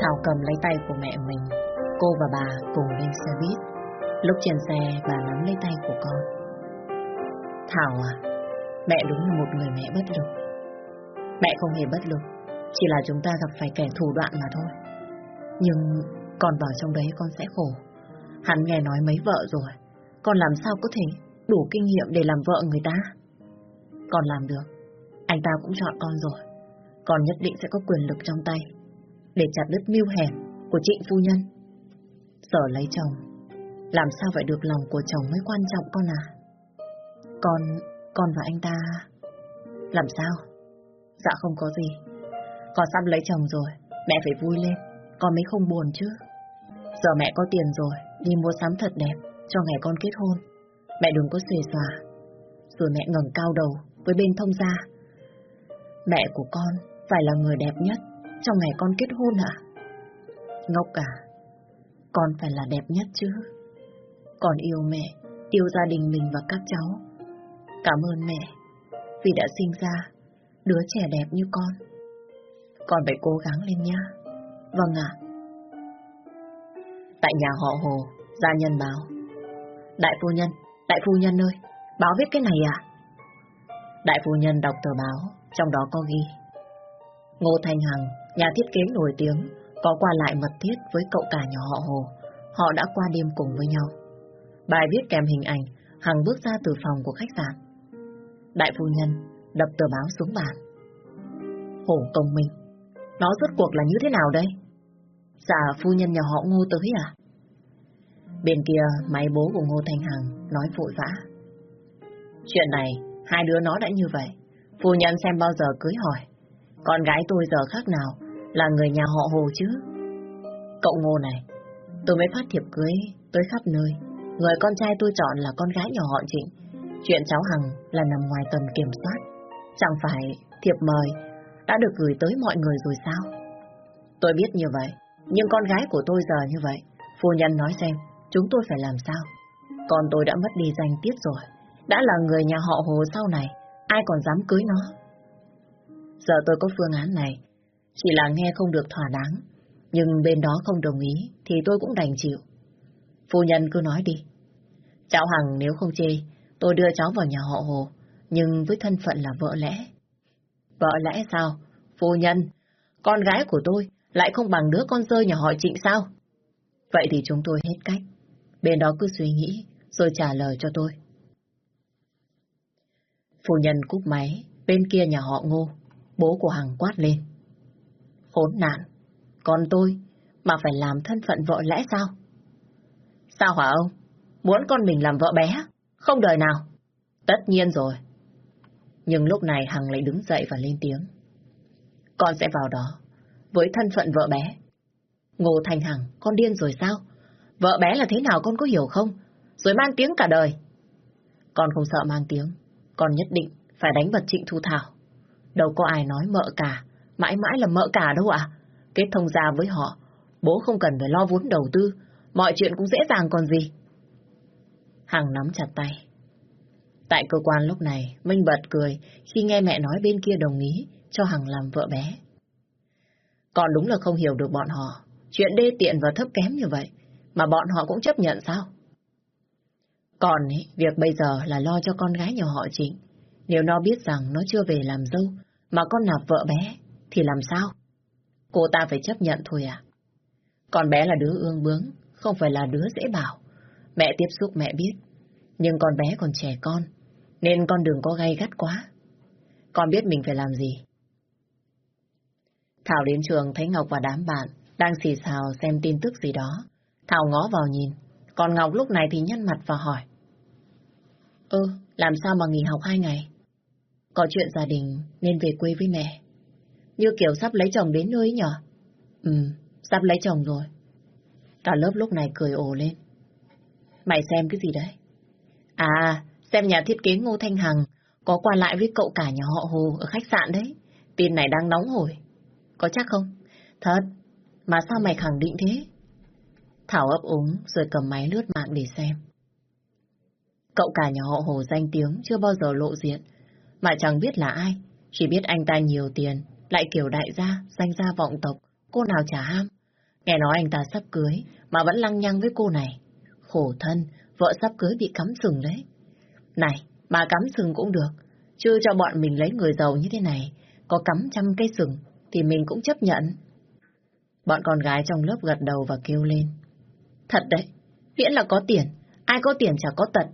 Thảo cầm lấy tay của mẹ mình. Cô và bà cùng lên xe buýt. Lúc trên xe, bà nắm lấy tay của con. Thảo à, mẹ đúng là một người mẹ bất lực. Mẹ không hề bất lực, chỉ là chúng ta gặp phải kẻ thủ đoạn mà thôi. Nhưng còn vào trong đấy con sẽ khổ. Hắn nghe nói mấy vợ rồi, con làm sao có thể đủ kinh nghiệm để làm vợ người ta? Con làm được, anh ta cũng chọn con rồi. Con nhất định sẽ có quyền lực trong tay để chặt đứt mưu hèn của trịnh phu nhân. Giờ lấy chồng, làm sao phải được lòng của chồng mới quan trọng con à? Con, con và anh ta... Làm sao? Dạ không có gì. Con sắp lấy chồng rồi, mẹ phải vui lên, con mới không buồn chứ. Giờ mẹ có tiền rồi, đi mua sắm thật đẹp cho ngày con kết hôn. Mẹ đừng có xề xòa. Rồi mẹ ngẩng cao đầu với bên thông gia. Mẹ của con phải là người đẹp nhất trong ngày con kết hôn à? Ngọc cả, con phải là đẹp nhất chứ. Con yêu mẹ, yêu gia đình mình và các cháu. Cảm ơn mẹ vì đã sinh ra đứa trẻ đẹp như con. Con phải cố gắng lên nha. Vâng ạ. Tại nhà họ Hồ, gia nhân báo. Đại phu nhân, đại phu nhân ơi, báo viết cái này à? Đại phu nhân đọc tờ báo, trong đó có ghi. Ngô Thanh Hằng, nhà thiết kế nổi tiếng, có qua lại mật thiết với cậu cả nhà họ Hồ. Họ đã qua đêm cùng với nhau. Bài viết kèm hình ảnh, Hằng bước ra từ phòng của khách sạn. Đại phu nhân đập tờ báo xuống bàn. Hồ Công Minh, nó rốt cuộc là như thế nào đây? Dạ, phu nhân nhà họ Ngô tới à? Bên kia, máy bố của Ngô Thanh Hằng nói vội vã. Chuyện này, hai đứa nó đã như vậy. Phu nhân xem bao giờ cưới hỏi. Con gái tôi giờ khác nào là người nhà họ Hồ chứ? Cậu Ngô này, tôi mới phát thiệp cưới tới khắp nơi. Người con trai tôi chọn là con gái nhà họ Trịnh. Chuyện cháu Hằng là nằm ngoài tầm kiểm soát. Chẳng phải thiệp mời đã được gửi tới mọi người rồi sao? Tôi biết như vậy, nhưng con gái của tôi giờ như vậy. Phu nhân nói xem, chúng tôi phải làm sao? Con tôi đã mất đi danh tiết rồi. Đã là người nhà họ Hồ sau này, ai còn dám cưới nó? Giờ tôi có phương án này, chỉ là nghe không được thỏa đáng. Nhưng bên đó không đồng ý, thì tôi cũng đành chịu. Phu nhân cứ nói đi. Cháu Hằng nếu không chê, tôi đưa cháu vào nhà họ Hồ, nhưng với thân phận là vợ lẽ. Vợ lẽ sao? Phu nhân, con gái của tôi lại không bằng đứa con rơi nhà họ trịnh sao? Vậy thì chúng tôi hết cách. Bên đó cứ suy nghĩ, rồi trả lời cho tôi. Phu nhân cúp máy, bên kia nhà họ ngô, bố của Hằng quát lên. Khốn nạn, còn tôi mà phải làm thân phận vợ lẽ sao? Sao hả ông? Muốn con mình làm vợ bé? Không đời nào. Tất nhiên rồi. Nhưng lúc này Hằng lại đứng dậy và lên tiếng. Con sẽ vào đó, với thân phận vợ bé. Ngô Thành Hằng, con điên rồi sao? Vợ bé là thế nào con có hiểu không? Rồi mang tiếng cả đời. Con không sợ mang tiếng, con nhất định phải đánh bật Trịnh Thu Thảo. Đâu có ai nói mợ cả, mãi mãi là mợ cả đâu ạ. Kết thông gia với họ, bố không cần phải lo vốn đầu tư, mọi chuyện cũng dễ dàng còn gì. Hằng nắm chặt tay. Tại cơ quan lúc này, Minh bật cười khi nghe mẹ nói bên kia đồng ý cho Hằng làm vợ bé. Còn đúng là không hiểu được bọn họ. Chuyện đê tiện và thấp kém như vậy, mà bọn họ cũng chấp nhận sao? Còn ý, việc bây giờ là lo cho con gái nhà họ chính. Nếu nó biết rằng nó chưa về làm dâu, mà con nạp vợ bé, thì làm sao? Cô ta phải chấp nhận thôi à? Con bé là đứa ương bướng, không phải là đứa dễ bảo. Mẹ tiếp xúc mẹ biết, nhưng con bé còn trẻ con, nên con đừng có gay gắt quá. Con biết mình phải làm gì. Thảo đến trường thấy Ngọc và đám bạn đang xì xào xem tin tức gì đó. Thảo ngó vào nhìn, còn Ngọc lúc này thì nhăn mặt và hỏi. Ừ, làm sao mà nghỉ học hai ngày? Có chuyện gia đình nên về quê với mẹ. Như kiểu sắp lấy chồng đến nơi nhở? Ừ, sắp lấy chồng rồi. Cả lớp lúc này cười ồ lên. Mày xem cái gì đấy? À, xem nhà thiết kế Ngô Thanh Hằng có qua lại với cậu cả nhà họ Hồ ở khách sạn đấy. Tin này đang nóng hổi. Có chắc không? Thật, mà sao mày khẳng định thế? Thảo ấp úng rồi cầm máy lướt mạng để xem. Cậu cả nhà họ Hồ danh tiếng chưa bao giờ lộ diện, mà chẳng biết là ai, chỉ biết anh ta nhiều tiền, lại kiểu đại gia, danh gia vọng tộc, cô nào chả ham. Nghe nói anh ta sắp cưới, mà vẫn lăng nhăng với cô này. Khổ thân, vợ sắp cưới bị cắm sừng đấy. Này, bà cắm sừng cũng được, chưa cho bọn mình lấy người giàu như thế này, có cắm trăm cây sừng thì mình cũng chấp nhận. Bọn con gái trong lớp gật đầu và kêu lên. Thật đấy, miễn là có tiền, ai có tiền chả có tật.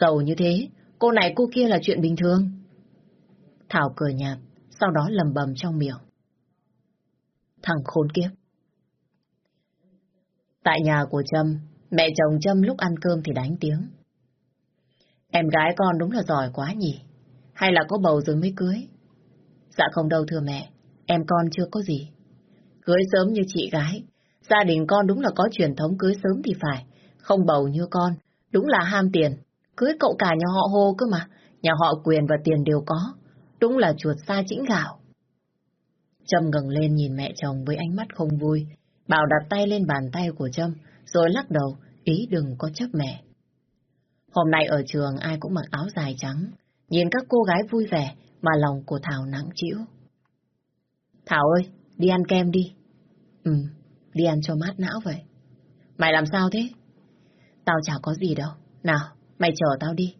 Giàu như thế, cô này cô kia là chuyện bình thường. Thảo cười nhạt, sau đó lầm bầm trong miệng. Thằng khốn kiếp. Tại nhà của Trâm, mẹ chồng Trâm lúc ăn cơm thì đánh tiếng. Em gái con đúng là giỏi quá nhỉ? Hay là có bầu rồi mới cưới? Dạ không đâu thưa mẹ, em con chưa có gì. Cưới sớm như chị gái, gia đình con đúng là có truyền thống cưới sớm thì phải, không bầu như con, đúng là ham tiền. Cưới cậu cả nhà họ Hồ cơ mà, nhà họ quyền và tiền đều có, đúng là chuột xa chĩnh gạo. Trâm ngừng lên nhìn mẹ chồng với ánh mắt không vui, bảo đặt tay lên bàn tay của Trâm, rồi lắc đầu, ý đừng có chấp mẹ. Hôm nay ở trường ai cũng mặc áo dài trắng, nhìn các cô gái vui vẻ mà lòng của Thảo nặng chịu. Thảo ơi, đi ăn kem đi. Ừ, đi ăn cho mát não vậy. Mày làm sao thế? Tao chả có gì đâu. Nào, mày chờ tao đi.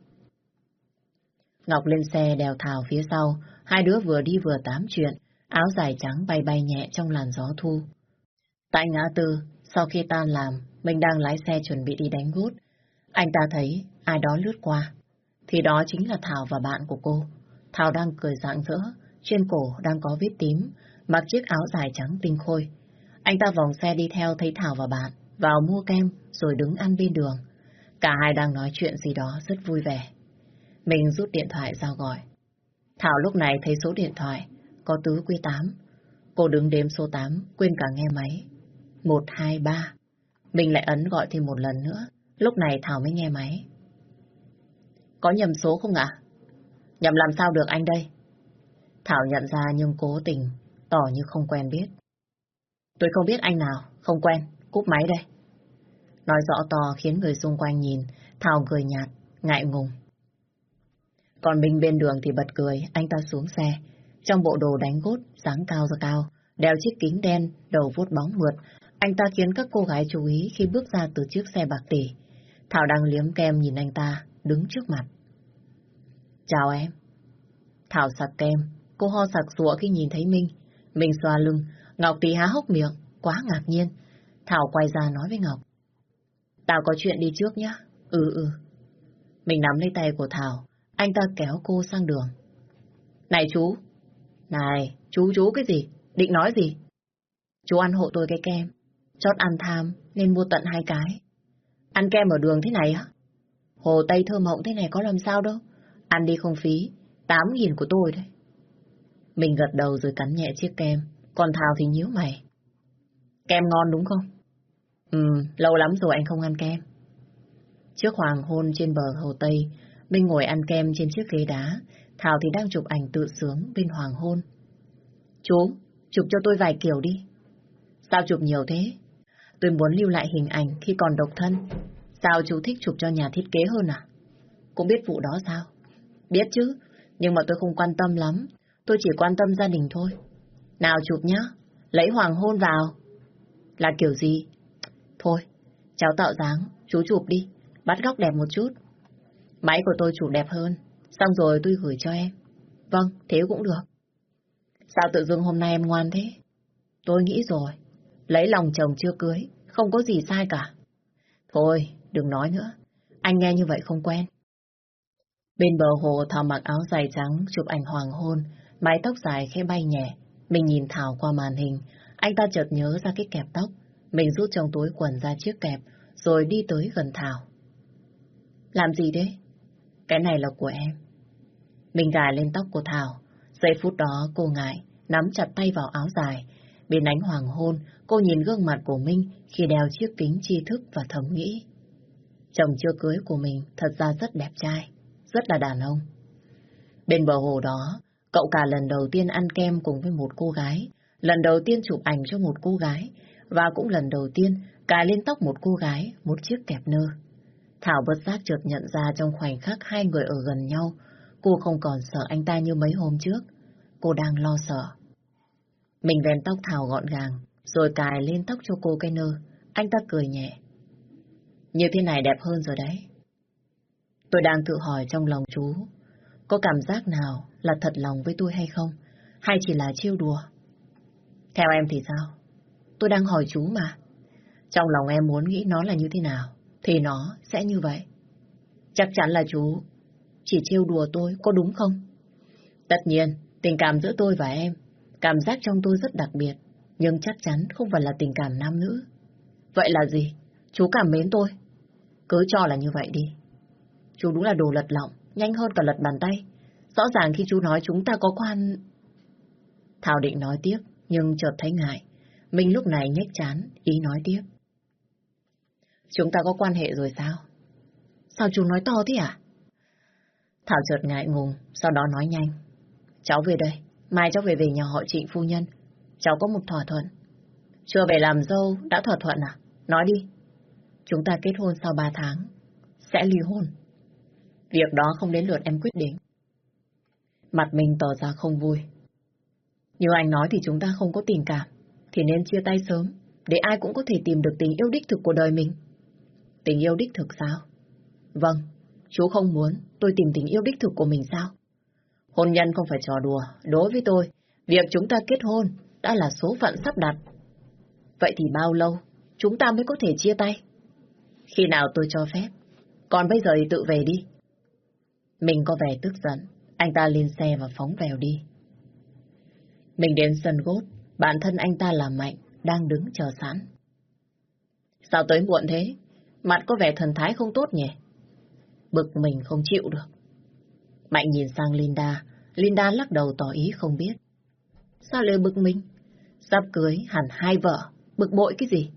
Ngọc lên xe đèo Thảo phía sau, hai đứa vừa đi vừa tám chuyện, áo dài trắng bay bay nhẹ trong làn gió thu. Tại ngã tư, sau khi tan làm, mình đang lái xe chuẩn bị đi đánh gút. Anh ta thấy ai đó lướt qua. Thì đó chính là Thảo và bạn của cô. Thảo đang cười rạng rỡ, trên cổ đang có vết tím, mặc chiếc áo dài trắng tinh khôi. Anh ta vòng xe đi theo thấy Thảo và bạn, vào mua kem rồi đứng ăn bên đường. Cả hai đang nói chuyện gì đó rất vui vẻ. Mình rút điện thoại ra gọi. Thảo lúc này thấy số điện thoại có tứ quy 8. Cô đứng đếm số 8, quên cả nghe máy. 1, 2, 3. Mình lại ấn gọi thêm một lần nữa. Lúc này Thảo mới nghe máy. Có nhầm số không ạ? Nhầm làm sao được anh đây? Thảo nhận ra nhưng cố tình, tỏ như không quen biết. Tôi không biết anh nào, không quen, cúp máy đây. Nói rõ to khiến người xung quanh nhìn, Thảo cười nhạt, ngại ngùng. Còn mình bên đường thì bật cười, anh ta xuống xe. Trong bộ đồ đánh gốt, dáng cao ra cao, đeo chiếc kính đen, đầu vuốt bóng mượt, anh ta khiến các cô gái chú ý khi bước ra từ chiếc xe bạc tỷ. Thảo đang liếm kem nhìn anh ta, đứng trước mặt. Chào em. Thảo sặc kem, cô ho sặc sụa khi nhìn thấy Minh. Minh xoa lưng, Ngọc tí há hốc miệng, quá ngạc nhiên. Thảo quay ra nói với Ngọc. Tao có chuyện đi trước nhá. Ừ ừ. Mình nắm lấy tay của Thảo, anh ta kéo cô sang đường. Này chú! Này, chú chú cái gì? Định nói gì? Chú ăn hộ tôi cái kem. Chót ăn tham nên mua tận hai cái. Ăn kem ở đường thế này á? Hồ Tây thơm hộng thế này có làm sao đâu. Ăn đi không phí, tám nghìn của tôi đấy. Mình gật đầu rồi cắn nhẹ chiếc kem, còn Thảo thì nhíu mày. Kem ngon đúng không? Ừ, lâu lắm rồi anh không ăn kem. Trước hoàng hôn trên bờ Hồ Tây, Minh ngồi ăn kem trên chiếc ghế đá, Thảo thì đang chụp ảnh tự sướng bên hoàng hôn. Chú, chụp cho tôi vài kiểu đi. Sao chụp nhiều thế? Tôi muốn lưu lại hình ảnh khi còn độc thân. Sao chú thích chụp cho nhà thiết kế hơn à? Cũng biết vụ đó sao? Biết chứ, nhưng mà tôi không quan tâm lắm. Tôi chỉ quan tâm gia đình thôi. Nào chụp nhá, lấy hoàng hôn vào. Là kiểu gì? Thôi, cháu tạo dáng, chú chụp đi, bắt góc đẹp một chút. Máy của tôi chụp đẹp hơn, xong rồi tôi gửi cho em. Vâng, thế cũng được. Sao tự dưng hôm nay em ngoan thế? Tôi nghĩ rồi, lấy lòng chồng chưa cưới, không có gì sai cả. Thôi, đừng nói nữa, anh nghe như vậy không quen. Bên bờ hồ Thảo mặc áo dài trắng, chụp ảnh hoàng hôn, mái tóc dài khẽ bay nhẹ. Mình nhìn Thảo qua màn hình, anh ta chợt nhớ ra cái kẹp tóc. Mình rút trong túi quần ra chiếc kẹp, rồi đi tới gần Thảo. Làm gì đấy? Cái này là của em. Mình gài lên tóc của Thảo. Giây phút đó cô ngại, nắm chặt tay vào áo dài. Bên ánh hoàng hôn, cô nhìn gương mặt của Minh khi đeo chiếc kính tri thức và thầm nghĩ. Chồng chưa cưới của mình thật ra rất đẹp trai, rất là đàn ông. Bên bờ hồ đó, cậu cả lần đầu tiên ăn kem cùng với một cô gái, lần đầu tiên chụp ảnh cho một cô gái, và cũng lần đầu tiên cài lên tóc một cô gái một chiếc kẹp nơ. Thảo bất giác chợt nhận ra trong khoảnh khắc hai người ở gần nhau, cô không còn sợ anh ta như mấy hôm trước. Cô đang lo sợ. Mình vén tóc Thảo gọn gàng, rồi cài lên tóc cho cô cái nơ. Anh ta cười nhẹ. Như thế này đẹp hơn rồi đấy. Tôi đang tự hỏi trong lòng chú, có cảm giác nào là thật lòng với tôi hay không? Hay chỉ là chiêu đùa? Theo em thì sao? Tôi đang hỏi chú mà. Trong lòng em muốn nghĩ nó là như thế nào, thì nó sẽ như vậy. Chắc chắn là chú chỉ trêu đùa tôi, có đúng không? Tất nhiên, tình cảm giữa tôi và em, cảm giác trong tôi rất đặc biệt, nhưng chắc chắn không phải là tình cảm nam nữ. Vậy là gì? Chú cảm mến tôi. Cứ cho là như vậy đi. Chú đúng là đồ lật lọng, nhanh hơn cả lật bàn tay. Rõ ràng khi chú nói chúng ta có quan... Thảo định nói tiếp, nhưng chợt thấy ngại. Mình lúc này nhếch chán, ý nói tiếp. Chúng ta có quan hệ rồi sao? Sao chú nói to thế à? Thảo chợt ngại ngùng, sau đó nói nhanh. Cháu về đây, mai cháu về về nhà họ trịnh phu nhân. Cháu có một thỏa thuận. Chưa về làm dâu, đã thỏa thuận à? Nói đi. Chúng ta kết hôn sau ba tháng. Sẽ ly hôn. Việc đó không đến lượt em quyết định. Mặt mình tỏ ra không vui. Như anh nói thì chúng ta không có tình cảm, thì nên chia tay sớm, để ai cũng có thể tìm được tình yêu đích thực của đời mình. Tình yêu đích thực sao? Vâng, chú không muốn tôi tìm tình yêu đích thực của mình sao? Hôn nhân không phải trò đùa, đối với tôi, việc chúng ta kết hôn đã là số phận sắp đặt. Vậy thì bao lâu chúng ta mới có thể chia tay? Khi nào tôi cho phép? Còn bây giờ thì tự về đi. Mình có vẻ tức giận, anh ta lên xe và phóng vèo đi. Mình đến sân gốt, bản thân anh ta là Mạnh, đang đứng chờ sẵn. Sao tới muộn thế? Mặt có vẻ thần thái không tốt nhỉ? Bực mình không chịu được. Mạnh nhìn sang Linda, Linda lắc đầu tỏ ý không biết. Sao lại bực mình? Sắp cưới hẳn hai vợ, bực bội cái gì?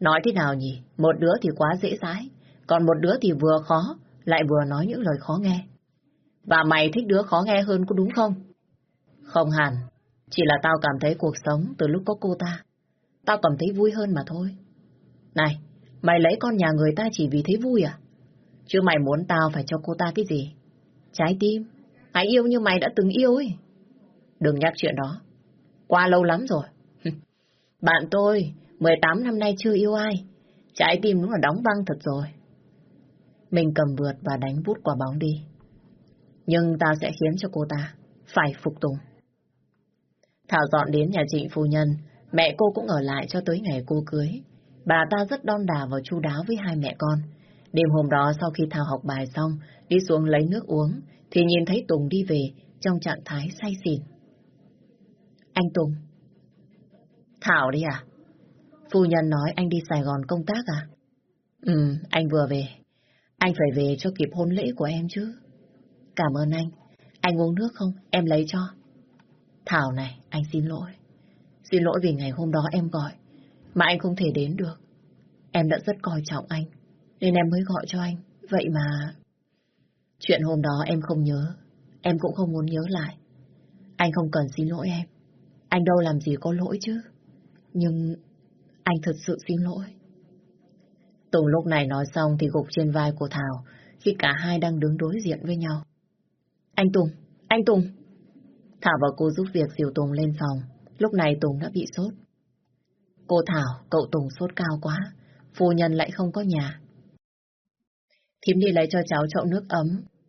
Nói thế nào nhỉ? Một đứa thì quá dễ dãi, còn một đứa thì vừa khó, lại vừa nói những lời khó nghe. Và mày thích đứa khó nghe hơn có đúng không? Không hẳn, chỉ là tao cảm thấy cuộc sống từ lúc có cô ta. Tao cảm thấy vui hơn mà thôi. Này, mày lấy con nhà người ta chỉ vì thấy vui à? Chứ mày muốn tao phải cho cô ta cái gì? Trái tim, hãy yêu như mày đã từng yêu ấy. Đừng nhắc chuyện đó. Qua lâu lắm rồi. Bạn tôi, 18 năm nay chưa yêu ai. Trái tim đúng là đóng băng thật rồi. Mình cầm vượt và đánh vút quả bóng đi. Nhưng ta sẽ khiến cho cô ta phải phục tùng. Thảo dọn đến nhà chị phu nhân, mẹ cô cũng ở lại cho tới ngày cô cưới. Bà ta rất đon đà và chu đáo với hai mẹ con. Đêm hôm đó sau khi Thảo học bài xong, đi xuống lấy nước uống, thì nhìn thấy Tùng đi về trong trạng thái say xỉn. Anh Tùng. Thảo đi à? Phu nhân nói anh đi Sài Gòn công tác à? Ừ, anh vừa về. Anh phải về cho kịp hôn lễ của em chứ. Cảm ơn anh. Anh uống nước không? Em lấy cho. Thảo này, anh xin lỗi. Xin lỗi vì ngày hôm đó em gọi, mà anh không thể đến được. Em đã rất coi trọng anh, nên em mới gọi cho anh. Vậy mà... Chuyện hôm đó em không nhớ, em cũng không muốn nhớ lại. Anh không cần xin lỗi em. Anh đâu làm gì có lỗi chứ. Nhưng anh thật sự xin lỗi. Tùng lúc này nói xong thì gục trên vai của Thảo khi cả hai đang đứng đối diện với nhau. Anh Tùng, anh Tùng. Thảo và cô giúp việc dìu Tùng lên phòng. Lúc này Tùng đã bị sốt. Cô Thảo, cậu Tùng sốt cao quá. Phu nhân lại không có nhà. Thím đi lấy cho cháu chậu nước ấm,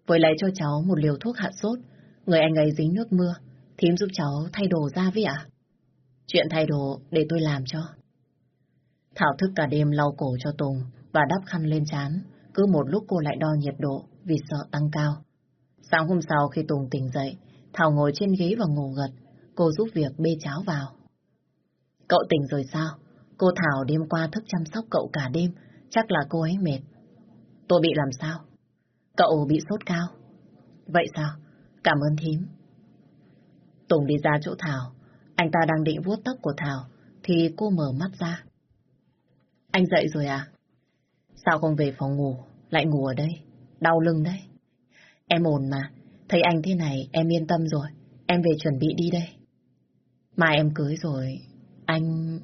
với lấy cho cháu một liều thuốc hạ sốt. Người anh ấy dính nước mưa. Thím giúp cháu thay đồ ra với ạ. Chuyện thay đồ để tôi làm cho. Thảo thức cả đêm lau cổ cho Tùng và đắp khăn lên chán, Cứ một lúc cô lại đo nhiệt độ vì sợ tăng cao. Sáng hôm sau khi Tùng tỉnh dậy, Thảo ngồi trên ghế và ngủ gật. Cô giúp việc bê cháo vào. Cậu tỉnh rồi sao? Cô Thảo đêm qua thức chăm sóc cậu cả đêm. Chắc là cô ấy mệt. Tôi bị làm sao? Cậu bị sốt cao. Vậy sao? Cảm ơn thím. Tùng đi ra chỗ Thảo. Anh ta đang định vuốt tóc của Thảo. Thì cô mở mắt ra. Anh dậy rồi à? Sao không về phòng ngủ, lại ngủ ở đây? Đau lưng đấy. Em ổn mà, thấy anh thế này em yên tâm rồi, em về chuẩn bị đi đây. Mà em cưới rồi, anh...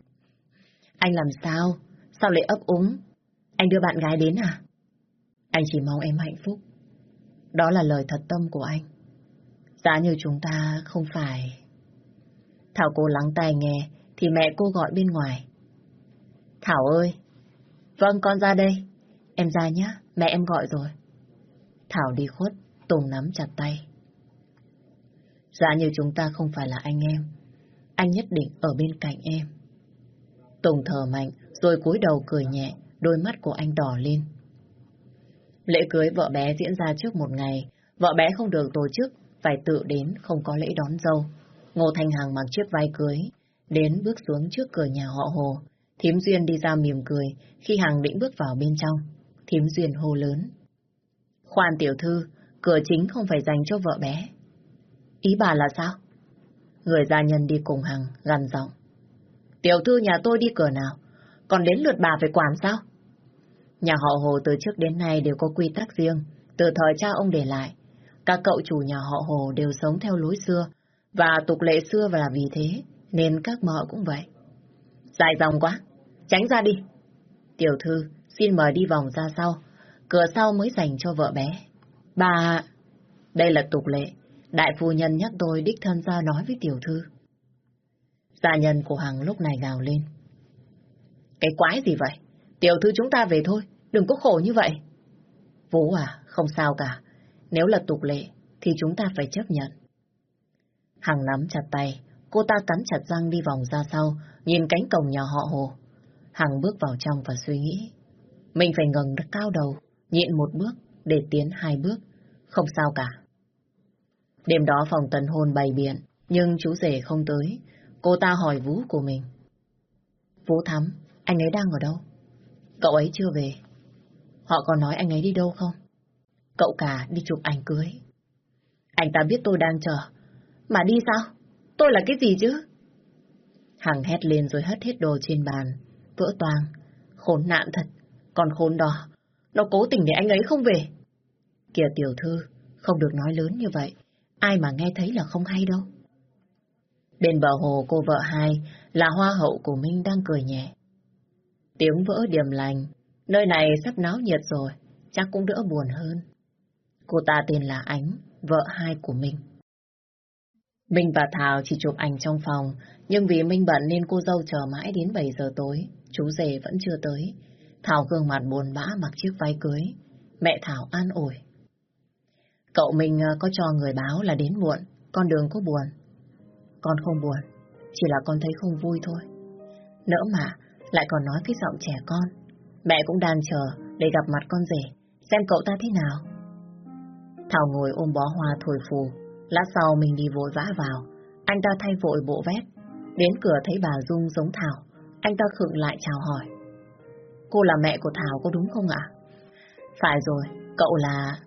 Anh làm sao? Sao lại ấp úng? Anh đưa bạn gái đến à? Anh chỉ mong em hạnh phúc. Đó là lời thật tâm của anh. Giá như chúng ta không phải... Thảo cô lắng tai nghe, thì mẹ cô gọi bên ngoài. Thảo ơi! Vâng, con ra đây. Em ra nhé, mẹ em gọi rồi. Thảo đi khuất, Tùng nắm chặt tay. Giá như chúng ta không phải là anh em, anh nhất định ở bên cạnh em. Tùng thở mạnh, rồi cúi đầu cười nhẹ, đôi mắt của anh đỏ lên. Lễ cưới vợ bé diễn ra trước một ngày, vợ bé không được tổ chức, phải tự đến, không có lễ đón dâu. Ngô Thanh Hằng mặc chiếc vai cưới, đến bước xuống trước cửa nhà họ Hồ. Thím Duyên đi ra mỉm cười, khi Hằng định bước vào bên trong. Thím Duyên hô lớn. Khoan tiểu thư, cửa chính không phải dành cho vợ bé. Ý bà là sao? Người gia nhân đi cùng Hằng, gằn giọng. Tiểu thư nhà tôi đi cửa nào, còn đến lượt bà phải quản sao? Nhà họ Hồ từ trước đến nay đều có quy tắc riêng, từ thời cha ông để lại. Các cậu chủ nhà họ Hồ đều sống theo lối xưa, và tục lệ xưa và là vì thế, nên các mợ cũng vậy. Dài dòng quá, tránh ra đi. Tiểu thư, xin mời đi vòng ra sau, cửa sau mới dành cho vợ bé. Bà... Đây là tục lệ, đại phu nhân nhắc tôi đích thân ra nói với tiểu thư. Gia nhân của Hằng lúc này gào lên. Cái quái gì vậy? Tiểu thư chúng ta về thôi, đừng có khổ như vậy. Vũ à, không sao cả. Nếu là tục lệ, thì chúng ta phải chấp nhận. Hằng nắm chặt tay, cô ta cắn chặt răng đi vòng ra sau, nhìn cánh cổng nhà họ Hồ. Hằng bước vào trong và suy nghĩ. Mình phải ngừng cao đầu, nhịn một bước để tiến hai bước. Không sao cả. Đêm đó phòng tần hôn bày biện, nhưng chú rể không tới. Cô ta hỏi Vũ của mình. Vũ Thắm, anh ấy đang ở đâu? Cậu ấy chưa về. Họ còn nói anh ấy đi đâu không? Cậu cả đi chụp ảnh cưới. Anh ta biết tôi đang chờ. Mà đi sao? Tôi là cái gì chứ? Hằng hét lên rồi hất hết đồ trên bàn. Vỡ toang. Khốn nạn thật. Còn khốn đó. Nó cố tình để anh ấy không về. Kìa tiểu thư, không được nói lớn như vậy. Ai mà nghe thấy là không hay đâu. Bên bờ hồ cô vợ hai là hoa hậu của Minh đang cười nhẹ. Tiếng vỡ điềm lành, nơi này sắp náo nhiệt rồi, chắc cũng đỡ buồn hơn. Cô ta tên là Ánh, vợ hai của Minh. Minh và Thảo chỉ chụp ảnh trong phòng, nhưng vì Minh bận nên cô dâu chờ mãi đến 7 giờ tối, chú rể vẫn chưa tới. Thảo gương mặt buồn bã mặc chiếc váy cưới. Mẹ Thảo an ủi. Cậu mình ờ, có cho người báo là đến muộn, con đường có buồn. Con không buồn, chỉ là con thấy không vui thôi. Nỡ mà, lại còn nói cái giọng trẻ con. Mẹ cũng đang chờ để gặp mặt con rể, xem cậu ta thế nào. Thảo ngồi ôm bó hoa thổi phù, lát sau mình đi vội vã vào. Anh ta thay vội bộ vét, đến cửa thấy bà Dung giống Thảo, anh ta khựng lại chào hỏi. Cô là mẹ của Thảo có đúng không ạ? Phải rồi, cậu là...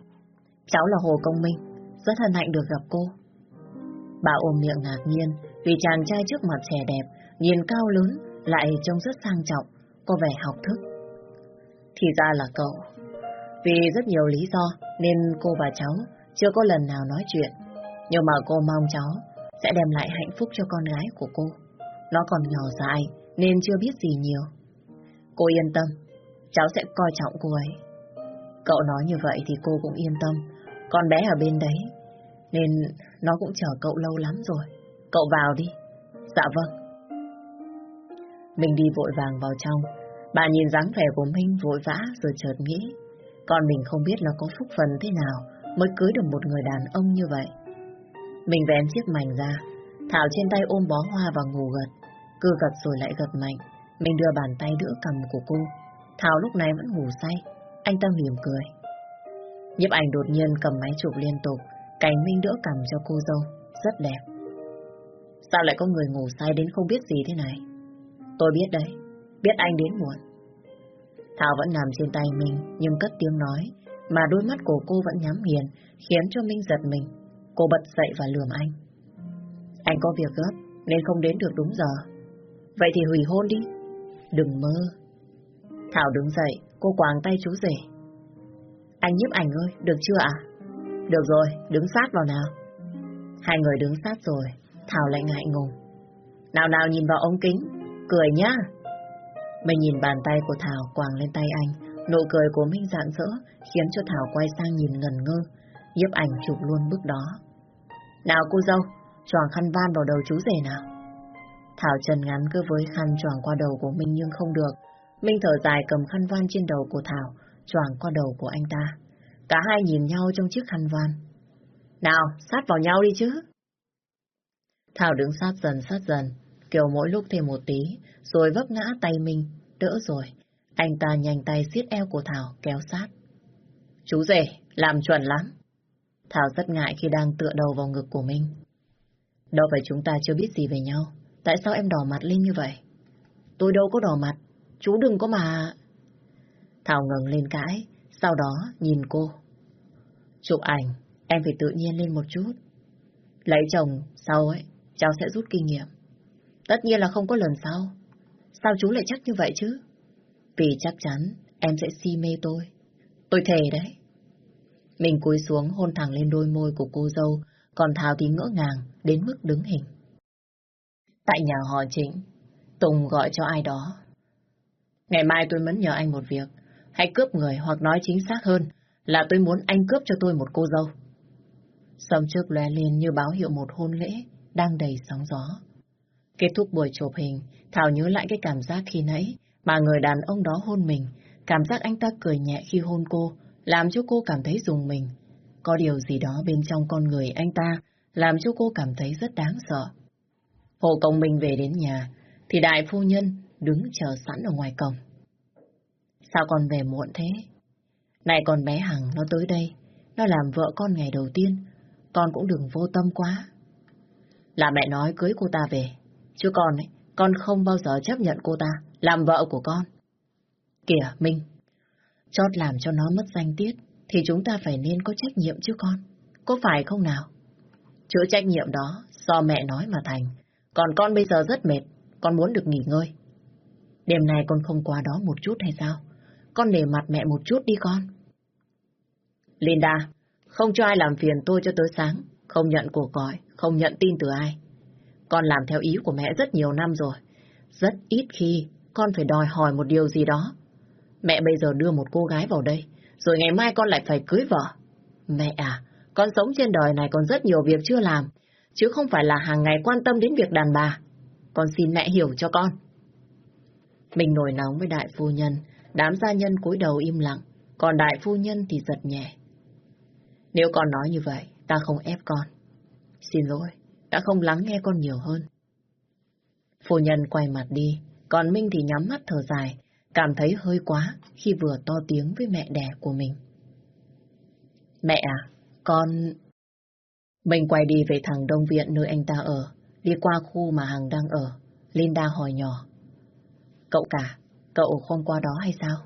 Cháu là Hồ Công Minh, rất hân hạnh được gặp cô. Bà ôm miệng ngạc nhiên vì chàng trai trước mặt trẻ đẹp, nhìn cao lớn, lại trông rất sang trọng, có vẻ học thức. Thì ra là cậu. Vì rất nhiều lý do nên cô và cháu chưa có lần nào nói chuyện. Nhưng mà cô mong cháu sẽ đem lại hạnh phúc cho con gái của cô. Nó còn nhỏ dại nên chưa biết gì nhiều. Cô yên tâm, cháu sẽ coi trọng cô ấy. Cậu nói như vậy thì cô cũng yên tâm. Con bé ở bên đấy, nên nó cũng chờ cậu lâu lắm rồi. Cậu vào đi. Dạ vâng. Mình đi vội vàng vào trong. Bà nhìn dáng vẻ của Minh vội vã rồi chợt nghĩ. Con mình không biết là có phúc phần thế nào mới cưới được một người đàn ông như vậy. Mình vén chiếc mảnh ra. Thảo trên tay ôm bó hoa và ngủ gật. Cứ gật rồi lại gật mạnh. Mình đưa bàn tay đỡ cầm của cô. Thảo lúc này vẫn ngủ say. Anh ta mỉm cười. Nhếp ảnh đột nhiên cầm máy chụp liên tục. Cảnh Minh đỡ cầm cho cô dâu. Rất đẹp. Sao lại có người ngủ say đến không biết gì thế này? Tôi biết đấy, biết anh đến muộn. Thảo vẫn nằm trên tay mình, nhưng cất tiếng nói, mà đôi mắt của cô vẫn nhắm nghiền, khiến cho Minh giật mình. Cô bật dậy và lườm anh. Anh có việc gấp, nên không đến được đúng giờ. Vậy thì hủy hôn đi. Đừng mơ. Thảo đứng dậy, cô quàng tay chú rể. Anh nhiếp ảnh ơi, được chưa ạ? Được rồi, đứng sát vào nào. Hai người đứng sát rồi, Thảo lại ngại ngùng. Nào nào nhìn vào ống kính, cười nhá. Mình nhìn bàn tay của Thảo quàng lên tay anh, nụ cười của Minh rạng rỡ khiến cho Thảo quay sang nhìn ngần ngơ, nhiếp ảnh chụp luôn bước đó. Nào cô dâu, choàng khăn van vào đầu chú rể nào. Thảo trần ngắn cứ với khăn choàng qua đầu của Minh nhưng không được. Minh thở dài cầm khăn van trên đầu của Thảo, choàng qua đầu của anh ta. Cả hai nhìn nhau trong chiếc khăn van. Nào, sát vào nhau đi chứ. Thảo đứng sát dần sát dần, kiểu mỗi lúc thêm một tí, rồi vấp ngã tay mình. đỡ rồi. Anh ta nhanh tay siết eo của Thảo, kéo sát. Chú rể, làm chuẩn lắm. Thảo rất ngại khi đang tựa đầu vào ngực của mình. Đâu phải chúng ta chưa biết gì về nhau. Tại sao em đỏ mặt lên như vậy? Tôi đâu có đỏ mặt. Chú đừng có mà... Thảo ngừng lên cãi, sau đó nhìn cô. Chụp ảnh, em phải tự nhiên lên một chút. Lấy chồng sau ấy, cháu sẽ rút kinh nghiệm. Tất nhiên là không có lần sau. Sao chú lại chắc như vậy chứ? Vì chắc chắn em sẽ si mê tôi. Tôi thề đấy. Mình cúi xuống hôn thẳng lên đôi môi của cô dâu, còn Thảo thì ngỡ ngàng đến mức đứng hình. Tại nhà họ Trịnh, Tùng gọi cho ai đó. Ngày mai tôi muốn nhờ anh một việc, hay cướp người hoặc nói chính xác hơn là tôi muốn anh cướp cho tôi một cô dâu. Sông trước lóe lên như báo hiệu một hôn lễ đang đầy sóng gió. Kết thúc buổi chụp hình, Thảo nhớ lại cái cảm giác khi nãy mà người đàn ông đó hôn mình. Cảm giác anh ta cười nhẹ khi hôn cô, làm cho cô cảm thấy dùng mình. Có điều gì đó bên trong con người anh ta làm cho cô cảm thấy rất đáng sợ. Hồ Công Minh về đến nhà, thì đại phu nhân đứng chờ sẵn ở ngoài cổng. Sao con về muộn thế? Này con bé Hằng nó tới đây, nó làm vợ con ngày đầu tiên, con cũng đừng vô tâm quá. Là mẹ nói cưới cô ta về, chứ con ấy, con không bao giờ chấp nhận cô ta làm vợ của con. Kìa, Minh, chót làm cho nó mất danh tiết, thì chúng ta phải nên có trách nhiệm chứ con. Có phải không nào? Chữ trách nhiệm đó do mẹ nói mà thành. Còn con bây giờ rất mệt, con muốn được nghỉ ngơi. Đêm nay con không qua đó một chút hay sao? Con nể mặt mẹ một chút đi con. Linda, không cho ai làm phiền tôi cho tới sáng. Không nhận cuộc gọi, không nhận tin từ ai. Con làm theo ý của mẹ rất nhiều năm rồi. Rất ít khi con phải đòi hỏi một điều gì đó. Mẹ bây giờ đưa một cô gái vào đây, rồi ngày mai con lại phải cưới vợ. Mẹ à, con sống trên đời này còn rất nhiều việc chưa làm, chứ không phải là hàng ngày quan tâm đến việc đàn bà. Con xin mẹ hiểu cho con. Mình nổi nóng với đại phu nhân, đám gia nhân cúi đầu im lặng, còn đại phu nhân thì giật nhẹ. Nếu con nói như vậy, ta không ép con. Xin lỗi, đã không lắng nghe con nhiều hơn. Phu nhân quay mặt đi, còn Minh thì nhắm mắt thở dài, cảm thấy hơi quá khi vừa to tiếng với mẹ đẻ của mình. Mẹ à, con... Mình quay đi về thẳng Đông Viện nơi anh ta ở, đi qua khu mà Hằng đang ở. Linda hỏi nhỏ. Cậu cả, cậu không qua đó hay sao?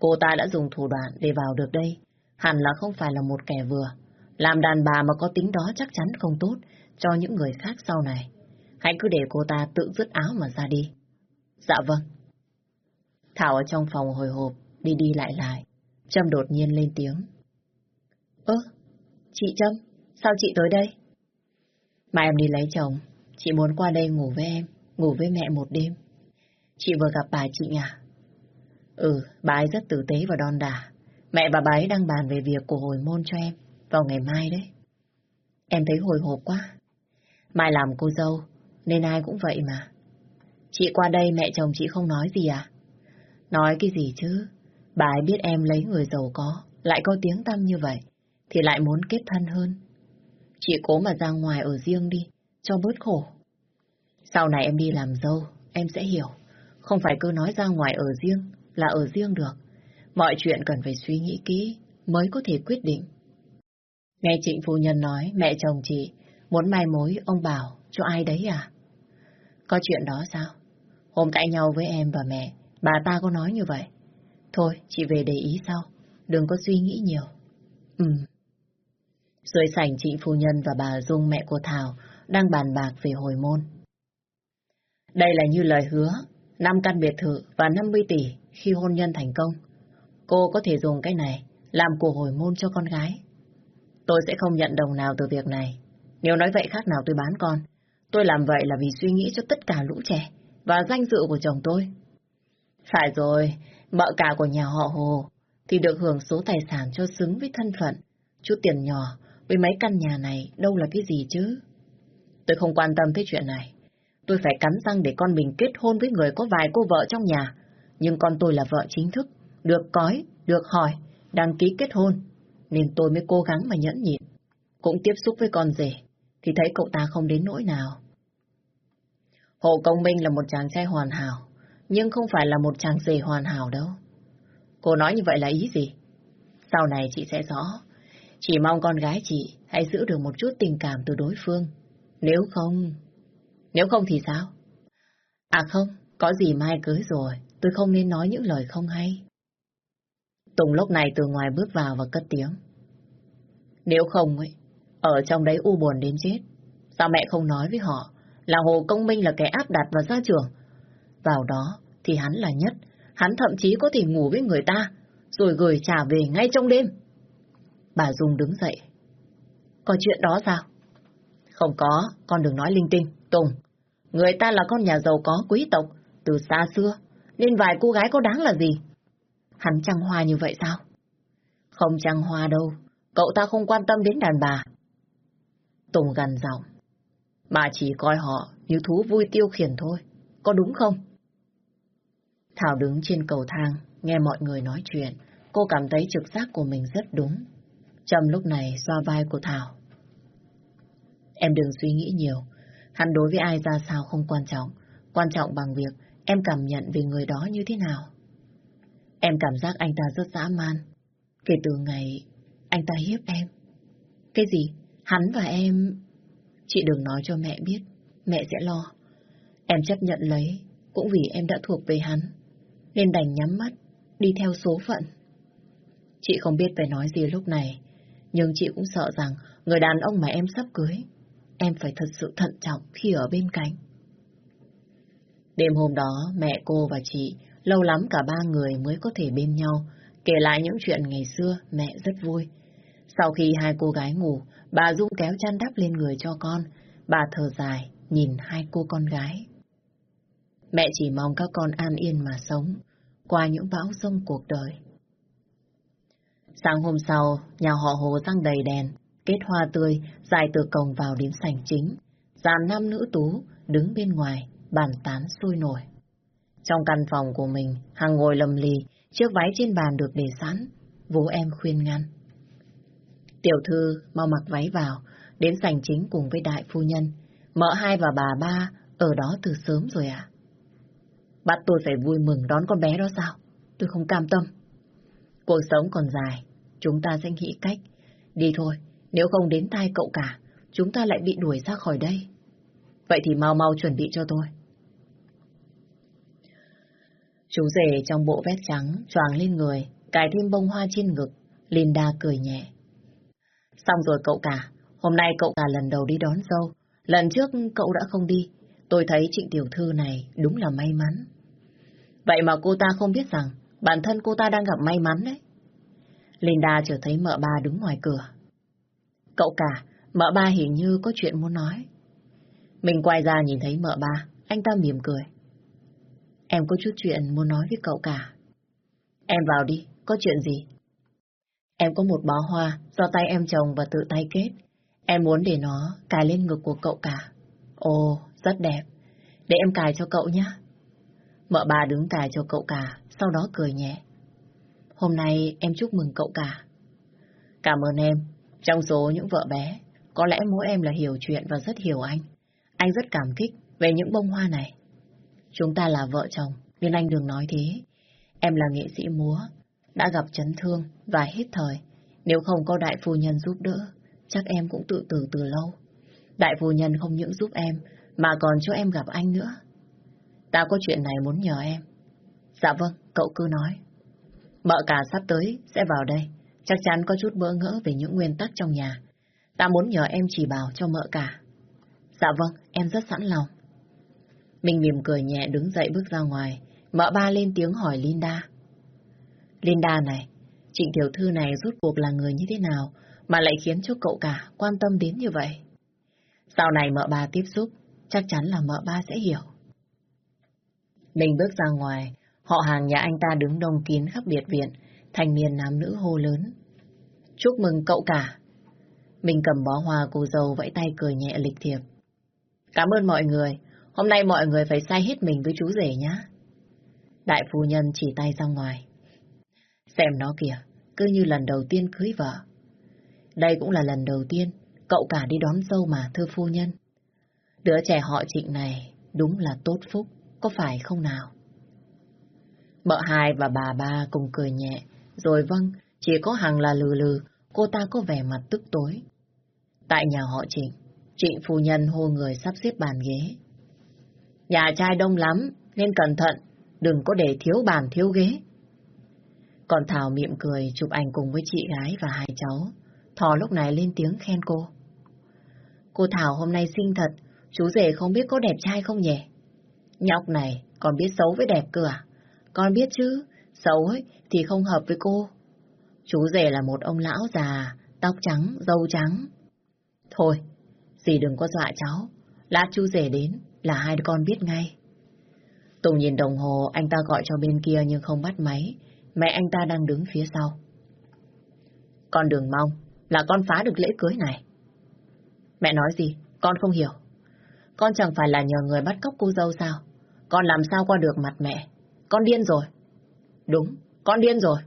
Cô ta đã dùng thủ đoạn để vào được đây. Hẳn là không phải là một kẻ vừa. Làm đàn bà mà có tính đó chắc chắn không tốt cho những người khác sau này. Hãy cứ để cô ta tự dứt áo mà ra đi. Dạ vâng. Thảo ở trong phòng hồi hộp, đi đi lại lại. Trâm đột nhiên lên tiếng. Ơ, chị Trâm, sao chị tới đây? Mà em đi lấy chồng, chị muốn qua đây ngủ với em, ngủ với mẹ một đêm. Chị vừa gặp bà chị à? Ừ, bà ấy rất tử tế và đon đà. Mẹ và bà ấy đang bàn về việc của hồi môn cho em, vào ngày mai đấy. Em thấy hồi hộp quá. Mai làm cô dâu, nên ai cũng vậy mà. Chị qua đây mẹ chồng chị không nói gì à? Nói cái gì chứ? Bà ấy biết em lấy người giàu có, lại có tiếng tăm như vậy, thì lại muốn kết thân hơn. Chị cố mà ra ngoài ở riêng đi, cho bớt khổ. Sau này em đi làm dâu, em sẽ hiểu. Không phải cứ nói ra ngoài ở riêng là ở riêng được. Mọi chuyện cần phải suy nghĩ kỹ mới có thể quyết định. Nghe trịnh phu nhân nói mẹ chồng chị muốn mai mối ông Bảo cho ai đấy à? Có chuyện đó sao? Hôm cãi nhau với em và mẹ, bà ta có nói như vậy. Thôi, chị về để ý sau. Đừng có suy nghĩ nhiều. Ừ. Rồi sảnh trịnh phu nhân và bà Dung mẹ của Thảo đang bàn bạc về hồi môn. Đây là như lời hứa, 5 căn biệt thự và 50 tỷ khi hôn nhân thành công. Cô có thể dùng cái này làm của hồi môn cho con gái. Tôi sẽ không nhận đồng nào từ việc này. Nếu nói vậy khác nào tôi bán con. Tôi làm vậy là vì suy nghĩ cho tất cả lũ trẻ và danh dự của chồng tôi. Phải rồi, mợ cả của nhà họ Hồ thì được hưởng số tài sản cho xứng với thân phận. Chút tiền nhỏ với mấy căn nhà này đâu là cái gì chứ? Tôi không quan tâm tới chuyện này tôi phải cắn răng để con mình kết hôn với người có vài cô vợ trong nhà. Nhưng con tôi là vợ chính thức, được cói, được hỏi, đăng ký kết hôn. Nên tôi mới cố gắng mà nhẫn nhịn. Cũng tiếp xúc với con rể, thì thấy cậu ta không đến nỗi nào. Hồ Công Minh là một chàng trai hoàn hảo, nhưng không phải là một chàng rể hoàn hảo đâu. Cô nói như vậy là ý gì? Sau này chị sẽ rõ. Chỉ mong con gái chị hãy giữ được một chút tình cảm từ đối phương. Nếu không... Nếu không thì sao? À không, có gì mai cưới rồi, tôi không nên nói những lời không hay. Tùng lúc này từ ngoài bước vào và cất tiếng. Nếu không ấy, ở trong đấy u buồn đến chết. Sao mẹ không nói với họ là Hồ Công Minh là kẻ áp đặt vào gia trưởng? Vào đó thì hắn là nhất, hắn thậm chí có thể ngủ với người ta, rồi gửi trả về ngay trong đêm. Bà Dung đứng dậy. Có chuyện đó sao? Không có, con đừng nói linh tinh. Tùng, người ta là con nhà giàu có quý tộc, từ xa xưa, nên vài cô gái có đáng là gì? Hắn trăng hoa như vậy sao? Không trăng hoa đâu, cậu ta không quan tâm đến đàn bà. Tùng gần giọng, bà chỉ coi họ như thú vui tiêu khiển thôi, có đúng không? Thảo đứng trên cầu thang, nghe mọi người nói chuyện, cô cảm thấy trực giác của mình rất đúng. Trầm lúc này xoa vai của Thảo. Em đừng suy nghĩ nhiều, hắn đối với ai ra sao không quan trọng, quan trọng bằng việc em cảm nhận về người đó như thế nào. Em cảm giác anh ta rất dã man, kể từ ngày anh ta hiếp em. Cái gì? Hắn và em... Chị đừng nói cho mẹ biết, mẹ sẽ lo. Em chấp nhận lấy, cũng vì em đã thuộc về hắn, nên đành nhắm mắt, đi theo số phận. Chị không biết phải nói gì lúc này, nhưng chị cũng sợ rằng người đàn ông mà em sắp cưới, em phải thật sự thận trọng khi ở bên cạnh. Đêm hôm đó, mẹ cô và chị, lâu lắm cả ba người mới có thể bên nhau, kể lại những chuyện ngày xưa, mẹ rất vui. Sau khi hai cô gái ngủ, bà Dung kéo chăn đắp lên người cho con, bà thở dài, nhìn hai cô con gái. Mẹ chỉ mong các con an yên mà sống, qua những bão rông cuộc đời. Sáng hôm sau, nhà họ Hồ răng đầy đèn, kết hoa tươi, dài từ cổng vào đến sảnh chính. Dàn nam nữ tú đứng bên ngoài, bàn tán sôi nổi. Trong căn phòng của mình, hàng ngồi lầm lì, chiếc váy trên bàn được để sẵn, bố em khuyên ngăn. Tiểu thư mau mặc váy vào, đến sảnh chính cùng với đại phu nhân. Mợ hai và bà ba ở đó từ sớm rồi à? Bắt tôi phải vui mừng đón con bé đó sao? Tôi không cam tâm. Cuộc sống còn dài, chúng ta sẽ nghĩ cách. Đi thôi, nếu không đến tai cậu cả, chúng ta lại bị đuổi ra khỏi đây. Vậy thì mau mau chuẩn bị cho tôi. Chú rể trong bộ vest trắng, choàng lên người, cài thêm bông hoa trên ngực. Linda cười nhẹ. Xong rồi cậu cả, hôm nay cậu cả lần đầu đi đón dâu. Lần trước cậu đã không đi, tôi thấy trịnh tiểu thư này đúng là may mắn. Vậy mà cô ta không biết rằng bản thân cô ta đang gặp may mắn đấy. Linda trở thấy mợ ba đứng ngoài cửa. Cậu cả, mợ ba hình như có chuyện muốn nói. Mình quay ra nhìn thấy mợ ba, anh ta mỉm cười. Em có chút chuyện muốn nói với cậu cả. Em vào đi, có chuyện gì? Em có một bó hoa do tay em trồng và tự tay kết. Em muốn để nó cài lên ngực của cậu cả. Ồ, rất đẹp. Để em cài cho cậu nhé. Mợ bà đứng cài cho cậu cả, sau đó cười nhẹ. Hôm nay em chúc mừng cậu cả. Cảm ơn em. Trong số những vợ bé, có lẽ mỗi em là hiểu chuyện và rất hiểu anh. Anh rất cảm kích về những bông hoa này. Chúng ta là vợ chồng, nên anh đừng nói thế. Em là nghệ sĩ múa, đã gặp chấn thương và hết thời. Nếu không có đại phu nhân giúp đỡ, chắc em cũng tự tử từ lâu. Đại phu nhân không những giúp em, mà còn cho em gặp anh nữa. Ta có chuyện này muốn nhờ em. Dạ vâng, cậu cứ nói. Mợ cả sắp tới sẽ vào đây, chắc chắn có chút bỡ ngỡ về những nguyên tắc trong nhà. Ta muốn nhờ em chỉ bảo cho mợ cả. Dạ vâng, em rất sẵn lòng. Mình mỉm cười nhẹ đứng dậy bước ra ngoài, mợ ba lên tiếng hỏi Linda. Linda này, trịnh tiểu thư này rút cuộc là người như thế nào mà lại khiến cho cậu cả quan tâm đến như vậy? Sau này mợ ba tiếp xúc, chắc chắn là mợ ba sẽ hiểu. Mình bước ra ngoài, họ hàng nhà anh ta đứng đông kín khắp biệt viện, thanh niên nam nữ hô lớn. Chúc mừng cậu cả. Mình cầm bó hoa cô dâu vẫy tay cười nhẹ lịch thiệp. Cảm ơn mọi người, Hôm nay mọi người phải say hết mình với chú rể nhá. Đại phu nhân chỉ tay ra ngoài. Xem nó kìa, cứ như lần đầu tiên cưới vợ. Đây cũng là lần đầu tiên cậu cả đi đón dâu mà thưa phu nhân. Đứa trẻ họ trịnh này đúng là tốt phúc, có phải không nào? Mợ hai và bà ba cùng cười nhẹ, rồi vâng, chỉ có hàng là lừ lừ, cô ta có vẻ mặt tức tối. Tại nhà họ trịnh, trịnh phu nhân hô người sắp xếp bàn ghế. Nhà trai đông lắm, nên cẩn thận, đừng có để thiếu bàn thiếu ghế. Còn Thảo mỉm cười chụp ảnh cùng với chị gái và hai cháu. Thò lúc này lên tiếng khen cô. Cô Thảo hôm nay xinh thật, chú rể không biết có đẹp trai không nhỉ? Nhóc này còn biết xấu với đẹp cơ à? Con biết chứ, xấu ấy thì không hợp với cô. Chú rể là một ông lão già, tóc trắng, dâu trắng. Thôi, dì đừng có dọa cháu. Lát chú rể đến là hai đứa con biết ngay. Tùng nhìn đồng hồ, anh ta gọi cho bên kia nhưng không bắt máy. Mẹ anh ta đang đứng phía sau. Con đừng mong là con phá được lễ cưới này. Mẹ nói gì? Con không hiểu. Con chẳng phải là nhờ người bắt cóc cô dâu sao? Con làm sao qua được mặt mẹ? Con điên rồi. Đúng, con điên rồi.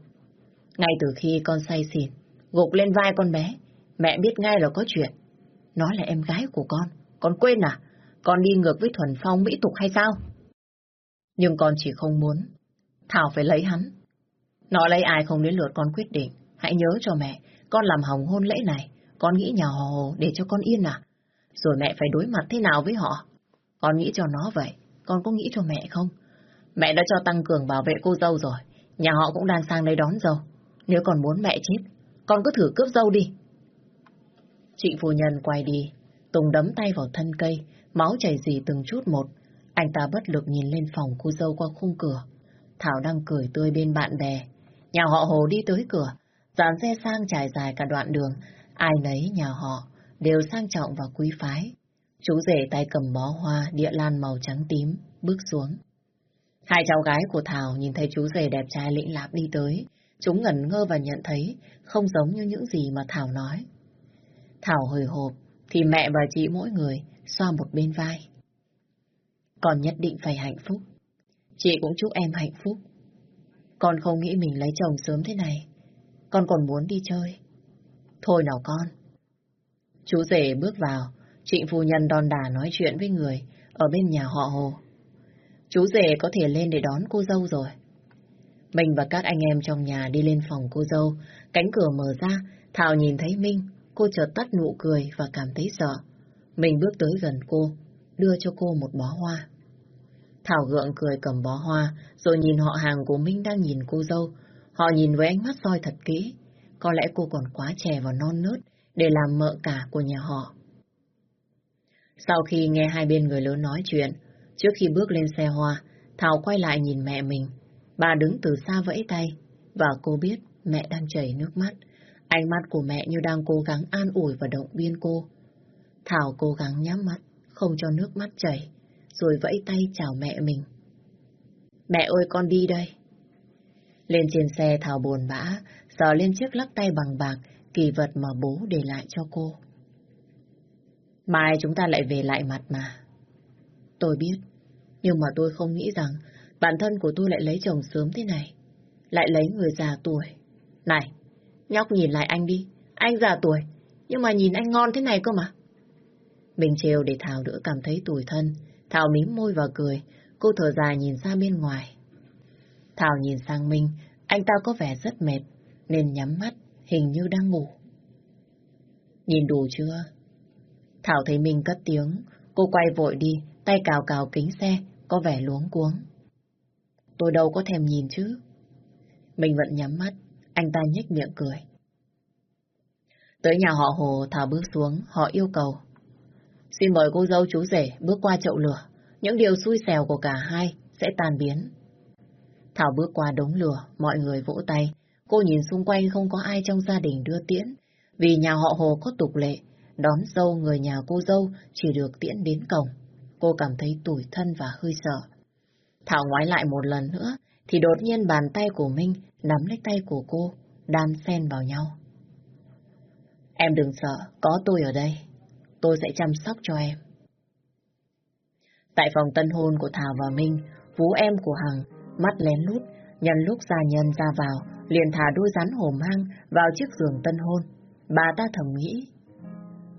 Ngay từ khi con say xỉn, gục lên vai con bé, mẹ biết ngay là có chuyện. Nó là em gái của con. Con quên à? Con đi ngược với thuần phong mỹ tục hay sao? Nhưng con chỉ không muốn. Thảo phải lấy hắn. Nó lấy ai không đến lượt con quyết định. Hãy nhớ cho mẹ, con làm hỏng hôn lễ này. Con nghĩ nhà họ để cho con yên à? Rồi mẹ phải đối mặt thế nào với họ? Con nghĩ cho nó vậy. Con có nghĩ cho mẹ không? Mẹ đã cho tăng cường bảo vệ cô dâu rồi. Nhà họ cũng đang sang đây đón dâu. Nếu còn muốn mẹ chết, con cứ thử cướp dâu đi. Chị phu nhân quay đi, Tùng đấm tay vào thân cây, máu chảy dì từng chút một. Anh ta bất lực nhìn lên phòng cô dâu qua khung cửa. Thảo đang cười tươi bên bạn bè. Nhà họ Hồ đi tới cửa, dàn xe sang trải dài cả đoạn đường. Ai nấy nhà họ đều sang trọng và quý phái. Chú rể tay cầm bó hoa địa lan màu trắng tím, bước xuống. Hai cháu gái của Thảo nhìn thấy chú rể đẹp trai lĩnh lạp đi tới. Chúng ngẩn ngơ và nhận thấy không giống như những gì mà Thảo nói. Thảo hồi hộp, thì mẹ và chị mỗi người xoa một bên vai. Con nhất định phải hạnh phúc. Chị cũng chúc em hạnh phúc. Con không nghĩ mình lấy chồng sớm thế này. Con còn muốn đi chơi. Thôi nào con. Chú rể bước vào, trịnh phu nhân đòn đà nói chuyện với người ở bên nhà họ Hồ. Chú rể có thể lên để đón cô dâu rồi. Mình và các anh em trong nhà đi lên phòng cô dâu, cánh cửa mở ra, Thảo nhìn thấy Minh, cô chợt tắt nụ cười và cảm thấy sợ. Mình bước tới gần cô, đưa cho cô một bó hoa. Thảo gượng cười cầm bó hoa, rồi nhìn họ hàng của Minh đang nhìn cô dâu. Họ nhìn với ánh mắt soi thật kỹ. Có lẽ cô còn quá trẻ và non nớt để làm mợ cả của nhà họ. Sau khi nghe hai bên người lớn nói chuyện, trước khi bước lên xe hoa, Thảo quay lại nhìn mẹ mình. Bà đứng từ xa vẫy tay, và cô biết mẹ đang chảy nước mắt. Ánh mắt của mẹ như đang cố gắng an ủi và động viên cô. Thảo cố gắng nhắm mắt, không cho nước mắt chảy, rồi vẫy tay chào mẹ mình. Mẹ ơi con đi đây. Lên trên xe Thảo buồn bã, sờ lên chiếc lắc tay bằng bạc, kỳ vật mà bố để lại cho cô. Mai chúng ta lại về lại mặt mà. Tôi biết, nhưng mà tôi không nghĩ rằng bản thân của tôi lại lấy chồng sớm thế này. Lại lấy người già tuổi. Này, nhóc nhìn lại anh đi. Anh già tuổi, nhưng mà nhìn anh ngon thế này cơ mà. Mình trêu để Thảo đỡ cảm thấy tủi thân. Thảo mím môi và cười, cô thở dài nhìn ra bên ngoài. Thảo nhìn sang Minh, anh ta có vẻ rất mệt, nên nhắm mắt, hình như đang ngủ. Nhìn đủ chưa? Thảo thấy Minh cất tiếng, cô quay vội đi, tay cào cào kính xe, có vẻ luống cuống. Tôi đâu có thèm nhìn chứ. Mình vẫn nhắm mắt, anh ta nhếch miệng cười. Tới nhà họ Hồ, Thảo bước xuống, họ yêu cầu. Xin mời cô dâu chú rể bước qua chậu lửa. Những điều xui xẻo của cả hai sẽ tan biến. Thảo bước qua đống lửa, mọi người vỗ tay. Cô nhìn xung quanh không có ai trong gia đình đưa tiễn. Vì nhà họ Hồ có tục lệ, đón dâu người nhà cô dâu chỉ được tiễn đến cổng. Cô cảm thấy tủi thân và hơi sợ. Thảo ngoái lại một lần nữa, thì đột nhiên bàn tay của Minh nắm lấy tay của cô, đan xen vào nhau. Em đừng sợ, có tôi ở đây tôi sẽ chăm sóc cho em. Tại phòng tân hôn của Thảo và Minh, vú em của Hằng, mắt lén lút, nhân lúc gia nhân ra vào, liền thả đuôi rắn hổ mang vào chiếc giường tân hôn. Bà ta thầm nghĩ,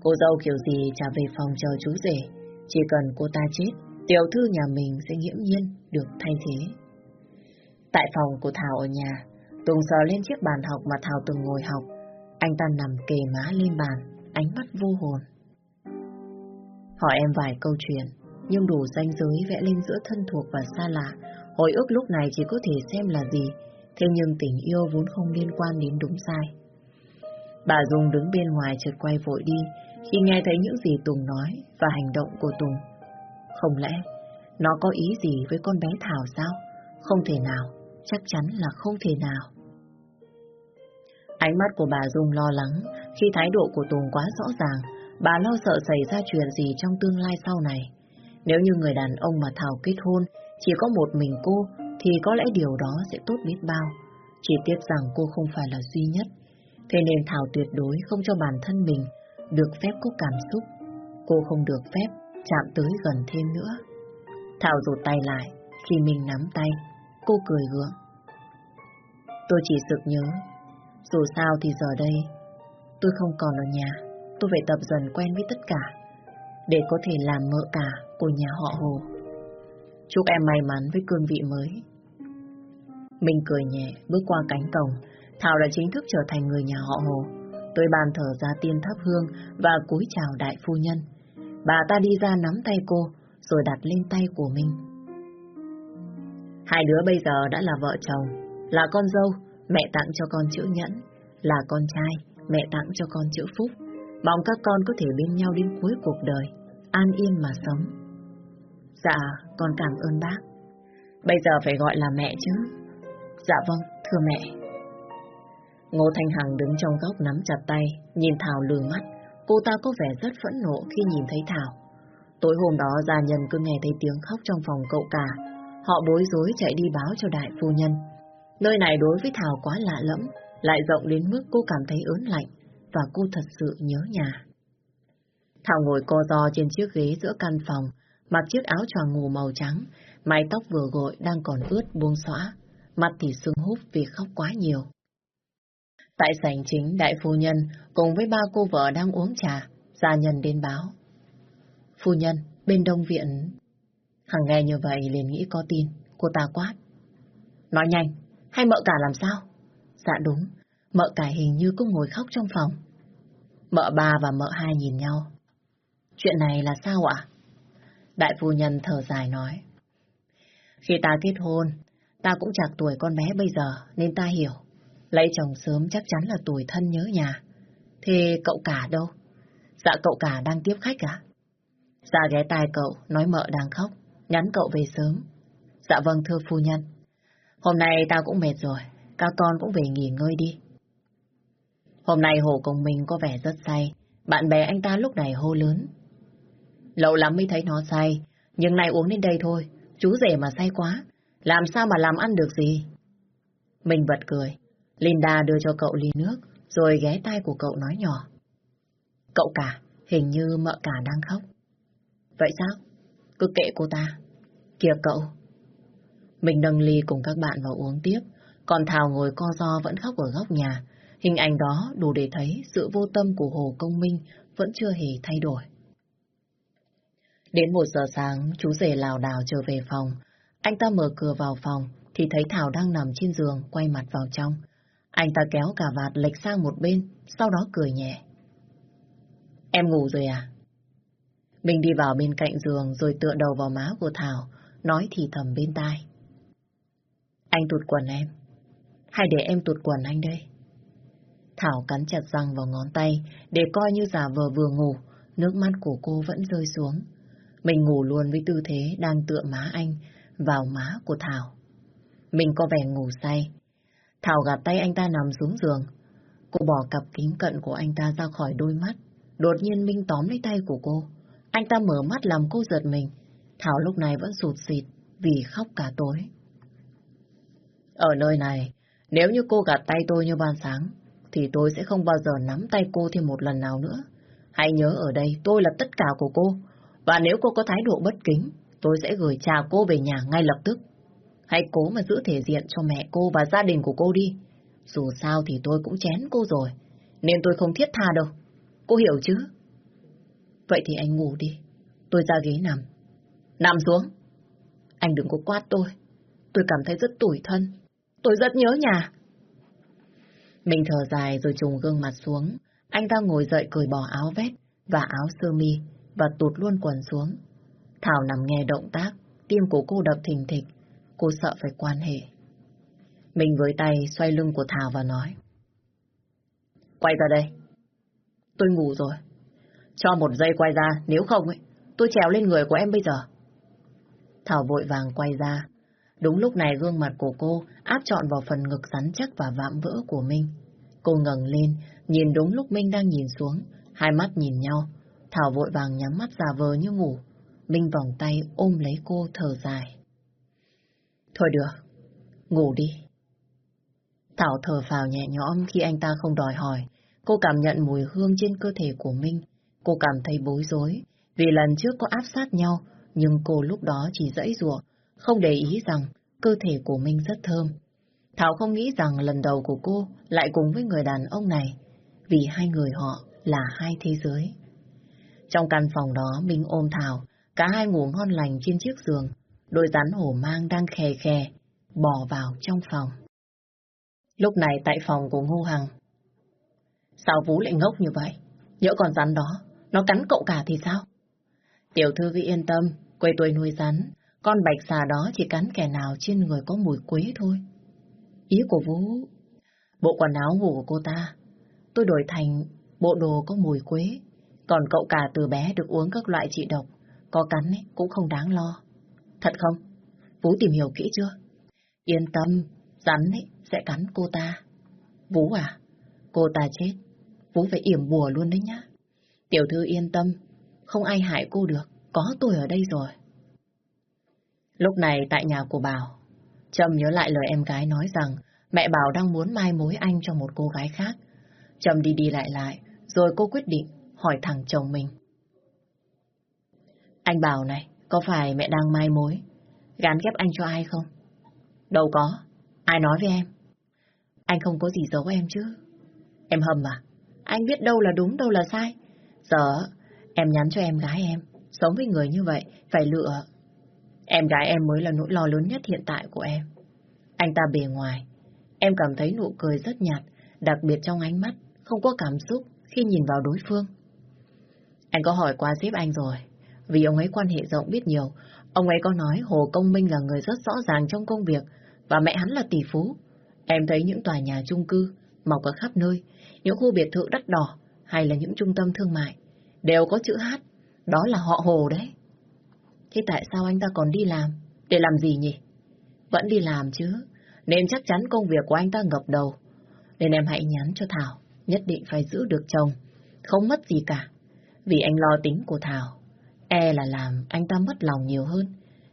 cô dâu kiểu gì trả về phòng chờ chú rể, chỉ cần cô ta chết, tiểu thư nhà mình sẽ nghiễm nhiên được thay thế. Tại phòng của Thảo ở nhà, Tùng sờ lên chiếc bàn học mà Thảo từng ngồi học. Anh ta nằm kề má lên bàn, ánh mắt vô hồn. Hỏi em vài câu chuyện, nhưng đủ danh giới vẽ lên giữa thân thuộc và xa lạ. Hồi ức lúc này chỉ có thể xem là gì, thế nhưng tình yêu vốn không liên quan đến đúng sai. Bà Dung đứng bên ngoài chợt quay vội đi khi nghe thấy những gì Tùng nói và hành động của Tùng. Không lẽ nó có ý gì với con bé Thảo sao? Không thể nào, chắc chắn là không thể nào. Ánh mắt của bà Dung lo lắng khi thái độ của Tùng quá rõ ràng. Bà lo sợ xảy ra chuyện gì trong tương lai sau này. Nếu như người đàn ông mà Thảo kết hôn chỉ có một mình cô thì có lẽ điều đó sẽ tốt biết bao. Chỉ tiếc rằng cô không phải là duy nhất. Thế nên Thảo tuyệt đối không cho bản thân mình được phép có cảm xúc. Cô không được phép chạm tới gần thêm nữa. Thảo rụt tay lại khi mình nắm tay. Cô cười gượng. Tôi chỉ sực nhớ. Dù sao thì giờ đây tôi không còn ở nhà. Tôi phải tập dần quen với tất cả để có thể làm mợ cả của nhà họ Hồ. Chúc em may mắn với cương vị mới. Mình cười nhẹ, bước qua cánh cổng. Thảo đã chính thức trở thành người nhà họ Hồ. Tôi bàn thở ra tiên thắp hương và cúi chào đại phu nhân. Bà ta đi ra nắm tay cô, rồi đặt lên tay của mình. Hai đứa bây giờ đã là vợ chồng, là con dâu, mẹ tặng cho con chữ nhẫn, là con trai, mẹ tặng cho con chữ phúc. Mong các con có thể bên nhau đến cuối cuộc đời, an yên mà sống. Dạ, con cảm ơn bác. Bây giờ phải gọi là mẹ chứ. Dạ vâng, thưa mẹ. Ngô Thanh Hằng đứng trong góc nắm chặt tay, nhìn Thảo lừa mắt. Cô ta có vẻ rất phẫn nộ khi nhìn thấy Thảo. Tối hôm đó gia nhân cứ nghe thấy tiếng khóc trong phòng cậu cả. Họ bối rối chạy đi báo cho đại phu nhân. Nơi này đối với Thảo quá lạ lẫm, lại rộng đến mức cô cảm thấy ớn lạnh và cô thật sự nhớ nhà. Thảo ngồi co ro trên chiếc ghế giữa căn phòng, mặc chiếc áo choàng ngủ màu trắng, mái tóc vừa gội đang còn ướt buông xõa, mặt thì sưng húp vì khóc quá nhiều. Tại sảnh chính, đại phu nhân cùng với ba cô vợ đang uống trà, gia nhân đến báo. Phu nhân, bên đông viện... Hằng nghe như vậy liền nghĩ có tin, cô ta quát. Nói nhanh, hay mợ cả làm sao? Dạ đúng, mợ cả hình như cũng ngồi khóc trong phòng. Mợ ba và mợ hai nhìn nhau. Chuyện này là sao ạ? Đại phu nhân thở dài nói. Khi ta kết hôn, ta cũng chạc tuổi con bé bây giờ nên ta hiểu. Lấy chồng sớm chắc chắn là tuổi thân nhớ nhà. Thế cậu cả đâu? Dạ cậu cả đang tiếp khách à? Dạ ghé tai cậu, nói mợ đang khóc, nhắn cậu về sớm. Dạ vâng thưa phu nhân. Hôm nay tao cũng mệt rồi, các con cũng về nghỉ ngơi đi. Hôm nay Hồ cùng mình có vẻ rất say, bạn bè anh ta lúc này hô lớn. Lâu lắm mới thấy nó say, nhưng nay uống đến đây thôi, chú rể mà say quá, làm sao mà làm ăn được gì? Mình bật cười, Linda đưa cho cậu ly nước, rồi ghé tay của cậu nói nhỏ. Cậu cả, hình như mợ cả đang khóc. Vậy sao? Cứ kệ cô ta. Kìa cậu. Mình nâng ly cùng các bạn vào uống tiếp, còn Thảo ngồi co do vẫn khóc ở góc nhà. Hình ảnh đó đủ để thấy sự vô tâm của Hồ Công Minh vẫn chưa hề thay đổi. Đến một giờ sáng, chú rể lào đảo trở về phòng. Anh ta mở cửa vào phòng, thì thấy Thảo đang nằm trên giường, quay mặt vào trong. Anh ta kéo cả vạt lệch sang một bên, sau đó cười nhẹ. Em ngủ rồi à? Mình đi vào bên cạnh giường rồi tựa đầu vào má của Thảo, nói thì thầm bên tai. Anh tụt quần em. Hay để em tụt quần anh đây? Thảo cắn chặt răng vào ngón tay để coi như giả vờ vừa ngủ, nước mắt của cô vẫn rơi xuống. Mình ngủ luôn với tư thế đang tựa má anh vào má của Thảo. Mình có vẻ ngủ say. Thảo gạt tay anh ta nằm xuống giường. Cô bỏ cặp kính cận của anh ta ra khỏi đôi mắt. Đột nhiên Minh tóm lấy tay của cô. Anh ta mở mắt làm cô giật mình. Thảo lúc này vẫn sụt xịt vì khóc cả tối. Ở nơi này, nếu như cô gạt tay tôi như ban sáng, thì tôi sẽ không bao giờ nắm tay cô thêm một lần nào nữa. Hãy nhớ ở đây tôi là tất cả của cô. Và nếu cô có thái độ bất kính, tôi sẽ gửi cha cô về nhà ngay lập tức. Hãy cố mà giữ thể diện cho mẹ cô và gia đình của cô đi. Dù sao thì tôi cũng chén cô rồi, nên tôi không thiết tha đâu. Cô hiểu chứ? Vậy thì anh ngủ đi, tôi ra ghế nằm. Nằm xuống. Anh đừng có quát tôi. Tôi cảm thấy rất tủi thân. Tôi rất nhớ nhà. Mình thở dài rồi trùng gương mặt xuống. Anh ta ngồi dậy cởi bỏ áo vest và áo sơ mi và tụt luôn quần xuống. Thảo nằm nghe động tác, tim của cô đập thình thịch. Cô sợ phải quan hệ. Mình với tay xoay lưng của Thảo và nói. Quay ra đây. Tôi ngủ rồi. Cho một giây quay ra, nếu không ấy, tôi trèo lên người của em bây giờ. Thảo vội vàng quay ra. Đúng lúc này gương mặt của cô áp trọn vào phần ngực rắn chắc và vạm vỡ của Minh. Cô ngẩng lên, nhìn đúng lúc Minh đang nhìn xuống, hai mắt nhìn nhau. Thảo vội vàng nhắm mắt giả vờ như ngủ. Minh vòng tay ôm lấy cô thở dài. Thôi được, ngủ đi. Thảo thở phào nhẹ nhõm khi anh ta không đòi hỏi. Cô cảm nhận mùi hương trên cơ thể của Minh. Cô cảm thấy bối rối, vì lần trước có áp sát nhau, nhưng cô lúc đó chỉ dãy rủa không để ý rằng cơ thể của Minh rất thơm. Thảo không nghĩ rằng lần đầu của cô lại cùng với người đàn ông này, vì hai người họ là hai thế giới. Trong căn phòng đó, Minh ôm Thảo, cả hai ngủ ngon lành trên chiếc giường, đôi rắn hổ mang đang khè khè, bò vào trong phòng. Lúc này tại phòng của Ngô Hằng. Sao Vũ lại ngốc như vậy? Nhỡ con rắn đó, nó cắn cậu cả thì sao? Tiểu thư vị yên tâm, quê tôi nuôi rắn, con bạch xà đó chỉ cắn kẻ nào trên người có mùi quế thôi. Ý của Vũ, bộ quần áo ngủ của cô ta, tôi đổi thành bộ đồ có mùi quế, còn cậu cả từ bé được uống các loại trị độc, có cắn ấy, cũng không đáng lo. Thật không? Vũ tìm hiểu kỹ chưa? Yên tâm, rắn ấy sẽ cắn cô ta. Vũ à, cô ta chết, Vũ phải yểm bùa luôn đấy nhá. Tiểu thư yên tâm, không ai hại cô được, có tôi ở đây rồi. Lúc này tại nhà của Bảo, Trâm nhớ lại lời em gái nói rằng mẹ Bảo đang muốn mai mối anh cho một cô gái khác. Trâm đi đi lại lại, rồi cô quyết định hỏi thằng chồng mình. Anh Bảo này, có phải mẹ đang mai mối, gán ghép anh cho ai không? Đâu có, ai nói với em? Anh không có gì giấu em chứ. Em hầm à? Anh biết đâu là đúng, đâu là sai. Giờ, em nhắn cho em gái em, sống với người như vậy, phải lựa Em gái em mới là nỗi lo lớn nhất hiện tại của em. Anh ta bề ngoài, em cảm thấy nụ cười rất nhạt, đặc biệt trong ánh mắt, không có cảm xúc khi nhìn vào đối phương. Anh có hỏi qua sếp anh rồi, vì ông ấy quan hệ rộng biết nhiều. Ông ấy có nói Hồ Công Minh là người rất rõ ràng trong công việc, và mẹ hắn là tỷ phú. Em thấy những tòa nhà chung cư mọc ở khắp nơi, những khu biệt thự đắt đỏ hay là những trung tâm thương mại, đều có chữ hát, đó là họ Hồ đấy. Thế tại sao anh ta còn đi làm? Để làm gì nhỉ? Vẫn đi làm chứ, nên chắc chắn công việc của anh ta ngập đầu. Nên em hãy nhắn cho Thảo, nhất định phải giữ được chồng, không mất gì cả. Vì anh lo tính của Thảo, e là làm anh ta mất lòng nhiều hơn.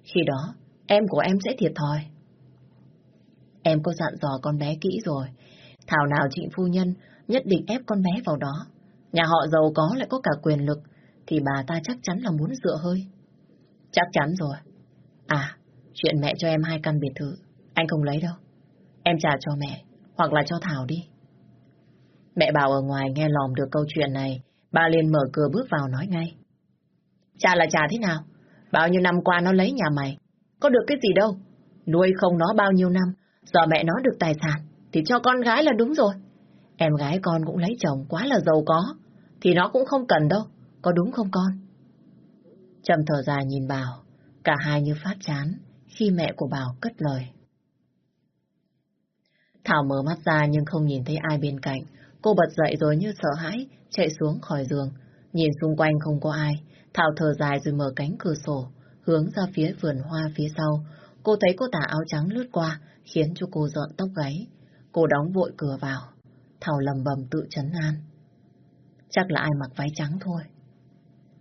Khi đó, em của em sẽ thiệt thòi. Em có dặn dò con bé kỹ rồi. Thảo nào trịnh phu nhân nhất định ép con bé vào đó. Nhà họ giàu có lại có cả quyền lực, thì bà ta chắc chắn là muốn dựa hơi. Chắc chắn rồi. À, chuyện mẹ cho em hai căn biệt thự, anh không lấy đâu. Em trả cho mẹ, hoặc là cho Thảo đi. Mẹ bảo ở ngoài nghe lòm được câu chuyện này, bà liền mở cửa bước vào nói ngay. Trả là trả thế nào? Bao nhiêu năm qua nó lấy nhà mày, có được cái gì đâu. Nuôi không nó bao nhiêu năm, giờ mẹ nó được tài sản, thì cho con gái là đúng rồi. Em gái con cũng lấy chồng quá là giàu có, thì nó cũng không cần đâu, có đúng không con? Trầm thở dài nhìn Bảo, cả hai như phát chán khi mẹ của Bảo cất lời. Thảo mở mắt ra nhưng không nhìn thấy ai bên cạnh. Cô bật dậy rồi như sợ hãi, chạy xuống khỏi giường. Nhìn xung quanh không có ai, Thảo thở dài rồi mở cánh cửa sổ, hướng ra phía vườn hoa phía sau. Cô thấy cô tả áo trắng lướt qua, khiến cho cô dọn tóc gáy. Cô đóng vội cửa vào. Thảo lầm bầm tự chấn an. Chắc là ai mặc váy trắng thôi.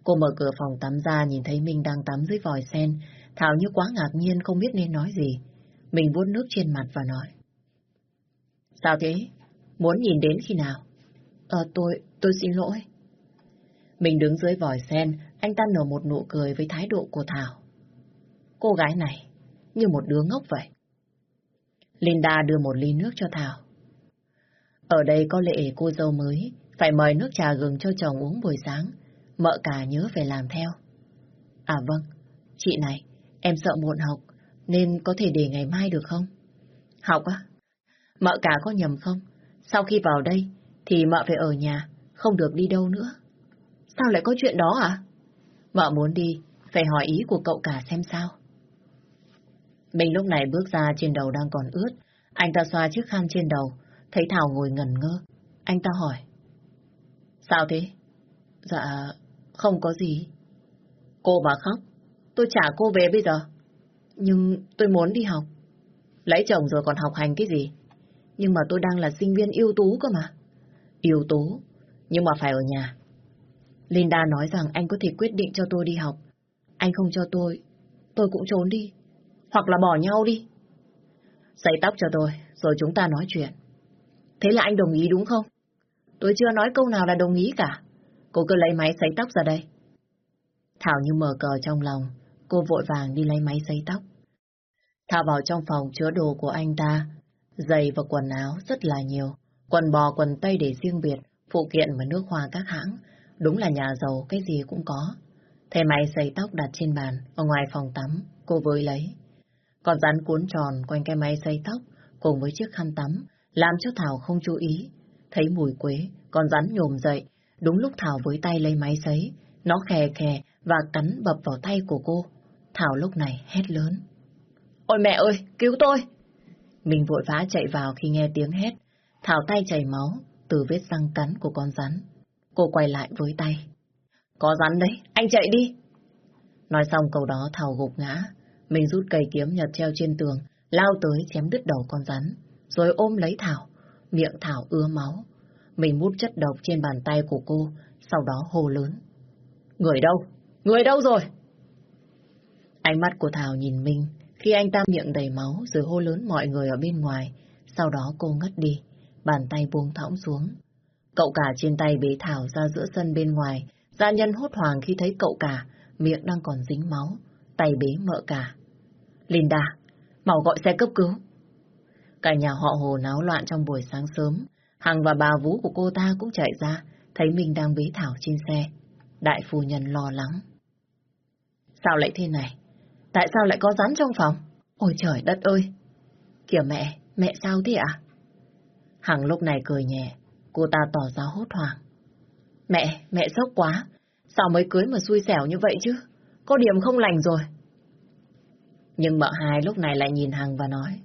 Cô mở cửa phòng tắm ra nhìn thấy mình đang tắm dưới vòi sen. Thảo như quá ngạc nhiên không biết nên nói gì. Mình vuốt nước trên mặt và nói. Sao thế? Muốn nhìn đến khi nào? Ờ, tôi, tôi xin lỗi. Mình đứng dưới vòi sen, anh ta nở một nụ cười với thái độ của Thảo. cô gái này như một đứa ngốc vậy. Linda đưa một ly nước cho Thảo. Ở đây có lệ cô dâu mới, phải mời nước trà gừng cho chồng uống buổi sáng. Mợ cả nhớ phải làm theo. À vâng, chị này, em sợ muộn học, nên có thể để ngày mai được không? Học á? Mợ cả có nhầm không? Sau khi vào đây, thì mợ phải ở nhà, không được đi đâu nữa. Sao lại có chuyện đó à? Mợ muốn đi, phải hỏi ý của cậu cả xem sao. Mình lúc này bước ra trên đầu đang còn ướt. Anh ta xoa chiếc khăn trên đầu, thấy Thảo ngồi ngẩn ngơ. Anh ta hỏi. Sao thế? Dạ, không có gì. Cô mà khóc, tôi trả cô về bây giờ. Nhưng tôi muốn đi học. Lấy chồng rồi còn học hành cái gì? Nhưng mà tôi đang là sinh viên ưu tú cơ mà. Ưu tú, nhưng mà phải ở nhà. Linda nói rằng anh có thể quyết định cho tôi đi học. Anh không cho tôi, tôi cũng trốn đi. Hoặc là bỏ nhau đi. Sấy tóc cho tôi, rồi chúng ta nói chuyện. Thế là anh đồng ý đúng không? Tôi chưa nói câu nào là đồng ý cả. Cô cứ lấy máy sấy tóc ra đây. Thảo như mở cờ trong lòng, cô vội vàng đi lấy máy sấy tóc. Thảo vào trong phòng chứa đồ của anh ta, giày và quần áo rất là nhiều, quần bò quần tây để riêng biệt, phụ kiện và nước hoa các hãng, đúng là nhà giàu cái gì cũng có. Thế máy sấy tóc đặt trên bàn, ở ngoài phòng tắm, cô với lấy. Còn rắn cuốn tròn quanh cái máy sấy tóc, cùng với chiếc khăn tắm, làm cho Thảo không chú ý. Thấy mùi quế, con rắn nhồm dậy, đúng lúc Thảo với tay lấy máy sấy, nó khè khè và cắn bập vào tay của cô. Thảo lúc này hét lớn. Ôi mẹ ơi, cứu tôi! Mình vội vã chạy vào khi nghe tiếng hét. Thảo tay chảy máu từ vết răng cắn của con rắn. Cô quay lại với tay. Có rắn đấy, anh chạy đi! Nói xong câu đó Thảo gục ngã. Mình rút cây kiếm nhật treo trên tường, lao tới chém đứt đầu con rắn, rồi ôm lấy Thảo. Miệng Thảo ưa máu. Mình mút chất độc trên bàn tay của cô, sau đó hô lớn. Người đâu? Người đâu rồi? Ánh mắt của Thảo nhìn mình, khi anh ta miệng đầy máu rồi hô lớn mọi người ở bên ngoài. Sau đó cô ngất đi, bàn tay buông thõng xuống. Cậu cả trên tay bế Thảo ra giữa sân bên ngoài. Gia nhân hốt hoảng khi thấy cậu cả, miệng đang còn dính máu, tay bế mợ cả. Linda, mau gọi xe cấp cứu. Cả nhà họ hồ náo loạn trong buổi sáng sớm. Hằng và bà vú của cô ta cũng chạy ra, thấy mình đang bế Thảo trên xe. Đại phu nhân lo lắng. Sao lại thế này? Tại sao lại có rắn trong phòng? Ôi trời đất ơi! Kìa mẹ, mẹ sao thế ạ? Hằng lúc này cười nhẹ, cô ta tỏ ra hốt hoảng. Mẹ, mẹ sốc quá. Sao mới cưới mà xui xẻo như vậy chứ? Có điểm không lành rồi. Nhưng mợ hai lúc này lại nhìn Hằng và nói.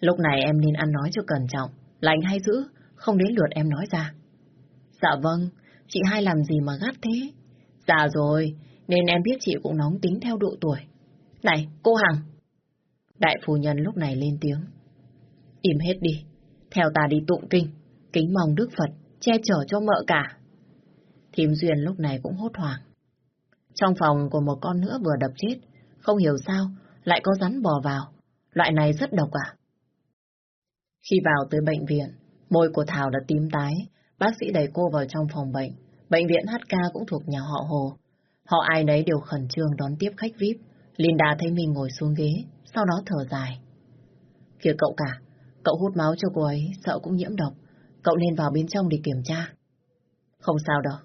Lúc này em nên ăn nói cho cẩn trọng, lành hay dữ, không đến lượt em nói ra. Dạ vâng, chị hai làm gì mà gắt thế? Dạ rồi, nên em biết chị cũng nóng tính theo độ tuổi. Này, cô Hằng! Đại phu nhân lúc này lên tiếng. Im hết đi, theo ta đi tụng kinh, kính mong Đức Phật, che chở cho mợ cả. Thím Duyên lúc này cũng hốt hoảng. Trong phòng của một con nữa vừa đập chết, không hiểu sao, lại có rắn bò vào. Loại này rất độc à? Khi vào tới bệnh viện, môi của Thảo đã tím tái, bác sĩ đẩy cô vào trong phòng bệnh. Bệnh viện HK cũng thuộc nhà họ Hồ. Họ ai nấy đều khẩn trương đón tiếp khách VIP. Linda thấy mình ngồi xuống ghế, sau đó thở dài. Kìa cậu cả, cậu hút máu cho cô ấy, sợ cũng nhiễm độc. Cậu nên vào bên trong để kiểm tra. Không sao đâu,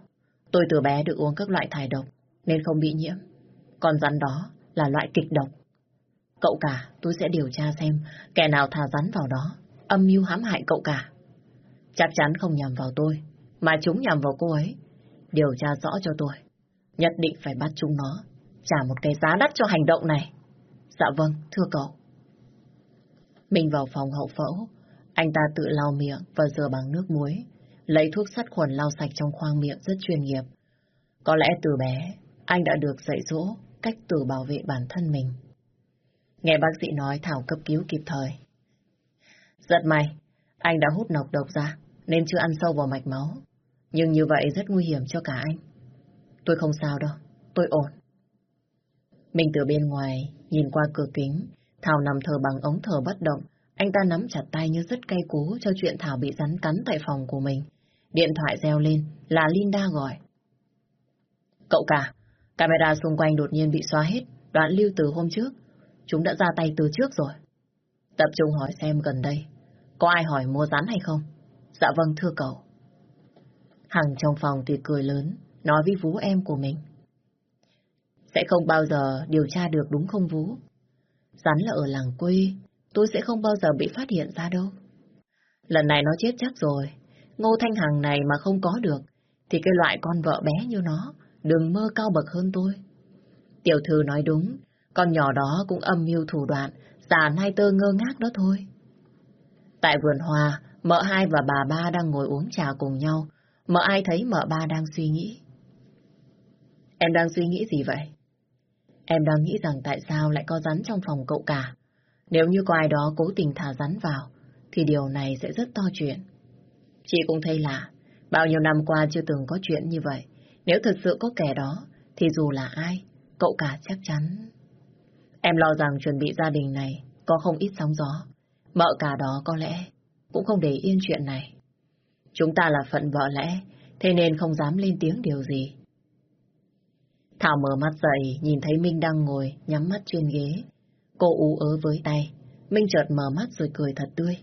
tôi từ bé được uống các loại thải độc, nên không bị nhiễm. Còn rắn đó là loại kịch độc. Cậu cả, tôi sẽ điều tra xem kẻ nào thả rắn vào đó, âm mưu hãm hại cậu cả. Chắc chắn không nhằm vào tôi, mà chúng nhằm vào cô ấy. Điều tra rõ cho tôi. Nhất định phải bắt chúng nó, trả một cái giá đắt cho hành động này. Dạ vâng, thưa cậu. Mình vào phòng hậu phẫu, anh ta tự lau miệng và rửa bằng nước muối, lấy thuốc sát khuẩn lau sạch trong khoang miệng rất chuyên nghiệp. Có lẽ từ bé, anh đã được dạy dỗ cách tự bảo vệ bản thân mình. Nghe bác sĩ nói Thảo cấp cứu kịp thời. Rất may, anh đã hút nọc độc ra, nên chưa ăn sâu vào mạch máu. Nhưng như vậy rất nguy hiểm cho cả anh. Tôi không sao đâu, tôi ổn. Mình từ bên ngoài, nhìn qua cửa kính, Thảo nằm thở bằng ống thở bất động. Anh ta nắm chặt tay như rất cay cú cho chuyện Thảo bị rắn cắn tại phòng của mình. Điện thoại reo lên, là Linda gọi. Cậu cả, camera xung quanh đột nhiên bị xóa hết, đoạn lưu từ hôm trước. Chúng đã ra tay từ trước rồi. Tập trung hỏi xem gần đây, có ai hỏi mua rắn hay không? Dạ vâng thưa cậu. Hằng trong phòng thì cười lớn, nói với Vũ em của mình. Sẽ không bao giờ điều tra được đúng không Vũ? Rắn là ở làng quê, tôi sẽ không bao giờ bị phát hiện ra đâu. Lần này nó chết chắc rồi, Ngô Thanh Hằng này mà không có được, thì cái loại con vợ bé như nó, đừng mơ cao bậc hơn tôi. Tiểu thư nói đúng, con nhỏ đó cũng âm mưu thủ đoạn, giả nai tơ ngơ ngác đó thôi. Tại vườn hoa, mợ hai và bà ba đang ngồi uống trà cùng nhau, mợ ai thấy mợ ba đang suy nghĩ. Em đang suy nghĩ gì vậy? Em đang nghĩ rằng tại sao lại có rắn trong phòng cậu cả. Nếu như có ai đó cố tình thả rắn vào, thì điều này sẽ rất to chuyện. Chị cũng thấy lạ, bao nhiêu năm qua chưa từng có chuyện như vậy. Nếu thật sự có kẻ đó, thì dù là ai, cậu cả chắc chắn. Em lo rằng chuẩn bị gia đình này có không ít sóng gió. Mợ cả đó có lẽ cũng không để yên chuyện này. Chúng ta là phận vợ lẽ, thế nên không dám lên tiếng điều gì. Thảo mở mắt dậy, nhìn thấy Minh đang ngồi, nhắm mắt trên ghế. Cô ú ớ với tay. Minh chợt mở mắt rồi cười thật tươi.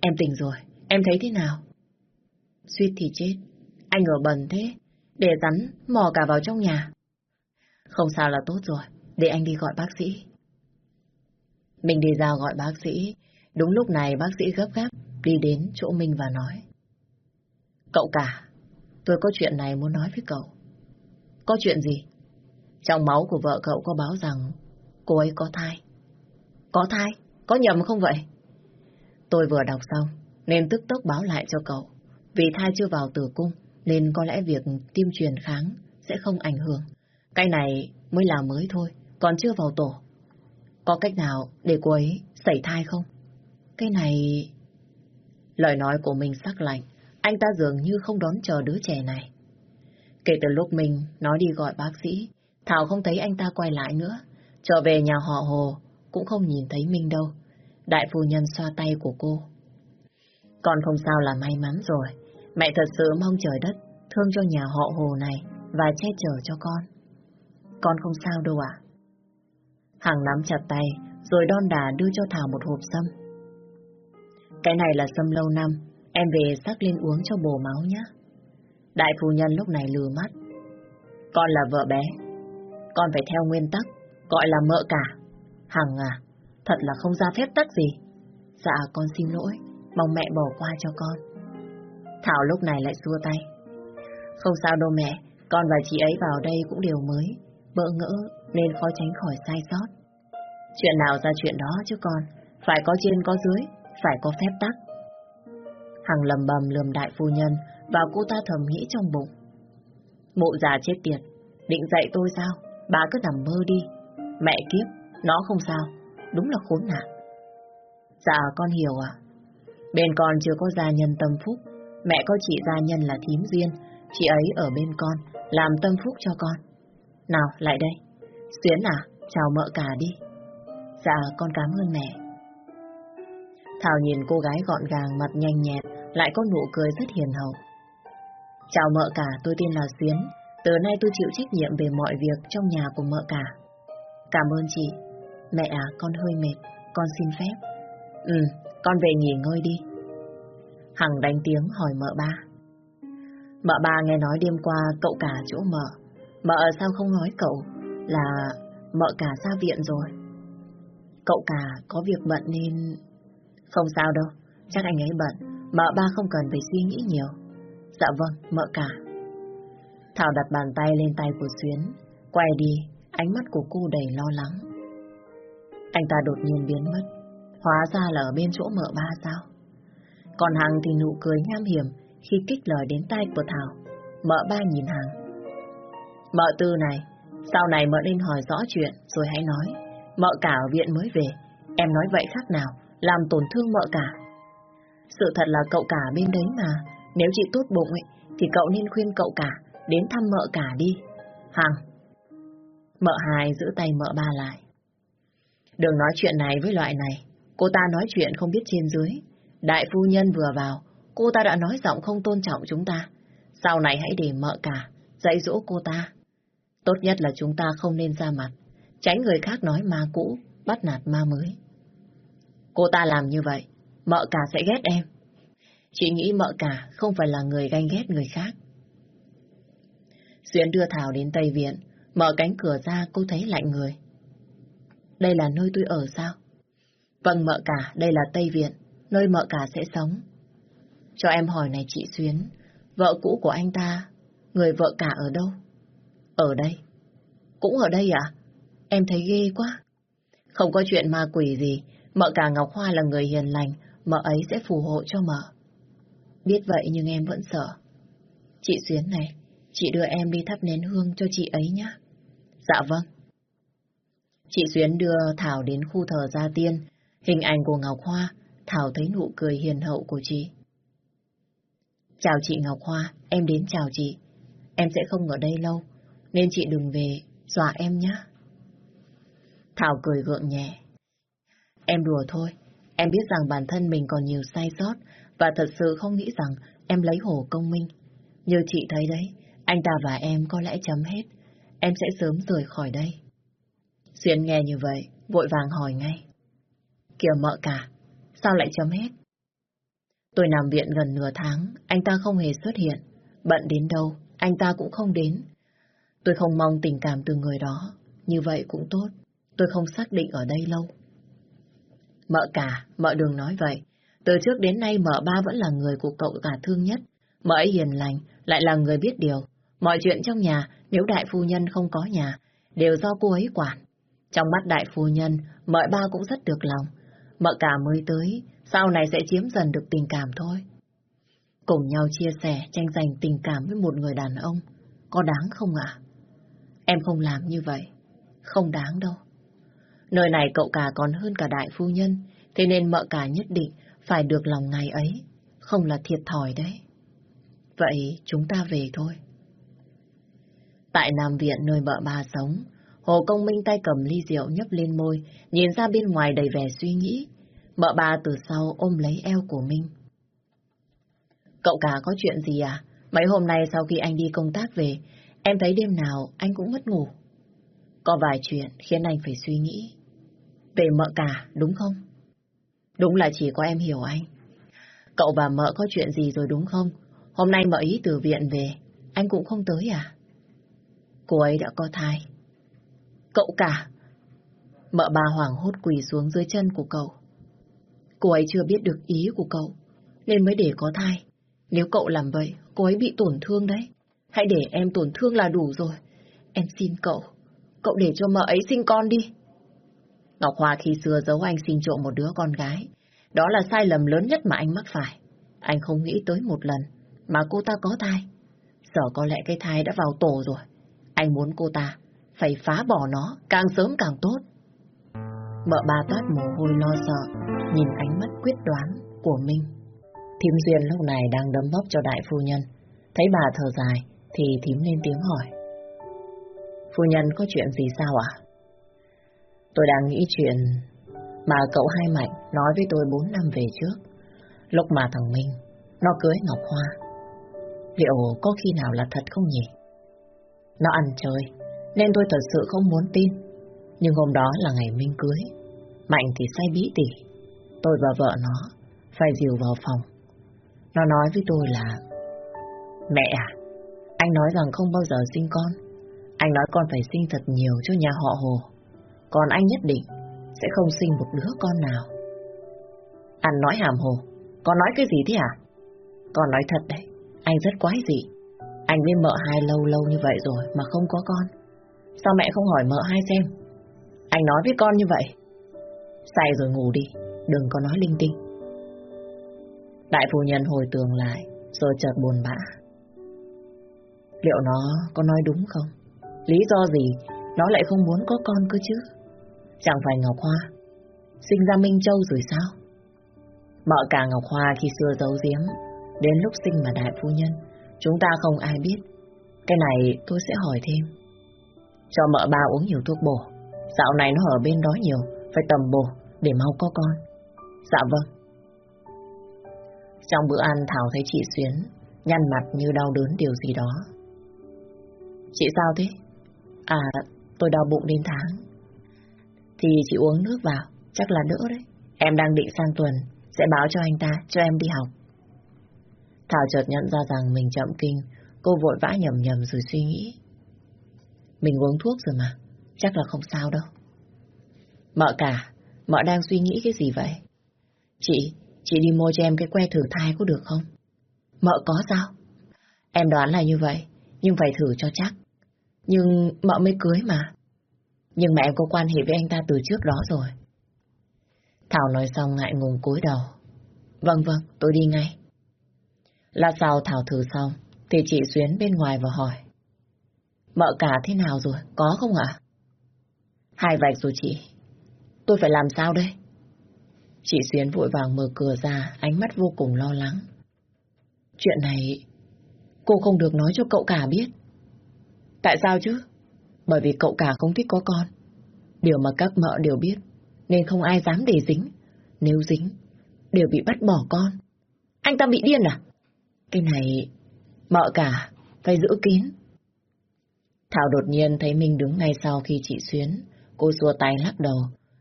Em tỉnh rồi, em thấy thế nào? Suýt thì chết. Anh ở bần thế, để rắn mò cả vào trong nhà. Không sao là tốt rồi, để anh đi gọi bác sĩ. Mình đi ra gọi bác sĩ. Đúng lúc này bác sĩ gấp gáp đi đến chỗ Minh và nói. Cậu cả, tôi có chuyện này muốn nói với cậu. Có chuyện gì? Trong máu của vợ cậu có báo rằng cô ấy có thai. Có thai? Có nhầm không vậy? Tôi vừa đọc xong, nên tức tốc báo lại cho cậu. Vì thai chưa vào tử cung, nên có lẽ việc tiêm truyền kháng sẽ không ảnh hưởng. Cái này mới là mới thôi, còn chưa vào tổ. Có cách nào để cô ấy xảy thai không? Cái này... Lời nói của mình sắc lạnh, anh ta dường như không đón chờ đứa trẻ này. Kể từ lúc mình nói đi gọi bác sĩ, Thảo không thấy anh ta quay lại nữa. Trở về nhà họ Hồ, cũng không nhìn thấy Minh đâu. Đại phu nhân xoa tay của cô. Con không sao là may mắn rồi. Mẹ thật sự mong trời đất thương cho nhà họ Hồ này và che chở cho con. Con không sao đâu ạ. Hằng nắm chặt tay, rồi đon đà đưa cho Thảo một hộp sâm. Cái này là sâm lâu năm, em về sắc lên uống cho bổ máu nhé. Đại phu nhân lúc này lừa mắt. Con là vợ bé, con phải theo nguyên tắc, gọi là mợ cả. Hằng à, thật là không ra phép tắc gì. Dạ con xin lỗi, mong mẹ bỏ qua cho con. Thảo lúc này lại xua tay. Không sao đâu mẹ, con và chị ấy vào đây cũng đều mới, bỡ ngỡ nên khó tránh khỏi sai sót. Chuyện nào ra chuyện đó chứ con, phải có trên có dưới, phải có phép tắc. Hằng lầm bầm lườm đại phu nhân và cô ta thầm nghĩ trong bụng. Mụ già chết tiệt, định dạy tôi sao? Bà cứ nằm mơ đi. Mẹ kiếp, nó không sao, đúng là khốn nạn. Dạ con hiểu ạ. Bên con chưa có gia nhân tâm phúc, mẹ có chị gia nhân là thím duyên, chị ấy ở bên con, làm tâm phúc cho con. Nào, lại đây. Xuyến à, chào mợ cả đi. Dạ, con cảm ơn mẹ. Thảo nhìn cô gái gọn gàng, mặt nhanh nhẹt, lại có nụ cười rất hiền hậu. Chào mợ cả, tôi tên là Xuyến. Từ nay tôi chịu trách nhiệm về mọi việc trong nhà của mợ cả. Cảm ơn chị. Mẹ à, con hơi mệt, con xin phép. Ừ, con về nghỉ ngơi đi. Hằng đánh tiếng hỏi mợ ba. Mợ ba nghe nói đêm qua cậu cả chỗ mợ. Mợ sao không nói cậu là mợ cả ra viện rồi. Cậu cả có việc bận nên... Không sao đâu, chắc anh ấy bận. Mợ ba không cần phải suy nghĩ nhiều. Dạ vâng, mợ cả. Thảo đặt bàn tay lên tay của Xuyến, quay đi, ánh mắt của cô đầy lo lắng. Anh ta đột nhiên biến mất, hóa ra là ở bên chỗ mợ ba sao? Còn Hằng thì nụ cười nham hiểm khi kích lời đến tay của Thảo. Mợ ba nhìn Hằng. Mợ tư này, sau này mợ nên hỏi rõ chuyện rồi hãy nói. Mợ cả ở viện mới về, em nói vậy khác nào, làm tổn thương mợ cả. Sự thật là cậu cả bên đấy mà, nếu chị tốt bụng ấy, thì cậu nên khuyên cậu cả đến thăm mợ cả đi. Hằng. Mợ hai giữ tay mợ ba lại. Đừng nói chuyện này với loại này. Cô ta nói chuyện không biết trên dưới. Đại phu nhân vừa vào, cô ta đã nói giọng không tôn trọng chúng ta. Sau này hãy để mợ cả dạy dỗ cô ta. Tốt nhất là chúng ta không nên ra mặt. tránh người khác nói ma cũ, bắt nạt ma mới. Cô ta làm như vậy, mợ cả sẽ ghét em. Chị nghĩ mợ cả không phải là người ganh ghét người khác. Xuyến đưa Thảo đến Tây Viện, mở cánh cửa ra cô thấy lạnh người. Đây là nơi tôi ở sao? Vâng mợ cả, đây là Tây Viện, nơi mợ cả sẽ sống. Cho em hỏi này chị Xuyến, vợ cũ của anh ta, người vợ cả ở đâu? Ở đây. Cũng ở đây à? Em thấy ghê quá. Không có chuyện ma quỷ gì, mợ cả Ngọc Hoa là người hiền lành, mợ ấy sẽ phù hộ cho mợ. Biết vậy nhưng em vẫn sợ. Chị Xuyến này, chị đưa em đi thắp nén hương cho chị ấy nhé. Dạ vâng. Chị Xuyến đưa Thảo đến khu thờ gia tiên, hình ảnh của Ngọc Hoa, Thảo thấy nụ cười hiền hậu của chị. Chào chị Ngọc Hoa, em đến chào chị. Em sẽ không ở đây lâu, nên chị đừng về, dọa em nhé. Thảo cười gượng nhẹ. Em đùa thôi, em biết rằng bản thân mình còn nhiều sai sót và thật sự không nghĩ rằng em lấy hồ công minh. Như chị thấy đấy, anh ta và em có lẽ chấm hết. Em sẽ sớm rời khỏi đây. Xuyên nghe như vậy, vội vàng hỏi ngay. Kìa mợ cả, sao lại chấm hết? Tôi nằm viện gần nửa tháng, anh ta không hề xuất hiện. Bận đến đâu, anh ta cũng không đến. Tôi không mong tình cảm từ người đó, như vậy cũng tốt. Tôi không xác định ở đây lâu. Mợ cả, mợ đừng nói vậy. Từ trước đến nay mợ ba vẫn là người của cậu cả thương nhất. Mợ ấy hiền lành, lại là người biết điều. Mọi chuyện trong nhà, nếu đại phu nhân không có nhà, đều do cô ấy quản. Trong mắt đại phu nhân, mợ ba cũng rất được lòng. Mợ cả mới tới, sau này sẽ chiếm dần được tình cảm thôi. Cùng nhau chia sẻ, tranh giành tình cảm với một người đàn ông, có đáng không ạ? Em không làm như vậy, không đáng đâu. Nơi này cậu cả còn hơn cả đại phu nhân, thế nên mợ cả nhất định phải được lòng ngày ấy, không là thiệt thòi đấy. Vậy chúng ta về thôi. Tại Nam Viện nơi vợ bà sống, Hồ Công Minh tay cầm ly rượu nhấp lên môi, nhìn ra bên ngoài đầy vẻ suy nghĩ. Mợ bà từ sau ôm lấy eo của Minh. Cậu cả có chuyện gì à? Mấy hôm nay sau khi anh đi công tác về, em thấy đêm nào anh cũng mất ngủ. Có vài chuyện khiến anh phải suy nghĩ. Về mợ cả, đúng không? Đúng là chỉ có em hiểu anh. Cậu và mợ có chuyện gì rồi đúng không? Hôm nay mợ ý từ viện về, anh cũng không tới à? Cô ấy đã có thai. Cậu cả. Mợ bà hoảng hốt quỳ xuống dưới chân của cậu. Cô ấy chưa biết được ý của cậu, nên mới để có thai. Nếu cậu làm vậy, cô ấy bị tổn thương đấy. Hãy để em tổn thương là đủ rồi. Em xin cậu, cậu để cho mợ ấy sinh con đi. Ngọc Hoa khi xưa giấu anh sinh trộm một đứa con gái. Đó là sai lầm lớn nhất mà anh mắc phải. Anh không nghĩ tới một lần mà cô ta có thai. Giờ có lẽ cái thai đã vào tổ rồi. Anh muốn cô ta phải phá bỏ nó càng sớm càng tốt. Mợ ba toát mồ hôi lo sợ, nhìn ánh mắt quyết đoán của Minh. Thím Duyên lúc này đang đấm bóp cho đại phu nhân. Thấy bà thở dài thì thím lên tiếng hỏi. Phu nhân có chuyện gì sao ạ? Tôi đang nghĩ chuyện mà cậu hai Mạnh nói với tôi bốn năm về trước. Lúc mà thằng Minh, nó cưới Ngọc Hoa. Liệu có khi nào là thật không nhỉ? Nó ăn chơi, nên tôi thật sự không muốn tin. Nhưng hôm đó là ngày Minh cưới. Mạnh thì say bí tỉ. Tôi và vợ nó phải dìu vào phòng. Nó nói với tôi là Mẹ à, anh nói rằng không bao giờ sinh con. Anh nói con phải sinh thật nhiều cho nhà họ Hồ. Còn anh nhất định sẽ không sinh một đứa con nào. Anh nói hàm hồ, con nói cái gì thế à? Con nói thật đấy, anh rất quái dị. Anh với mợ hai lâu lâu như vậy rồi mà không có con. Sao mẹ không hỏi mợ hai xem? Anh nói với con như vậy. Say rồi ngủ đi, đừng có nói linh tinh. Đại phu nhân hồi tường lại, rồi chợt buồn bã. Liệu nó có nói đúng không? Lý do gì nó lại không muốn có con cơ chứ? Chẳng phải Ngọc Hoa Sinh ra Minh Châu rồi sao Mợ cả Ngọc Hoa khi xưa giấu giếm Đến lúc sinh mà đại phu nhân Chúng ta không ai biết. Cái này tôi sẽ hỏi thêm. Cho mợ ba uống nhiều thuốc bổ. Dạo này nó ở bên đó nhiều Phải tầm bổ để mau có con. Dạ vâng. Trong bữa ăn Thảo thấy chị Xuyến Nhăn mặt như đau đớn điều gì đó. Chị sao thế? À tôi đau bụng đến tháng. Thì chị uống nước vào, chắc là đỡ đấy. Em đang định sang tuần, sẽ báo cho anh ta, cho em đi học. Thảo chợt nhận ra rằng mình chậm kinh, cô vội vã nhầm nhầm rồi suy nghĩ. Mình uống thuốc rồi mà, chắc là không sao đâu. Mợ cả, mợ đang suy nghĩ cái gì vậy? Chị, chị đi mua cho em cái que thử thai có được không? Mợ có sao? Em đoán là như vậy, nhưng phải thử cho chắc. Nhưng mợ mới cưới mà. Nhưng mà em có quan hệ với anh ta từ trước đó rồi. Thảo nói xong ngại ngùng cúi đầu. Vâng vâng, tôi đi ngay. Lát sau Thảo thử xong, thì chị Xuyến bên ngoài và hỏi. Mợ cả thế nào rồi, có không ạ? Hai vạch rồi chị. Tôi phải làm sao đây? Chị Xuyến vội vàng mở cửa ra, ánh mắt vô cùng lo lắng. Chuyện này, cô không được nói cho cậu cả biết. Tại sao chứ? Bởi vì cậu cả không thích có con. Điều mà các mợ đều biết, nên không ai dám để dính. Nếu dính, đều bị bắt bỏ con. Anh ta bị điên à? Cái này, mợ cả, phải giữ kín. Thảo đột nhiên thấy Minh đứng ngay sau khi chị Xuyến. Cô xua tay lắc đầu.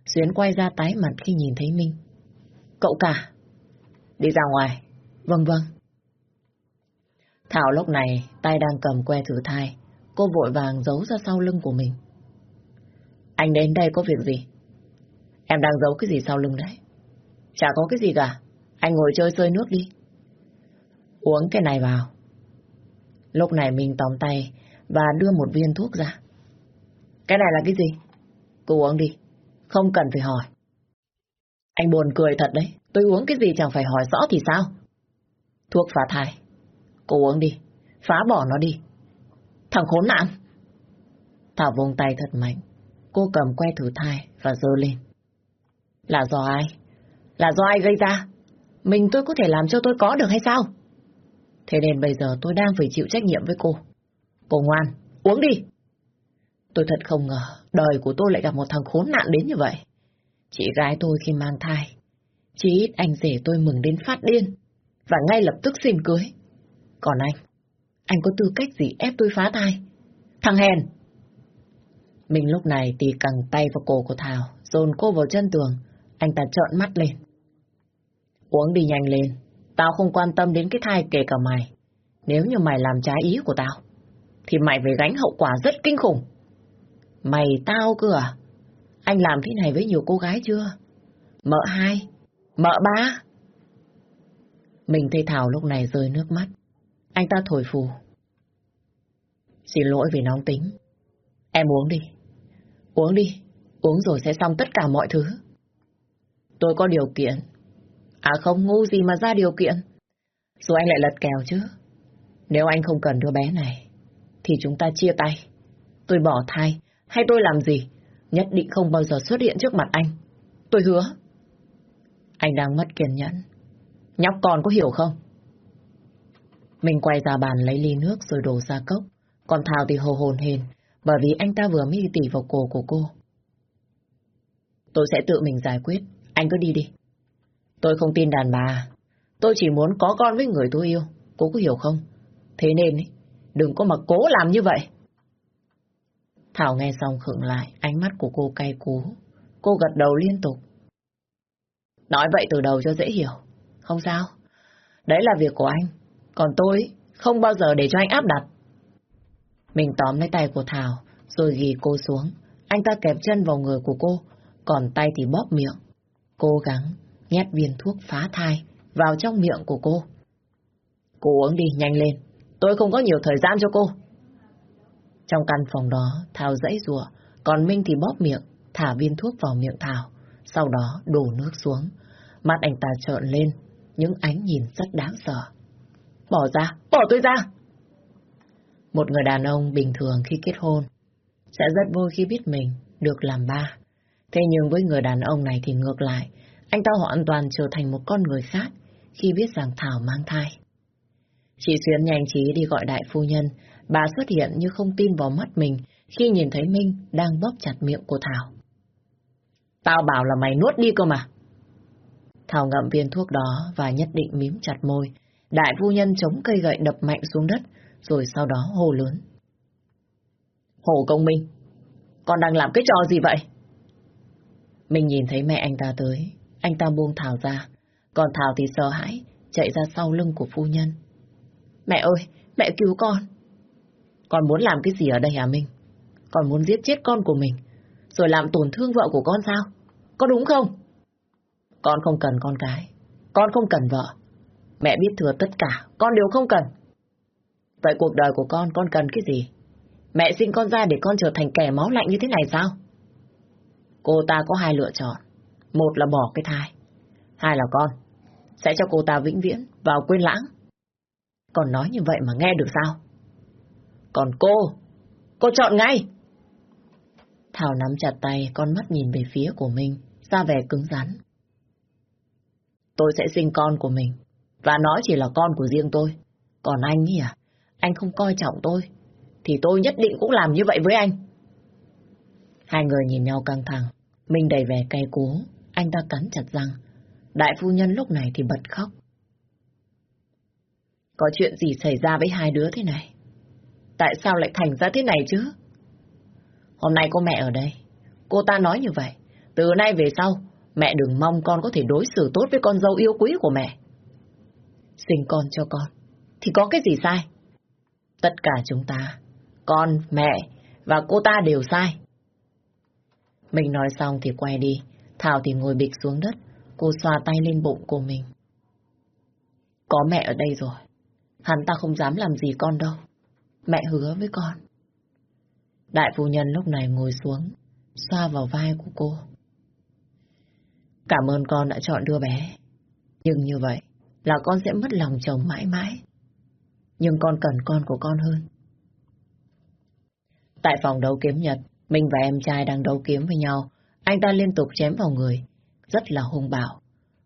Xuyến quay ra tái mặt khi nhìn thấy Minh. Cậu cả. Đi ra ngoài. Vâng vâng. Thảo lúc này tay đang cầm que thử thai. Cô vội vàng giấu ra sau lưng của mình. Anh đến đây có việc gì? Em đang giấu cái gì sau lưng đấy? Chả có cái gì cả. Anh ngồi chơi sơi nước đi. Uống cái này vào. Lúc này mình tóm tay và đưa một viên thuốc ra. Cái này là cái gì? Cô uống đi. Không cần phải hỏi. Anh buồn cười thật đấy. Tôi uống cái gì chẳng phải hỏi rõ thì sao? Thuốc phá thai. Cô uống đi. Phá bỏ nó đi. Thằng khốn nạn. Thảo vùng tay thật mạnh. Cô cầm que thử thai và dơ lên. Là do ai? Là do ai gây ra? Mình tôi có thể làm cho tôi có được hay sao? Thế nên bây giờ tôi đang phải chịu trách nhiệm với cô. Cô ngoan, uống đi. Tôi thật không ngờ đời của tôi lại gặp một thằng khốn nạn đến như vậy. Chị gái tôi khi mang thai. Chỉ ít anh rể tôi mừng đến phát điên. Và ngay lập tức xin cưới. Còn anh, anh có tư cách gì ép tôi phá thai? Thằng hèn! Mình lúc này tì cẳng tay vào cổ của Thảo, dồn cô vào chân tường. Anh ta trợn mắt lên. Uống đi nhanh lên. Tao không quan tâm đến cái thai kể cả mày. Nếu như mày làm trái ý của tao, thì mày phải gánh hậu quả rất kinh khủng. Mày tao cơ à? Anh làm thế này với nhiều cô gái chưa? Mợ hai, mợ ba. Mình thấy Thảo lúc này rơi nước mắt. Anh ta thổi phù. Xin lỗi vì nóng tính. Em uống đi. Uống đi. Uống rồi sẽ xong tất cả mọi thứ. Tôi có điều kiện. À không ngu gì mà ra điều kiện. Rồi anh lại lật kèo chứ. Nếu anh không cần đứa bé này, thì chúng ta chia tay. Tôi bỏ thai, hay tôi làm gì, nhất định không bao giờ xuất hiện trước mặt anh. Tôi hứa. Anh đang mất kiên nhẫn. Nhóc con có hiểu không? Mình quay ra bàn lấy ly nước rồi đổ ra cốc. Còn Thảo thì hồ hồn hền, bởi vì anh ta vừa mới tỉ vào cổ của cô. Tôi sẽ tự mình giải quyết, anh cứ đi đi. Tôi không tin đàn bà, tôi chỉ muốn có con với người tôi yêu, cô có hiểu không? Thế nên, đừng có mà cố làm như vậy. Thảo nghe xong khựng lại, ánh mắt của cô cay cú. Cô gật đầu liên tục. Nói vậy từ đầu cho dễ hiểu. Không sao. Đấy là việc của anh. Còn tôi không bao giờ để cho anh áp đặt. Mình tóm lấy tay của Thảo, rồi ghi cô xuống. Anh ta kẹp chân vào người của cô, còn tay thì bóp miệng. Cố gắng nhét viên thuốc phá thai vào trong miệng của cô. Cô uống đi, nhanh lên. Tôi không có nhiều thời gian cho cô. Trong căn phòng đó, Thảo dãy rùa, còn Minh thì bóp miệng, thả viên thuốc vào miệng Thảo, sau đó đổ nước xuống. Mặt anh ta trợn lên, những ánh nhìn rất đáng sợ. Bỏ ra, bỏ tôi ra! Một người đàn ông bình thường khi kết hôn sẽ rất vui khi biết mình được làm ba. Thế nhưng với người đàn ông này thì ngược lại, anh ta hoàn toàn trở thành một con người khác khi biết rằng Thảo mang thai. Chị Xuyến nhanh trí đi gọi đại phu nhân, bà xuất hiện như không tin vào mắt mình khi nhìn thấy Minh đang bóp chặt miệng của Thảo. Tao bảo là mày nuốt đi cơ mà. Thảo ngậm viên thuốc đó và nhất định mím chặt môi. Đại phu nhân chống cây gậy đập mạnh xuống đất, rồi sau đó hô lớn. Hồ Công Minh, con đang làm cái trò gì vậy? Mình nhìn thấy mẹ anh ta tới, anh ta buông Thảo ra, còn Thảo thì sợ hãi, chạy ra sau lưng của phu nhân. Mẹ ơi, mẹ cứu con. Con muốn làm cái gì ở đây hả Minh? Con muốn giết chết con của mình, rồi làm tổn thương vợ của con sao? Có đúng không? Con không cần con cái, con không cần vợ. Mẹ biết thừa tất cả, con đều không cần. Vậy cuộc đời của con, con cần cái gì? Mẹ sinh con ra để con trở thành kẻ máu lạnh như thế này sao? Cô ta có hai lựa chọn. Một là bỏ cái thai. Hai là con. Sẽ cho cô ta vĩnh viễn vào quên lãng. Còn nói như vậy mà nghe được sao? Còn cô, cô chọn ngay. Thảo nắm chặt tay, con mắt nhìn về phía của mình, ra vẻ cứng rắn. Tôi sẽ sinh con của mình, và nó chỉ là con của riêng tôi. Còn anh ấy à, anh không coi trọng tôi, thì tôi nhất định cũng làm như vậy với anh. Hai người nhìn nhau căng thẳng, Minh đầy vẻ cay cú, anh ta cắn chặt răng. Đại phu nhân lúc này thì bật khóc. Có chuyện gì xảy ra với hai đứa thế này? Tại sao lại thành ra thế này chứ? Hôm nay cô mẹ ở đây. Cô ta nói như vậy. Từ nay về sau, mẹ đừng mong con có thể đối xử tốt với con dâu yêu quý của mẹ. Sinh con cho con, thì có cái gì sai? Tất cả chúng ta, con, mẹ và cô ta đều sai. Mình nói xong thì quay đi, Thảo thì ngồi bịch xuống đất, cô xoa tay lên bụng của mình. Có mẹ ở đây rồi, hắn ta không dám làm gì con đâu. Mẹ hứa với con. Đại phu nhân lúc này ngồi xuống, xoa vào vai của cô. Cảm ơn con đã chọn đưa bé. Nhưng như vậy là con sẽ mất lòng chồng mãi mãi. Nhưng con cần con của con hơn. Tại phòng đấu kiếm Nhật, mình và em trai đang đấu kiếm với nhau. Anh ta liên tục chém vào người, rất là hung bạo.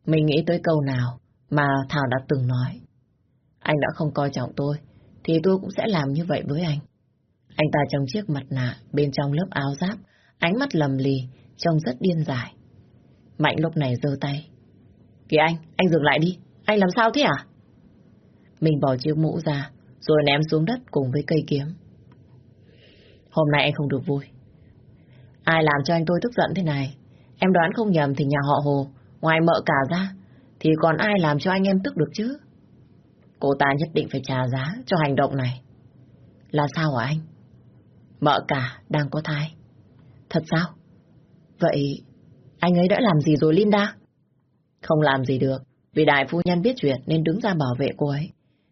Mình nghĩ tới câu nào mà Thảo đã từng nói. Anh đã không coi trọng tôi, thì tôi cũng sẽ làm như vậy với anh. Anh ta trong chiếc mặt nạ, bên trong lớp áo giáp, ánh mắt lầm lì, trông rất điên dại. Mạnh lúc này giơ tay. Kìa anh, anh dừng lại đi, anh làm sao thế à? Mình bỏ chiếc mũ ra, rồi ném xuống đất cùng với cây kiếm. Hôm nay anh không được vui. Ai làm cho anh tôi tức giận thế này? Em đoán không nhầm thì nhà họ Hồ, ngoài mợ cả ra, thì còn ai làm cho anh em tức được chứ? Cô ta nhất định phải trả giá cho hành động này. Là sao hả anh? Mợ cả đang có thai. Thật sao? Vậy anh ấy đã làm gì rồi Linda? Không làm gì được, vì đại phu nhân biết chuyện nên đứng ra bảo vệ cô ấy.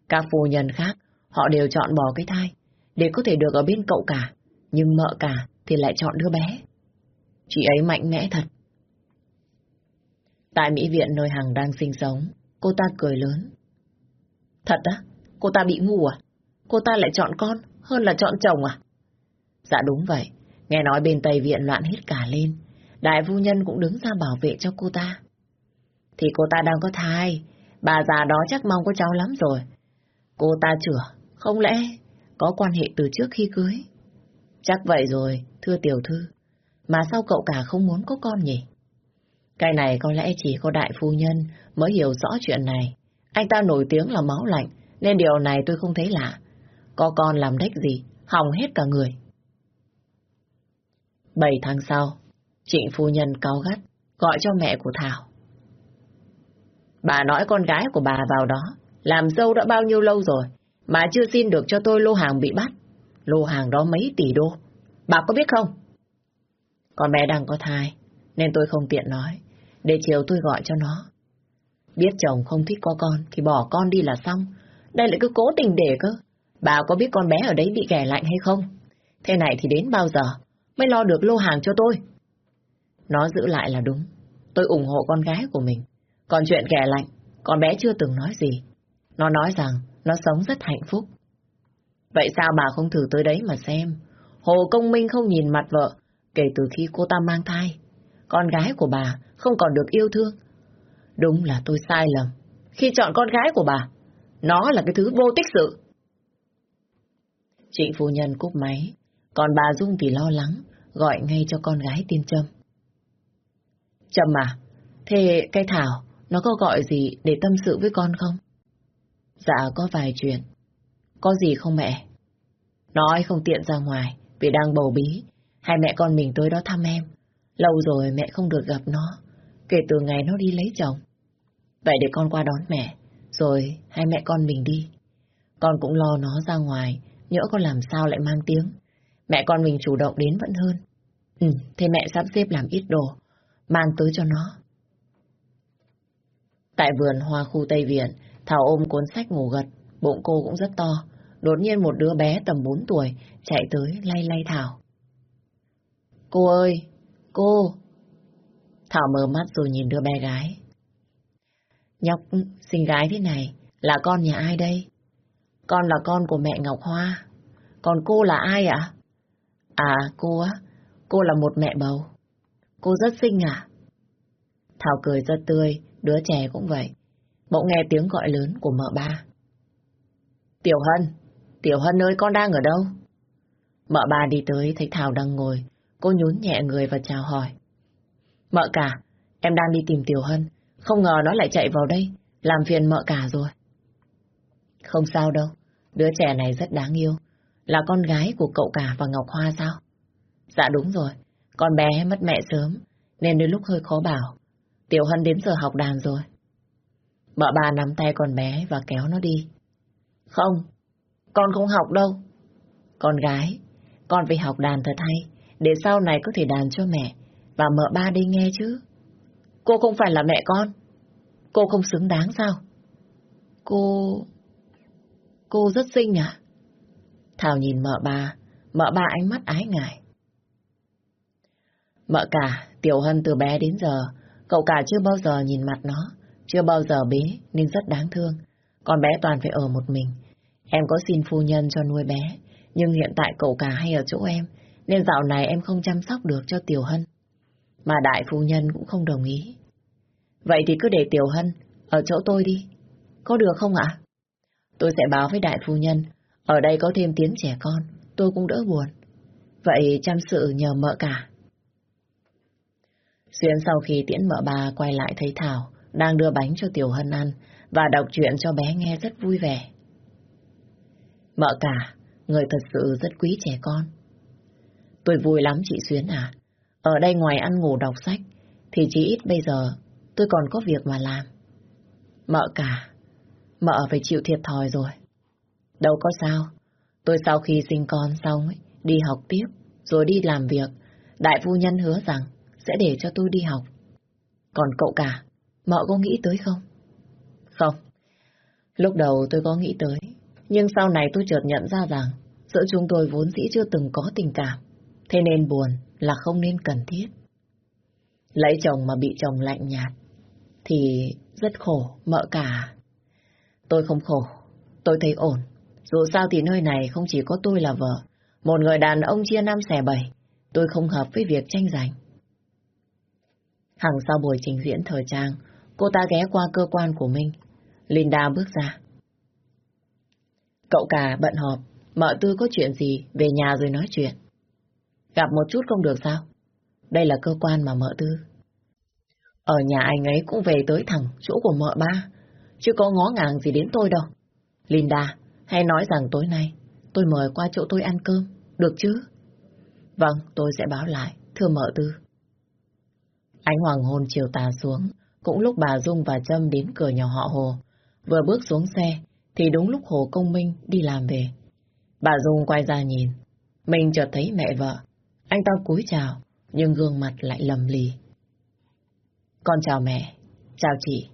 Các phu nhân khác, họ đều chọn bỏ cái thai, để có thể được ở bên cậu cả, nhưng mợ cả thì lại chọn đứa bé. Chị ấy mạnh mẽ thật. Tại Mỹ Viện nơi Hằng đang sinh sống, cô ta cười lớn. Thật á? Cô ta bị ngu à? Cô ta lại chọn con hơn là chọn chồng à? Dạ đúng vậy, nghe nói bên Tây Viện loạn hết cả lên. Đại phu nhân cũng đứng ra bảo vệ cho cô ta. Thì cô ta đang có thai, bà già đó chắc mong có cháu lắm rồi. Cô ta chửa, không lẽ có quan hệ từ trước khi cưới? Chắc vậy rồi, thưa tiểu thư. Mà sao cậu cả không muốn có con nhỉ? Cái này có lẽ chỉ có đại phu nhân mới hiểu rõ chuyện này. Anh ta nổi tiếng là máu lạnh, nên điều này tôi không thấy lạ. Có con làm đếch gì, hỏng hết cả người. Bảy tháng sau, trịnh phu nhân cao gắt, gọi cho mẹ của Thảo. Bà nói con gái của bà vào đó, làm dâu đã bao nhiêu lâu rồi, mà chưa xin được cho tôi lô hàng bị bắt. Lô hàng đó mấy tỷ đô. Bà có biết không? Con bé đang có thai, nên tôi không tiện nói. Để chiều tôi gọi cho nó. Biết chồng không thích có con thì bỏ con đi là xong. Đây lại cứ cố tình để cơ. Bà có biết con bé ở đấy bị ghẻ lạnh hay không? Thế này thì đến bao giờ mới lo được lô hàng cho tôi? Nó giữ lại là đúng. Tôi ủng hộ con gái của mình. Còn chuyện ghẻ lạnh, con bé chưa từng nói gì. Nó nói rằng nó sống rất hạnh phúc. Vậy sao bà không thử tới đấy mà xem? Hồ Công Minh không nhìn mặt vợ kể từ khi cô ta mang thai. Con gái của bà không còn được yêu thương. Đúng là tôi sai lầm. Khi chọn con gái của bà, nó là cái thứ vô tích sự. Trịnh phu nhân cúp máy, còn bà Dung thì lo lắng, gọi ngay cho con gái tiên Trâm. Trâm à, thế cái Thảo, nó có gọi gì để tâm sự với con không? Dạ có vài chuyện. Có gì không mẹ? Nói không tiện ra ngoài vì đang bầu bí. Hai mẹ con mình tới đó thăm em. Lâu rồi mẹ không được gặp nó, kể từ ngày nó đi lấy chồng. Vậy để con qua đón mẹ, rồi hai mẹ con mình đi. Con cũng lo nó ra ngoài, nhỡ con làm sao lại mang tiếng. Mẹ con mình chủ động đến vẫn hơn. Ừ, thế mẹ sắp xếp làm ít đồ, mang tới cho nó. Tại vườn hoa khu Tây Viện, Thảo ôm cuốn sách ngủ gật, bụng cô cũng rất to. Đột nhiên một đứa bé tầm 4 tuổi chạy tới lay lay Thảo. Cô ơi, cô! Thảo mở mắt rồi nhìn đứa bé gái. Nhóc xinh gái thế này, là con nhà ai đây? Con là con của mẹ Ngọc Hoa. Còn cô là ai ạ? À, cô á, cô là một mẹ bầu. Cô rất xinh à? Thảo cười rất tươi, đứa trẻ cũng vậy. Bỗng nghe tiếng gọi lớn của mợ ba. Tiểu Hân, Tiểu Hân ơi con đang ở đâu? Mợ ba đi tới thấy Thảo đang ngồi, cô nhún nhẹ người và chào hỏi. Mợ cả, em đang đi tìm Tiểu Hân, không ngờ nó lại chạy vào đây, làm phiền mợ cả rồi. Không sao đâu, đứa trẻ này rất đáng yêu, là con gái của cậu cả và Ngọc Hoa sao? Dạ đúng rồi, con bé mất mẹ sớm, nên đôi lúc hơi khó bảo. Tiểu Hân đến giờ học đàn rồi. Mợ bà nắm tay con bé và kéo nó đi. Không, con không học đâu. Con gái, con phải học đàn thật hay, để sau này có thể đàn cho mẹ và mợ ba đi nghe chứ. Cô không phải là mẹ con. Cô không xứng đáng sao? Cô... Cô rất xinh à? Thảo nhìn mợ ba, mợ ba ánh mắt ái ngại. Mợ cả, Tiểu Hân từ bé đến giờ, cậu cả chưa bao giờ nhìn mặt nó, chưa bao giờ bế nên rất đáng thương. Con bé toàn phải ở một mình. Em có xin phu nhân cho nuôi bé, nhưng hiện tại cậu cả hay ở chỗ em, nên dạo này em không chăm sóc được cho Tiểu Hân. Mà đại phu nhân cũng không đồng ý. Vậy thì cứ để Tiểu Hân ở chỗ tôi đi. Có được không ạ? Tôi sẽ báo với đại phu nhân, ở đây có thêm tiếng trẻ con, tôi cũng đỡ buồn. Vậy chăm sự nhờ mợ cả. Xuyên sau khi tiễn mợ bà quay lại thấy Thảo đang đưa bánh cho Tiểu Hân ăn và đọc chuyện cho bé nghe rất vui vẻ. Mợ cả, người thật sự rất quý trẻ con. Tôi vui lắm chị Xuyến à. Ở đây ngoài ăn ngủ đọc sách, thì chỉ ít bây giờ tôi còn có việc mà làm. Mợ cả, mợ phải chịu thiệt thòi rồi. Đâu có sao, tôi sau khi sinh con xong ấy, đi học tiếp, rồi đi làm việc, đại phu nhân hứa rằng sẽ để cho tôi đi học. Còn cậu cả, mợ có nghĩ tới không? Không. Lúc đầu tôi có nghĩ tới, nhưng sau này tôi chợt nhận ra rằng giữa chúng tôi vốn dĩ chưa từng có tình cảm, thế nên buồn là không nên cần thiết. Lấy chồng mà bị chồng lạnh nhạt, thì rất khổ, mợ cả. Tôi không khổ, tôi thấy ổn. Dù sao thì nơi này không chỉ có tôi là vợ, một người đàn ông chia năm xẻ bảy, tôi không hợp với việc tranh giành. Hằng sau buổi trình diễn thời trang, cô ta ghé qua cơ quan của mình. Linda bước ra. Cậu cả bận họp, mợ tư có chuyện gì, về nhà rồi nói chuyện. Gặp một chút không được sao? Đây là cơ quan mà mợ tư. Ở nhà anh ấy cũng về tới thẳng chỗ của mợ ba, chứ có ngó ngàng gì đến tôi đâu. Linda, hay nói rằng tối nay tôi mời qua chỗ tôi ăn cơm, được chứ? Vâng, tôi sẽ báo lại, thưa mợ tư. Ánh hoàng hôn chiều tà xuống, cũng lúc bà Dung và Trâm đến cửa nhà họ Hồ. Vừa bước xuống xe, thì đúng lúc Hồ Công Minh đi làm về. Bà Dung quay ra nhìn, mình chợt thấy mẹ vợ. Anh ta cúi chào, nhưng gương mặt lại lầm lì. Con chào mẹ, chào chị.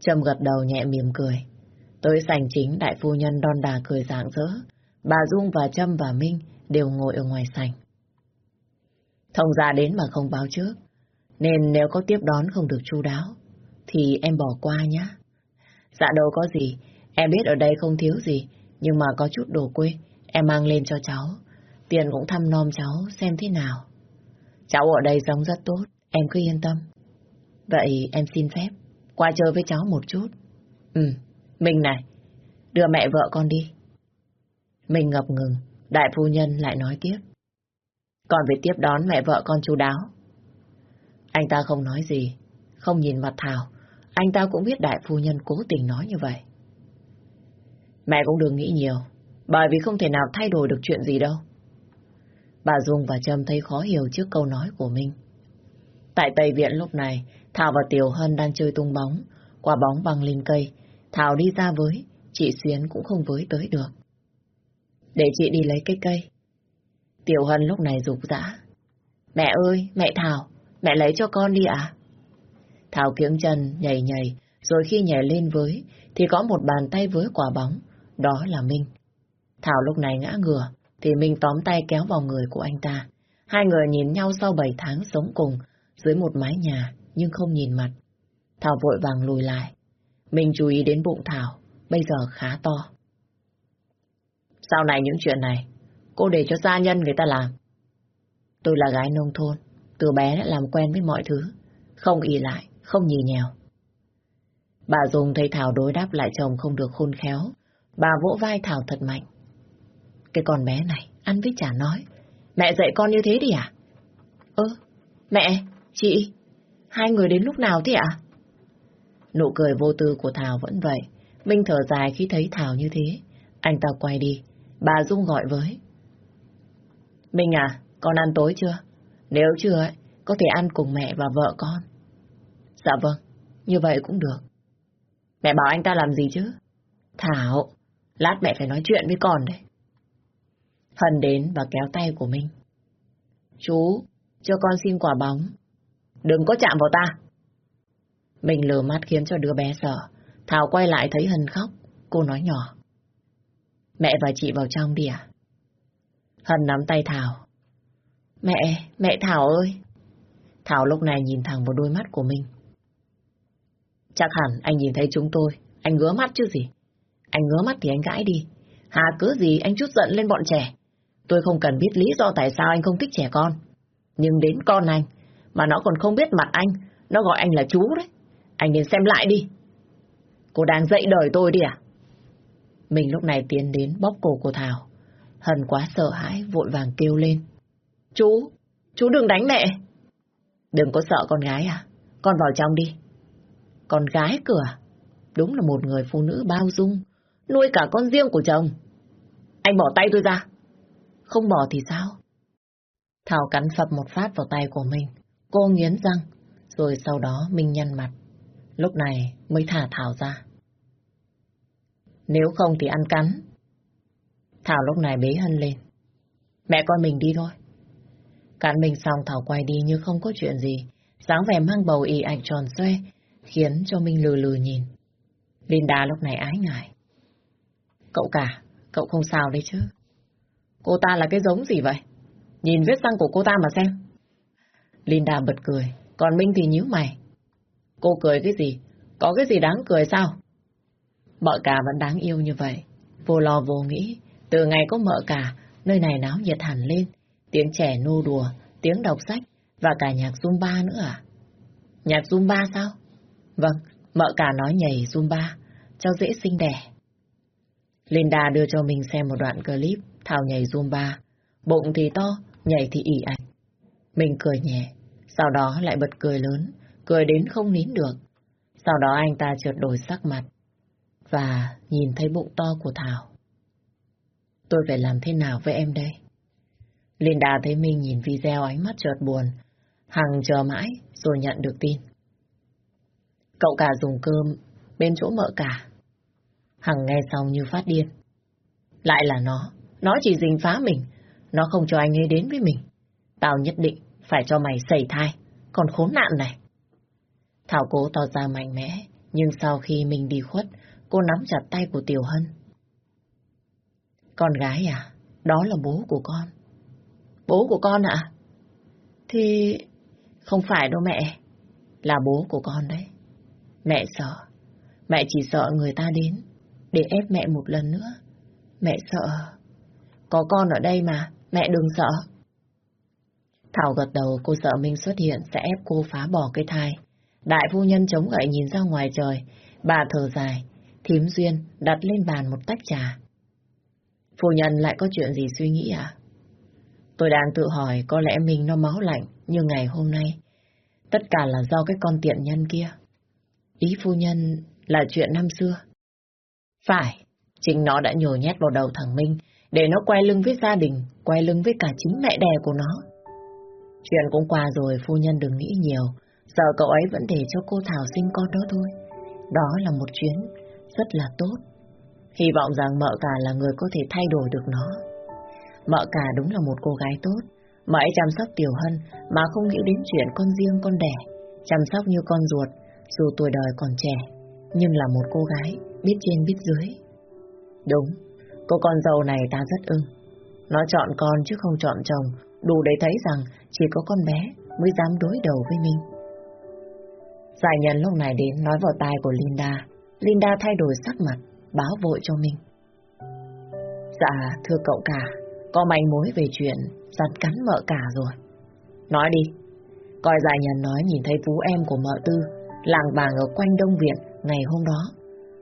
Trâm gật đầu nhẹ mỉm cười. Tới sành chính đại phu nhân đon đà cười rạng rỡ. Bà Dung và Trâm và Minh đều ngồi ở ngoài sành Thông gia đến mà không báo trước, nên nếu có tiếp đón không được chu đáo, thì em bỏ qua nhé. Dạ đâu có gì, em biết ở đây không thiếu gì, nhưng mà có chút đồ quê, em mang lên cho cháu. Tiền cũng thăm nom cháu xem thế nào. Cháu ở đây sống rất tốt, em cứ yên tâm. Vậy em xin phép, qua chơi với cháu một chút. Ừ, mình này, đưa mẹ vợ con đi. Mình ngập ngừng, đại phu nhân lại nói tiếp. Còn phải tiếp đón mẹ vợ con chú đáo. Anh ta không nói gì, không nhìn mặt Thảo, anh ta cũng biết đại phu nhân cố tình nói như vậy. Mẹ cũng đừng nghĩ nhiều, bởi vì không thể nào thay đổi được chuyện gì đâu. Bà Dung và Trâm thấy khó hiểu trước câu nói của mình. Tại Tây Viện lúc này, Thảo và Tiểu Hân đang chơi tung bóng. Quả bóng bằng linh cây. Thảo đi ra với, chị Xuyến cũng không với tới được. Để chị đi lấy cái cây. Tiểu Hân lúc này rục rã. Mẹ ơi, mẹ Thảo, mẹ lấy cho con đi ạ. Thảo kiếng chân, nhảy nhảy, rồi khi nhảy lên với, thì có một bàn tay với quả bóng. Đó là Minh. Thảo lúc này ngã ngửa, thì Minh tóm tay kéo vào người của anh ta. Hai người nhìn nhau sau bảy tháng sống cùng, dưới một mái nhà, nhưng không nhìn mặt. Thảo vội vàng lùi lại. Minh chú ý đến bụng Thảo, bây giờ khá to. Sau này những chuyện này, cô để cho gia nhân người ta làm. Tôi là gái nông thôn, từ bé đã làm quen với mọi thứ, không ỉ lại, không nhì nhèo. Bà Dung thấy Thảo đối đáp lại chồng không được khôn khéo, bà vỗ vai Thảo thật mạnh. Cái con bé này, ăn với chả nói. Mẹ dạy con như thế đi à? Ơ, mẹ, chị, hai người đến lúc nào thế ạ? Nụ cười vô tư của Thảo vẫn vậy. Minh thở dài khi thấy Thảo như thế. Anh ta quay đi. Bà Dung gọi với. Minh à, con ăn tối chưa? Nếu chưa, ấy, có thể ăn cùng mẹ và vợ con. Dạ vâng, như vậy cũng được. Mẹ bảo anh ta làm gì chứ? Thảo, lát mẹ phải nói chuyện với con đấy. Hân đến và kéo tay của mình. Chú, cho con xin quả bóng. Đừng có chạm vào ta. Mình lừa mắt khiến cho đứa bé sợ. Thảo quay lại thấy Hân khóc. Cô nói nhỏ. Mẹ và chị vào trong đi à? Hân nắm tay Thảo. Mẹ, mẹ Thảo ơi! Thảo lúc này nhìn thẳng vào đôi mắt của mình. Chắc hẳn anh nhìn thấy chúng tôi, anh ngứa mắt chứ gì. Anh ngứa mắt thì anh gãi đi. Hà cứ gì anh chút giận lên bọn trẻ. Tôi không cần biết lý do tại sao anh không thích trẻ con. Nhưng đến con anh, mà nó còn không biết mặt anh, nó gọi anh là chú đấy. Anh nên xem lại đi. Cô đang dạy đời tôi đi à? Mình lúc này tiến đến bóp cổ của Thảo. Hân quá sợ hãi, vội vàng kêu lên. Chú, chú đừng đánh mẹ. Đừng có sợ con gái à? Con vào trong đi. Con gái cửa. Đúng là một người phụ nữ bao dung, nuôi cả con riêng của chồng. Anh bỏ tay tôi ra. Không bỏ thì sao? Thảo cắn phập một phát vào tay của mình. Cô nghiến răng, rồi sau đó Minh nhăn mặt. Lúc này mới thả Thảo ra. Nếu không thì ăn cắn. Thảo lúc này bế Hân lên. Mẹ con mình đi thôi. Cắn mình xong Thảo quay đi như không có chuyện gì. dáng vẻ mang bầu y ảnh tròn xoe, khiến cho mình lừ lừ nhìn. Linda lúc này ái ngại. Cậu cả, cậu không sao đấy chứ. Cô ta là cái giống gì vậy? Nhìn vết răng của cô ta mà xem. Linda bật cười, còn Minh thì nhíu mày. Cô cười cái gì? Có cái gì đáng cười sao? Mợ cả vẫn đáng yêu như vậy. Vô lo vô nghĩ, từ ngày có mợ cả, nơi này náo nhiệt hẳn lên. Tiếng trẻ nô đùa, tiếng đọc sách và cả nhạc Zumba nữa à? Nhạc Zumba sao? Vâng, mợ cả nói nhảy Zumba, cho dễ sinh đẻ. Linda đưa cho mình xem một đoạn clip Thảo nhảy Zumba. Bụng thì to, nhảy thì ỉ ạch. Mình cười nhẹ, sau đó lại bật cười lớn, cười đến không nín được. Sau đó anh ta chợt đổi sắc mặt và nhìn thấy bụng to của Thảo. Tôi phải làm thế nào với em đây? Linda thấy mình nhìn video ánh mắt chợt buồn. Hằng chờ mãi rồi nhận được tin. Cậu cả dùng cơm bên chỗ mợ cả. Hằng nghe xong như phát điên. Lại là nó. Nó chỉ dình phá mình. Nó không cho anh ấy đến với mình. Tao nhất định phải cho mày xảy thai. Còn khốn nạn này. Thảo cố tỏ ra mạnh mẽ. Nhưng sau khi mình đi khuất, cô nắm chặt tay của Tiểu Hân. Con gái à? Đó là bố của con. Bố của con ạ? Thì... Không phải đâu mẹ. Là bố của con đấy. Mẹ sợ. Mẹ chỉ sợ người ta đến. Để ép mẹ một lần nữa. Mẹ sợ. Có con ở đây mà. Mẹ đừng sợ. Thảo gật đầu, cô sợ Minh xuất hiện sẽ ép cô phá bỏ cái thai. Đại phu nhân chống gậy nhìn ra ngoài trời. Bà thở dài. Thím Duyên đặt lên bàn một tách trà. Phu nhân lại có chuyện gì suy nghĩ à? Tôi đang tự hỏi có lẽ mình nó máu lạnh như ngày hôm nay. Tất cả là do cái con tiện nhân kia. Ý phu nhân là chuyện năm xưa. Phải, chính nó đã nhồi nhét vào đầu thằng Minh để nó quay lưng với gia đình, quay lưng với cả chính mẹ đẻ của nó. Chuyện cũng qua rồi, phu nhân đừng nghĩ nhiều. Giờ cậu ấy vẫn để cho cô Thảo sinh con đó thôi. Đó là một chuyến rất là tốt. Hy vọng rằng mợ cả là người có thể thay đổi được nó. Mợ cả đúng là một cô gái tốt. Mãi chăm sóc Tiểu Hân mà không nghĩ đến chuyện con riêng con đẻ. Chăm sóc như con ruột, dù tuổi đời còn trẻ, nhưng là một cô gái biết trên biết dưới. Đúng, cô con dâu này ta rất ưng. Nó chọn con chứ không chọn chồng, đủ để thấy rằng chỉ có con bé mới dám đối đầu với mình. Giải nhân lúc này đến nói vào tai của Linda. Linda thay đổi sắc mặt, báo vội cho mình. Dạ, thưa cậu cả, có manh mối về chuyện giặt cắn mợ cả rồi. Nói đi. Coi giải nhân nói nhìn thấy phú em của mợ tư, làng vàng ở quanh Đông Viện ngày hôm đó.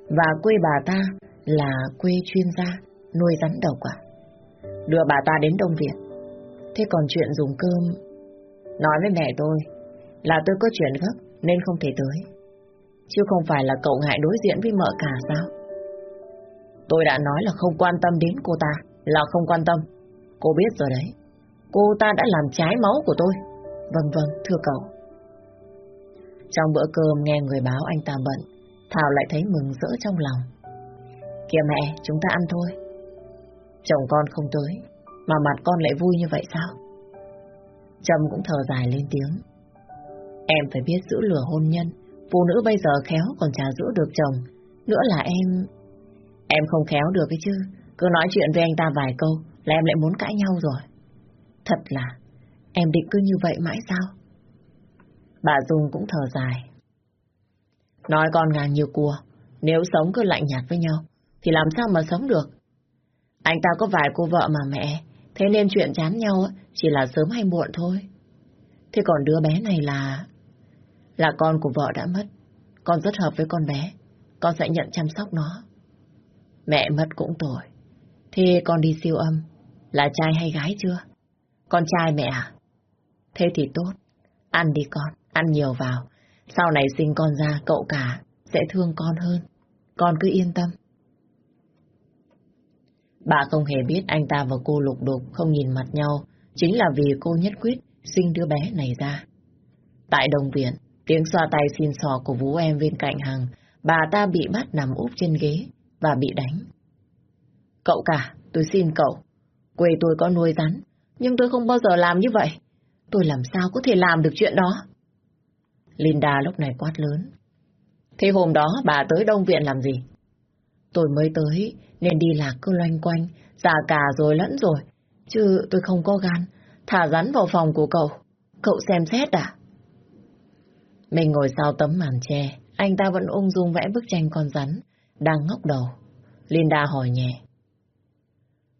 Và quê bà ta là quê chuyên gia nuôi rắn độc à? Đưa bà ta đến Đông Viện. Thế còn chuyện dùng cơm... Nói với mẹ tôi là tôi có chuyện gấp nên không thể tới. Chứ không phải là cậu ngại đối diện với mợ cả sao? Tôi đã nói là không quan tâm đến cô ta, là không quan tâm. Cô biết rồi đấy. Cô ta đã làm trái máu của tôi. Vâng vâng, thưa cậu. Trong bữa cơm nghe người báo anh ta bận, Thảo lại thấy mừng rỡ trong lòng. Kìa mẹ, chúng ta ăn thôi. Chồng con không tới, mà mặt con lại vui như vậy sao? Trâm cũng thở dài lên tiếng. Em phải biết giữ lửa hôn nhân, phụ nữ bây giờ khéo còn chả giữ được chồng. Nữa là em... Em không khéo được ấy chứ, cứ nói chuyện với anh ta vài câu là em lại muốn cãi nhau rồi. Thật là, em định cứ như vậy mãi sao? Bà Dung cũng thở dài. Nói con ngàn như cua, nếu sống cứ lạnh nhạt với nhau, thì làm sao mà sống được? Anh ta có vài cô vợ mà mẹ, thế nên chuyện chán nhau chỉ là sớm hay muộn thôi. Thế còn đứa bé này là... Là con của vợ đã mất. Con rất hợp với con bé. Con sẽ nhận chăm sóc nó. Mẹ mất cũng tội. Thế con đi siêu âm, là trai hay gái chưa? Con trai mẹ à? Thế thì tốt. Ăn đi con, ăn nhiều vào. Sau này sinh con ra, cậu cả sẽ thương con hơn. Con cứ yên tâm. Bà không hề biết anh ta và cô lục đục không nhìn mặt nhau, chính là vì cô nhất quyết sinh đứa bé này ra. Tại đồng viện, tiếng xoa tay xin sò của vũ em bên cạnh Hằng, bà ta bị bắt nằm úp trên ghế và bị đánh. Cậu cả, tôi xin cậu, quê tôi có nuôi rắn, nhưng tôi không bao giờ làm như vậy. Tôi làm sao có thể làm được chuyện đó? Linda lúc này quát lớn. Thế hôm đó bà tới Đông Viện làm gì? Tôi mới tới nên đi lạc cứ loanh quanh, già cả rồi lẫn rồi. Chứ tôi không có gan, thả rắn vào phòng của cậu. Cậu xem xét à? Mình ngồi sau tấm màn tre, anh ta vẫn ung dung vẽ bức tranh con rắn, đang ngóc đầu. Linda hỏi nhẹ.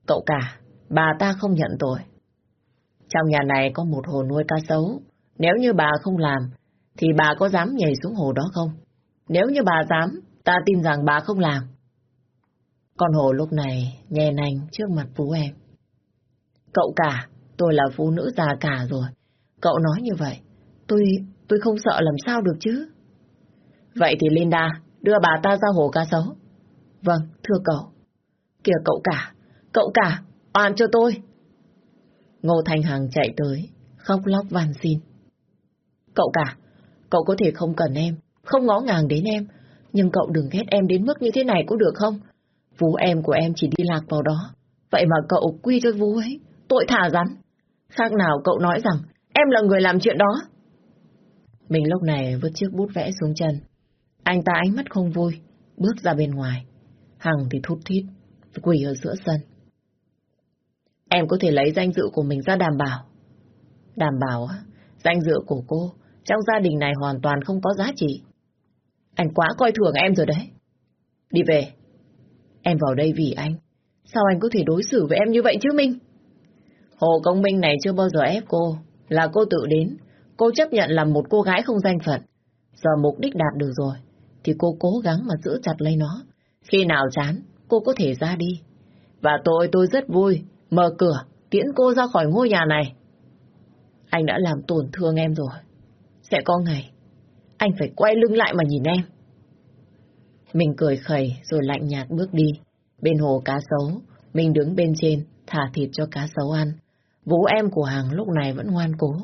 Cậu cả, bà ta không nhận tội. Trong nhà này có một hồ nuôi cá sấu. Nếu như bà không làm, thì bà có dám nhảy xuống hồ đó không? Nếu như bà dám, ta tin rằng bà không làm. Con hồ lúc này nhè nành trước mặt Phú em. Cậu cả, tôi là phụ nữ già cả rồi. Cậu nói như vậy, tôi tôi không sợ làm sao được chứ. Vậy thì Linda, đưa bà ta ra hồ cá sấu. Vâng, thưa cậu. Kìa cậu cả, cậu cả, oan cho tôi. Ngô Thanh Hằng chạy tới, khóc lóc van xin. Cậu cả, cậu có thể không cần em, không ngó ngàng đến em, nhưng cậu đừng ghét em đến mức như thế này có được không? Vú em của em chỉ đi lạc vào đó, vậy mà cậu quy cho vú ấy, tội thả rắn. Khác nào cậu nói rằng em là người làm chuyện đó. Mình lúc này vứt chiếc bút vẽ xuống chân. Anh ta ánh mắt không vui, bước ra bên ngoài. Hằng thì thút thít, quỳ ở giữa sân. Em có thể lấy danh dự của mình ra đảm bảo. Đảm bảo á, danh dự của cô trong gia đình này hoàn toàn không có giá trị. Anh quá coi thường em rồi đấy. Đi về. Em vào đây vì anh. Sao anh có thể đối xử với em như vậy chứ Minh? Hồ Công Minh này chưa bao giờ ép cô. Là cô tự đến. Cô chấp nhận làm một cô gái không danh phận. Giờ mục đích đạt được rồi. Thì cô cố gắng mà giữ chặt lấy nó. Khi nào chán, cô có thể ra đi. Và tôi tôi rất vui. Mở cửa, tiễn cô ra khỏi ngôi nhà này. Anh đã làm tổn thương em rồi. Sẽ có ngày, anh phải quay lưng lại mà nhìn em. Mình cười khẩy rồi lạnh nhạt bước đi. Bên hồ cá sấu, Mình đứng bên trên, thả thịt cho cá sấu ăn. Vũ em của Hằng lúc này vẫn ngoan cố.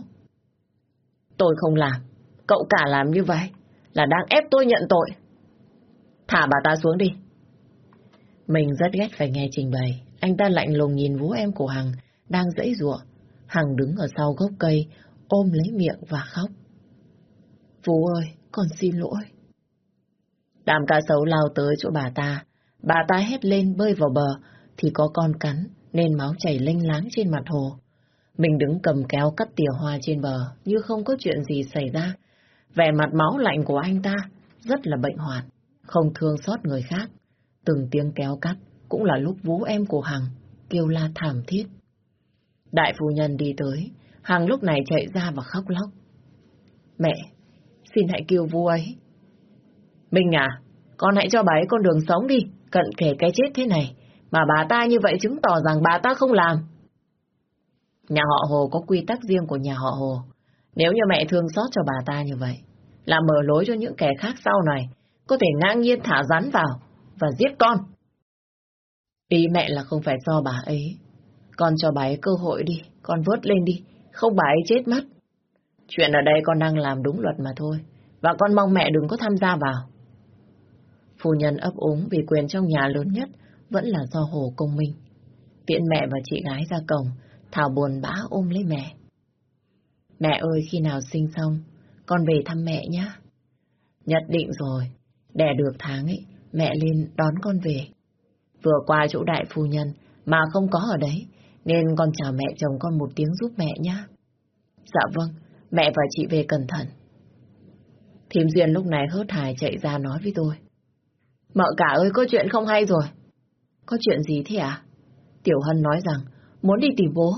Tôi không làm. Cậu cả làm như vậy là đang ép tôi nhận tội. Thả bà ta xuống đi. Mình rất ghét phải nghe trình bày. Anh ta lạnh lùng nhìn Vũ em của Hằng đang dãy ruộng. Hằng đứng ở sau gốc cây, ôm lấy miệng và khóc. Vũ ơi, con xin lỗi. Đàm cá sấu lao tới chỗ bà ta. Bà ta hét lên bơi vào bờ, thì có con cắn, nên máu chảy lênh láng trên mặt hồ. Mình đứng cầm kéo cắt tỉa hoa trên bờ, như không có chuyện gì xảy ra. Vẻ mặt máu lạnh của anh ta rất là bệnh hoạn, không thương xót người khác. Từng tiếng kéo cắt cũng là lúc vú em của Hằng kêu la thảm thiết. Đại phu nhân đi tới, Hằng lúc này chạy ra và khóc lóc. Mẹ, xin hãy kêu vua ấy. Minh à, con hãy cho bà ấy con đường sống đi, cận kề cái chết thế này. Mà bà ta như vậy chứng tỏ rằng bà ta không làm. Nhà họ Hồ có quy tắc riêng của nhà họ Hồ. Nếu như mẹ thương xót cho bà ta như vậy, là mở lối cho những kẻ khác sau này, có thể ngang nhiên thả rắn vào và giết con. Ý mẹ là không phải do bà ấy. Con cho bà ấy cơ hội đi, con vớt lên đi, không bà ấy chết mất. Chuyện ở đây con đang làm đúng luật mà thôi, và con mong mẹ đừng có tham gia vào. Phu nhân ấp úng vì quyền trong nhà lớn nhất vẫn là do Hồ Công Minh. Tiện mẹ và chị gái ra cổng, Thảo buồn bã ôm lấy mẹ. Mẹ ơi, khi nào sinh xong, con về thăm mẹ nhé. Nhất định rồi, đẻ được tháng ấy, mẹ lên đón con về. Vừa qua chỗ đại phu nhân mà không có ở đấy, nên con chào mẹ chồng con một tiếng giúp mẹ nhé. Dạ vâng, mẹ và chị về cẩn thận. Thím Duyên lúc này hớt hải chạy ra nói với tôi. Mợ cả ơi, có chuyện không hay rồi. Có chuyện gì thế à? Tiểu Hân nói rằng muốn đi tìm bố.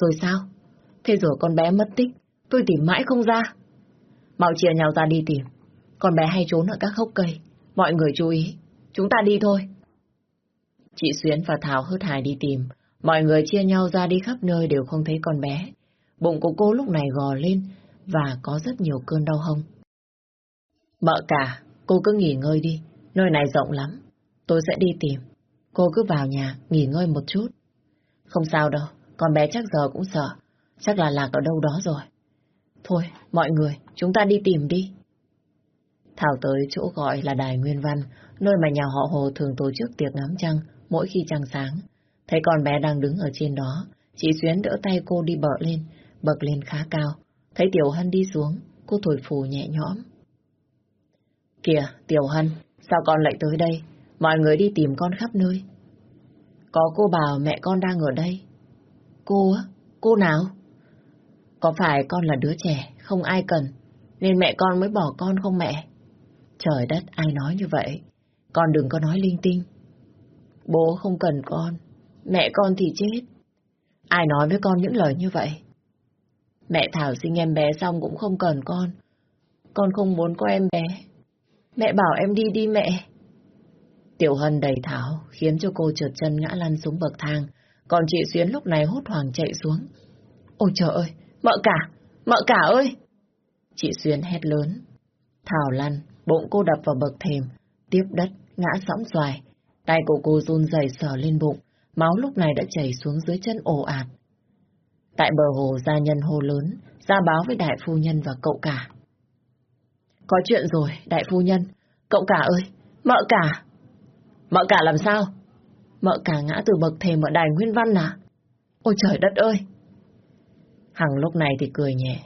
Rồi sao? Thế rồi con bé mất tích, tôi tìm mãi không ra. Mạo chia nhau ra đi tìm. Con bé hay trốn ở các hốc cây. Mọi người chú ý, chúng ta đi thôi. Chị Xuyến và Thảo hớt hải đi tìm. Mọi người chia nhau ra đi khắp nơi đều không thấy con bé. Bụng của cô lúc này gò lên và có rất nhiều cơn đau hông. Mợ cả, cô cứ nghỉ ngơi đi. Nơi này rộng lắm. Tôi sẽ đi tìm. Cô cứ vào nhà, nghỉ ngơi một chút. Không sao đâu, con bé chắc giờ cũng sợ. Chắc là lạc ở đâu đó rồi. Thôi, mọi người, chúng ta đi tìm đi. Thảo tới chỗ gọi là Đài Nguyên Văn, nơi mà nhà họ Hồ thường tổ chức tiệc ngắm trăng mỗi khi trăng sáng. Thấy con bé đang đứng ở trên đó, chị Xuyến đỡ tay cô đi bợ lên, bậc lên khá cao. Thấy Tiểu Hân đi xuống, cô thổi phù nhẹ nhõm. Kìa, Tiểu Hân, sao con lại tới đây? Mọi người đi tìm con khắp nơi. Có cô bảo mẹ con đang ở đây. Cô á? Cô nào? Có phải con là đứa trẻ, không ai cần, nên mẹ con mới bỏ con không mẹ? Trời đất, ai nói như vậy? Con đừng có nói linh tinh. Bố không cần con, mẹ con thì chết. Ai nói với con những lời như vậy? Mẹ Thảo sinh em bé xong cũng không cần con. Con không muốn có em bé. Mẹ bảo em đi đi mẹ. Tiểu Hân đầy thảo, khiến cho cô trượt chân ngã lăn xuống bậc thang, còn chị Xuyến lúc này hốt hoảng chạy xuống. Ôi trời ơi, mợ cả, mợ cả ơi! Chị Xuyến hét lớn. Thảo lăn, bụng cô đập vào bậc thềm, tiếp đất, ngã sõng xoài. Tay của cô run rẩy sờ lên bụng, máu lúc này đã chảy xuống dưới chân ồ ạt. Tại bờ hồ gia nhân hồ lớn, ra báo với đại phu nhân và cậu cả. Có chuyện rồi, đại phu nhân. Cậu cả ơi, mợ cả! Mợ cả làm sao? Mợ cả ngã từ bậc thềm ở đài Nguyên Văn à? Ôi trời đất ơi! Hằng lúc này thì cười nhẹ.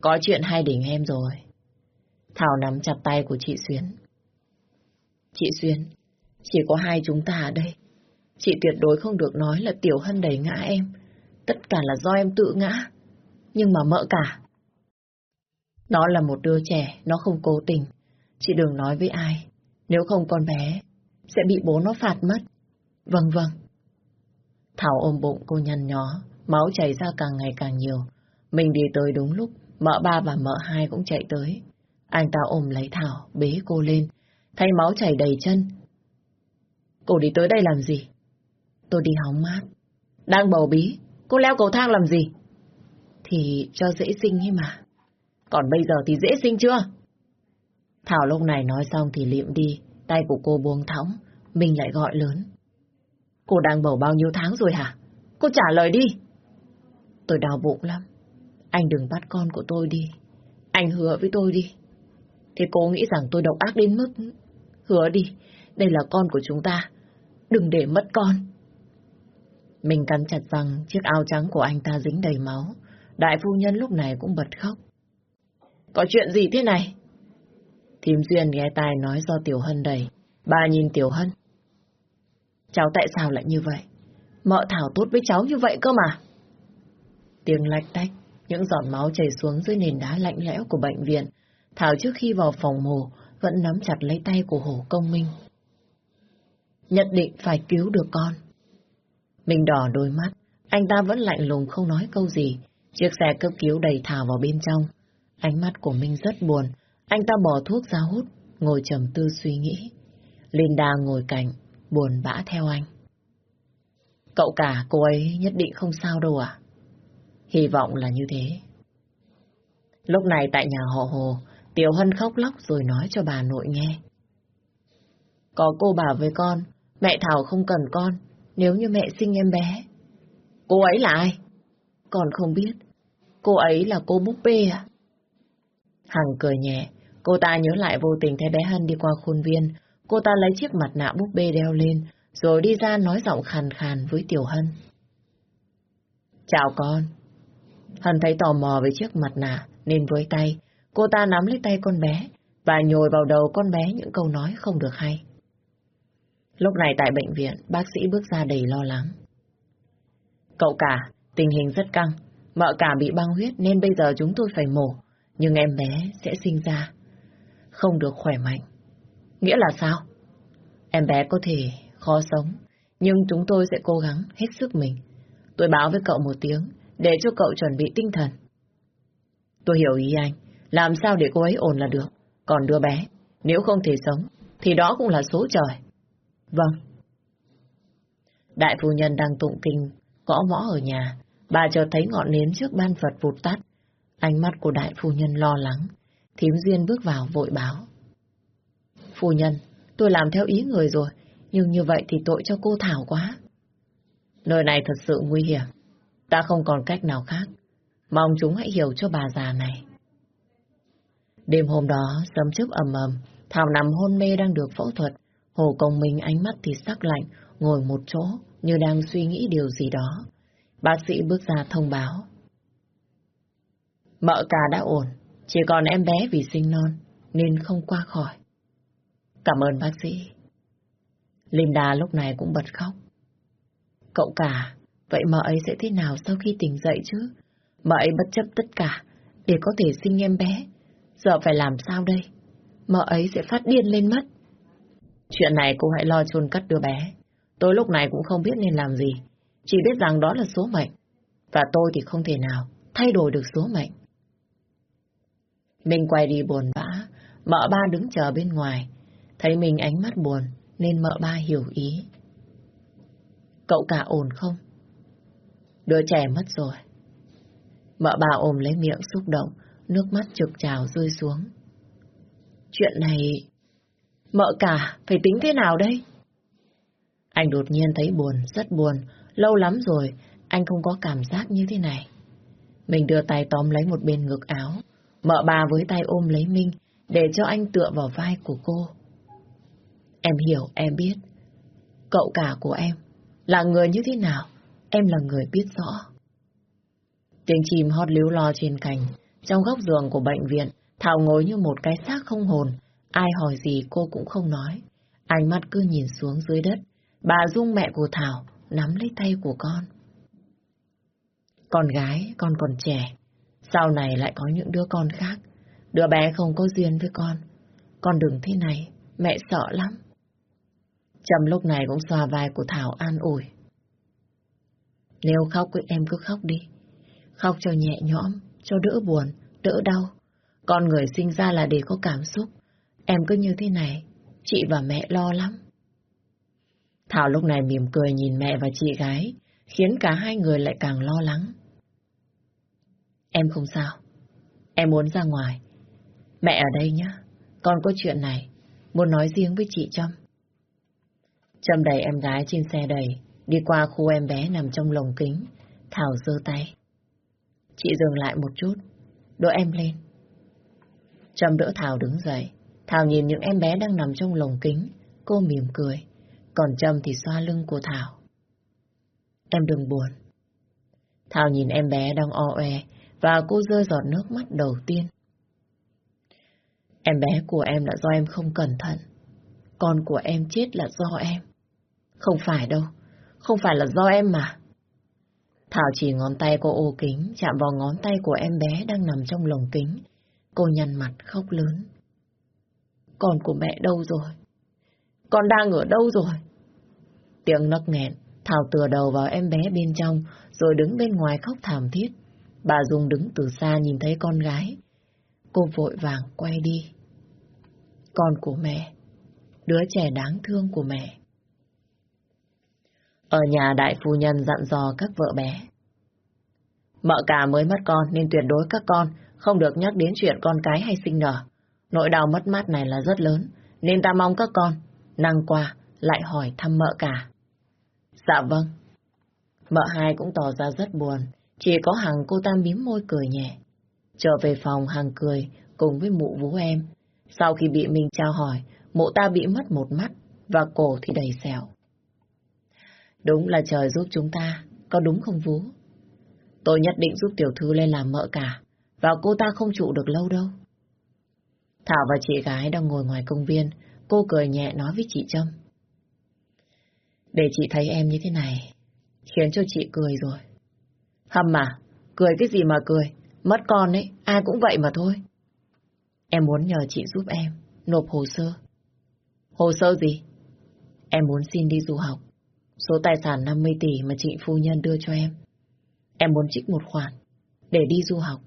Có chuyện hai đỉnh em rồi. Thảo nắm chặt tay của chị Xuyến. Chị Xuyến, chỉ có hai chúng ta ở đây. Chị tuyệt đối không được nói là Tiểu Hân đẩy ngã em. Tất cả là do em tự ngã. Nhưng mà mợ cả. Nó là một đứa trẻ, nó không cố tình. Chị đừng nói với ai. Nếu không con bé sẽ bị bố nó phạt mất. Vâng vâng. Thảo ôm bụng cô nhăn nhó, máu chảy ra càng ngày càng nhiều. Mình đi tới đúng lúc, mợ ba và mợ hai cũng chạy tới. Anh ta ôm lấy Thảo, bế cô lên, thấy máu chảy đầy chân. Cô đi tới đây làm gì? Tôi đi hóng mát. Đang bầu bí, cô leo cầu thang làm gì? Thì cho dễ sinh ấy mà. Còn bây giờ thì dễ sinh chưa? Thảo lúc này nói xong thì liệm đi, tay của cô buông thõng, mình lại gọi lớn. Cô đang bầu bao nhiêu tháng rồi hả? Cô trả lời đi. Tôi đau bụng lắm. Anh đừng bắt con của tôi đi. Anh hứa với tôi đi. Thế cô nghĩ rằng tôi độc ác đến mức... Hứa đi, đây là con của chúng ta. Đừng để mất con. Mình cắn chặt răng, chiếc áo trắng của anh ta dính đầy máu. Đại phu nhân lúc này cũng bật khóc. Có chuyện gì thế này? Thím Duyên nghe tài nói do Tiểu Hân đầy. Bà nhìn Tiểu Hân. Cháu tại sao lại như vậy? Mợ Thảo tốt với cháu như vậy cơ mà. Tiếng lách tách, những giọt máu chảy xuống dưới nền đá lạnh lẽo của bệnh viện. Thảo trước khi vào phòng mổ vẫn nắm chặt lấy tay của Hồ Công Minh. Nhất định phải cứu được con. Mình đỏ đôi mắt, anh ta vẫn lạnh lùng không nói câu gì. Chiếc xe cấp cứu đầy Thảo vào bên trong. Ánh mắt của Minh rất buồn, anh ta bỏ thuốc ra hút, ngồi trầm tư suy nghĩ. Linda ngồi cạnh, buồn bã theo anh. Cậu cả, cô ấy nhất định không sao đâu à? Hy vọng là như thế. Lúc này tại nhà họ Hồ, Tiểu Hân khóc lóc rồi nói cho bà nội nghe. Có cô bảo với con, mẹ Thảo không cần con, nếu như mẹ sinh em bé. Cô ấy là ai? còn không biết. Cô ấy là cô búp bê à? Hằng cười nhẹ, cô ta nhớ lại vô tình thấy bé Hân đi qua khuôn viên, cô ta lấy chiếc mặt nạ búp bê đeo lên, rồi đi ra nói giọng khàn khàn với Tiểu Hân. Chào con. Hân thấy tò mò với chiếc mặt nạ, nên với tay, cô ta nắm lấy tay con bé và nhồi vào đầu con bé những câu nói không được hay. Lúc này tại bệnh viện, bác sĩ bước ra đầy lo lắng. Cậu cả, tình hình rất căng, mợ cả bị băng huyết nên bây giờ chúng tôi phải mổ, nhưng em bé sẽ sinh ra, không được khỏe mạnh. Nghĩa là sao? Em bé có thể khó sống, nhưng chúng tôi sẽ cố gắng hết sức mình. Tôi báo với cậu một tiếng, để cho cậu chuẩn bị tinh thần. Tôi hiểu ý anh, làm sao để cô ấy ổn là được. Còn đứa bé, nếu không thể sống, thì đó cũng là số trời. Vâng. Đại phu nhân đang tụng kinh, gõ mõ ở nhà. Bà cho thấy ngọn nến trước ban Phật vụt tắt. Ánh mắt của đại phu nhân lo lắng. Thím Duyên bước vào vội báo. Phu nhân, tôi làm theo ý người rồi, nhưng như vậy thì tội cho cô Thảo quá. Nơi này thật sự nguy hiểm. Ta không còn cách nào khác. Mong chúng hãy hiểu cho bà già này. Đêm hôm đó, sấm chớp ầm ầm, Thảo nằm hôn mê đang được phẫu thuật. Hồ Công Minh ánh mắt thì sắc lạnh, ngồi một chỗ như đang suy nghĩ điều gì đó. Bác sĩ bước ra thông báo. Mợ cả đã ổn, chỉ còn em bé vì sinh non, nên không qua khỏi. Cảm ơn bác sĩ. Linda lúc này cũng bật khóc. Cậu cả, vậy mợ ấy sẽ thế nào sau khi tỉnh dậy chứ? Mợ ấy bất chấp tất cả để có thể sinh em bé. Giờ phải làm sao đây? Mợ ấy sẽ phát điên lên mất. Chuyện này cô hãy lo chôn cất đứa bé. Tôi lúc này cũng không biết nên làm gì. Chỉ biết rằng đó là số mệnh. Và tôi thì không thể nào thay đổi được số mệnh. Mình quay đi buồn bã, mợ ba đứng chờ bên ngoài. Thấy mình ánh mắt buồn, nên mợ ba hiểu ý. Cậu cả ổn không? Đứa trẻ mất rồi. Mợ bà ôm lấy miệng xúc động, nước mắt trực trào rơi xuống. Chuyện này... Mợ cả, phải tính thế nào đây? Anh đột nhiên thấy buồn, rất buồn. Lâu lắm rồi, anh không có cảm giác như thế này. Mình đưa tay tóm lấy một bên ngực áo. Mợ bà với tay ôm lấy Minh, để cho anh tựa vào vai của cô. Em hiểu, em biết. Cậu cả của em là người như thế nào, em là người biết rõ. Tiếng chim hót líu lo trên cành, trong góc giường của bệnh viện, Thảo ngồi như một cái xác không hồn, ai hỏi gì cô cũng không nói. Ánh mắt cứ nhìn xuống dưới đất, bà Dung mẹ của Thảo nắm lấy tay của con. Con gái, con còn trẻ, sau này lại có những đứa con khác, đứa bé không có duyên với con. Con đừng thế này, mẹ sợ lắm. Trầm lúc này cũng xoa vai của Thảo an ủi. Nếu khóc thì em cứ khóc đi. Khóc cho nhẹ nhõm, cho đỡ buồn, đỡ đau. Con người sinh ra là để có cảm xúc. Em cứ như thế này, chị và mẹ lo lắm. Thảo lúc này mỉm cười nhìn mẹ và chị gái, khiến cả hai người lại càng lo lắng. Em không sao. Em muốn ra ngoài. Mẹ ở đây nhá. Con có chuyện này, muốn nói riêng với chị Trâm. Trâm đẩy em gái trên xe đầy, Đi qua khu em bé nằm trong lồng kính, Thảo giơ tay. Chị dừng lại một chút, đỡ em lên. Trâm đỡ Thảo đứng dậy. Thảo nhìn những em bé đang nằm trong lồng kính, cô mỉm cười. Còn Trâm thì xoa lưng của Thảo. Em đừng buồn. Thảo nhìn em bé đang o e và cô rơi giọt nước mắt đầu tiên. Em bé của em là do em không cẩn thận. Con của em chết là do em. Không phải đâu. Không phải là do em mà. Thảo chỉ ngón tay cô ô kính chạm vào ngón tay của em bé đang nằm trong lồng kính. Cô nhăn mặt khóc lớn. Con của mẹ đâu rồi? Con đang ở đâu rồi? Tiếng nấc nghẹn, Thảo tựa đầu vào em bé bên trong, rồi đứng bên ngoài khóc thảm thiết. Bà Dung đứng từ xa nhìn thấy con gái. Cô vội vàng quay đi. Con của mẹ, đứa trẻ đáng thương của mẹ. Ở nhà đại phu nhân dặn dò các vợ bé. Mợ cả mới mất con nên tuyệt đối các con không được nhắc đến chuyện con cái hay sinh nở. Nỗi đau mất mát này là rất lớn, nên ta mong các con năng qua lại hỏi thăm mợ cả. Dạ vâng. Mợ hai cũng tỏ ra rất buồn, chỉ có Hằng cô ta mím môi cười nhẹ. Trở về phòng Hằng cười cùng với mụ vú em. Sau khi bị mình trao hỏi, mụ ta bị mất một mắt và cổ thì đầy sẹo. Đúng là trời giúp chúng ta, có đúng không vú? Tôi nhất định giúp tiểu thư lên làm mợ cả, và cô ta không trụ được lâu đâu. Thảo và chị gái đang ngồi ngoài công viên, cô cười nhẹ nói với chị Trâm. Để chị thấy em như thế này, khiến cho chị cười rồi. Hâm mà, cười cái gì mà cười, mất con ấy, ai cũng vậy mà thôi. Em muốn nhờ chị giúp em, nộp hồ sơ. Hồ sơ gì? Em muốn xin đi du học. Số tài sản 50 tỷ mà chị phu nhân đưa cho em. Em muốn trích một khoản, để đi du học.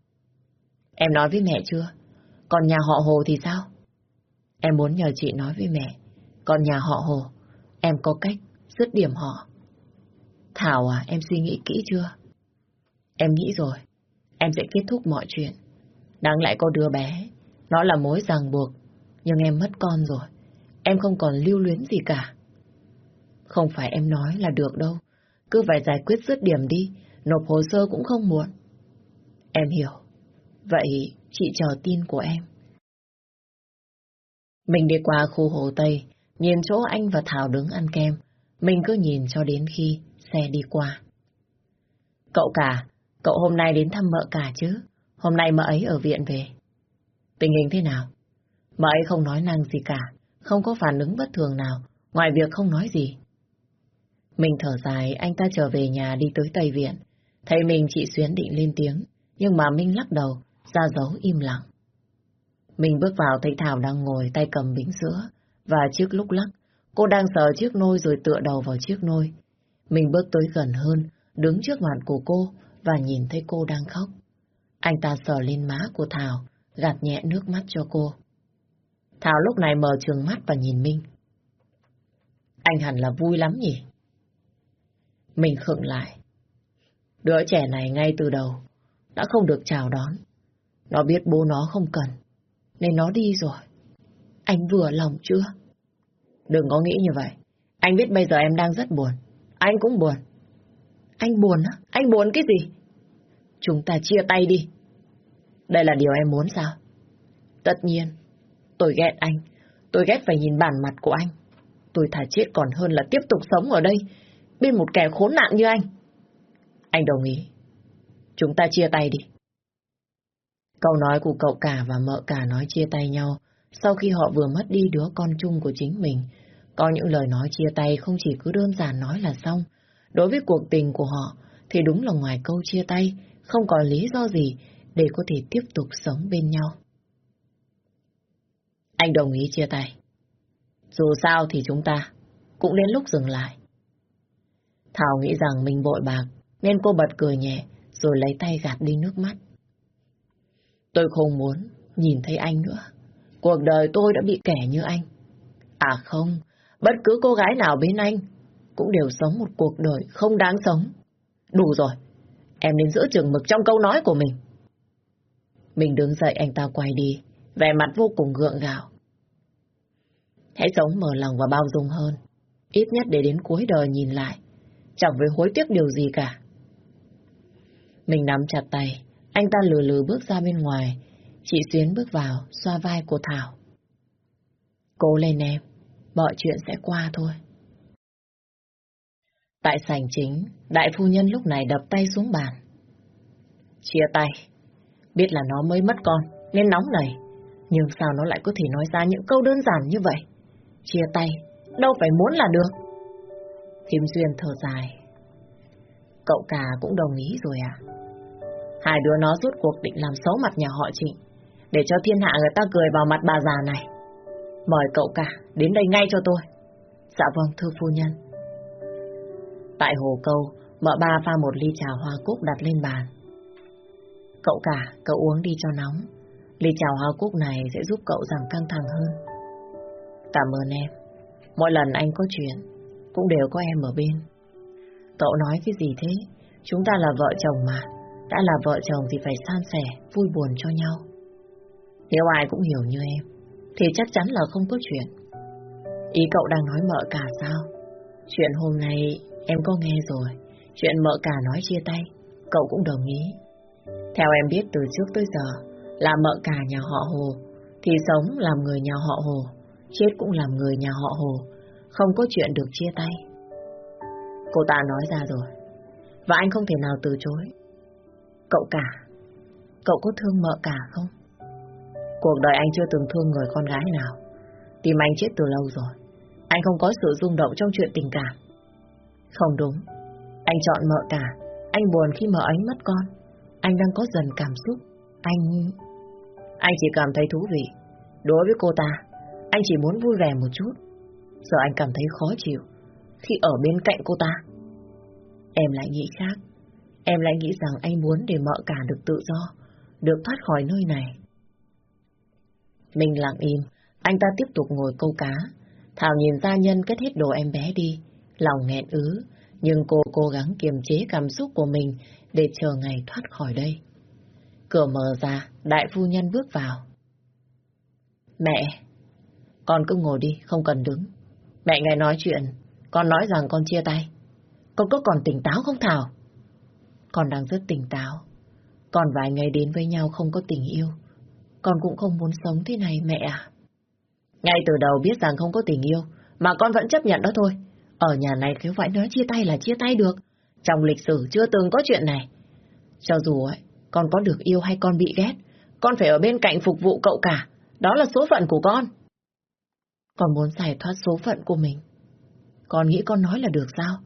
Em nói với mẹ chưa? Còn nhà họ Hồ thì sao? Em muốn nhờ chị nói với mẹ. Còn nhà họ Hồ, em có cách dứt điểm họ. Thảo à, em suy nghĩ kỹ chưa? Em nghĩ rồi, em sẽ kết thúc mọi chuyện. Đáng lại có đứa bé, nó là mối ràng buộc, nhưng em mất con rồi. Em không còn lưu luyến gì cả. Không phải em nói là được đâu, cứ phải giải quyết dứt điểm đi, nộp hồ sơ cũng không muộn. Em hiểu. Vậy chị chờ tin của em. Mình đi qua khu Hồ Tây, nhìn chỗ anh và Thảo đứng ăn kem. Mình cứ nhìn cho đến khi xe đi qua. Cậu cả, cậu hôm nay đến thăm mợ cả chứ? Hôm nay mợ ấy ở viện về. Tình hình thế nào? Mợ ấy không nói năng gì cả, không có phản ứng bất thường nào, ngoài việc không nói gì. Mình thở dài, anh ta trở về nhà đi tới Tây Viện. Thấy mình chị Xuyến định lên tiếng, nhưng mà Minh lắc đầu, ra dấu im lặng. Mình bước vào thấy Thảo đang ngồi tay cầm bính sữa, và chiếc lúc lắc, cô đang sờ chiếc nôi rồi tựa đầu vào chiếc nôi. Mình bước tới gần hơn, đứng trước mặt của cô và nhìn thấy cô đang khóc. Anh ta sờ lên má của Thảo, gạt nhẹ nước mắt cho cô. Thảo lúc này mở trường mắt và nhìn Minh. Anh hẳn là vui lắm nhỉ? Mình khựng lại. Đứa trẻ này ngay từ đầu đã không được chào đón. Nó biết bố nó không cần, nên nó đi rồi. Anh vừa lòng chưa? Đừng có nghĩ như vậy. Anh biết bây giờ em đang rất buồn. Anh cũng buồn. Anh buồn á? Anh buồn cái gì? Chúng ta chia tay đi. Đây là điều em muốn sao? Tất nhiên. Tôi ghét anh. Tôi ghét phải nhìn bản mặt của anh. Tôi thà chết còn hơn là tiếp tục sống ở đây bên một kẻ khốn nạn như anh. Anh đồng ý. Chúng ta chia tay đi. Câu nói của cậu cả và mợ cả nói chia tay nhau sau khi họ vừa mất đi đứa con chung của chính mình. Có những lời nói chia tay không chỉ cứ đơn giản nói là xong. Đối với cuộc tình của họ thì đúng là ngoài câu chia tay không có lý do gì để có thể tiếp tục sống bên nhau. Anh đồng ý chia tay. Dù sao thì chúng ta cũng đến lúc dừng lại. Thảo nghĩ rằng mình vội bạc, nên cô bật cười nhẹ, rồi lấy tay gạt đi nước mắt. Tôi không muốn nhìn thấy anh nữa. Cuộc đời tôi đã bị kẻ như anh. À không, bất cứ cô gái nào bên anh cũng đều sống một cuộc đời không đáng sống. Đủ rồi, em nên giữ chừng mực trong câu nói của mình. Mình đứng dậy anh ta quay đi, vẻ mặt vô cùng gượng gạo. Hãy sống mở lòng và bao dung hơn, ít nhất để đến cuối đời nhìn lại, chẳng phải hối tiếc điều gì cả. Mình nắm chặt tay, anh ta lừ lừ bước ra bên ngoài. Chị Xuyến bước vào, xoa vai của Thảo. Cố lên em, mọi chuyện sẽ qua thôi. Tại sảnh chính, đại phu nhân lúc này đập tay xuống bàn. Chia tay. Biết là nó mới mất con, nên nóng này. Nhưng sao nó lại có thể nói ra những câu đơn giản như vậy? Chia tay, đâu phải muốn là được. Kim Duyên thở dài. Cậu cả cũng đồng ý rồi à? Hai đứa nó rút cuộc định làm xấu mặt nhà họ Trịnh, để cho thiên hạ người ta cười vào mặt bà già này. Mời cậu cả đến đây ngay cho tôi. Dạ vâng, thưa phu nhân. Tại hồ câu, mợ ba pha một ly trà hoa cúc đặt lên bàn. Cậu cả, cậu uống đi cho nóng. Ly trà hoa cúc này sẽ giúp cậu giảm căng thẳng hơn. Cảm ơn em. Mỗi lần anh có chuyện, cũng đều có em ở bên. Cậu nói cái gì thế? Chúng ta là vợ chồng mà. Đã là vợ chồng thì phải san sẻ, vui buồn cho nhau. Nếu ai cũng hiểu như em, thì chắc chắn là không có chuyện. Ý cậu đang nói mợ cả sao? Chuyện hôm nay em có nghe rồi. Chuyện mợ cả nói chia tay, cậu cũng đồng ý. Theo em biết từ trước tới giờ, là mợ cả nhà họ Hồ, thì sống làm người nhà họ Hồ, chết cũng làm người nhà họ Hồ, không có chuyện được chia tay. Cô ta nói ra rồi, và anh không thể nào từ chối. Cậu cả, cậu có thương mợ cả không? Cuộc đời anh chưa từng thương người con gái nào. Tim anh chết từ lâu rồi. Anh không có sự rung động trong chuyện tình cảm. Không đúng. Anh chọn mợ cả. Anh buồn khi mợ ấy mất con. Anh đang có dần cảm xúc. Anh... Anh chỉ cảm thấy thú vị. Đối với cô ta, anh chỉ muốn vui vẻ một chút. Giờ anh cảm thấy khó chịu khi ở bên cạnh cô ta. Em lại nghĩ khác. Em lại nghĩ rằng anh muốn để mợ cả được tự do, được thoát khỏi nơi này. Mình lặng im, anh ta tiếp tục ngồi câu cá. Thảo nhìn gia nhân kết hết đồ em bé đi, lòng nghẹn ứ, nhưng cô cố gắng kiềm chế cảm xúc của mình để chờ ngày thoát khỏi đây. Cửa mở ra, đại phu nhân bước vào. Mẹ, con cứ ngồi đi, không cần đứng. Mẹ nghe nói chuyện, con nói rằng con chia tay. Con có còn tỉnh táo không Thảo? Con đang rất tỉnh táo. Còn vài ngày đến với nhau không có tình yêu. Con cũng không muốn sống thế này mẹ à. Ngay từ đầu biết rằng không có tình yêu, mà con vẫn chấp nhận đó thôi. Ở nhà này nếu phải nói chia tay là chia tay được. Trong lịch sử chưa từng có chuyện này. Cho dù ấy, con có được yêu hay con bị ghét, con phải ở bên cạnh phục vụ cậu cả. Đó là số phận của con. Con muốn giải thoát số phận của mình. Con nghĩ con nói là được sao?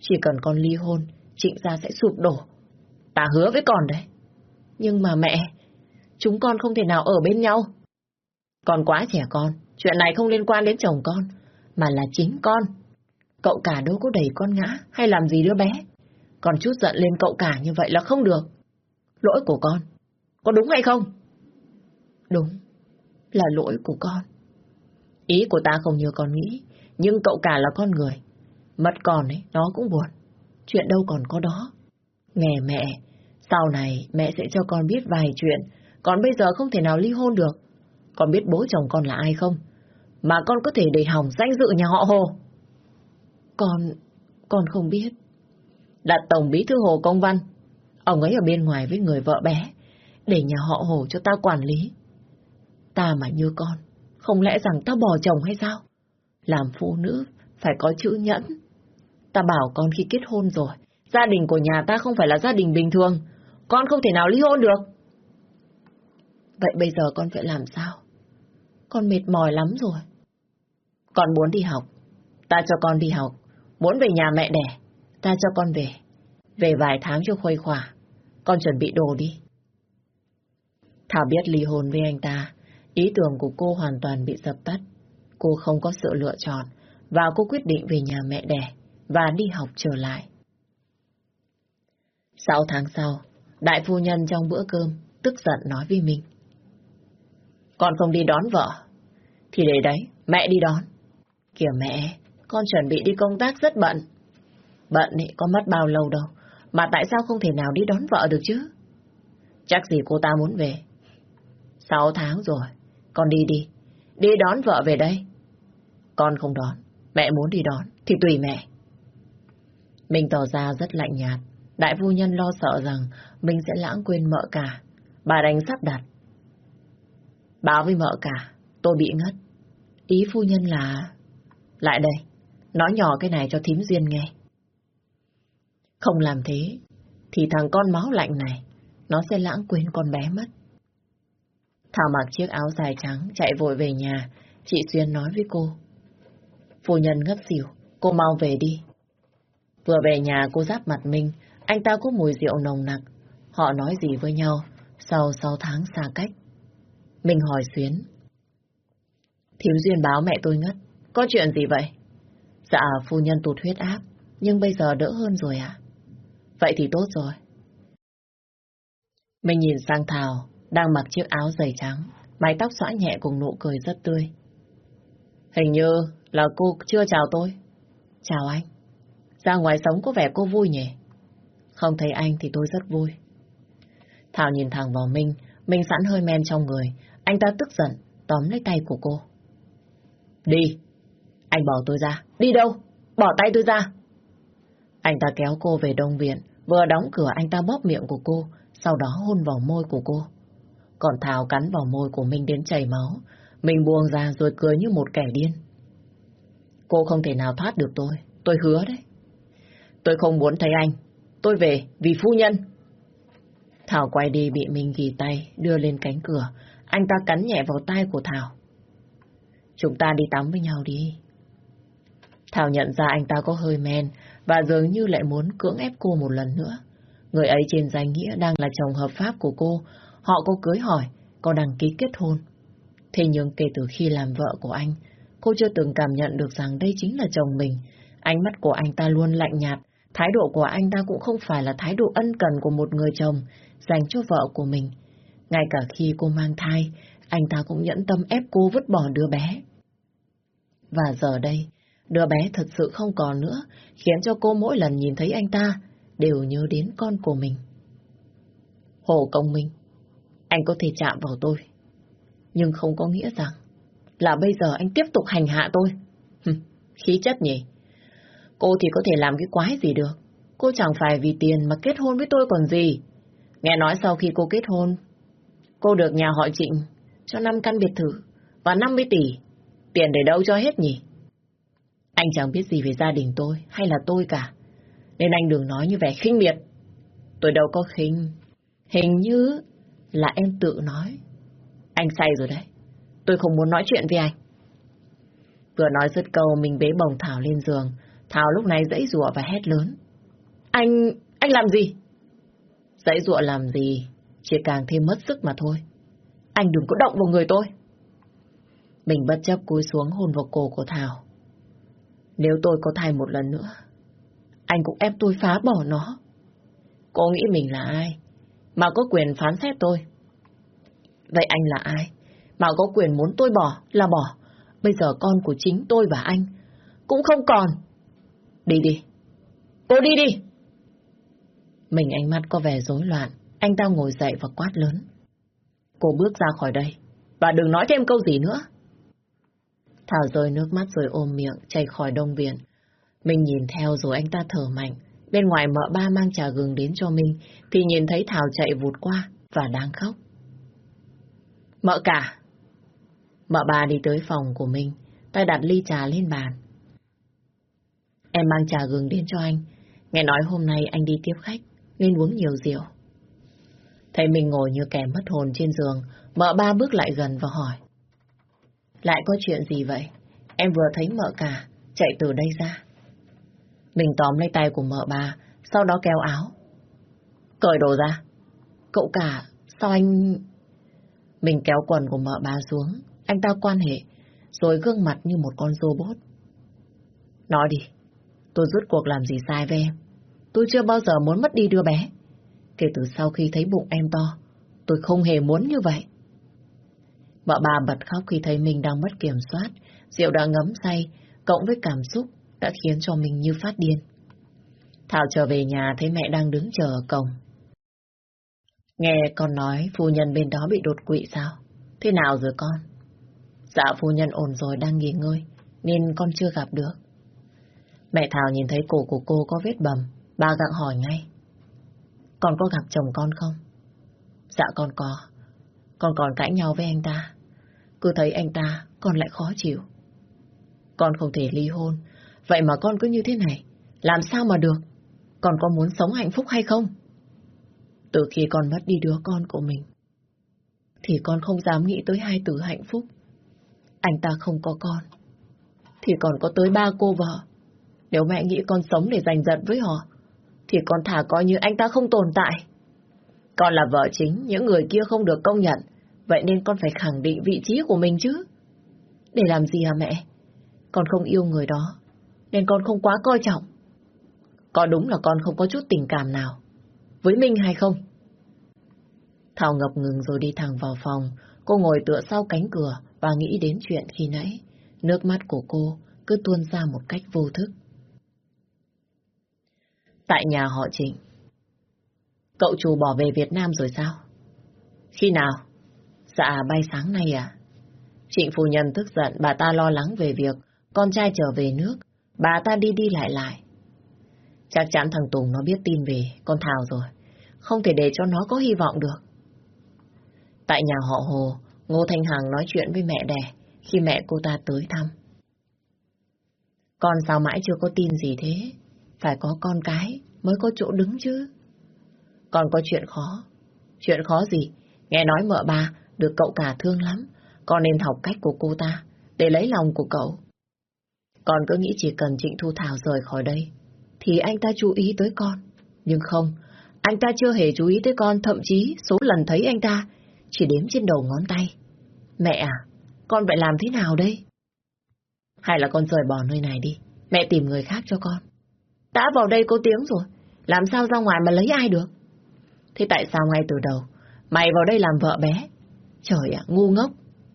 Chỉ cần con ly hôn, trịnh gia sẽ sụp đổ. Ta hứa với con đấy. Nhưng mà mẹ, chúng con không thể nào ở bên nhau. Con quá trẻ con, chuyện này không liên quan đến chồng con, mà là chính con. Cậu cả đâu có đẩy con ngã hay làm gì đứa bé. Còn chút giận lên cậu cả như vậy là không được. Lỗi của con, có đúng hay không? Đúng, là lỗi của con. Ý của ta không như con nghĩ, nhưng cậu cả là con người. Mất con ấy, nó cũng buồn. Chuyện đâu còn có đó. Nghe mẹ, sau này mẹ sẽ cho con biết vài chuyện, còn bây giờ không thể nào ly hôn được. Con biết bố chồng con là ai không? Mà con có thể để hỏng danh dự nhà họ Hồ. Con... con không biết. Đặt Tổng Bí Thư Hồ Công Văn. Ông ấy ở bên ngoài với người vợ bé, để nhà họ Hồ cho ta quản lý. Ta mà như con, không lẽ rằng ta bỏ chồng hay sao? Làm phụ nữ phải có chữ nhẫn. Ta bảo con khi kết hôn rồi, gia đình của nhà ta không phải là gia đình bình thường. Con không thể nào ly hôn được. Vậy bây giờ con phải làm sao? Con mệt mỏi lắm rồi. Con muốn đi học. Ta cho con đi học. Muốn về nhà mẹ đẻ. Ta cho con về. Về vài tháng cho khuây khỏa. Con chuẩn bị đồ đi. Thảo biết ly hôn với anh ta. Ý tưởng của cô hoàn toàn bị dập tắt. Cô không có sự lựa chọn. Và cô quyết định về nhà mẹ đẻ. Và đi học trở lại. Sáu tháng sau, đại phu nhân trong bữa cơm tức giận nói với mình. Con không đi đón vợ. Thì để đấy, mẹ đi đón. Kìa mẹ, con chuẩn bị đi công tác rất bận. Bận ấy có mất bao lâu đâu, mà tại sao không thể nào đi đón vợ được chứ? Chắc gì cô ta muốn về. Sáu tháng rồi, con đi đi. Đi đón vợ về đây. Con không đón, mẹ muốn đi đón, thì tùy mẹ. Mình tỏ ra rất lạnh nhạt. Đại phu nhân lo sợ rằng mình sẽ lãng quên mợ cả. Bà đánh sắp đặt. Báo với mợ cả, tôi bị ngất. Ý phu nhân là... Lại đây, nói nhỏ cái này cho thím duyên nghe. Không làm thế, thì thằng con máu lạnh này, nó sẽ lãng quên con bé mất. Thảo mặc chiếc áo dài trắng, chạy vội về nhà, chị Duyên nói với cô. Phu nhân ngất xỉu, cô mau về đi. Vừa về nhà cô giáp mặt Minh, anh ta có mùi rượu nồng nặc. Họ nói gì với nhau sau 6 tháng xa cách. Minh hỏi Xuyến. Thiếu Duyên báo mẹ tôi ngất. Có chuyện gì vậy? Dạ, phu nhân tụt huyết áp, nhưng bây giờ đỡ hơn rồi ạ. Vậy thì tốt rồi. Mình nhìn sang Thảo, đang mặc chiếc áo dày trắng, mái tóc xõa nhẹ cùng nụ cười rất tươi. Hình như là cô chưa chào tôi. Chào anh. Ra ngoài sống có vẻ cô vui nhỉ? Không thấy anh thì tôi rất vui. Thảo nhìn thẳng vào Minh, Minh sẵn hơi men trong người. Anh ta tức giận, tóm lấy tay của cô. Đi! Anh bỏ tôi ra. Đi đâu? Bỏ tay tôi ra! Anh ta kéo cô về đông viện, vừa đóng cửa anh ta bóp miệng của cô, sau đó hôn vào môi của cô. Còn Thảo cắn vào môi của Minh đến chảy máu. Mình buông ra rồi cười như một kẻ điên. Cô không thể nào thoát được tôi. Tôi hứa đấy. Tôi không muốn thấy anh. Tôi về vì phu nhân. Thảo quay đi bị mình ghi tay, đưa lên cánh cửa. Anh ta cắn nhẹ vào tay của Thảo. Chúng ta đi tắm với nhau đi. Thảo nhận ra anh ta có hơi men và dường như lại muốn cưỡng ép cô một lần nữa. Người ấy trên danh nghĩa đang là chồng hợp pháp của cô. Họ có cưới hỏi, có đăng ký kết hôn. Thế nhưng kể từ khi làm vợ của anh, cô chưa từng cảm nhận được rằng đây chính là chồng mình. Ánh mắt của anh ta luôn lạnh nhạt, thái độ của anh ta cũng không phải là thái độ ân cần của một người chồng dành cho vợ của mình. Ngay cả khi cô mang thai, anh ta cũng nhẫn tâm ép cô vứt bỏ đứa bé. Và giờ đây, đứa bé thật sự không còn nữa, khiến cho cô mỗi lần nhìn thấy anh ta đều nhớ đến con của mình. Hồ Công Minh, anh có thể chạm vào tôi, nhưng không có nghĩa rằng là bây giờ anh tiếp tục hành hạ tôi. Khí chất nhỉ? Cô thì có thể làm cái quái gì được. Cô chẳng phải vì tiền mà kết hôn với tôi còn gì. Nghe nói sau khi cô kết hôn, cô được nhà họ trịnh cho 5 căn biệt thự và 50 tỷ. Tiền để đâu cho hết nhỉ? Anh chẳng biết gì về gia đình tôi hay là tôi cả. Nên anh đừng nói như vẻ khinh miệt. Tôi đâu có khinh. Hình như là em tự nói. Anh say rồi đấy. Tôi không muốn nói chuyện với anh. Vừa nói dứt câu mình bế bồng Thảo lên giường. Thảo lúc này dãy rụa và hét lớn. Anh... anh làm gì? Dãy rụa làm gì? Chỉ càng thêm mất sức mà thôi. Anh đừng có động vào người tôi. Mình bất chấp cúi xuống hôn vào cổ của Thảo. Nếu tôi có thai một lần nữa, anh cũng ép tôi phá bỏ nó. Cô nghĩ mình là ai? Mà có quyền phán xét tôi. Vậy anh là ai? Mà có quyền muốn tôi bỏ là bỏ. Bây giờ con của chính tôi và anh cũng không còn. Đi đi. Cô đi đi. Mình ánh mắt có vẻ rối loạn. Anh ta ngồi dậy và quát lớn. Cô bước ra khỏi đây. Và đừng nói thêm câu gì nữa. Thảo rơi nước mắt rồi ôm miệng, chạy khỏi đông viện. Mình nhìn theo rồi anh ta thở mạnh. Bên ngoài mợ ba mang trà gừng đến cho mình, thì nhìn thấy Thảo chạy vụt qua và đang khóc. Mợ cả! Mợ ba đi tới phòng của mình, tay đặt ly trà lên bàn. Em mang trà gừng đến cho anh. Nghe nói hôm nay anh đi tiếp khách, nên uống nhiều rượu. Thấy mình ngồi như kẻ mất hồn trên giường, mợ ba bước lại gần và hỏi. Lại có chuyện gì vậy? Em vừa thấy mợ cả, chạy từ đây ra. Mình tóm lấy tay của mợ ba, sau đó kéo áo. Cởi đồ ra. Cậu cả, sao anh... Mình kéo quần của mợ ba xuống, anh ta quan hệ, rồi gương mặt như một con robot. Nói đi, tôi rút cuộc làm gì sai với em? Tôi chưa bao giờ muốn mất đi đứa bé. Kể từ sau khi thấy bụng em to, tôi không hề muốn như vậy. Vợ bà bật khóc khi thấy mình đang mất kiểm soát, rượu đã ngấm say, cộng với cảm xúc đã khiến cho mình như phát điên. Thảo trở về nhà thấy mẹ đang đứng chờ ở cổng. Nghe con nói phu nhân bên đó bị đột quỵ sao? Thế nào rồi con? Dạ phu nhân ổn rồi đang nghỉ ngơi, nên con chưa gặp được. Mẹ Thảo nhìn thấy cổ của cô có vết bầm, bà gặng hỏi ngay. Con có gặp chồng con không? Dạ con có. Con còn cãi nhau với anh ta. Cứ thấy anh ta, con lại khó chịu. Con không thể ly hôn. Vậy mà con cứ như thế này. Làm sao mà được? Con có muốn sống hạnh phúc hay không? Từ khi con mất đi đứa con của mình, thì con không dám nghĩ tới hai từ hạnh phúc. Anh ta không có con, thì còn có tới ba cô vợ. Nếu mẹ nghĩ con sống để giành giật với họ, thì con thả coi như anh ta không tồn tại. Con là vợ chính, những người kia không được công nhận, vậy nên con phải khẳng định vị trí của mình chứ. Để làm gì hả mẹ? Con không yêu người đó, nên con không quá coi trọng. Có đúng là con không có chút tình cảm nào. Với Minh hay không? Thảo ngập ngừng rồi đi thẳng vào phòng. Cô ngồi tựa sau cánh cửa và nghĩ đến chuyện khi nãy. Nước mắt của cô cứ tuôn ra một cách vô thức. Tại nhà họ Trịnh. Cậu chủ bỏ về Việt Nam rồi sao? Khi nào? Dạ bay sáng nay à? Trịnh phu nhân tức giận bà ta lo lắng về việc con trai trở về nước. Bà ta đi đi lại lại. Chắc chắn thằng Tùng nó biết tin về con Thảo rồi. Không thể để cho nó có hy vọng được. Tại nhà họ Hồ, Ngô Thanh Hằng nói chuyện với mẹ đẻ khi mẹ cô ta tới thăm. Con sao mãi chưa có tin gì thế? Phải có con cái mới có chỗ đứng chứ. còn có chuyện khó. Chuyện khó gì? Nghe nói mợ bà được cậu cả thương lắm. Con nên học cách của cô ta để lấy lòng của cậu. Con cứ nghĩ chỉ cần Trịnh Thu Thảo rời khỏi đây thì anh ta chú ý tới con. Nhưng không, anh ta chưa hề chú ý tới con, thậm chí số lần thấy anh ta chỉ đếm trên đầu ngón tay. Mẹ à, con phải làm thế nào đây? Hay là con rời bỏ nơi này đi, mẹ tìm người khác cho con. Đã vào đây có tiếng rồi, làm sao ra ngoài mà lấy ai được? Thế tại sao ngay từ đầu, mày vào đây làm vợ bé? Trời ạ, ngu ngốc,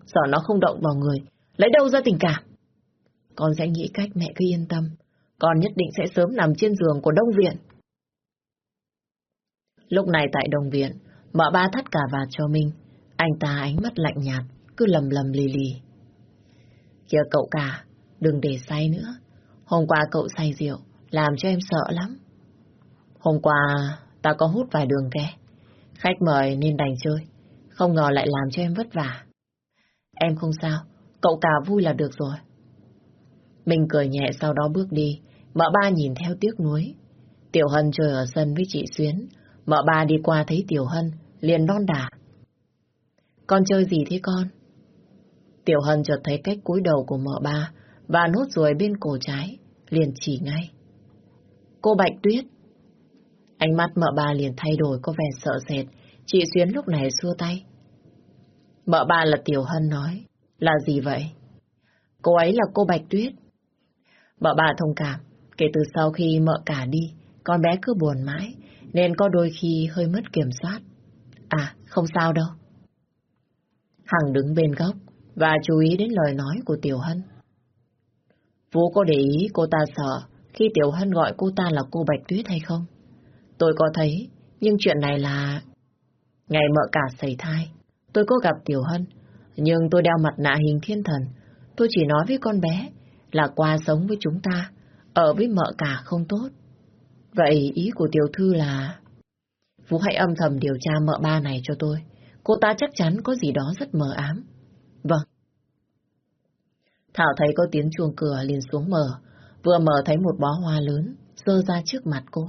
sợ nó không động vào người, lấy đâu ra tình cảm? Con sẽ nghĩ cách mẹ cứ yên tâm, con nhất định sẽ sớm nằm trên giường của Đông Viện. Lúc này tại Đông Viện, mợ ba thắt cả vạt cho Minh. Anh ta ánh mắt lạnh nhạt, cứ lầm lầm lì lì. Kìa cậu cả, đừng để say nữa. Hôm qua cậu say rượu, làm cho em sợ lắm. Hôm qua ta có hút vài đường kè. Khách mời nên đành chơi, không ngờ lại làm cho em vất vả. Em không sao, cậu cả vui là được rồi. Mình cười nhẹ sau đó bước đi, Mợ ba nhìn theo tiếc nuối. Tiểu Hân chơi ở sân với chị Xuyến. Mợ ba đi qua thấy Tiểu Hân, liền non đả. Con chơi gì thế con? Tiểu Hân chợt thấy cách cúi đầu của mợ ba và nốt ruồi bên cổ trái, liền chỉ ngay. Cô Bạch Tuyết. Ánh mắt mợ ba liền thay đổi có vẻ sợ sệt, chị Xuyến lúc này xua tay. Mợ ba là Tiểu Hân nói, là gì vậy? Cô ấy là cô Bạch Tuyết. Mợ ba thông cảm, Kể từ sau khi mợ cả đi, con bé cứ buồn mãi, nên có đôi khi hơi mất kiểm soát. À, không sao đâu. Hằng đứng bên góc và chú ý đến lời nói của Tiểu Hân. Vũ có để ý cô ta sợ khi Tiểu Hân gọi cô ta là cô Bạch Tuyết hay không? Tôi có thấy, nhưng chuyện này là... Ngày mợ cả xảy thai, tôi có gặp Tiểu Hân, nhưng tôi đeo mặt nạ hình thiên thần. Tôi chỉ nói với con bé là qua sống với chúng ta, ở với mợ cả không tốt. Vậy ý của tiểu thư là... Vũ hãy âm thầm điều tra mợ ba này cho tôi. Cô ta chắc chắn có gì đó rất mờ ám. Vâng. Thảo thấy có tiếng chuông cửa liền xuống mở. Vừa mở thấy một bó hoa lớn, rơ ra trước mặt cô.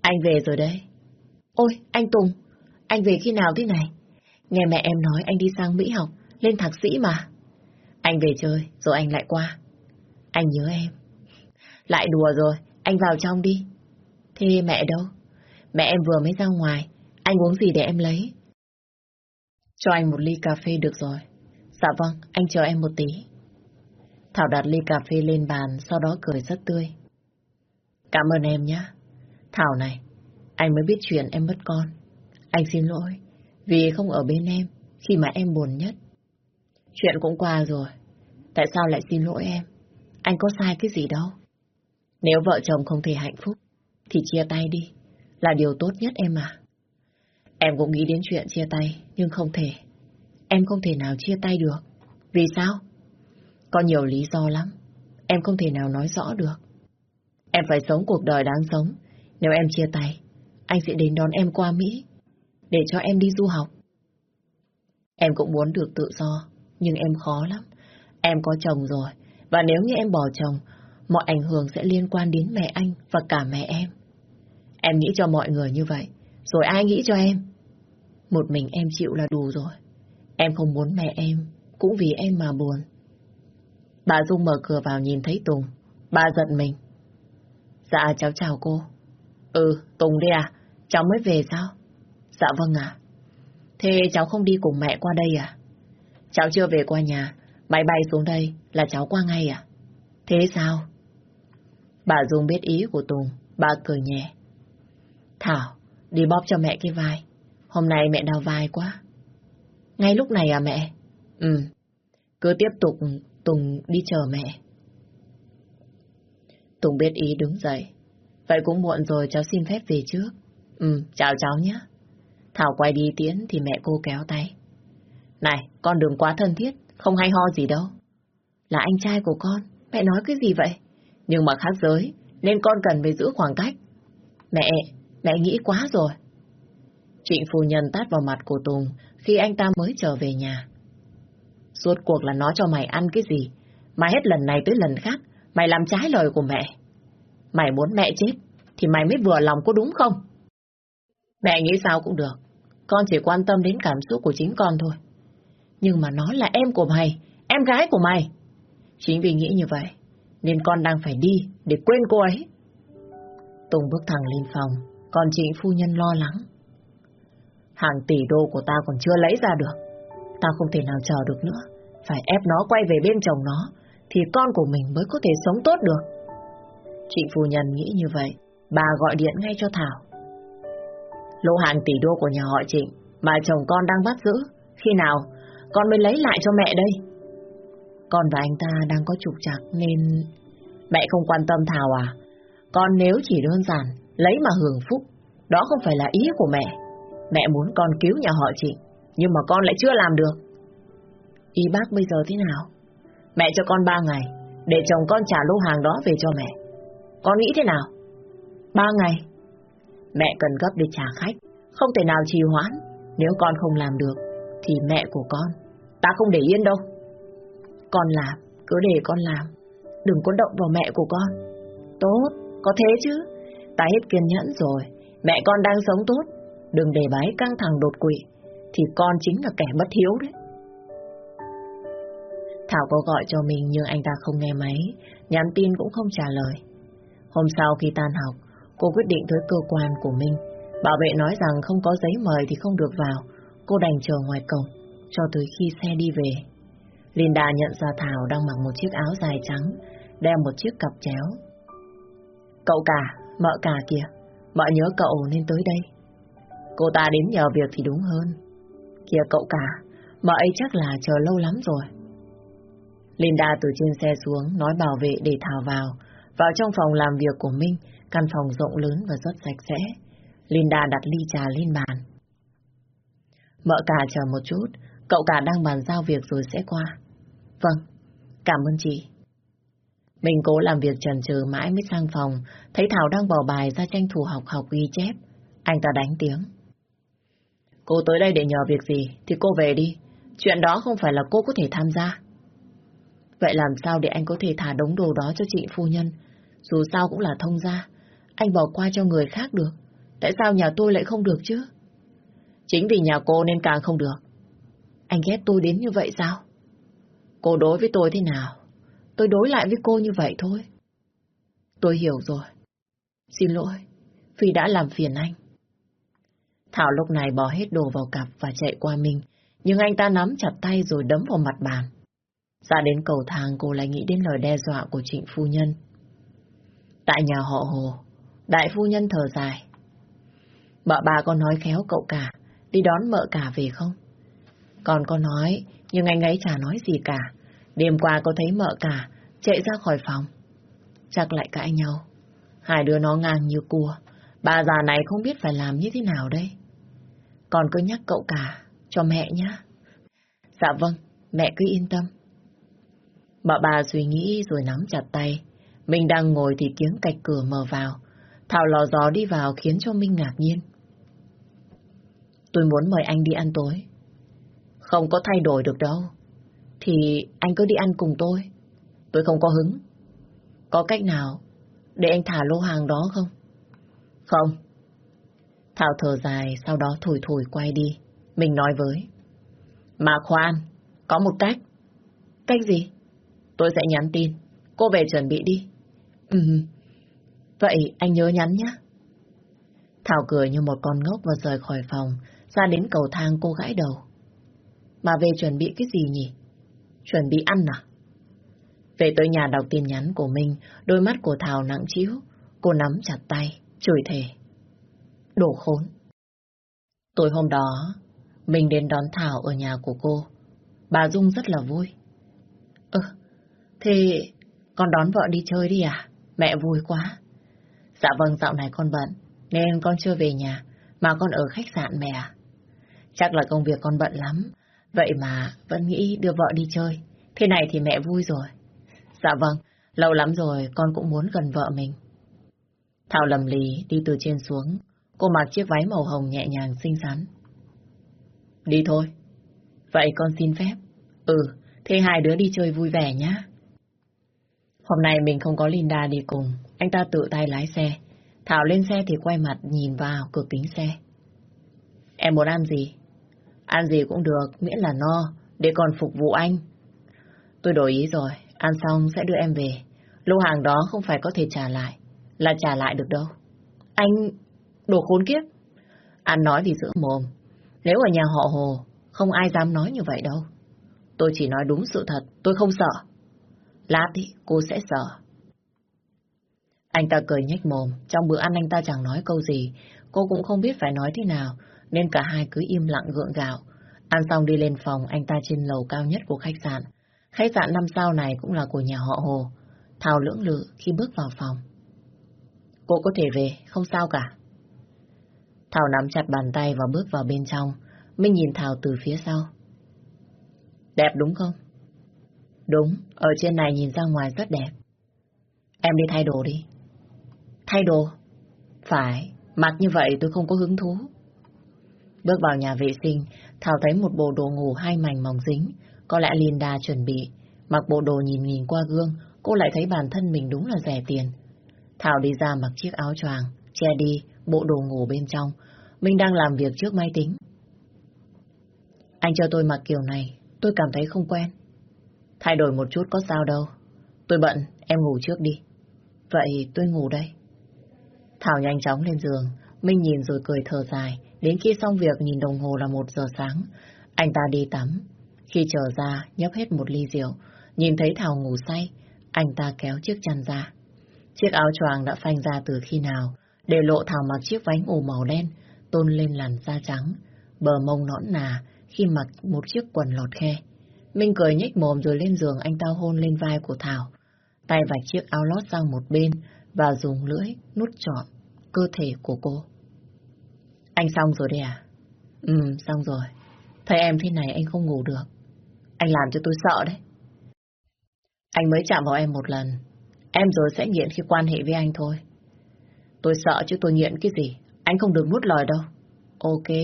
Anh về rồi đấy. Ôi, anh Tùng, anh về khi nào thế này? Nghe mẹ em nói anh đi sang Mỹ học, lên thạc sĩ mà. Anh về chơi, rồi anh lại qua. Anh nhớ em. Lại đùa rồi, anh vào trong đi. Thế mẹ đâu? Mẹ em vừa mới ra ngoài, anh uống gì để em lấy? Cho anh một ly cà phê được rồi. Dạ vâng, anh chờ em một tí. Thảo đặt ly cà phê lên bàn, sau đó cười rất tươi. Cảm ơn em nhé. Thảo này, anh mới biết chuyện em mất con. Anh xin lỗi, vì không ở bên em khi mà em buồn nhất. Chuyện cũng qua rồi, tại sao lại xin lỗi em? Anh có sai cái gì đâu. Nếu vợ chồng không thể hạnh phúc, thì chia tay đi. Là điều tốt nhất em à. Em cũng nghĩ đến chuyện chia tay, nhưng không thể. Em không thể nào chia tay được. Vì sao? Có nhiều lý do lắm. em không thể nào nói rõ được. Em phải sống cuộc đời đáng sống. Nếu em chia tay, anh sẽ đến đón em qua Mỹ, để cho em đi du học. Em cũng muốn được tự do, nhưng em khó lắm. Em có chồng rồi, và nếu như em bỏ chồng, mọi ảnh hưởng sẽ liên quan đến mẹ anh và cả mẹ em. Em nghĩ cho mọi người như vậy, rồi ai nghĩ cho em? Một mình em chịu là đủ rồi. Em không muốn mẹ em, cũng vì em mà buồn. Bà Dung mở cửa vào nhìn thấy Tùng. Bà giận mình. Dạ cháu chào cô. Ừ, Tùng đi à? Cháu mới về sao? Dạ vâng ạ. Thế cháu không đi cùng mẹ qua đây à? Cháu chưa về qua nhà, máy bay xuống đây là cháu qua ngay à? Thế sao? Bà Dung biết ý của Tùng, bà cười nhẹ. Thảo, đi bóp cho mẹ cái vai. Hôm nay mẹ đau vai quá. Ngay lúc này à mẹ? Ừ, cứ tiếp tục Tùng đi chờ mẹ. Tùng biết ý đứng dậy. Vậy cũng muộn rồi cháu xin phép về trước. Ừ, chào cháu nhé. Thảo quay đi tiến thì mẹ cô kéo tay. Này, con đừng quá thân thiết, không hay ho gì đâu. Là anh trai của con, mẹ nói cái gì vậy? Nhưng mà khác giới, nên con cần phải giữ khoảng cách. Mẹ, mẹ nghĩ quá rồi. Trịnh phu nhân tát vào mặt của Tùng khi anh ta mới trở về nhà. Suốt cuộc là nó cho mày ăn cái gì? Mà hết lần này tới lần khác, mày làm trái lời của mẹ. Mày muốn mẹ chết, thì mày mới vừa lòng có đúng không? Mẹ nghĩ sao cũng được. Con chỉ quan tâm đến cảm xúc của chính con thôi. Nhưng mà nó là em của mày, em gái của mày. Chính vì nghĩ như vậy, nên con đang phải đi để quên cô ấy. Tùng bước thẳng lên phòng, còn chị phu nhân lo lắng. Hàng tỷ đô của ta còn chưa lấy ra được. Ta không thể nào chờ được nữa. Phải ép nó quay về bên chồng nó, thì con của mình mới có thể sống tốt được. Chị phu nhân nghĩ như vậy, bà gọi điện ngay cho Thảo. Lô hàng tỷ đô của nhà họ Trịnh mà chồng con đang bắt giữ, khi nào con mới lấy lại cho mẹ đây? Con và anh ta đang có trục trặc nên... Mẹ không quan tâm Thảo à? Con nếu chỉ đơn giản lấy mà hưởng phúc, đó không phải là ý của mẹ. Mẹ muốn con cứu nhà họ Trịnh, nhưng mà con lại chưa làm được. Ý bác bây giờ thế nào? Mẹ cho con ba ngày, để chồng con trả lô hàng đó về cho mẹ. Con nghĩ thế nào? Ba ngày. Mẹ cần gấp để trả khách, không thể nào trì hoãn. Nếu con không làm được, thì mẹ của con, ta không để yên đâu. Con làm, cứ để con làm. Đừng có động vào mẹ của con. Tốt, có thế chứ. Ta hết kiên nhẫn rồi. Mẹ con đang sống tốt. Đừng để bái căng thẳng đột quỵ thì con chính là kẻ bất hiếu đấy. Thảo có gọi cho mình nhưng anh ta không nghe máy, nhắn tin cũng không trả lời. Hôm sau khi tan học, cô quyết định tới cơ quan của Minh. Bảo vệ nói rằng không có giấy mời thì không được vào, cô đành chờ ngoài cổng, cho tới khi xe đi về. Linda nhận ra Thảo đang mặc một chiếc áo dài trắng, đeo một chiếc cặp chéo. Cậu cả, mợ cả kìa, mợ nhớ cậu nên tới đây. Cô ta đến nhờ việc thì đúng hơn. Kìa cậu cả, mợ ấy chắc là chờ lâu lắm rồi. Linda từ trên xe xuống, nói bảo vệ để Thảo vào. Vào trong phòng làm việc của Minh, căn phòng rộng lớn và rất sạch sẽ. Linda đặt ly trà lên bàn. Mợ cả chờ một chút, cậu cả đang bàn giao việc rồi sẽ qua. Vâng, cảm ơn chị. Mình cố làm việc trần trừ mãi mới sang phòng, thấy Thảo đang bỏ bài ra tranh thủ học học ghi chép. Anh ta đánh tiếng. Cô tới đây để nhờ việc gì thì cô về đi. Chuyện đó không phải là cô có thể tham gia. Vậy làm sao để anh có thể thả đống đồ đó cho chị phu nhân? Dù sao cũng là thông gia. Anh bỏ qua cho người khác được. Tại sao nhà tôi lại không được chứ? Chính vì nhà cô nên càng không được. Anh ghét tôi đến như vậy sao? Cô đối với tôi thế nào? Tôi đối lại với cô như vậy thôi. Tôi hiểu rồi. Xin lỗi, vì đã làm phiền anh. Thảo lúc này bỏ hết đồ vào cặp và chạy qua mình nhưng anh ta nắm chặt tay rồi đấm vào mặt bàn. Ra đến cầu thang cô lại nghĩ đến lời đe dọa của trịnh phu nhân. Tại nhà họ Hồ, đại phu nhân thở dài. Mợ bà có nói khéo cậu cả, đi đón mợ cả về không? Còn có nói, nhưng anh ấy chả nói gì cả. Đêm qua có thấy mợ cả chạy ra khỏi phòng. Chắc lại cãi nhau. Hai đứa nó ngang như cua. Bà già này không biết phải làm như thế nào đây. còn cứ nhắc cậu cả cho mẹ nhá Dạ vâng, mẹ cứ yên tâm. Bà bà suy nghĩ rồi nắm chặt tay. Mình đang ngồi thì tiếng cạch cửa mở vào. Thảo lò gió đi vào khiến cho Minh ngạc nhiên. Tôi muốn mời anh đi ăn tối. Không có thay đổi được đâu. Thì anh cứ đi ăn cùng tôi. Tôi không có hứng. Có cách nào để anh thả lô hàng đó không? Không. Thảo thở dài, sau đó thổi thổi quay đi. Mình nói với. Mà khoan, có một cách. Cách gì? Tôi sẽ nhắn tin. Cô về chuẩn bị đi. Ừ. Vậy anh nhớ nhắn nhé. Thảo cười như một con ngốc và rời khỏi phòng, ra đến cầu thang cô gãi đầu. Mà về chuẩn bị cái gì nhỉ? Chuẩn bị ăn à? Về tới nhà đọc tin nhắn của mình, đôi mắt của Thảo nặng chiếu, cô nắm chặt tay, chửi thề. Đổ khốn. Tối hôm đó, mình đến đón Thảo ở nhà của cô. Bà Dung rất là vui. Thì thế con đón vợ đi chơi đi à? Mẹ vui quá. Dạ vâng, dạo này con bận, nên con chưa về nhà, mà con ở khách sạn mẹ à. Chắc là công việc con bận lắm, vậy mà vẫn nghĩ đưa vợ đi chơi. Thế này thì mẹ vui rồi. Dạ vâng, lâu lắm rồi con cũng muốn gần vợ mình. Thảo lầm lì đi từ trên xuống, cô mặc chiếc váy màu hồng nhẹ nhàng xinh xắn. Đi thôi. Vậy con xin phép. Ừ, thế hai đứa đi chơi vui vẻ nhá. Hôm nay mình không có Linda đi cùng, anh ta tự tay lái xe. Thảo lên xe thì quay mặt nhìn vào cửa kính xe. Em muốn ăn gì? Ăn gì cũng được, miễn là no, để còn phục vụ anh. Tôi đổi ý rồi, ăn xong sẽ đưa em về. Lô hàng đó không phải có thể trả lại, là trả lại được đâu. Anh... đồ khốn kiếp. Ăn nói thì giữ mồm. Nếu ở nhà họ Hồ, không ai dám nói như vậy đâu. Tôi chỉ nói đúng sự thật, tôi không sợ. Lát thì cô sẽ sợ. Anh ta cười nhếch mồm, trong bữa ăn anh ta chẳng nói câu gì, cô cũng không biết phải nói thế nào, nên cả hai cứ im lặng gượng gạo. Ăn xong đi lên phòng, anh ta trên lầu cao nhất của khách sạn. Khách sạn năm sao này cũng là của nhà họ Hồ. Thảo lưỡng lự khi bước vào phòng. Cô có thể về, không sao cả. Thảo nắm chặt bàn tay và bước vào bên trong. Minh nhìn Thảo từ phía sau. Đẹp đúng không? Đúng, ở trên này nhìn ra ngoài rất đẹp. Em đi thay đồ đi. Thay đồ? Phải, mặc như vậy tôi không có hứng thú. Bước vào nhà vệ sinh, Thảo thấy một bộ đồ ngủ hai mảnh mỏng dính. Có lẽ Linda chuẩn bị. Mặc bộ đồ nhìn nhìn qua gương, cô lại thấy bản thân mình đúng là rẻ tiền. Thảo đi ra mặc chiếc áo choàng, che đi, bộ đồ ngủ bên trong. Mình đang làm việc trước máy tính. Anh cho tôi mặc kiểu này, tôi cảm thấy không quen. Thay đổi một chút có sao đâu. Tôi bận, em ngủ trước đi. Vậy tôi ngủ đây. Thảo nhanh chóng lên giường, Minh nhìn rồi cười thở dài, đến khi xong việc nhìn đồng hồ là một giờ sáng. Anh ta đi tắm. Khi trở ra, nhấp hết một ly rượu, nhìn thấy Thảo ngủ say, anh ta kéo chiếc chăn ra. Chiếc áo choàng đã phanh ra từ khi nào, để lộ Thảo mặc chiếc váy ngủ màu đen, tôn lên làn da trắng, bờ mông nõn nà khi mặc một chiếc quần lọt khe. Minh cười nhếch mồm rồi lên giường anh ta hôn lên vai của Thảo, tay vạch chiếc áo lót sang một bên và dùng lưỡi nút trọn cơ thể của cô. Anh xong rồi đấy à? Ừ, xong rồi. Thấy em thế này anh không ngủ được. Anh làm cho tôi sợ đấy. Anh mới chạm vào em một lần. Em rồi sẽ nghiện khi quan hệ với anh thôi. Tôi sợ chứ tôi nghiện cái gì. Anh không được nuốt lời đâu. Ok,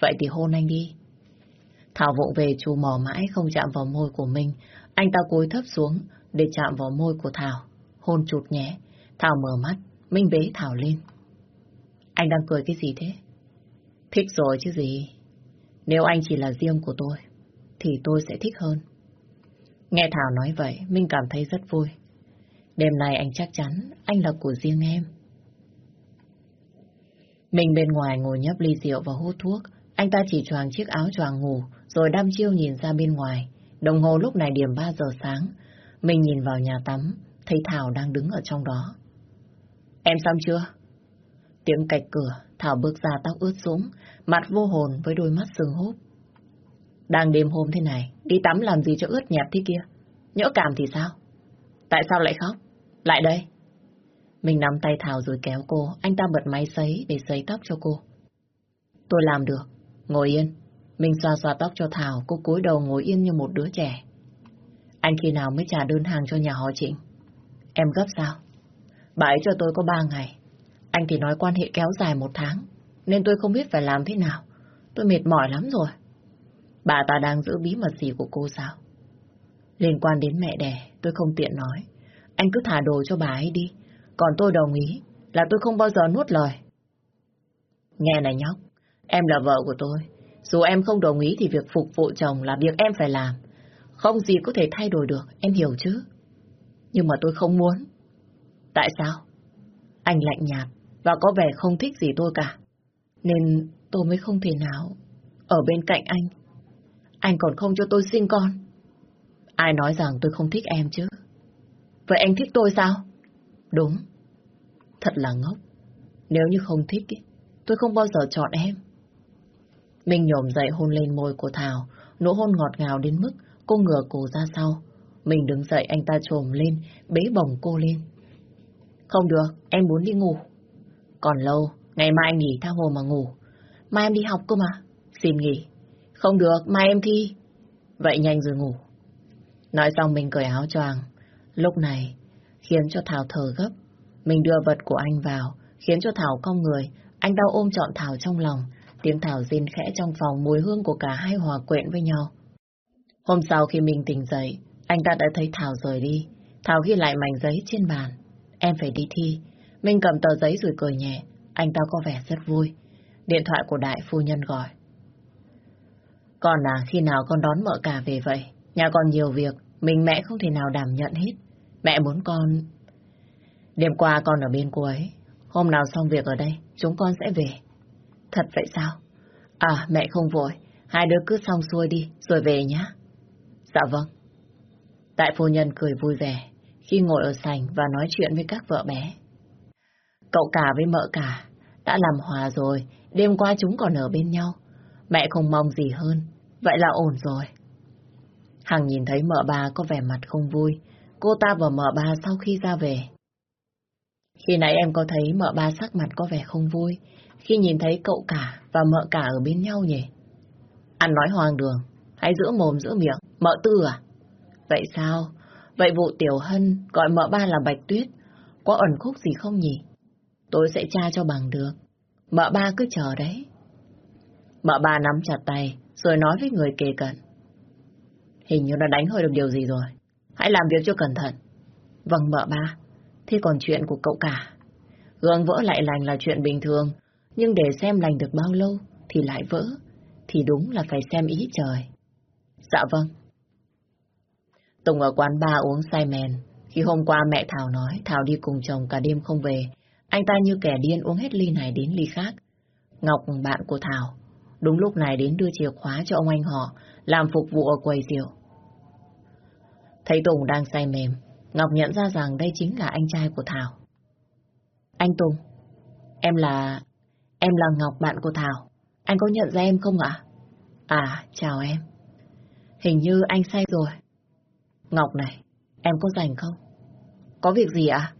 vậy thì hôn anh đi. Thảo vụng về chu mò mãi không chạm vào môi của mình. Anh ta cúi thấp xuống để chạm vào môi của Thảo. Hôn chụt nhé. Thảo mở mắt, Minh bế Thảo lên. Anh đang cười cái gì thế? Thích rồi chứ gì. Nếu anh chỉ là riêng của tôi, thì tôi sẽ thích hơn. Nghe Thảo nói vậy, Minh cảm thấy rất vui. Đêm nay anh chắc chắn anh là của riêng em. Mình bên ngoài ngồi nhấp ly rượu và hút thuốc. Anh ta chỉ choàng chiếc áo choàng ngủ, rồi đăm chiêu nhìn ra bên ngoài. Đồng hồ lúc này điểm 3 giờ sáng. Mình nhìn vào nhà tắm, thấy Thảo đang đứng ở trong đó. Em xong chưa? Tiếng cạch cửa, Thảo bước ra tóc ướt sũng, mặt vô hồn với đôi mắt sưng húp. Đang đêm hôm thế này, đi tắm làm gì cho ướt nhẹp thế kia? Nhỡ cảm thì sao? Tại sao lại khóc? Lại đây. Mình nắm tay Thảo rồi kéo cô, anh ta bật máy sấy để sấy tóc cho cô. Tôi làm được. Ngồi yên. Mình xoa xoa tóc cho Thảo, cô cúi đầu ngồi yên như một đứa trẻ. Anh khi nào mới trả đơn hàng cho nhà họ Trịnh? Em gấp sao? Bà ấy cho tôi có ba ngày. Anh thì nói quan hệ kéo dài một tháng, nên tôi không biết phải làm thế nào. Tôi mệt mỏi lắm rồi. Bà ta đang giữ bí mật gì của cô sao? Liên quan đến mẹ đẻ, tôi không tiện nói. Anh cứ thả đồ cho bà ấy đi. Còn tôi đồng ý là tôi không bao giờ nuốt lời. Nghe này nhóc, em là vợ của tôi. Dù em không đồng ý thì việc phục vụ chồng là việc em phải làm. Không gì có thể thay đổi được, em hiểu chứ? Nhưng mà tôi không muốn. Tại sao? Anh lạnh nhạt và có vẻ không thích gì tôi cả. Nên tôi mới không thể nào ở bên cạnh anh. Anh còn không cho tôi sinh con. Ai nói rằng tôi không thích em chứ? Vậy anh thích tôi sao? Đúng. Thật là ngốc. Nếu như không thích, tôi không bao giờ chọn em. Minh nhổm dậy hôn lên môi của Thảo, nụ hôn ngọt ngào đến mức cô ngửa cổ ra sau. Mình đứng dậy anh ta trồm lên, bế bồng cô lên. Không được, em muốn đi ngủ. Còn lâu, ngày mai nghỉ tha hồ mà ngủ. Mai em đi học cơ mà. Xin nghỉ. Không được, mai em thi. Vậy nhanh rồi ngủ. Nói xong mình cởi áo choàng. Lúc này, khiến cho Thảo thở gấp. Mình đưa vật của anh vào, khiến cho Thảo cong người. Anh đau ôm trọn Thảo trong lòng. Tiếng Thảo rên khẽ trong phòng mùi hương của cả hai hòa quyện với nhau. Hôm sau khi mình tỉnh dậy, anh ta đã thấy Thảo rời đi. Thảo ghi lại mảnh giấy trên bàn. Em phải đi thi. Mình cầm tờ giấy rồi cười nhẹ. Anh ta có vẻ rất vui. Điện thoại của đại phu nhân gọi. Còn à, khi nào con đón mợ cả về vậy? Nhà còn nhiều việc, mình mẹ không thể nào đảm nhận hết. Mẹ muốn con... Đêm qua con ở bên cô ấy. Hôm nào xong việc ở đây, chúng con sẽ về. Thật vậy sao? À, mẹ không vội. Hai đứa cứ xong xuôi đi, rồi về nhé. Dạ vâng. Đại phu nhân cười vui vẻ khi ngồi ở sảnh và nói chuyện với các vợ bé. Cậu cả với mợ cả đã làm hòa rồi, đêm qua chúng còn ở bên nhau. Mẹ không mong gì hơn, vậy là ổn rồi. Hằng nhìn thấy mợ ba có vẻ mặt không vui, cô ta và mợ ba sau khi ra về. Khi nãy em có thấy mợ ba sắc mặt có vẻ không vui, khi nhìn thấy cậu cả và mợ cả ở bên nhau nhỉ? Ăn nói hoang đường, hãy giữa mồm giữa miệng, mợ tư à? Vậy sao? Vậy vụ Tiểu Hân gọi mợ ba là Bạch Tuyết, có ẩn khúc gì không nhỉ? Tôi sẽ tra cho bằng được. Mợ ba cứ chờ đấy. Mợ ba nắm chặt tay, rồi nói với người kề cận. Hình như nó đánh hơi được điều gì rồi. Hãy làm việc cho cẩn thận. Vâng mợ ba, thế còn chuyện của cậu cả. Gương vỡ lại lành là chuyện bình thường, nhưng để xem lành được bao lâu thì lại vỡ, thì đúng là phải xem ý trời. Dạ vâng. Tùng ở quán bar uống say men Khi hôm qua mẹ Thảo nói Thảo đi cùng chồng cả đêm không về, anh ta như kẻ điên uống hết ly này đến ly khác. Ngọc, bạn của Thảo, đúng lúc này đến đưa chìa khóa cho ông anh họ, làm phục vụ ở quầy rượu. Thấy Tùng đang say mềm, Ngọc nhận ra rằng đây chính là anh trai của Thảo. Anh Tùng, em là em là Ngọc bạn của Thảo. Anh có nhận ra em không ạ? À, chào em. Hình như anh say rồi. Ngọc này, em có rảnh không? Có việc gì ạ?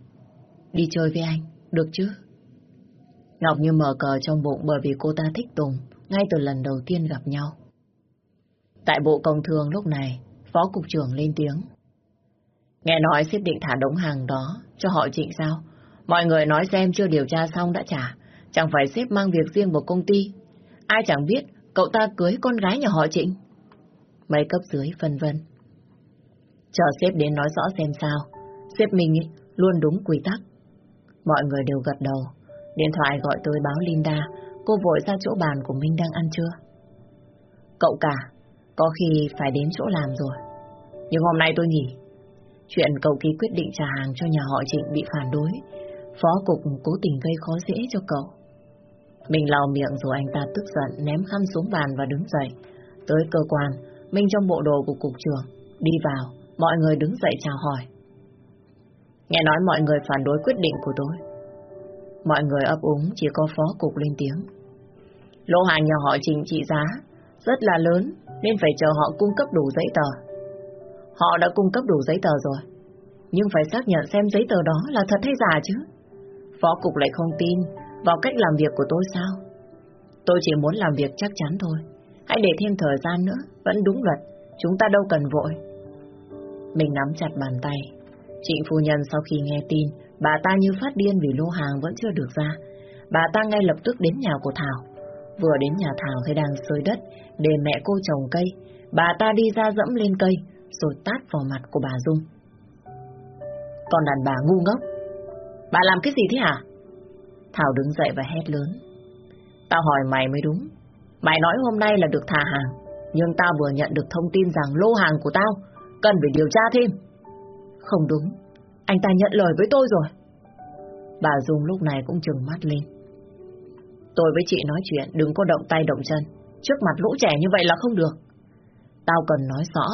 Đi chơi với anh, được chứ? Ngọc như mở cờ trong bụng bởi vì cô ta thích Tùng ngay từ lần đầu tiên gặp nhau. Tại bộ công thương lúc này, phó cục trưởng lên tiếng. Nghe nói xếp định thả đống hàng đó cho họ trịnh sao? Mọi người nói xem chưa điều tra xong đã trả. Chẳng phải xếp mang việc riêng một công ty. Ai chẳng biết cậu ta cưới con gái nhà họ trịnh. Mấy cấp dưới vân vân. Chờ sếp đến nói rõ xem sao. Sếp mình ý, luôn đúng quy tắc. Mọi người đều gật đầu. Điện thoại gọi tôi báo Linda. Cô vội ra chỗ bàn của Minh đang ăn chưa? Cậu cả, có khi phải đến chỗ làm rồi. Nhưng hôm nay tôi nghỉ. Chuyện cậu ký quyết định trả hàng cho nhà họ Trịnh bị phản đối. Phó cục cố tình gây khó dễ cho cậu. Mình lau miệng rồi anh ta tức giận ném khăn xuống bàn và đứng dậy. Tới cơ quan, Minh trong bộ đồ của cục trưởng, đi vào, mọi người đứng dậy chào hỏi. Nghe nói mọi người phản đối quyết định của tôi. Mọi người ấp úng chỉ có phó cục lên tiếng. Lô hàng nhà họ trình trị giá rất là lớn nên phải chờ họ cung cấp đủ giấy tờ. Họ đã cung cấp đủ giấy tờ rồi, nhưng phải xác nhận xem giấy tờ đó là thật hay giả chứ. Phó cục lại không tin vào cách làm việc của tôi sao? Tôi chỉ muốn làm việc chắc chắn thôi. Hãy để thêm thời gian nữa, vẫn đúng luật. Chúng ta đâu cần vội. Mình nắm chặt bàn tay. Trịnh phu nhân sau khi nghe tin, bà ta như phát điên vì lô hàng vẫn chưa được ra. Bà ta ngay lập tức đến nhà của Thảo. Vừa đến nhà Thảo thì đang sơi đất để mẹ cô trồng cây. Bà ta đi ra dẫm lên cây, rồi tát vào mặt của bà Dung. Còn đàn bà ngu ngốc. Bà làm cái gì thế hả? Thảo đứng dậy và hét lớn. Tao hỏi mày mới đúng. Mày nói hôm nay là được thả hàng, nhưng tao vừa nhận được thông tin rằng lô hàng của tao cần phải điều tra thêm. Không đúng, anh ta nhận lời với tôi rồi. Bà Dung lúc này cũng trừng mắt lên. Tôi với chị nói chuyện, đừng có động tay động chân. Trước mặt lũ trẻ như vậy là không được. Tao cần nói rõ,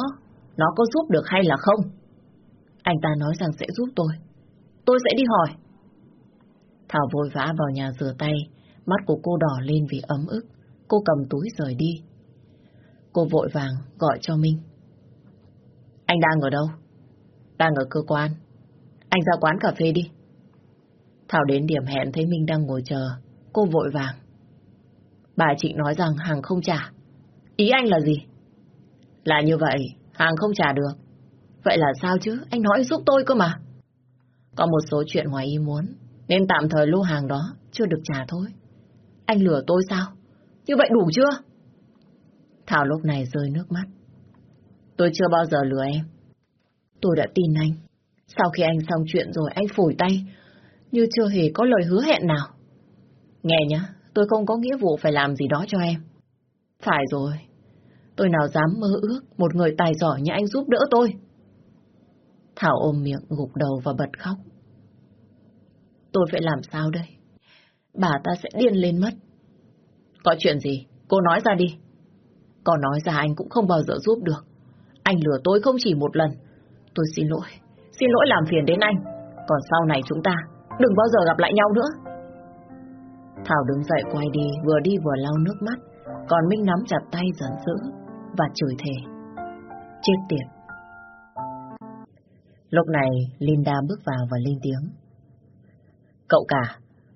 nó có giúp được hay là không? Anh ta nói rằng sẽ giúp tôi. Tôi sẽ đi hỏi. Thảo vội vã vào nhà rửa tay, mắt của cô đỏ lên vì ấm ức. Cô cầm túi rời đi. Cô vội vàng gọi cho Minh. Anh đang ở đâu? Đang ở cơ quan. Anh ra quán cà phê đi. Thảo đến điểm hẹn thấy Minh đang ngồi chờ. Cô vội vàng. Bà chị nói rằng hàng không trả. Ý anh là gì? Là như vậy, hàng không trả được. Vậy là sao chứ? Anh nói giúp tôi cơ mà. Có một số chuyện ngoài ý muốn, nên tạm thời lô hàng đó chưa được trả thôi. Anh lừa tôi sao? Như vậy đủ chưa? Thảo lúc này rơi nước mắt. Tôi chưa bao giờ lừa em. Tôi đã tin anh. Sau khi anh xong chuyện rồi anh phủi tay, như chưa hề có lời hứa hẹn nào. Nghe nhá, tôi không có nghĩa vụ phải làm gì đó cho em. Phải rồi, tôi nào dám mơ ước một người tài giỏi như anh giúp đỡ tôi. Thảo ôm miệng gục đầu và bật khóc. Tôi phải làm sao đây? Bà ta sẽ điên lên mất. Có chuyện gì? Cô nói ra đi. Còn nói ra anh cũng không bao giờ giúp được. Anh lừa tôi không chỉ một lần. Tôi xin lỗi. Xin lỗi làm phiền đến anh. Còn sau này chúng ta đừng bao giờ gặp lại nhau nữa. Thảo đứng dậy quay đi, vừa đi vừa lau nước mắt. Còn Minh nắm chặt tay giận dữ và chửi thề. Chết tiệt. Lúc này, Linda bước vào và lên tiếng. Cậu cả,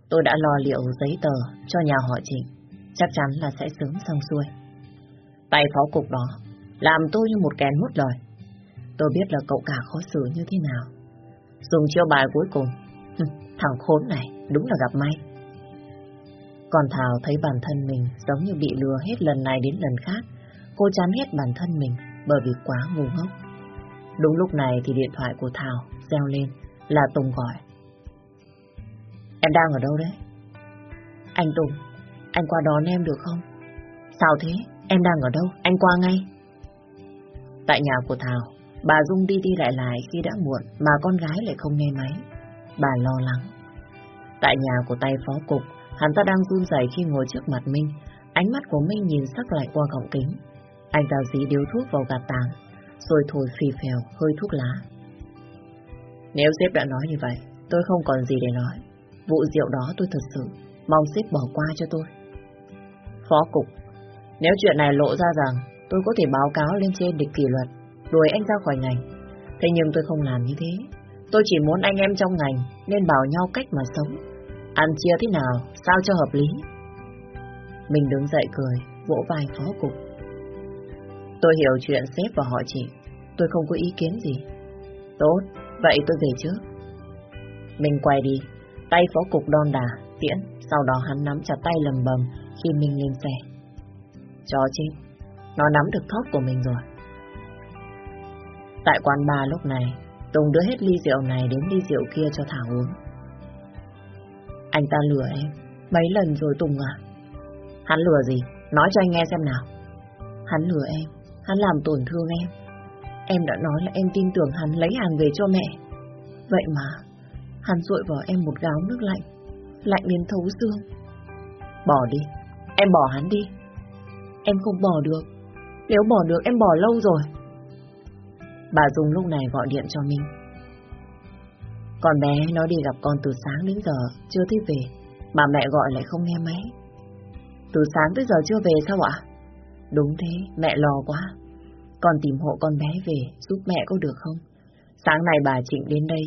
tôi đã lo liệu giấy tờ cho nhà họ Trịnh. Chắc chắn là sẽ sớm xong xuôi. Tay phó cục đó, làm tôi như một kẻ mút lời. Tôi biết là cậu cả khó xử như thế nào. Dùng chiêu bài cuối cùng, thằng khốn này đúng là gặp may. Còn Thảo thấy bản thân mình giống như bị lừa hết lần này đến lần khác. Cô chán hết bản thân mình bởi vì quá ngu ngốc. Đúng lúc này thì điện thoại của Thảo reo lên là Tùng gọi. Em đang ở đâu đấy? Anh Tùng, anh qua đón em được không? Sao thế? Em đang ở đâu? Anh qua ngay. Tại nhà của Thảo, bà Dung đi đi lại lại khi đã muộn mà con gái lại không nghe máy. Bà lo lắng. Tại nhà của tay phó cục, hắn ta đang run rẩy khi ngồi trước mặt Minh. Ánh mắt của Minh nhìn sắc lại qua gọng kính. Anh ta dí điếu thuốc vào gạt tàng, rồi thổi phì phèo hơi thuốc lá. Nếu sếp đã nói như vậy, tôi không còn gì để nói. Vụ rượu đó tôi thật sự mong xếp bỏ qua cho tôi. Phó cục, nếu chuyện này lộ ra rằng tôi có thể báo cáo lên trên địch kỷ luật, đuổi anh ra khỏi ngành. Thế nhưng tôi không làm như thế. Tôi chỉ muốn anh em trong ngành nên bảo nhau cách mà sống. Ăn chia thế nào, sao cho hợp lý. Mình đứng dậy cười, vỗ vai phó cục. Tôi hiểu chuyện sếp và họ chị. Tôi không có ý kiến gì. Tốt, vậy tôi về trước. Mình quay đi, tay phó cục đon đà, tiễn, sau đó hắn nắm chặt tay lầm bầm khi mình lên xe. Chó chết, nó nắm được thóp của mình rồi. Tại quán bar lúc này, Tùng đưa hết ly rượu này đến ly rượu kia cho Thảo uống. Anh ta lừa em, mấy lần rồi Tùng à? Hắn lừa gì? Nói cho anh nghe xem nào. Hắn lừa em, hắn làm tổn thương em. Em đã nói là em tin tưởng hắn lấy hàng về cho mẹ. Vậy mà, hắn rội vào em một gáo nước lạnh, lạnh đến thấu xương. Bỏ đi, em bỏ hắn đi. Em không bỏ được. Nếu bỏ được em bỏ lâu rồi. Bà Dung lúc này gọi điện cho mình. Con bé nó đi gặp con từ sáng đến giờ, chưa thấy về. Mà mẹ gọi lại không nghe máy. Từ sáng tới giờ chưa về sao ạ? Đúng thế, mẹ lo quá. Con tìm hộ con bé về, giúp mẹ có được không? Sáng nay bà Trịnh đến đây,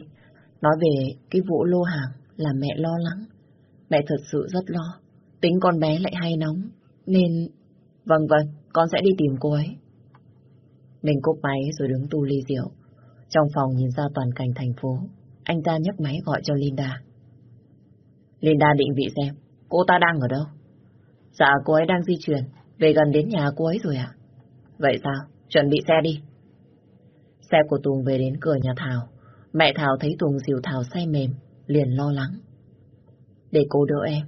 nói về cái vụ lô hàng là mẹ lo lắng. Mẹ thật sự rất lo. Tính con bé lại hay nóng, nên... Vâng vâng, con sẽ đi tìm cô ấy. Mình cúp máy rồi đứng tu ly rượu. Trong phòng nhìn ra toàn cảnh thành phố, anh ta nhấc máy gọi cho Linda. Linda định vị xem, cô ta đang ở đâu? Dạ, cô ấy đang di chuyển, về gần đến nhà cô ấy rồi ạ. Vậy sao? Chuẩn bị xe đi. Xe của Tùng về đến cửa nhà Thảo. Mẹ Thảo thấy Tùng dìu Thảo say mềm, liền lo lắng. Để cô đỡ em.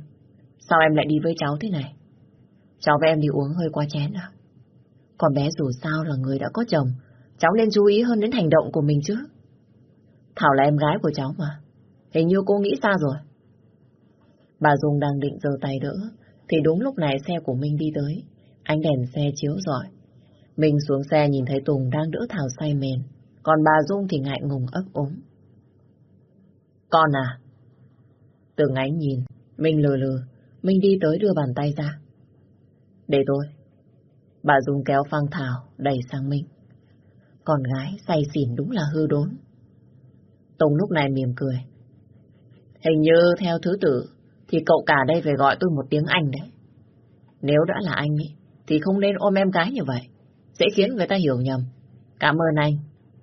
Sao em lại đi với cháu thế này? Cháu với em đi uống hơi qua chén à? Còn bé dù sao là người đã có chồng, cháu nên chú ý hơn đến hành động của mình chứ. Thảo là em gái của cháu mà. Hình như cô nghĩ xa rồi? Bà Dung đang định giơ tay đỡ, thì đúng lúc này xe của Minh đi tới. Ánh đèn xe chiếu rọi. Minh xuống xe nhìn thấy Tùng đang đỡ Thảo say mềm, còn bà Dung thì ngại ngùng ấp ống. Con à? tường ánh nhìn, mình lừa lừa, mình đi tới đưa bàn tay ra. Để tôi. Bà Dung kéo phăng Thảo, đẩy sang mình. Con gái say xỉn đúng là hư đốn. Tùng lúc này mỉm cười. Hình như theo thứ tự thì cậu cả đây phải gọi tôi một tiếng anh đấy. Nếu đã là anh ấy, thì không nên ôm em gái như vậy. Sẽ khiến người ta hiểu nhầm. Cảm ơn anh.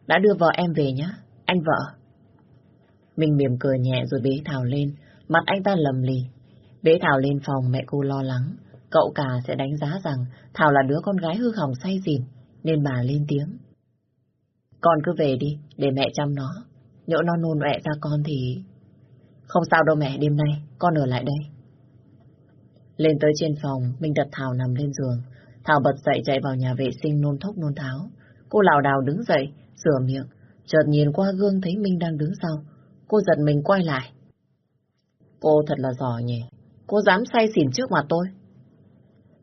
Đã đưa vợ em về nhá. Anh vợ. Mình mỉm cười nhẹ rồi bế Thảo lên. Mặt anh ta lầm lì. Bế Thảo lên phòng mẹ cô lo lắng. Cậu cả sẽ đánh giá rằng Thảo là đứa con gái hư hỏng say xỉn. Nên bà lên tiếng. Con cứ về đi, để mẹ chăm nó. Nhỡ nó nôn mẹ ra con thì... Không sao đâu mẹ, đêm nay con ở lại đây. Lên tới trên phòng, mình đặt Thảo nằm lên giường. Thảo bật dậy chạy vào nhà vệ sinh nôn thốc nôn tháo. Cô lào đào đứng dậy, rửa miệng. Chợt nhìn qua gương thấy Minh đang đứng sau. Cô giật mình quay lại. Cô thật là giỏi nhỉ. Cô dám say xỉn trước mặt tôi.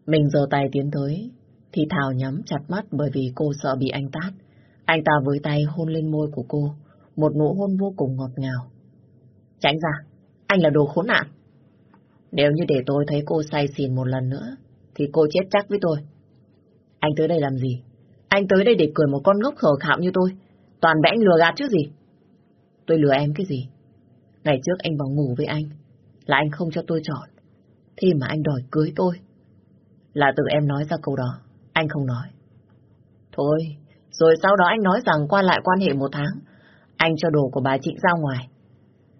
Mình giơ tay tiến tới, thì Thảo nhắm chặt mắt bởi vì cô sợ bị anh tát. Anh ta với tay hôn lên môi của cô, một nụ hôn vô cùng ngọt ngào. Tránh ra, anh là đồ khốn nạn. Nếu như để tôi thấy cô say xỉn một lần nữa, thì cô chết chắc với tôi. Anh tới đây làm gì? Anh tới đây để cười một con ngốc khờ khạo như tôi. Toàn bẽ lừa gạt chứ gì? Tôi lừa em cái gì? Ngày trước anh vào ngủ với anh, là anh không cho tôi chọn. Thì mà anh đòi cưới tôi. Là tự em nói ra câu đó, anh không nói. Thôi, rồi sau đó anh nói rằng qua lại quan hệ một tháng, anh cho đồ của bà Trịnh ra ngoài.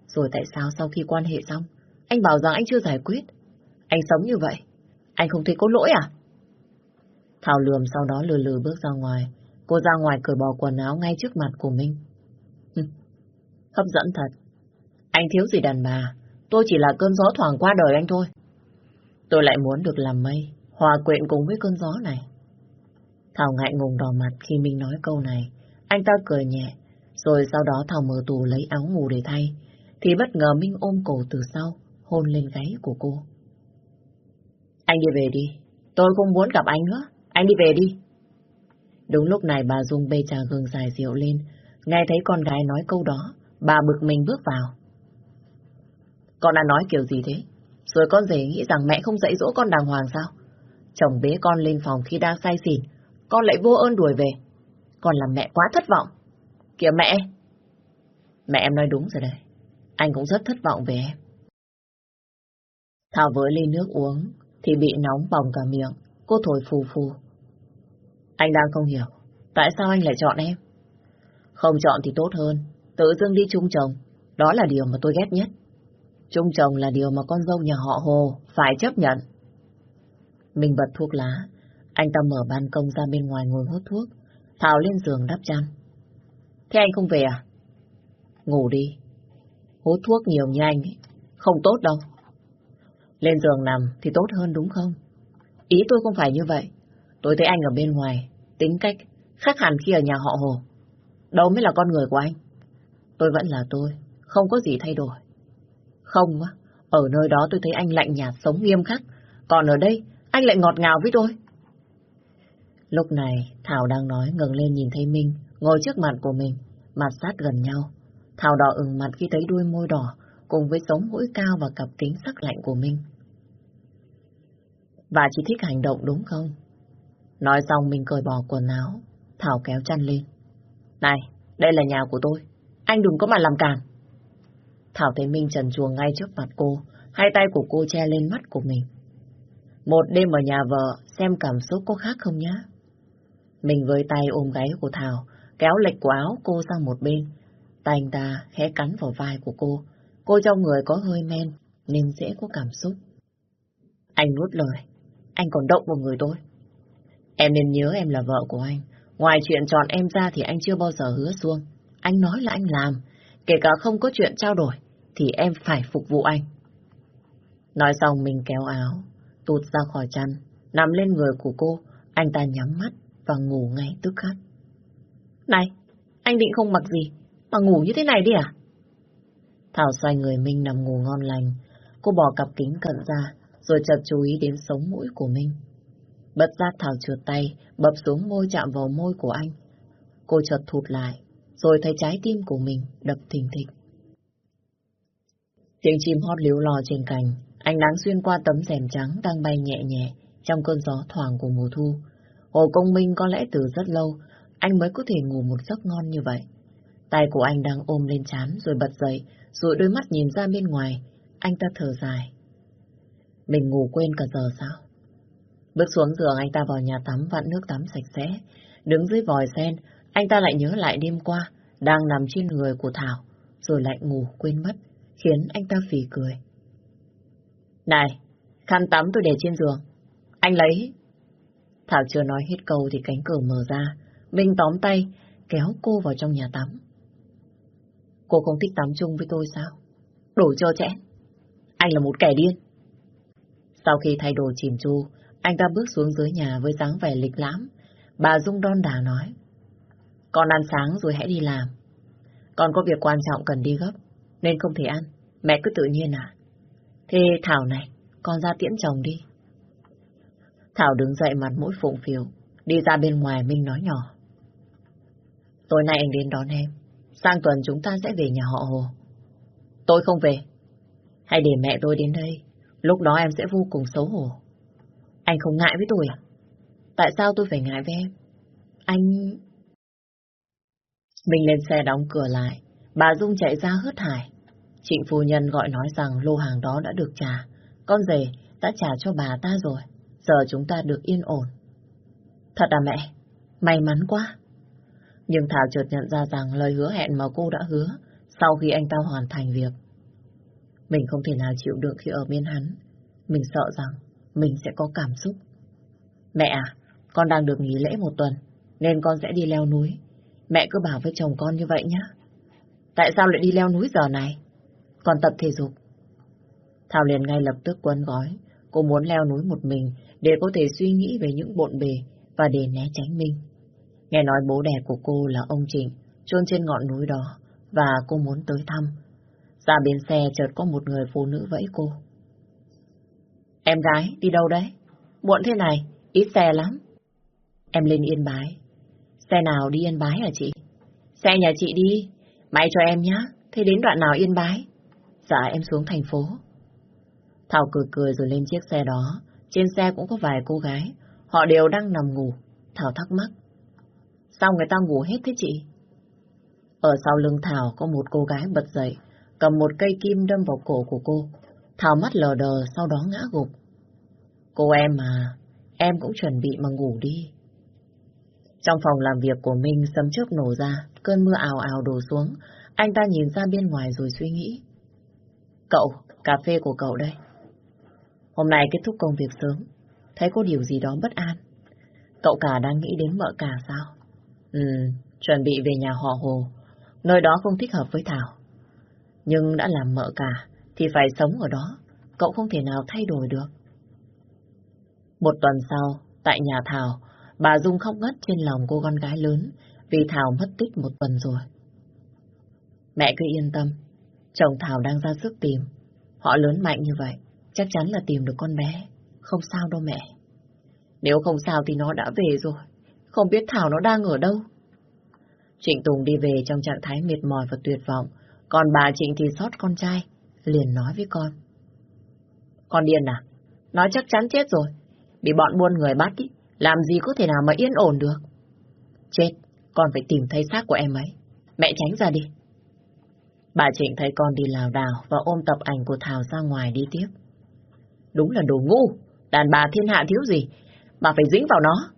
Rồi tại sao sau khi quan hệ xong, anh bảo rằng anh chưa giải quyết? Anh sống như vậy, anh không thấy có lỗi à? Thảo lườm sau đó lừa lừa bước ra ngoài. Cô ra ngoài cởi bỏ quần áo ngay trước mặt của Minh. Hấp dẫn thật. Anh thiếu gì đàn bà, tôi chỉ là cơn gió thoảng qua đời anh thôi. Tôi lại muốn được làm mây, hòa quyện cùng với cơn gió này. Thảo ngại ngùng đỏ mặt khi Minh nói câu này. Anh ta cười nhẹ, rồi sau đó Thảo mở tủ lấy áo ngủ để thay. Thì bất ngờ Minh ôm cổ từ sau, hôn lên gáy của cô. Anh đi về đi, tôi không muốn gặp anh nữa, anh đi về đi. Đúng lúc này bà Dung bê trà gừng dài rượu lên, nghe thấy con gái nói câu đó, bà bực mình bước vào. Con đã nói kiểu gì thế? Rồi con rể nghĩ rằng mẹ không dạy dỗ con đàng hoàng sao? Chồng bế con lên phòng khi đang say xỉn, con lại vô ơn đuổi về. Con làm mẹ quá thất vọng. Kìa mẹ! Mẹ em nói đúng rồi đấy. Anh cũng rất thất vọng về em. Thảo với ly nước uống, thì bị nóng bỏng cả miệng. Cô thổi phù phù. Anh đang không hiểu, tại sao anh lại chọn em? Không chọn thì tốt hơn, tự dưng đi chung chồng, đó là điều mà tôi ghét nhất. Chung chồng là điều mà con dâu nhà họ Hồ phải chấp nhận. Mình bật thuốc lá, anh ta mở ban công ra bên ngoài ngồi hút thuốc, Thảo lên giường đắp chăn. Thế anh không về à? Ngủ đi. Hút thuốc nhiều như anh ấy, không tốt đâu. Lên giường nằm thì tốt hơn đúng không? Ý tôi không phải như vậy. Tôi thấy anh ở bên ngoài, tính cách khác hẳn khi ở nhà họ Hồ. Đâu mới là con người của anh. Tôi vẫn là tôi, không có gì thay đổi. Không á, ở nơi đó tôi thấy anh lạnh nhạt sống nghiêm khắc, còn ở đây anh lại ngọt ngào với tôi. Lúc này, Thảo đang nói ngừng lên nhìn thấy Minh, ngồi trước mặt của mình, mặt sát gần nhau. Thảo đỏ ửng mặt khi thấy đuôi môi đỏ, cùng với sống mũi cao và cặp kính sắc lạnh của Minh. Và chỉ thích hành động đúng không? Nói xong mình cởi bỏ quần áo, Thảo kéo chăn lên. Này, đây là nhà của tôi, anh đừng có mà làm càn. Thảo thấy Minh trần chuồng ngay trước mặt cô, hai tay của cô che lên mắt của mình. Một đêm ở nhà vợ, xem cảm xúc có khác không nhá? Mình với tay ôm gáy của Thảo, kéo lệch của áo cô sang một bên. Tay anh ta khẽ cắn vào vai của cô. Cô trong người có hơi men, nên dễ có cảm xúc. Anh nuốt lời. Anh còn động vào người tôi. Em nên nhớ em là vợ của anh. Ngoài chuyện chọn em ra thì anh chưa bao giờ hứa xuông. Anh nói là anh làm. Kể cả không có chuyện trao đổi, thì em phải phục vụ anh. Nói xong mình kéo áo, tụt ra khỏi chăn, nằm lên người của cô. Anh ta nhắm mắt và ngủ ngay tức khắc. Này, anh định không mặc gì, mà ngủ như thế này đi à? Thảo xoay người Minh nằm ngủ ngon lành. Cô bỏ cặp kính cận ra, rồi chợt chú ý đến sống mũi của Minh. Bất giác Thảo trượt tay, bập xuống môi chạm vào môi của anh. Cô chợt thụt lại, rồi thấy trái tim của mình đập thình thịch. Tiếng chim hót liếu lò trên cành, ánh nắng xuyên qua tấm rèm trắng đang bay nhẹ nhẹ trong cơn gió thoảng của mùa thu. Hồ Công Minh có lẽ từ rất lâu, anh mới có thể ngủ một giấc ngon như vậy. Tay của anh đang ôm lên chán rồi bật dậy, rồi đôi mắt nhìn ra bên ngoài, anh ta thở dài. Mình ngủ quên cả giờ sao? Bước xuống giường anh ta vào nhà tắm vặn nước tắm sạch sẽ. Đứng dưới vòi sen, anh ta lại nhớ lại đêm qua, đang nằm trên người của Thảo, rồi lại ngủ quên mất, khiến anh ta phì cười. Này, khăn tắm tôi để trên giường. Anh lấy. Thảo chưa nói hết câu thì cánh cửa mở ra. Minh tóm tay, kéo cô vào trong nhà tắm. Cô không thích tắm chung với tôi sao? đổ cho chẽn. Anh là một kẻ điên. Sau khi thay đồ chìm chu, anh ta bước xuống dưới nhà với dáng vẻ lịch lãm. Bà Dung đon đà nói. Con ăn sáng rồi hãy đi làm. Con có việc quan trọng cần đi gấp, nên không thể ăn. Mẹ cứ tự nhiên à? Thế Thảo này, con ra tiễn chồng đi. Thảo đứng dậy mặt mũi phụng phiểu, đi ra bên ngoài Minh nói nhỏ. Tối nay anh đến đón em, sang tuần chúng ta sẽ về nhà họ Hồ. Tôi không về. Hãy để mẹ tôi đến đây, lúc đó em sẽ vô cùng xấu hổ. Anh không ngại với tôi à? Tại sao tôi phải ngại với em? Anh... Mình lên xe đóng cửa lại, bà Dung chạy ra hớt hải. Trịnh phu nhân gọi nói rằng lô hàng đó đã được trả, con rể đã trả cho bà ta rồi, giờ chúng ta được yên ổn. Thật à mẹ, may mắn quá. Nhưng Thảo chợt nhận ra rằng lời hứa hẹn mà cô đã hứa sau khi anh ta hoàn thành việc. Mình không thể nào chịu được khi ở bên hắn. Mình sợ rằng mình sẽ có cảm xúc. Mẹ à, con đang được nghỉ lễ một tuần, nên con sẽ đi leo núi. Mẹ cứ bảo với chồng con như vậy nhé. Tại sao lại đi leo núi giờ này? Con tập thể dục. Thảo liền ngay lập tức quấn gói. Cô muốn leo núi một mình để có thể suy nghĩ về những bộn bề và để né tránh Minh. Nghe nói bố đẻ của cô là ông Trịnh, chôn trên ngọn núi đó, và cô muốn tới thăm. Ra bên xe chợt có một người phụ nữ vẫy cô. Em gái, đi đâu đấy? Muộn thế này, ít xe lắm. Em lên Yên Bái. Xe nào đi Yên Bái hả chị? Xe nhà chị đi. May cho em nhá. Thế đến đoạn nào Yên Bái? Dạ em xuống thành phố. Thảo cười cười rồi lên chiếc xe đó. Trên xe cũng có vài cô gái. Họ đều đang nằm ngủ. Thảo thắc mắc. Sao người ta ngủ hết thế chị? Ở sau lưng Thảo có một cô gái bật dậy, cầm một cây kim đâm vào cổ của cô. Thảo mắt lờ đờ sau đó ngã gục. Cô em à, em cũng chuẩn bị mà ngủ đi. Trong phòng làm việc của Minh sấm chớp nổ ra, cơn mưa ào ào đổ xuống. Anh ta nhìn ra bên ngoài rồi suy nghĩ. Cậu, cà phê của cậu đây. Hôm nay kết thúc công việc sớm, thấy có điều gì đó bất an. Cậu cả đang nghĩ đến mợ cả sao? Ừ, chuẩn bị về nhà họ Hồ, nơi đó không thích hợp với Thảo. Nhưng đã làm mợ cả, thì phải sống ở đó, cậu không thể nào thay đổi được. Một tuần sau, tại nhà Thảo, bà Dung khóc ngất trên lòng cô con gái lớn vì Thảo mất tích một tuần rồi. Mẹ cứ yên tâm, chồng Thảo đang ra sức tìm. Họ lớn mạnh như vậy, chắc chắn là tìm được con bé. Không sao đâu mẹ. Nếu không sao thì nó đã về rồi. Không biết Thảo nó đang ở đâu. Trịnh Tùng đi về trong trạng thái mệt mỏi và tuyệt vọng. Còn bà Trịnh thì sót con trai, liền nói với con. Con điên à? Nói chắc chắn chết rồi. Bị bọn buôn người bắt ý, làm gì có thể nào mà yên ổn được. Chết, con phải tìm thấy xác của em ấy. Mẹ tránh ra đi. Bà Trịnh thấy con đi lào đảo và ôm tập ảnh của Thảo ra ngoài đi tiếp. Đúng là đồ ngu, đàn bà thiên hạ thiếu gì, mà phải dính vào nó.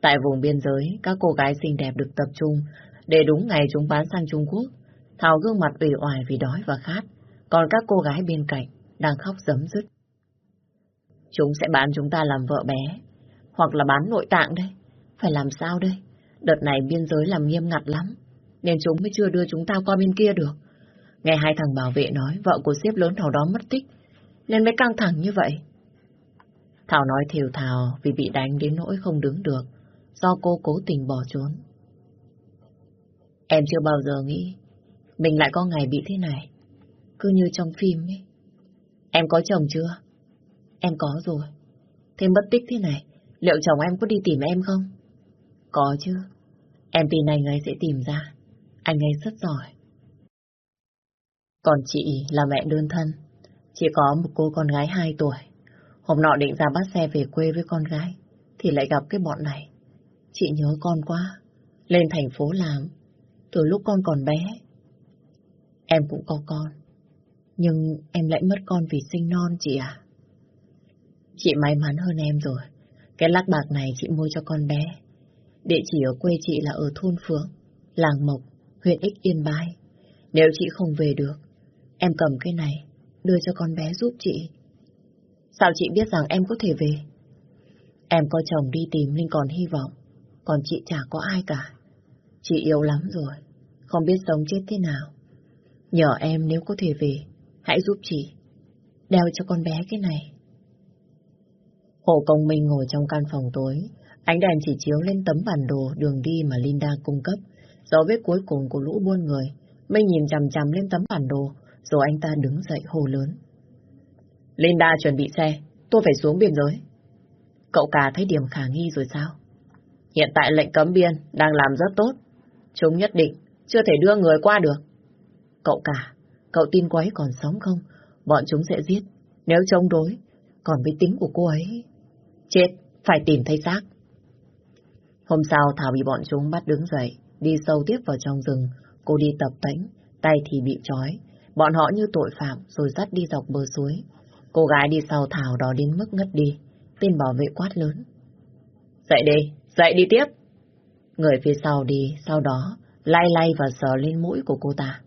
Tại vùng biên giới, các cô gái xinh đẹp được tập trung để đúng ngày chúng bán sang Trung Quốc. Thảo gương mặt ủy oải vì đói và khát, còn các cô gái bên cạnh đang khóc giấm dứt. Chúng sẽ bán chúng ta làm vợ bé, hoặc là bán nội tạng đây. Phải làm sao đây? Đợt này biên giới làm nghiêm ngặt lắm, nên chúng mới chưa đưa chúng ta qua bên kia được. Nghe hai thằng bảo vệ nói vợ của xếp lớn Thảo đó mất tích, nên mới căng thẳng như vậy. Thảo nói thiều thào vì bị đánh đến nỗi không đứng được, do cô cố tình bỏ trốn. Em chưa bao giờ nghĩ mình lại có ngày bị thế này, cứ như trong phim ấy. Em có chồng chưa? Em có rồi. Thế mất tích thế này, liệu chồng em có đi tìm em không? Có chứ. Em tin anh ấy sẽ tìm ra. Anh ấy rất giỏi. Còn chị là mẹ đơn thân. Chị có một cô con gái 2 tuổi. Hôm nọ định ra bắt xe về quê với con gái. Thì lại gặp cái bọn này. Chị nhớ con quá. Lên thành phố làm. Từ lúc con còn bé. Em cũng có con. Nhưng em lại mất con vì sinh non chị à. Chị may mắn hơn em rồi. Cái lắc bạc này chị mua cho con bé. Địa chỉ ở quê chị là ở thôn Phượng, làng Mộc, huyện Ích Yên Bái. Nếu chị không về được, em cầm cái này, đưa cho con bé giúp chị. Sao chị biết rằng em có thể về? Em có chồng đi tìm nên còn hy vọng, còn chị chả có ai cả. Chị yếu lắm rồi, không biết sống chết thế nào. Nhờ em nếu có thể về, hãy giúp chị. Đeo cho con bé cái này. Hồ Công Minh ngồi trong căn phòng tối, ánh đèn chỉ chiếu lên tấm bản đồ đường đi mà Linda cung cấp. Dấu vết cuối cùng của lũ buôn người, Minh nhìn chằm chằm lên tấm bản đồ, rồi anh ta đứng dậy hồ lớn. Linda chuẩn bị xe, tôi phải xuống biên giới. Cậu cả thấy điểm khả nghi rồi sao? Hiện tại lệnh cấm biên đang làm rất tốt. Chúng nhất định chưa thể đưa người qua được. Cậu cả, cậu tin cô ấy còn sống không? Bọn chúng sẽ giết. Nếu chống đối, còn với tính của cô ấy... Chết, phải tìm thấy xác. Hôm sau Thảo bị bọn chúng bắt đứng dậy, đi sâu tiếp vào trong rừng. Cô đi tập tánh, tay thì bị trói. Bọn họ như tội phạm rồi dắt đi dọc bờ suối. Cô gái đi sau Thảo đó đến mức ngất đi. Tên bảo vệ quát lớn. Dậy đi, dậy đi tiếp. Người phía sau đi, sau đó lay lay và sờ lên mũi của cô ta.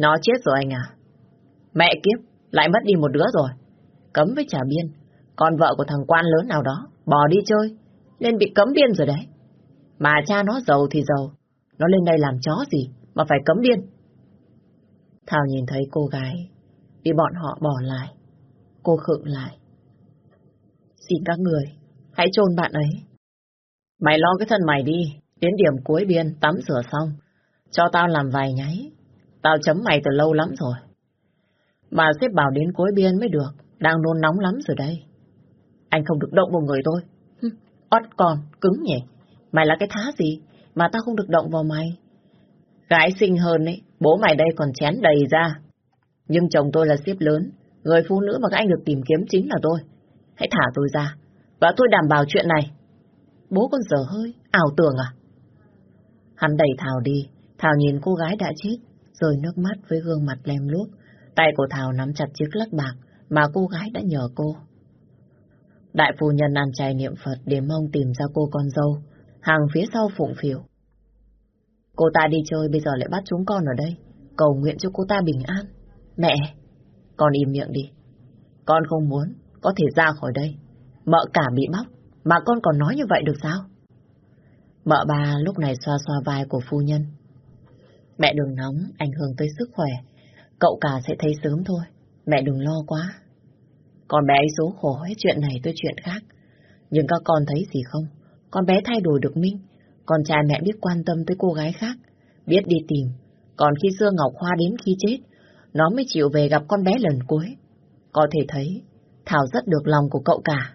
Nó chết rồi anh à? Mẹ kiếp, lại mất đi một đứa rồi. Cấm với trả biên, con vợ của thằng quan lớn nào đó, bỏ đi chơi, nên bị cấm biên rồi đấy. Mà cha nó giàu thì giàu, nó lên đây làm chó gì mà phải cấm biên. Thảo nhìn thấy cô gái, bị bọn họ bỏ lại. Cô khựng lại. Xin các người, hãy chôn bạn ấy. Mày lo cái thân mày đi, đến điểm cuối biên tắm rửa xong, cho tao làm vài nháy. Tao chấm mày từ lâu lắm rồi. Mà xếp bảo đến cuối biên mới được, đang nôn nóng lắm rồi đây. Anh không được động vào người tôi. Ót con, cứng nhỉ. Mày là cái thá gì mà tao không được động vào mày? Gái xinh hơn ấy, bố mày đây còn chén đầy ra. Nhưng chồng tôi là xếp lớn, người phụ nữ mà các anh được tìm kiếm chính là tôi. Hãy thả tôi ra, và tôi đảm bảo chuyện này. Bố con dở hơi, ảo tưởng à? Hắn đẩy Thảo đi, Thảo nhìn cô gái đã chết, rơi nước mắt với gương mặt lem luốc. Tay của Thảo nắm chặt chiếc lắc bạc mà cô gái đã nhờ cô. Đại phu nhân ăn chay niệm Phật để mong tìm ra cô con dâu, hàng phía sau phụng phiểu. Cô ta đi chơi bây giờ lại bắt chúng con ở đây, cầu nguyện cho cô ta bình an. Mẹ, con im miệng đi. Con không muốn, có thể ra khỏi đây. Mợ cả bị bóc, mà con còn nói như vậy được sao? Mợ bà lúc này xoa xoa vai của phu nhân. Mẹ đừng nóng, ảnh hưởng tới sức khỏe. Cậu cả sẽ thấy sớm thôi. Mẹ đừng lo quá. Con bé ấy số khổ hết chuyện này tôi chuyện khác. Nhưng các con thấy gì không? Con bé thay đổi được Minh. Con trai mẹ biết quan tâm tới cô gái khác. Biết đi tìm. Còn khi xưa Ngọc Hoa đến khi chết, nó mới chịu về gặp con bé lần cuối. Có thể thấy, Thảo rất được lòng của cậu cả.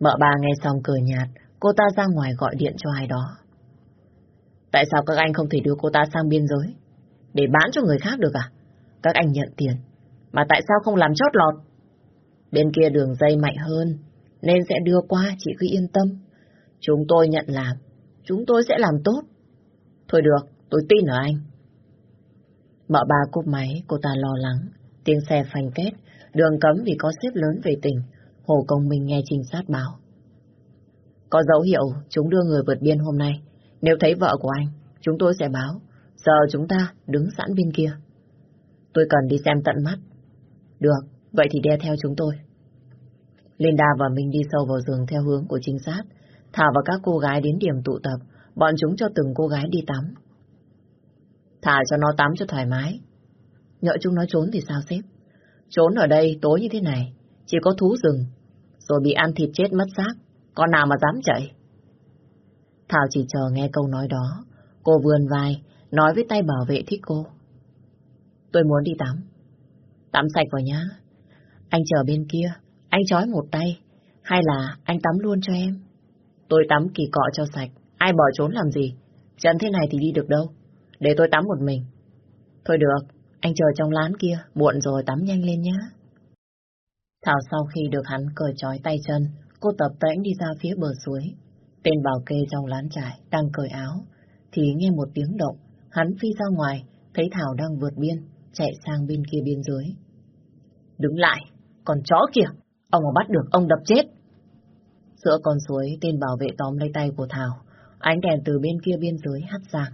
Mợ bà nghe xong cười nhạt, cô ta ra ngoài gọi điện cho ai đó. Tại sao các anh không thể đưa cô ta sang biên giới? Để bán cho người khác được à? Các anh nhận tiền. Mà tại sao không làm chót lọt? Bên kia đường dây mạnh hơn, nên sẽ đưa qua, chị cứ yên tâm. Chúng tôi nhận làm, chúng tôi sẽ làm tốt. Thôi được, tôi tin ở anh. Mợ bà cúp máy, cô ta lo lắng. Tiếng xe phanh kết, đường cấm vì có xếp lớn về tỉnh. Hồ Công Minh nghe trinh sát báo. Có dấu hiệu chúng đưa người vượt biên hôm nay. Nếu thấy vợ của anh, chúng tôi sẽ báo. Giờ chúng ta đứng sẵn bên kia. Tôi cần đi xem tận mắt. Được, vậy thì đe theo chúng tôi. Linda và mình đi sâu vào giường theo hướng của trinh sát. Thảo và các cô gái đến điểm tụ tập, bọn chúng cho từng cô gái đi tắm. Thả cho nó tắm cho thoải mái. Nhỡ chúng nó trốn thì sao xếp? Trốn ở đây tối như thế này, chỉ có thú rừng, rồi bị ăn thịt chết mất xác, con nào mà dám chạy. Thảo chỉ chờ nghe câu nói đó, cô vươn vai, nói với tay bảo vệ thích cô. Tôi muốn đi tắm. Tắm sạch vào nhá. Anh chờ bên kia, anh trói một tay, hay là anh tắm luôn cho em? Tôi tắm kỳ cọ cho sạch, ai bỏ trốn làm gì? Chân thế này thì đi được đâu. Để tôi tắm một mình. Thôi được, anh chờ trong lán kia, muộn rồi tắm nhanh lên nhá. Thảo sau khi được hắn cởi trói tay chân, cô tập tễnh đi ra phía bờ suối. Tên bảo kê trong lán trại đang cởi áo, thì nghe một tiếng động, hắn phi ra ngoài, thấy Thảo đang vượt biên, chạy sang bên kia biên giới. Đứng lại, còn chó kìa, ông mà bắt được ông đập chết. Giữa con suối, tên bảo vệ tóm lấy tay của Thảo, ánh đèn từ bên kia biên giới hắt sang.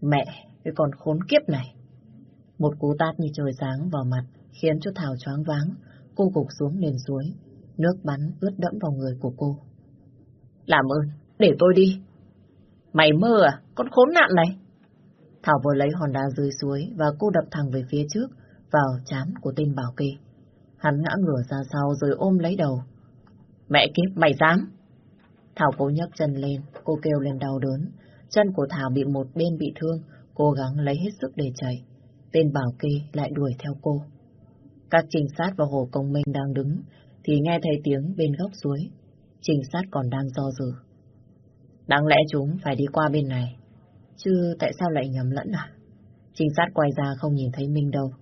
Mẹ, cái con khốn kiếp này. Một cú tát như trời sáng vào mặt, khiến cho Thảo choáng váng, cô gục xuống nền suối, nước bắn ướt đẫm vào người của cô. Làm ơn, để tôi đi. Mày mơ à, con khốn nạn này. Thảo vừa lấy hòn đá dưới suối và cô đập thẳng về phía trước, vào chán của tên bảo kê. Hắn ngã ngửa ra sau rồi ôm lấy đầu. Mẹ kiếp, mày dám! Thảo cố nhấc chân lên, cô kêu lên đau đớn. Chân của Thảo bị một bên bị thương, cố gắng lấy hết sức để chạy. Tên bảo kê lại đuổi theo cô. Các trinh sát và Hồ Công Minh đang đứng, thì nghe thấy tiếng bên góc suối. Trinh sát còn đang do dự. Đáng lẽ chúng phải đi qua bên này, chứ tại sao lại nhầm lẫn à? Trinh sát quay ra không nhìn thấy Minh đâu.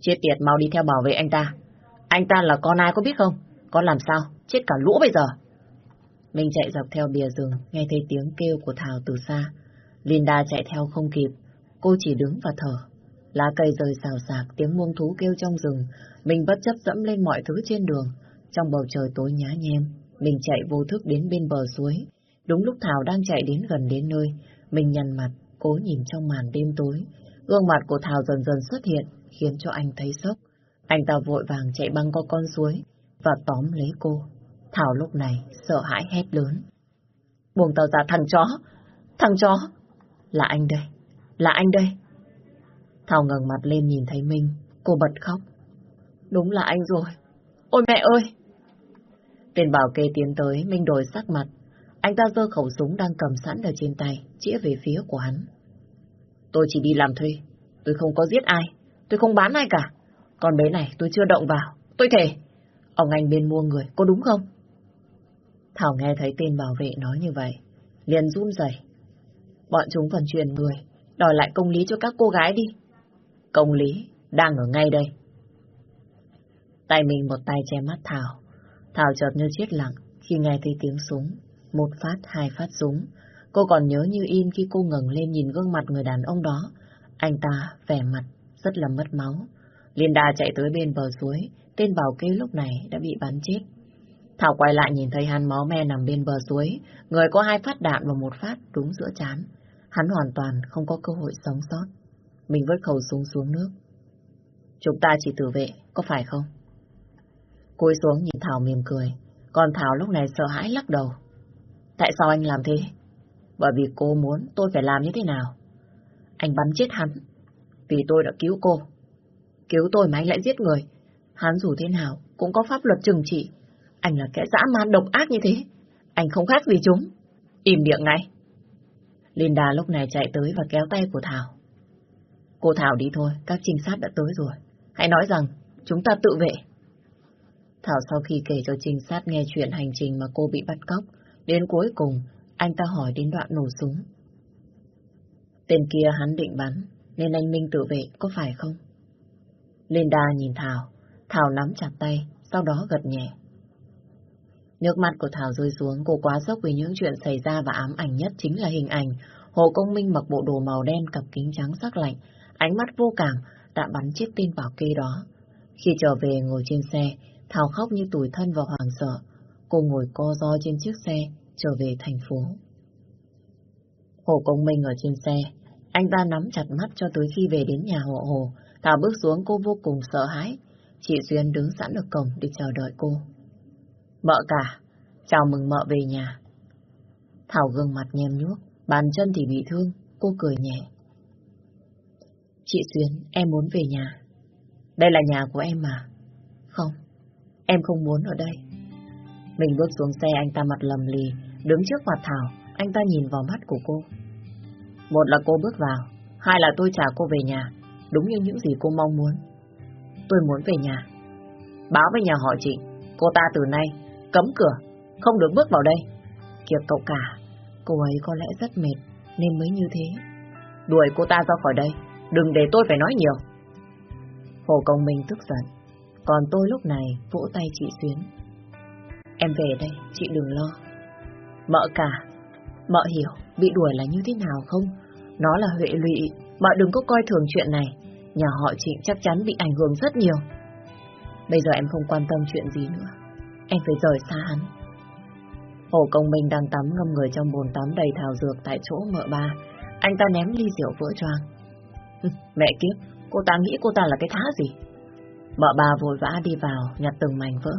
Chết tiệt mau đi theo bảo vệ anh ta. Anh ta là con ai có biết không? Con làm sao? Chết cả lũ bây giờ. Minh chạy dọc theo bìa rừng, nghe thấy tiếng kêu của Thảo từ xa. Linda chạy theo không kịp, cô chỉ đứng và thở. Lá cây rơi xào xạc, tiếng muông thú kêu trong rừng, mình bất chấp dẫm lên mọi thứ trên đường. Trong bầu trời tối nhá nhem, mình chạy vô thức đến bên bờ suối. Đúng lúc Thảo đang chạy đến gần đến nơi, mình nhăn mặt, cố nhìn trong màn đêm tối. Gương mặt của Thảo dần dần xuất hiện, khiến cho anh thấy sốc. Anh ta vội vàng chạy băng qua con suối và tóm lấy cô. Thảo lúc này sợ hãi hét lớn. Buông tao ra thằng chó! Thằng chó! Là anh đây! Là anh đây! Thảo ngẩng mặt lên nhìn thấy Minh, cô bật khóc. Đúng là anh rồi! Ôi mẹ ơi! Tên bảo kê tiến tới, Minh đổi sắc mặt. Anh ta giơ khẩu súng đang cầm sẵn ở trên tay, chĩa về phía của hắn. Tôi chỉ đi làm thuê, tôi không có giết ai, tôi không bán ai cả. Còn bé này tôi chưa động vào, tôi thề. Ông anh bên mua người, có đúng không? Thảo nghe thấy tên bảo vệ nói như vậy, liền run rẩy. Bọn chúng vận chuyển người, đòi lại công lý cho các cô gái đi. Công lý đang ở ngay đây. Tay mình một tay che mắt Thảo. Thảo chợt như chết lặng khi nghe thấy tiếng súng. Một phát, hai phát súng. Cô còn nhớ như in khi cô ngẩng lên nhìn gương mặt người đàn ông đó. Anh ta vẻ mặt rất là mất máu. Linda chạy tới bên bờ suối, tên bảo kê lúc này đã bị bắn chết. Thảo quay lại nhìn thấy hắn máu me nằm bên bờ suối, người có hai phát đạn và một phát đúng giữa chán. Hắn hoàn toàn không có cơ hội sống sót. Mình vứt khẩu súng xuống nước. Chúng ta chỉ tự vệ, có phải không? Cúi xuống nhìn Thảo mỉm cười, còn Thảo lúc này sợ hãi lắc đầu. Tại sao anh làm thế? Bởi vì cô muốn tôi phải làm như thế nào? Anh bắn chết hắn, vì tôi đã cứu cô. Cứu tôi mà anh lại giết người. Hắn dù thế nào cũng có pháp luật trừng trị. Anh là kẻ dã man độc ác như thế. Anh không khác gì chúng. Im miệng ngay. Linda lúc này chạy tới và kéo tay của Thảo. Cô Thảo đi thôi, các trinh sát đã tới rồi. Hãy nói rằng chúng ta tự vệ. Thảo sau khi kể cho trinh sát nghe chuyện hành trình mà cô bị bắt cóc, đến cuối cùng anh ta hỏi đến đoạn nổ súng. Tên kia hắn định bắn, nên anh Minh tự vệ, có phải không? Linda nhìn Thảo, Thảo nắm chặt tay, sau đó gật nhẹ. Nước mắt của Thảo rơi xuống, cô quá sốc vì những chuyện xảy ra và ám ảnh nhất chính là hình ảnh Hồ Công Minh mặc bộ đồ màu đen cặp kính trắng sắc lạnh, ánh mắt vô cảm đã bắn chết tên bảo kê đó. Khi trở về ngồi trên xe, Thảo khóc như tủi thân và hoàng sợ. cô ngồi co ro trên chiếc xe trở về thành phố. Hồ Công Minh ở trên xe, anh ta nắm chặt mắt cho tới khi về đến nhà họ Hồ. Thảo bước xuống cô vô cùng sợ hãi. Chị Duyên đứng sẵn ở cổng để chờ đợi cô. Mợ cả, chào mừng mợ về nhà. Thảo gương mặt nhem nhuốc, bàn chân thì bị thương, cô cười nhẹ. Chị Duyên, em muốn về nhà. Đây là nhà của em mà. Không, em không muốn ở đây. Mình bước xuống xe anh ta mặt lầm lì, đứng trước mặt Thảo, anh ta nhìn vào mắt của cô. Một là cô bước vào, hai là tôi trả cô về nhà, đúng như những gì cô mong muốn. Tôi muốn về nhà. Báo với nhà họ chị, cô ta từ nay cấm cửa, không được bước vào đây. Kìa cậu cả, cô ấy có lẽ rất mệt nên mới như thế. Đuổi cô ta ra khỏi đây, đừng để tôi phải nói nhiều. Hồ Công Minh tức giận, còn tôi lúc này vỗ tay chị Xuyến. Em về đây, chị đừng lo. Mợ cả, mợ hiểu bị đuổi là như thế nào không? Nó là huệ lụy, mợ đừng có coi thường chuyện này. Nhà họ chị chắc chắn bị ảnh hưởng rất nhiều. Bây giờ em không quan tâm chuyện gì nữa. Em phải rời xa hắn. Hồ Công Minh đang tắm ngâm người trong bồn tắm đầy thảo dược tại chỗ mợ ba. Anh ta ném ly rượu vỡ choang. Mẹ kiếp, cô ta nghĩ cô ta là cái thá gì? Mợ bà vội vã đi vào, nhặt từng mảnh vỡ.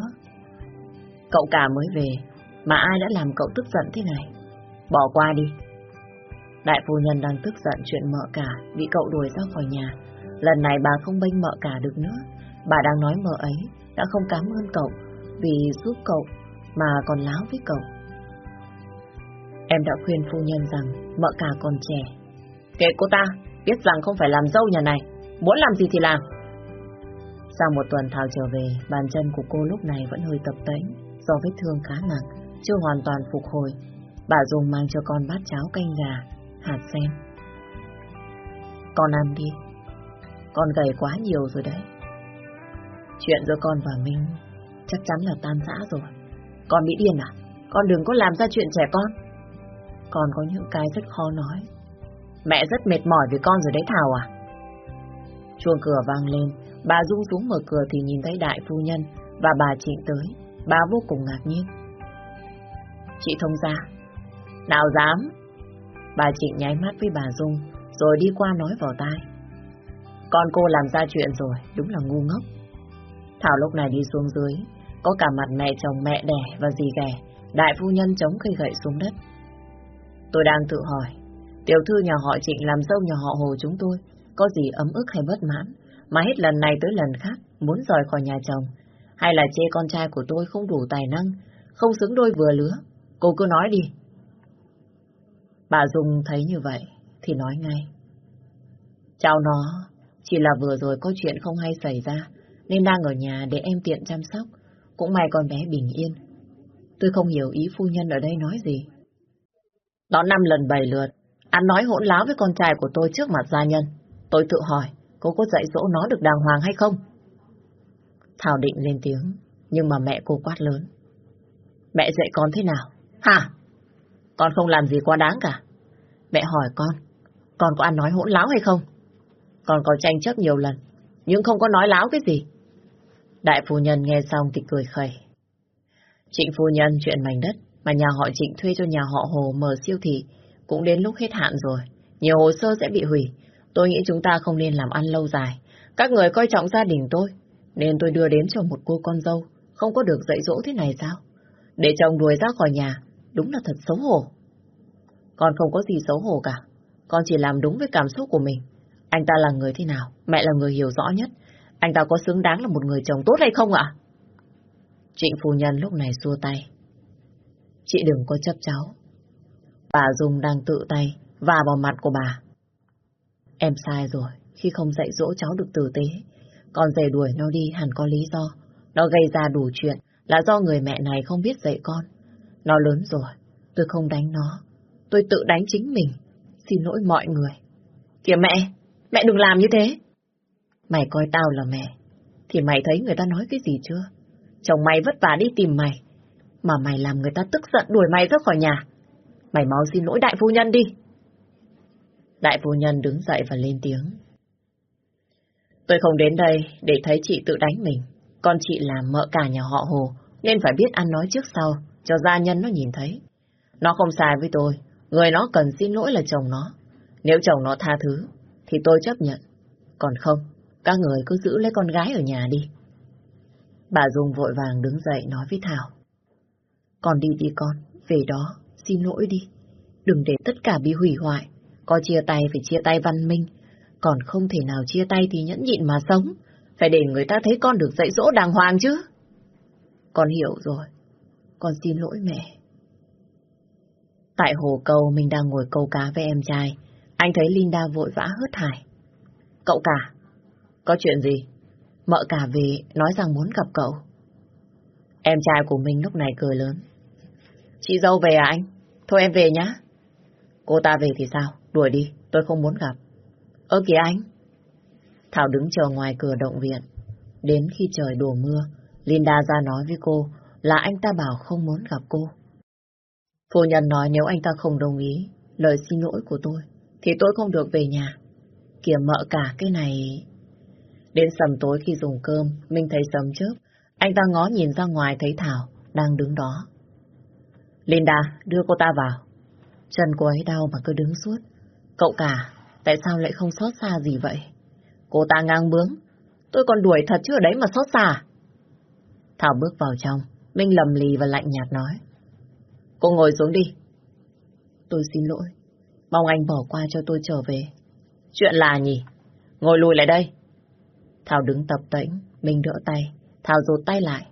Cậu cả mới về, mà ai đã làm cậu tức giận thế này? Bỏ qua đi. Đại phu nhân đang tức giận chuyện mợ cả bị cậu đuổi ra khỏi nhà. Lần này bà không bênh mợ cả được nữa. Bà đang nói mợ ấy đã không cảm ơn cậu vì giúp cậu mà còn láo với cậu. Em đã khuyên phu nhân rằng mợ cả còn trẻ. Kệ cô ta, biết rằng không phải làm dâu nhà này, muốn làm gì thì làm. Sau một tuần Thảo trở về, bàn chân của cô lúc này vẫn hơi tập tễnh do vết thương khá nặng, chưa hoàn toàn phục hồi. Bà dùng mang cho con bát cháo canh gà, hạt sen. Con ăn đi, con gầy quá nhiều rồi đấy. Chuyện giữa con và Minh chắc chắn là tan rã rồi. Con bị điên à? Con đừng có làm ra chuyện trẻ con. Con có những cái rất khó nói. Mẹ rất mệt mỏi vì con rồi đấy Thảo à? Chuông cửa vang lên, bà rung xuống mở cửa thì nhìn thấy đại phu nhân và bà Trịnh tới. Bà vô cùng ngạc nhiên. Chị thông ra. Nào dám? Bà Trịnh nháy mắt với bà Dung, rồi đi qua nói vào tai. Con cô làm ra chuyện rồi, đúng là ngu ngốc. Thảo lúc này đi xuống dưới, có cả mặt mẹ chồng mẹ đẻ và dì ghẻ, đại phu nhân chống cây gậy xuống đất. Tôi đang tự hỏi, tiểu thư nhà họ Trịnh làm dâu nhà họ Hồ chúng tôi, có gì ấm ức hay bất mãn, mà hết lần này tới lần khác muốn rời khỏi nhà chồng, hay là chê con trai của tôi không đủ tài năng, không xứng đôi vừa lứa. Cô cứ nói đi. Bà Dung thấy như vậy, thì nói ngay. Chào nó, chỉ là vừa rồi có chuyện không hay xảy ra, nên đang ở nhà để em tiện chăm sóc. Cũng may con bé bình yên. Tôi không hiểu ý phu nhân ở đây nói gì. Đó năm lần bảy lượt, ăn nói hỗn láo với con trai của tôi trước mặt gia nhân. Tôi tự hỏi, cô có dạy dỗ nó được đàng hoàng hay không? Thảo định lên tiếng, nhưng mà mẹ cô quát lớn. Mẹ dạy con thế nào? Hả? Con không làm gì quá đáng cả. Mẹ hỏi con, con có ăn nói hỗn láo hay không? Con có tranh chấp nhiều lần, nhưng không có nói láo cái gì. Đại phu nhân nghe xong thì cười khẩy. Trịnh phu nhân chuyện mảnh đất mà nhà họ Trịnh thuê cho nhà họ Hồ mở siêu thị cũng đến lúc hết hạn rồi. Nhiều hồ sơ sẽ bị hủy. Tôi nghĩ chúng ta không nên làm ăn lâu dài. Các người coi trọng gia đình tôi, nên tôi đưa đến cho một cô con dâu, không có được dạy dỗ thế này sao? Để chồng đuổi ra khỏi nhà, đúng là thật xấu hổ. Con không có gì xấu hổ cả, con chỉ làm đúng với cảm xúc của mình. Anh ta là người thế nào, mẹ là người hiểu rõ nhất. Anh ta có xứng đáng là một người chồng tốt hay không ạ? Trịnh phu nhân lúc này xua tay. Chị đừng có chấp cháu. Bà Dung đang tự tay và vào mặt của bà. Em sai rồi, khi không dạy dỗ cháu được tử tế. Còn rể đuổi nó đi hẳn có lý do. Nó gây ra đủ chuyện là do người mẹ này không biết dạy con. Nó lớn rồi, tôi không đánh nó. Tôi tự đánh chính mình. Xin lỗi mọi người. Kìa mẹ, mẹ đừng làm như thế. Mày coi tao là mẹ, thì mày thấy người ta nói cái gì chưa? Chồng mày vất vả đi tìm mày, mà mày làm người ta tức giận đuổi mày ra khỏi nhà. Mày mau xin lỗi đại phu nhân đi. Đại phu nhân đứng dậy và lên tiếng. Tôi không đến đây để thấy chị tự đánh mình. Con chị là mợ cả nhà họ Hồ, nên phải biết ăn nói trước sau, cho gia nhân nó nhìn thấy. Nó không sai với tôi, người nó cần xin lỗi là chồng nó. Nếu chồng nó tha thứ, thì tôi chấp nhận. Còn không, các người cứ giữ lấy con gái ở nhà đi. Bà Dung vội vàng đứng dậy nói với Thảo. Con đi đi con, về đó, xin lỗi đi. Đừng để tất cả bị hủy hoại. Có chia tay phải chia tay văn minh. Còn không thể nào chia tay thì nhẫn nhịn mà sống. Phải để người ta thấy con được dạy dỗ đàng hoàng chứ. Con hiểu rồi. Con xin lỗi mẹ. Tại hồ câu mình đang ngồi câu cá với em trai. Anh thấy Linda vội vã hớt hải. Cậu cả, có chuyện gì? Mợ cả về nói rằng muốn gặp cậu. Em trai của mình lúc này cười lớn. Chị dâu về à anh? Thôi em về nhá. Cô ta về thì sao? Đuổi đi, tôi không muốn gặp. Ơ kìa anh. Thảo đứng chờ ngoài cửa động viện. Đến khi trời đổ mưa, Linda ra nói với cô là anh ta bảo không muốn gặp cô. Phu nhân nói nếu anh ta không đồng ý lời xin lỗi của tôi, thì tôi không được về nhà. Kìa mợ cả cái này... Đến sầm tối khi dùng cơm, mình thấy sầm chớp. Anh ta ngó nhìn ra ngoài thấy Thảo đang đứng đó. Linda, đưa cô ta vào. Chân cô ấy đau mà cứ đứng suốt. Cậu cả, tại sao lại không xót xa gì vậy? Cô ta ngang bướng. Tôi còn đuổi thật chứ ở đấy mà xót xa. Thảo bước vào trong, Minh lầm lì và lạnh nhạt nói. Cô ngồi xuống đi. Tôi xin lỗi. Mong anh bỏ qua cho tôi trở về. Chuyện là nhỉ? Ngồi lùi lại đây. Thảo đứng tập tĩnh, minh đỡ tay. Thảo rụt tay lại.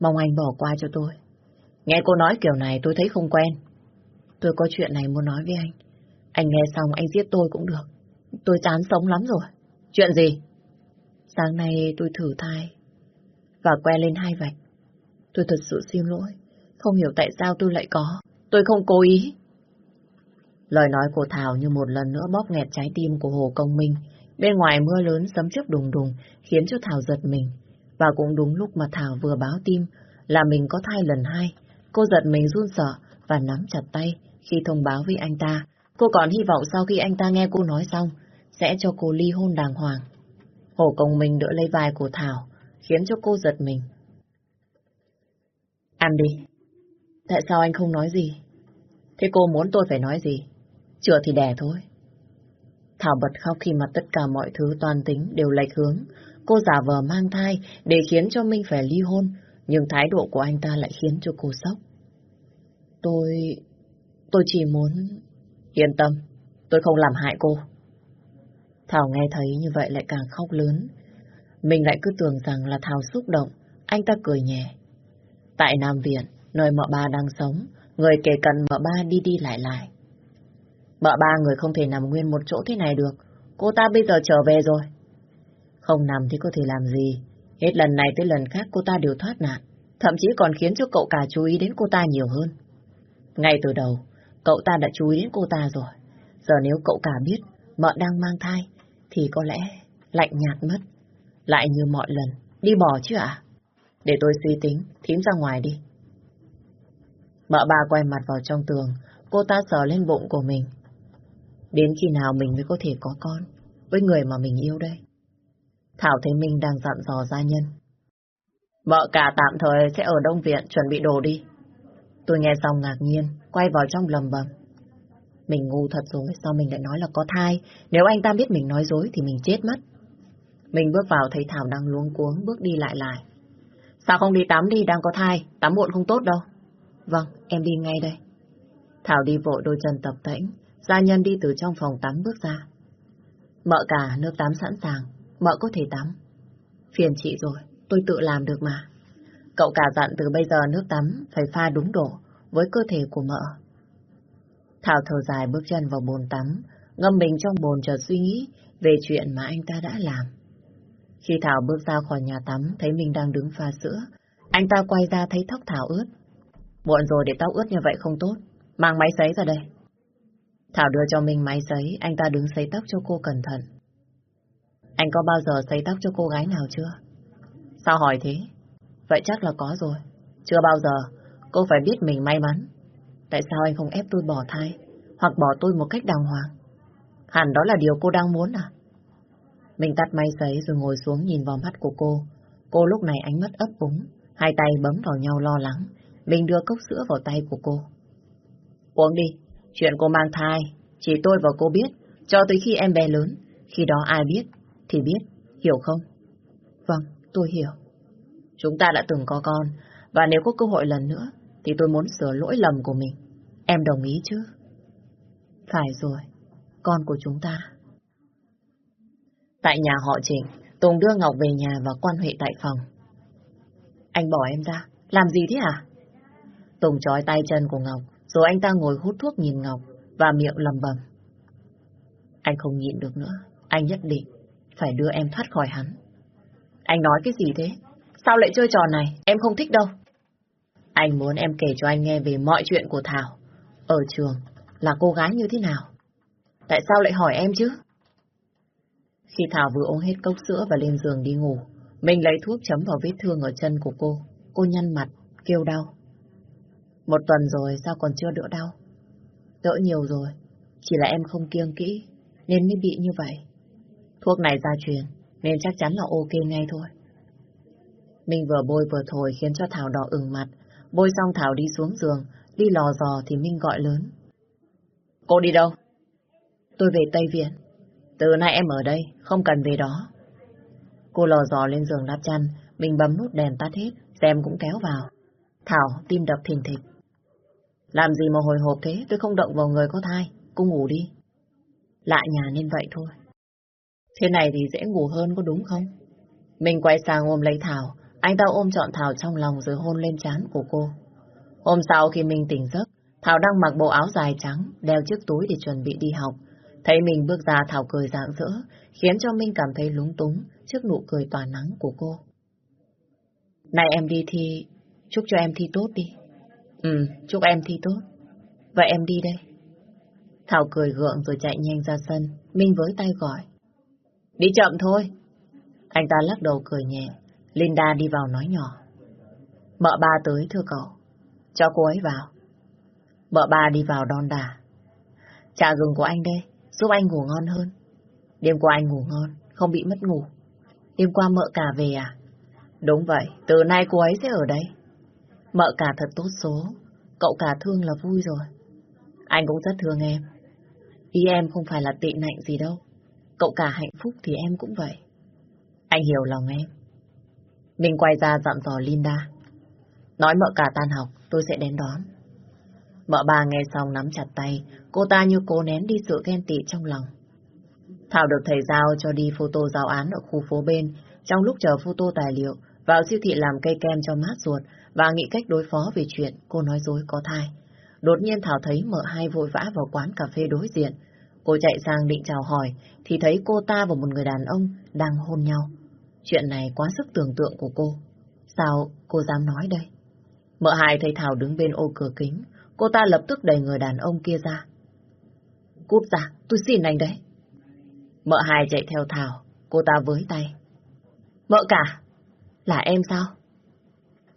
Mong anh bỏ qua cho tôi. Nghe cô nói kiểu này tôi thấy không quen. Tôi có chuyện này muốn nói với anh. Anh nghe xong anh giết tôi cũng được. Tôi chán sống lắm rồi. Chuyện gì? Sáng nay tôi thử thai. Và que lên hai vạch. Tôi thật sự xin lỗi. Không hiểu tại sao tôi lại có. Tôi không cố ý. Lời nói của Thảo như một lần nữa bóp nghẹt trái tim của Hồ Công Minh. Bên ngoài mưa lớn sấm chớp đùng đùng khiến cho Thảo giật mình. Và cũng đúng lúc mà Thảo vừa báo tim là mình có thai lần hai. Cô giật mình run sợ và nắm chặt tay khi thông báo với anh ta. Cô còn hy vọng sau khi anh ta nghe cô nói xong sẽ cho cô ly hôn đàng hoàng. Hồ Công Minh đỡ lấy vai của Thảo khiến cho cô giật mình. Ăn đi. Tại sao anh không nói gì? Thế cô muốn tôi phải nói gì? Chữa thì đẻ thôi. Thảo bật khóc khi mà tất cả mọi thứ toàn tính đều lệch hướng. Cô giả vờ mang thai để khiến cho Minh phải ly hôn, nhưng thái độ của anh ta lại khiến cho cô sốc. Tôi... tôi chỉ muốn... Yên tâm, tôi không làm hại cô. Thảo nghe thấy như vậy lại càng khóc lớn. Mình lại cứ tưởng rằng là Thảo xúc động, anh ta cười nhẹ. Tại Nam Viện, nơi mợ ba đang sống, người kể cận mợ ba đi đi lại lại. Mợ ba người không thể nằm nguyên một chỗ thế này được. Cô ta bây giờ trở về rồi. Không nằm thì có thể làm gì. Hết lần này tới lần khác cô ta đều thoát nạn. Thậm chí còn khiến cho cậu cả chú ý đến cô ta nhiều hơn. Ngay từ đầu, cậu ta đã chú ý đến cô ta rồi. Giờ nếu cậu cả biết mợ đang mang thai, thì có lẽ lạnh nhạt mất. Lại như mọi lần, đi bỏ chứ ạ? Để tôi suy tính, thím ra ngoài đi. Mợ ba quay mặt vào trong tường, cô ta sờ lên bụng của mình. Đến khi nào mình mới có thể có con với người mà mình yêu đây? Thảo thấy mình đang dặn dò gia nhân. Vợ cả tạm thời sẽ ở Đông Viện chuẩn bị đồ đi. Tôi nghe xong ngạc nhiên, quay vào trong lầm bầm. Mình ngu thật rồi, sao mình lại nói là có thai? Nếu anh ta biết mình nói dối thì mình chết mất. Mình bước vào thấy Thảo đang luống cuống, bước đi lại lại. Sao không đi tắm đi, đang có thai, tắm muộn không tốt đâu. Vâng, em đi ngay đây. Thảo đi vội đôi chân tập tễnh, gia nhân đi từ trong phòng tắm bước ra. Mợ cả, nước tắm sẵn sàng, mợ có thể tắm. Phiền chị rồi, tôi tự làm được mà. Cậu cả dặn từ bây giờ nước tắm phải pha đúng độ với cơ thể của mợ. Thảo thở dài bước chân vào bồn tắm, ngâm mình trong bồn chờ suy nghĩ về chuyện mà anh ta đã làm. Khi Thảo bước ra khỏi nhà tắm, thấy mình đang đứng pha sữa, anh ta quay ra thấy tóc Thảo ướt. Muộn rồi để tóc ướt như vậy không tốt, mang máy sấy ra đây. Thảo đưa cho mình máy sấy, anh ta đứng sấy tóc cho cô cẩn thận. Anh có bao giờ sấy tóc cho cô gái nào chưa? Sao hỏi thế? Vậy chắc là có rồi. Chưa bao giờ, cô phải biết mình may mắn. Tại sao anh không ép tôi bỏ thai, hoặc bỏ tôi một cách đàng hoàng? Hẳn đó là điều cô đang muốn à? Mình tắt máy sấy rồi ngồi xuống nhìn vào mắt của cô. Cô lúc này ánh mắt ấp úng, Hai tay bấm vào nhau lo lắng. Mình đưa cốc sữa vào tay của cô. Uống đi, chuyện cô mang thai, chỉ tôi và cô biết, cho tới khi em bé lớn. Khi đó ai biết, thì biết, hiểu không? Vâng, tôi hiểu. Chúng ta đã từng có con, và nếu có cơ hội lần nữa, thì tôi muốn sửa lỗi lầm của mình. Em đồng ý chứ? Phải rồi, con của chúng ta. Tại nhà họ Trịnh, Tùng đưa Ngọc về nhà và quan hệ tại phòng. Anh bỏ em ra, làm gì thế hả? Tùng trói tay chân của Ngọc, rồi anh ta ngồi hút thuốc nhìn Ngọc và miệng lầm bầm. Anh không nhịn được nữa, anh nhất định phải đưa em thoát khỏi hắn. Anh nói cái gì thế? Sao lại chơi trò này? Em không thích đâu. Anh muốn em kể cho anh nghe về mọi chuyện của Thảo. Ở trường, là cô gái như thế nào? Tại sao lại hỏi em chứ? Khi Thảo vừa uống hết cốc sữa và lên giường đi ngủ, mình lấy thuốc chấm vào vết thương ở chân của cô. Cô nhăn mặt, kêu đau. Một tuần rồi sao còn chưa đỡ đau? Đỡ nhiều rồi, chỉ là em không kiêng kỹ, nên mới bị như vậy. Thuốc này gia truyền, nên chắc chắn là ok ngay thôi. Mình vừa bôi vừa thổi khiến cho Thảo đỏ ửng mặt. Bôi xong Thảo đi xuống giường, đi lò dò thì Minh gọi lớn. Cô đi đâu? Tôi về Tây Viện. Từ nay em ở đây, không cần về đó. Cô lò dò lên giường đắp chăn, mình bấm nút đèn tắt hết, xem cũng kéo vào. Thảo tim đập thình thịch. Làm gì mà hồi hộp thế, tôi không động vào người có thai, cô ngủ đi. lạ nhà nên vậy thôi. Thế này thì dễ ngủ hơn có đúng không? Mình quay sang ôm lấy Thảo, anh ta ôm trọn Thảo trong lòng rồi hôn lên trán của cô. Hôm sau khi mình tỉnh giấc, Thảo đang mặc bộ áo dài trắng, đeo chiếc túi để chuẩn bị đi học. Thấy mình bước ra Thảo cười rạng rỡ, khiến cho Minh cảm thấy lúng túng trước nụ cười tỏa nắng của cô. Này em đi thi, chúc cho em thi tốt đi. Ừ, chúc em thi tốt. Vậy em đi đây. Thảo cười gượng rồi chạy nhanh ra sân, Minh với tay gọi. Đi chậm thôi. Anh ta lắc đầu cười nhẹ, Linda đi vào nói nhỏ. Mợ ba tới thưa cậu, cho cô ấy vào. Mợ ba đi vào đon đà. Trà gừng của anh đây, giúp anh ngủ ngon hơn. Đêm qua anh ngủ ngon, không bị mất ngủ. Đêm qua mợ cả về à? Đúng vậy, từ nay cô ấy sẽ ở đây. Mợ cả thật tốt số, cậu cả thương là vui rồi. Anh cũng rất thương em. Ý em không phải là tị nạnh gì đâu. Cậu cả hạnh phúc thì em cũng vậy. Anh hiểu lòng em. Mình quay ra dặn dò Linda. Nói mợ cả tan học, tôi sẽ đến đón. Mợ bà nghe xong nắm chặt tay, cô ta như cố nén đi sự ghen tị trong lòng. Thảo được thầy giao cho đi photo giáo án ở khu phố bên, trong lúc chờ photo tài liệu, vào siêu thị làm cây kem cho mát ruột và nghĩ cách đối phó về chuyện cô nói dối có thai. Đột nhiên Thảo thấy mợ hai vội vã vào quán cà phê đối diện. Cô chạy sang định chào hỏi, thì thấy cô ta và một người đàn ông đang hôn nhau. Chuyện này quá sức tưởng tượng của cô. Sao cô dám nói đây? Mợ hai thấy Thảo đứng bên ô cửa kính, cô ta lập tức đẩy người đàn ông kia ra. Cút ra, tôi xin anh đấy. Mợ hai chạy theo Thảo, cô ta với tay. Mợ cả, là em sao?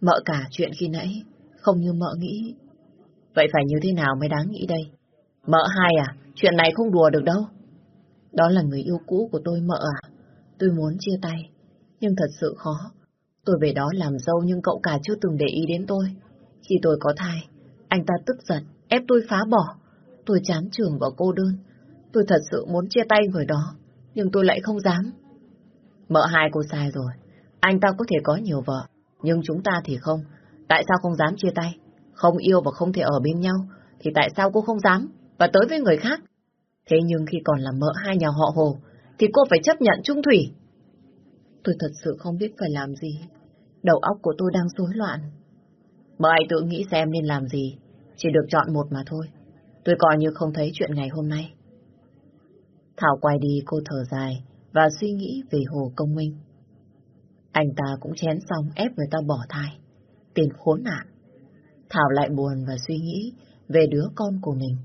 Mợ cả chuyện khi nãy, không như mợ nghĩ. Vậy phải như thế nào mới đáng nghĩ đây? Mợ hai à, chuyện này không đùa được đâu. Đó là người yêu cũ của tôi mợ à. Tôi muốn chia tay, nhưng thật sự khó. Tôi về đó làm dâu nhưng cậu cả chưa từng để ý đến tôi. Khi tôi có thai, anh ta tức giận, ép tôi phá bỏ. Tôi chán trường và cô đơn. Tôi thật sự muốn chia tay người đó, nhưng tôi lại không dám. Mợ hai cô sai rồi. Anh ta có thể có nhiều vợ, nhưng chúng ta thì không. Tại sao không dám chia tay? Không yêu và không thể ở bên nhau, thì tại sao cô không dám và tới với người khác? Thế nhưng khi còn là mợ hai nhà họ Hồ, thì cô phải chấp nhận trung thủy. Tôi thật sự không biết phải làm gì. Đầu óc của tôi đang rối loạn. Mợ tự nghĩ xem nên làm gì. Chỉ được chọn một mà thôi. Tôi coi như không thấy chuyện ngày hôm nay. Thảo quay đi cô thở dài và suy nghĩ về Hồ Công Minh. Anh ta cũng chén xong ép người ta bỏ thai. Tiền khốn nạn. Thảo lại buồn và suy nghĩ về đứa con của mình.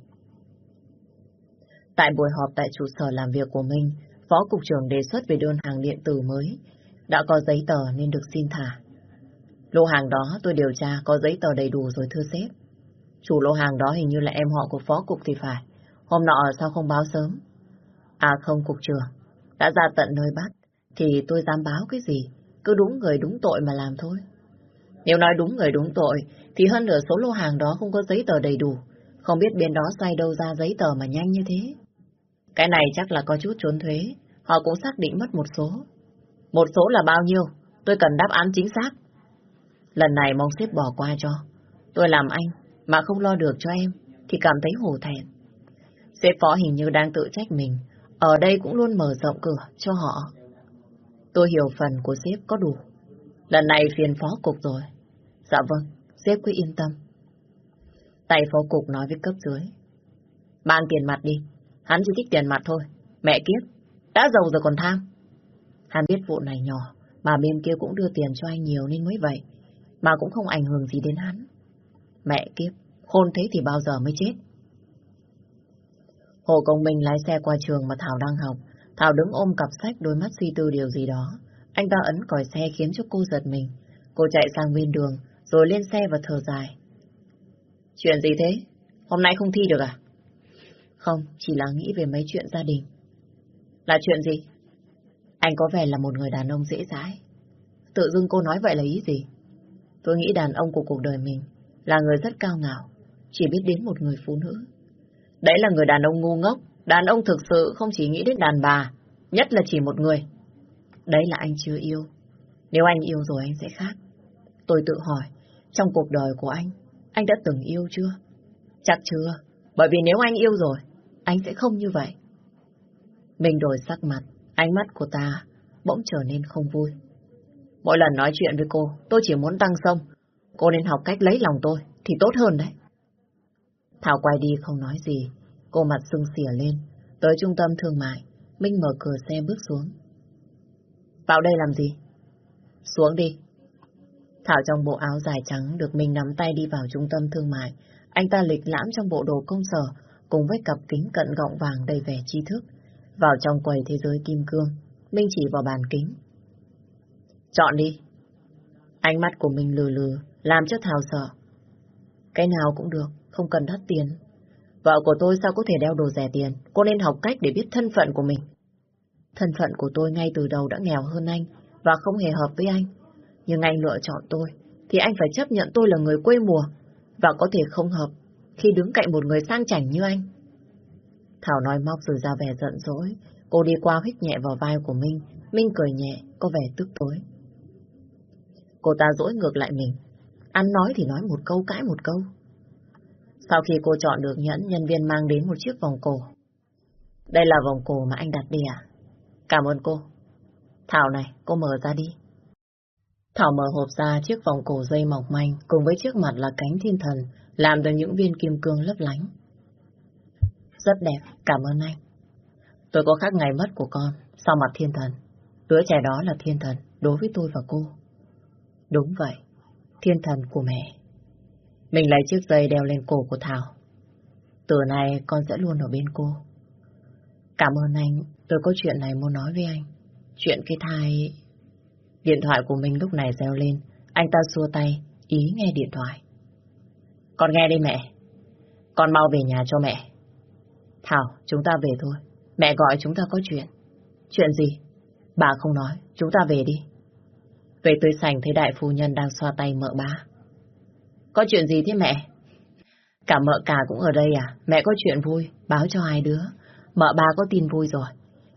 Tại buổi họp tại trụ sở làm việc của mình, Phó Cục trưởng đề xuất về đơn hàng điện tử mới. Đã có giấy tờ nên được xin thả. Lô hàng đó tôi điều tra có giấy tờ đầy đủ rồi thưa sếp. Chủ lô hàng đó hình như là em họ của Phó Cục thì phải. Hôm nọ sao không báo sớm? À không Cục trưởng, đã ra tận nơi bắt, thì tôi dám báo cái gì? Cứ đúng người đúng tội mà làm thôi. Nếu nói đúng người đúng tội, thì hơn nửa số lô hàng đó không có giấy tờ đầy đủ. Không biết bên đó xoay đâu ra giấy tờ mà nhanh như thế. Cái này chắc là có chút trốn thuế. Họ cũng xác định mất một số. Một số là bao nhiêu? Tôi cần đáp án chính xác. Lần này mong xếp bỏ qua cho. Tôi làm anh, mà không lo được cho em, thì cảm thấy hổ thẹn. xếp phó hình như đang tự trách mình. Ở đây cũng luôn mở rộng cửa cho họ. Tôi hiểu phần của sếp có đủ. Lần này phiền phó cục rồi. Dạ vâng, sếp cứ yên tâm. Tay phó cục nói với cấp dưới. Mang tiền mặt đi. Hắn chỉ thích tiền mặt thôi. Mẹ kiếp, đã giàu rồi còn tham. Hắn biết vụ này nhỏ, mà bên kia cũng đưa tiền cho anh nhiều nên mới vậy. Mà cũng không ảnh hưởng gì đến hắn. Mẹ kiếp, khôn thế thì bao giờ mới chết. Hồ Công Minh lái xe qua trường mà Thảo đang học. Thảo đứng ôm cặp sách đôi mắt suy tư điều gì đó. Anh ta ấn còi xe khiến cho cô giật mình. Cô chạy sang bên đường, rồi lên xe và thở dài. Chuyện gì thế? Hôm nay không thi được à? Không, chỉ là nghĩ về mấy chuyện gia đình. Là chuyện gì? Anh có vẻ là một người đàn ông dễ dãi. Tự dưng cô nói vậy là ý gì? Tôi nghĩ đàn ông của cuộc đời mình là người rất cao ngạo, chỉ biết đến một người phụ nữ. Đấy là người đàn ông ngu ngốc, đàn ông thực sự không chỉ nghĩ đến đàn bà, nhất là chỉ một người. Đấy là anh chưa yêu. Nếu anh yêu rồi anh sẽ khác. Tôi tự hỏi, trong cuộc đời của anh, anh đã từng yêu chưa? Chắc chưa, bởi vì nếu anh yêu rồi, anh sẽ không như vậy. Mình đổi sắc mặt, ánh mắt của ta bỗng trở nên không vui. Mỗi lần nói chuyện với cô, tôi chỉ muốn tăng sông. Cô nên học cách lấy lòng tôi, thì tốt hơn đấy. Thảo quay đi không nói gì, cô mặt sưng xỉa lên, tới trung tâm thương mại, Minh mở cửa xe bước xuống. Vào đây làm gì? Xuống đi. Thảo trong bộ áo dài trắng được Minh nắm tay đi vào trung tâm thương mại. Anh ta lịch lãm trong bộ đồ công sở, cùng với cặp kính cận gọng vàng đầy vẻ tri thức. Vào trong quầy thế giới kim cương, Minh chỉ vào bàn kính. Chọn đi. Ánh mắt của mình lừ lừ, làm cho Thảo sợ. Cái nào cũng được, không cần đắt tiền. Vợ của tôi sao có thể đeo đồ rẻ tiền, cô nên học cách để biết thân phận của mình. Thân phận của tôi ngay từ đầu đã nghèo hơn anh và không hề hợp với anh. Nhưng anh lựa chọn tôi, thì anh phải chấp nhận tôi là người quê mùa và có thể không hợp khi đứng cạnh một người sang chảnh như anh. Thảo nói móc rồi ra vẻ giận dỗi. Cô đi qua hít nhẹ vào vai của Minh. Minh cười nhẹ, có vẻ tức tối. Cô ta dỗi ngược lại mình. Ăn nói thì nói một câu cãi một câu. Sau khi cô chọn được nhẫn, nhân viên mang đến một chiếc vòng cổ. Đây là vòng cổ mà anh đặt đi à? Cảm ơn cô. Thảo này, cô mở ra đi. Thảo mở hộp ra chiếc vòng cổ dây mỏng manh cùng với chiếc mặt là cánh thiên thần làm từ những viên kim cương lấp lánh. Rất đẹp, cảm ơn anh. Tôi có khác ngày mất của con, sau mặt thiên thần. Đứa trẻ đó là thiên thần, đối với tôi và cô. Đúng vậy, thiên thần của mẹ. Mình lấy chiếc dây đeo lên cổ của Thảo. Từ nay con sẽ luôn ở bên cô. Cảm ơn anh, tôi có chuyện này muốn nói với anh. Chuyện cái thai... Điện thoại của mình lúc này reo lên. Anh ta xua tay, ý nghe điện thoại. Con nghe đi mẹ. Con mau về nhà cho mẹ. Thảo, chúng ta về thôi. Mẹ gọi chúng ta có chuyện. Chuyện gì? Bà không nói, chúng ta về đi. Về tới sảnh thấy đại phu nhân đang xoa tay mợ ba. Có chuyện gì thế mẹ? Cả mợ cả cũng ở đây à? Mẹ có chuyện vui, báo cho hai đứa. Mợ ba có tin vui rồi.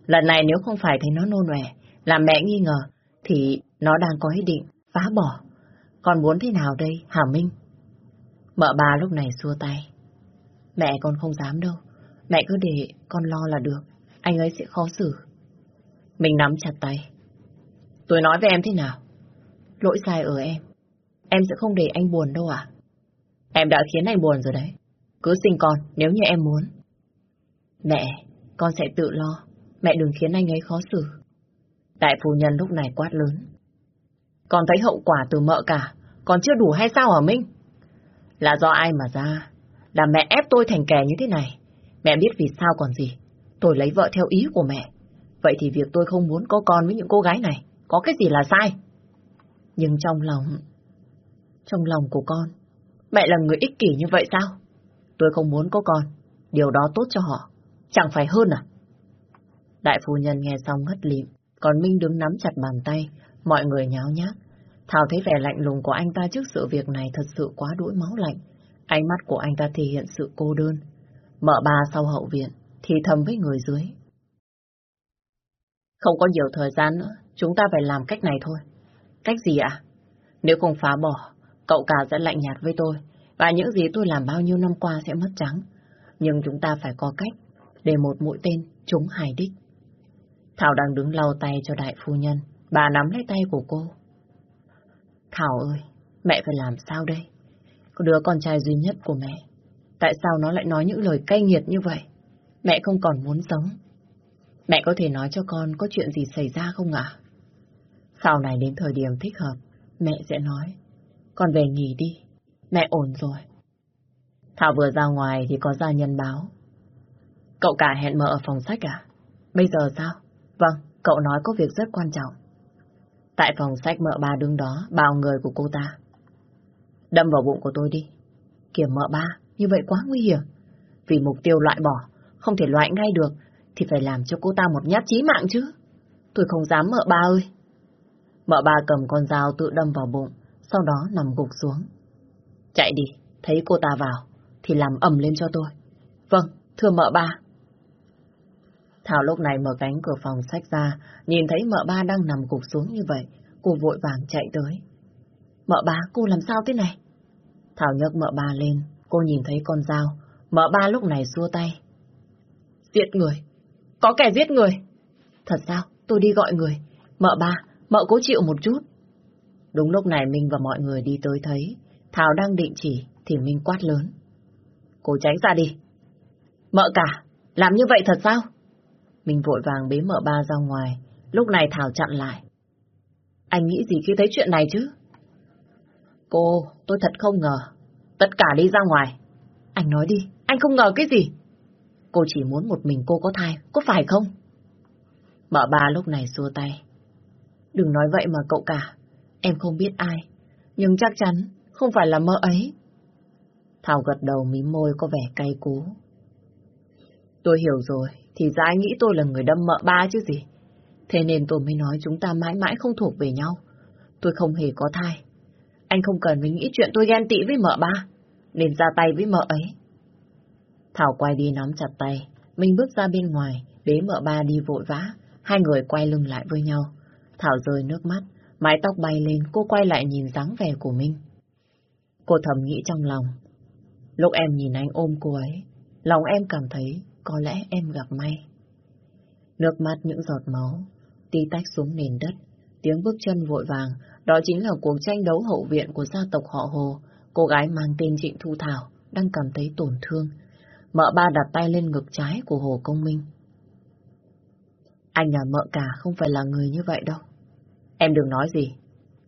Lần này nếu không phải thấy nó nôn nòe, làm mẹ nghi ngờ, thì nó đang có ý định phá bỏ. Con muốn thế nào đây, Hà Minh? Mợ ba lúc này xua tay. Mẹ con không dám đâu. Mẹ cứ để con lo là được. Anh ấy sẽ khó xử. Mình nắm chặt tay. Tôi nói với em thế nào? Lỗi sai ở em. Em sẽ không để anh buồn đâu à? Em đã khiến anh buồn rồi đấy. Cứ sinh con nếu như em muốn. Mẹ, con sẽ tự lo. Mẹ đừng khiến anh ấy khó xử. Đại phu nhân lúc này quát lớn. Con thấy hậu quả từ mợ cả, còn chưa đủ hay sao hả Minh? Là do ai mà ra? Là mẹ ép tôi thành kẻ như thế này. Mẹ biết vì sao còn gì. Tôi lấy vợ theo ý của mẹ. Vậy thì việc tôi không muốn có con với những cô gái này, có cái gì là sai? Nhưng trong lòng... Trong lòng của con, mẹ là người ích kỷ như vậy sao? Tôi không muốn có con, điều đó tốt cho họ. Chẳng phải hơn à? Đại phu nhân nghe xong ngất lịm, còn Minh đứng nắm chặt bàn tay, mọi người nháo nhác. Thảo thấy vẻ lạnh lùng của anh ta trước sự việc này thật sự quá đuổi máu lạnh. Ánh mắt của anh ta thể hiện sự cô đơn mở ba sau hậu viện, thì thầm với người dưới. Không có nhiều thời gian nữa, chúng ta phải làm cách này thôi. Cách gì ạ? Nếu không phá bỏ, cậu cả sẽ lạnh nhạt với tôi, và những gì tôi làm bao nhiêu năm qua sẽ mất trắng. Nhưng chúng ta phải có cách để một mũi tên trúng hài đích. Thảo đang đứng lau tay cho đại phu nhân, bà nắm lấy tay của cô. Thảo ơi, mẹ phải làm sao đây? Đứa con trai duy nhất của mẹ. Tại sao nó lại nói những lời cay nghiệt như vậy? Mẹ không còn muốn sống. Mẹ có thể nói cho con có chuyện gì xảy ra không ạ? Sau này đến thời điểm thích hợp, mẹ sẽ nói. Con về nghỉ đi, mẹ ổn rồi. Thảo vừa ra ngoài thì có gia nhân báo. Cậu cả hẹn mợ ở phòng sách à? Bây giờ sao? Vâng, cậu nói có việc rất quan trọng. Tại phòng sách mợ ba đứng đó, bao người của cô ta. Đâm vào bụng của tôi đi. kiểm mợ ba, như vậy quá nguy hiểm. Vì mục tiêu loại bỏ, không thể loại ngay được, thì phải làm cho cô ta một nhát chí mạng chứ. Tôi không dám mợ ba ơi. Mợ ba cầm con dao tự đâm vào bụng, sau đó nằm gục xuống. Chạy đi, thấy cô ta vào, thì làm ầm lên cho tôi. Vâng, thưa mợ ba. Thảo lúc này mở cánh cửa phòng sách ra, nhìn thấy mợ ba đang nằm gục xuống như vậy, cô vội vàng chạy tới. Mợ ba, cô làm sao thế này? Thảo nhấc mợ ba lên, cô nhìn thấy con dao, mợ ba lúc này xua tay. Giết người, có kẻ giết người. Thật sao, tôi đi gọi người. Mợ ba, mợ cố chịu một chút. Đúng lúc này Minh và mọi người đi tới thấy, Thảo đang định chỉ, thì Minh quát lớn. Cô tránh ra đi. Mợ cả, làm như vậy thật sao? Mình vội vàng bế mợ ba ra ngoài, lúc này Thảo chặn lại. Anh nghĩ gì khi thấy chuyện này chứ? Cô, tôi thật không ngờ. Tất cả đi ra ngoài. Anh nói đi, anh không ngờ cái gì? Cô chỉ muốn một mình cô có thai, có phải không? Mợ ba lúc này xua tay. Đừng nói vậy mà cậu cả. Em không biết ai, nhưng chắc chắn không phải là mơ ấy. Thảo gật đầu mím môi có vẻ cay cú. Tôi hiểu rồi, thì ra anh nghĩ tôi là người đâm mợ ba chứ gì. Thế nên tôi mới nói chúng ta mãi mãi không thuộc về nhau. Tôi không hề có thai. Anh không cần mình nghĩ chuyện tôi ghen tị với mợ ba, nên ra tay với mợ ấy. Thảo quay đi nắm chặt tay, mình bước ra bên ngoài, bế mợ ba đi vội vã, hai người quay lưng lại với nhau. Thảo rơi nước mắt, mái tóc bay lên, cô quay lại nhìn dáng vẻ của Minh. Cô thầm nghĩ trong lòng, lúc em nhìn anh ôm cô ấy, lòng em cảm thấy có lẽ em gặp may. Nước mắt những giọt máu, tí tách xuống nền đất, tiếng bước chân vội vàng, đó chính là cuộc tranh đấu hậu viện của gia tộc họ Hồ. Cô gái mang tên Trịnh Thu Thảo, đang cảm thấy tổn thương. Mợ ba đặt tay lên ngực trái của Hồ Công Minh. Anh nhà mợ cả không phải là người như vậy đâu. Em đừng nói gì.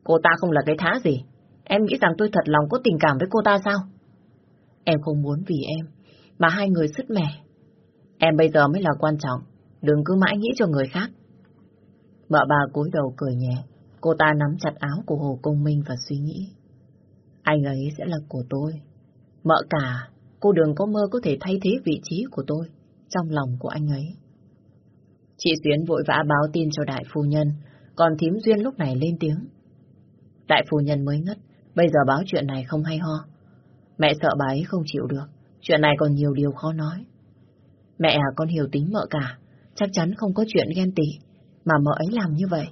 Cô ta không là cái thá gì. Em nghĩ rằng tôi thật lòng có tình cảm với cô ta sao? Em không muốn vì em, mà hai người sứt mẻ. Em bây giờ mới là quan trọng. Đừng cứ mãi nghĩ cho người khác. Mợ bà cúi đầu cười nhẹ. Cô ta nắm chặt áo của Hồ Công Minh và suy nghĩ. Anh ấy sẽ là của tôi. Mợ cả, cô đừng có mơ có thể thay thế vị trí của tôi trong lòng của anh ấy. Chị Xuyến vội vã báo tin cho đại phu nhân, còn thím Duyên lúc này lên tiếng. Đại phu nhân mới ngất, bây giờ báo chuyện này không hay ho. Mẹ sợ bà ấy không chịu được, chuyện này còn nhiều điều khó nói. Mẹ à con hiểu tính mợ cả, chắc chắn không có chuyện ghen tị, mà mợ ấy làm như vậy.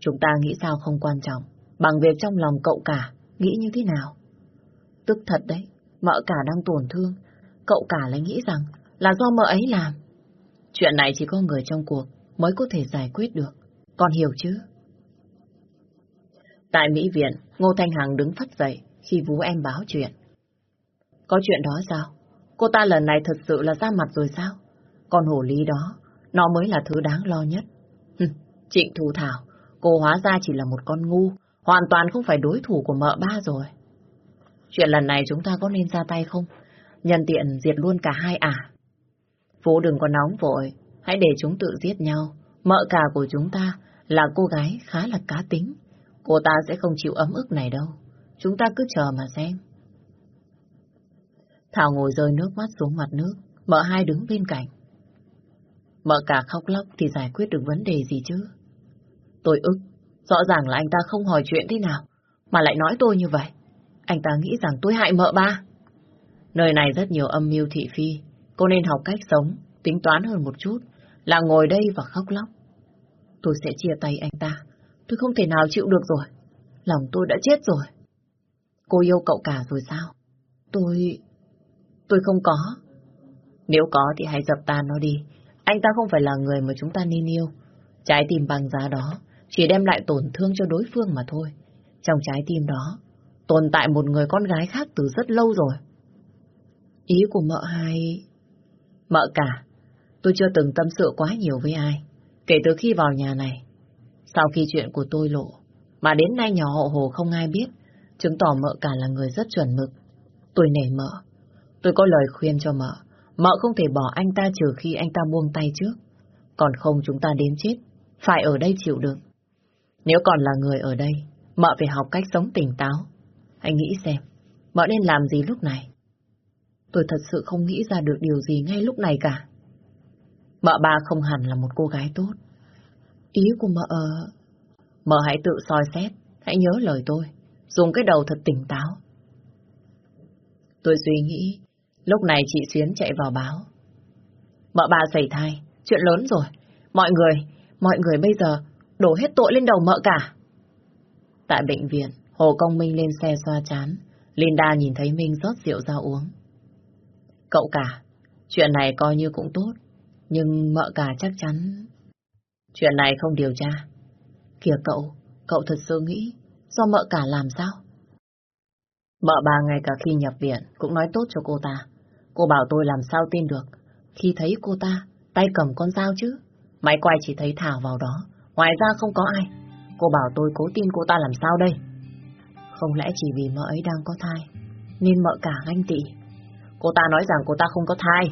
Chúng ta nghĩ sao không quan trọng, bằng việc trong lòng cậu cả nghĩ như thế nào. Tức thật đấy, mợ cả đang tổn thương, cậu cả lại nghĩ rằng là do mợ ấy làm. Chuyện này chỉ có người trong cuộc mới có thể giải quyết được, con hiểu chứ? Tại Mỹ Viện, Ngô Thanh Hằng đứng phát dậy khi vú em báo chuyện. Có chuyện đó sao? Cô ta lần này thật sự là ra mặt rồi sao? còn hổ lý đó, nó mới là thứ đáng lo nhất. Trịnh Thu Thảo, cô hóa ra chỉ là một con ngu, hoàn toàn không phải đối thủ của mợ ba rồi. Chuyện lần này chúng ta có nên ra tay không? Nhân tiện diệt luôn cả hai à? Phú đừng có nóng vội, hãy để chúng tự giết nhau. Mợ cả của chúng ta là cô gái khá là cá tính. Cô ta sẽ không chịu ấm ức này đâu. Chúng ta cứ chờ mà xem. Thảo ngồi rơi nước mắt xuống mặt nước, mợ hai đứng bên cạnh. Mợ cả khóc lóc thì giải quyết được vấn đề gì chứ? Tôi ức, Rõ ràng là anh ta không hỏi chuyện thế nào, mà lại nói tôi như vậy. Anh ta nghĩ rằng tôi hại mợ ba. Nơi này rất nhiều âm mưu thị phi, cô nên học cách sống, tính toán hơn một chút, là ngồi đây và khóc lóc. Tôi sẽ chia tay anh ta, tôi không thể nào chịu được rồi. Lòng tôi đã chết rồi. Cô yêu cậu cả rồi sao? Tôi... tôi không có. Nếu có thì hãy dập tan nó đi. Anh ta không phải là người mà chúng ta nên yêu. Trái tim bằng giá đó chỉ đem lại tổn thương cho đối phương mà thôi. Trong trái tim đó tồn tại một người con gái khác từ rất lâu rồi. Ý của mợ hai... Mợ cả, tôi chưa từng tâm sự quá nhiều với ai, kể từ khi vào nhà này. Sau khi chuyện của tôi lộ, mà đến nay nhỏ hậu hồ không ai biết, chứng tỏ mợ cả là người rất chuẩn mực. Tôi nể mợ. Tôi có lời khuyên cho mợ. Mợ không thể bỏ anh ta trừ khi anh ta buông tay trước. Còn không chúng ta đến chết, phải ở đây chịu đựng. Nếu còn là người ở đây, mợ phải học cách sống tỉnh táo. Anh nghĩ xem, mợ nên làm gì lúc này? Tôi thật sự không nghĩ ra được điều gì ngay lúc này cả. Mợ ba không hẳn là một cô gái tốt. Ý của mợ... Mợ hãy tự soi xét, hãy nhớ lời tôi, dùng cái đầu thật tỉnh táo. Tôi suy nghĩ, lúc này chị Xuyến chạy vào báo. Mợ ba xảy thai, chuyện lớn rồi. Mọi người, mọi người bây giờ đổ hết tội lên đầu mợ cả. Tại bệnh viện, Hồ Công Minh lên xe xoa chán. Linda nhìn thấy Minh rót rượu ra uống. Cậu cả, chuyện này coi như cũng tốt, nhưng mợ cả chắc chắn... Chuyện này không điều tra. Kìa cậu, cậu thật sự nghĩ do mợ cả làm sao? Mợ bà ngay cả khi nhập viện cũng nói tốt cho cô ta. Cô bảo tôi làm sao tin được khi thấy cô ta tay cầm con dao chứ. Máy quay chỉ thấy Thảo vào đó, ngoài ra không có ai. Cô bảo tôi cố tin cô ta làm sao đây? Không lẽ chỉ vì mợ ấy đang có thai, nên mợ cả anh tị. Cô ta nói rằng cô ta không có thai,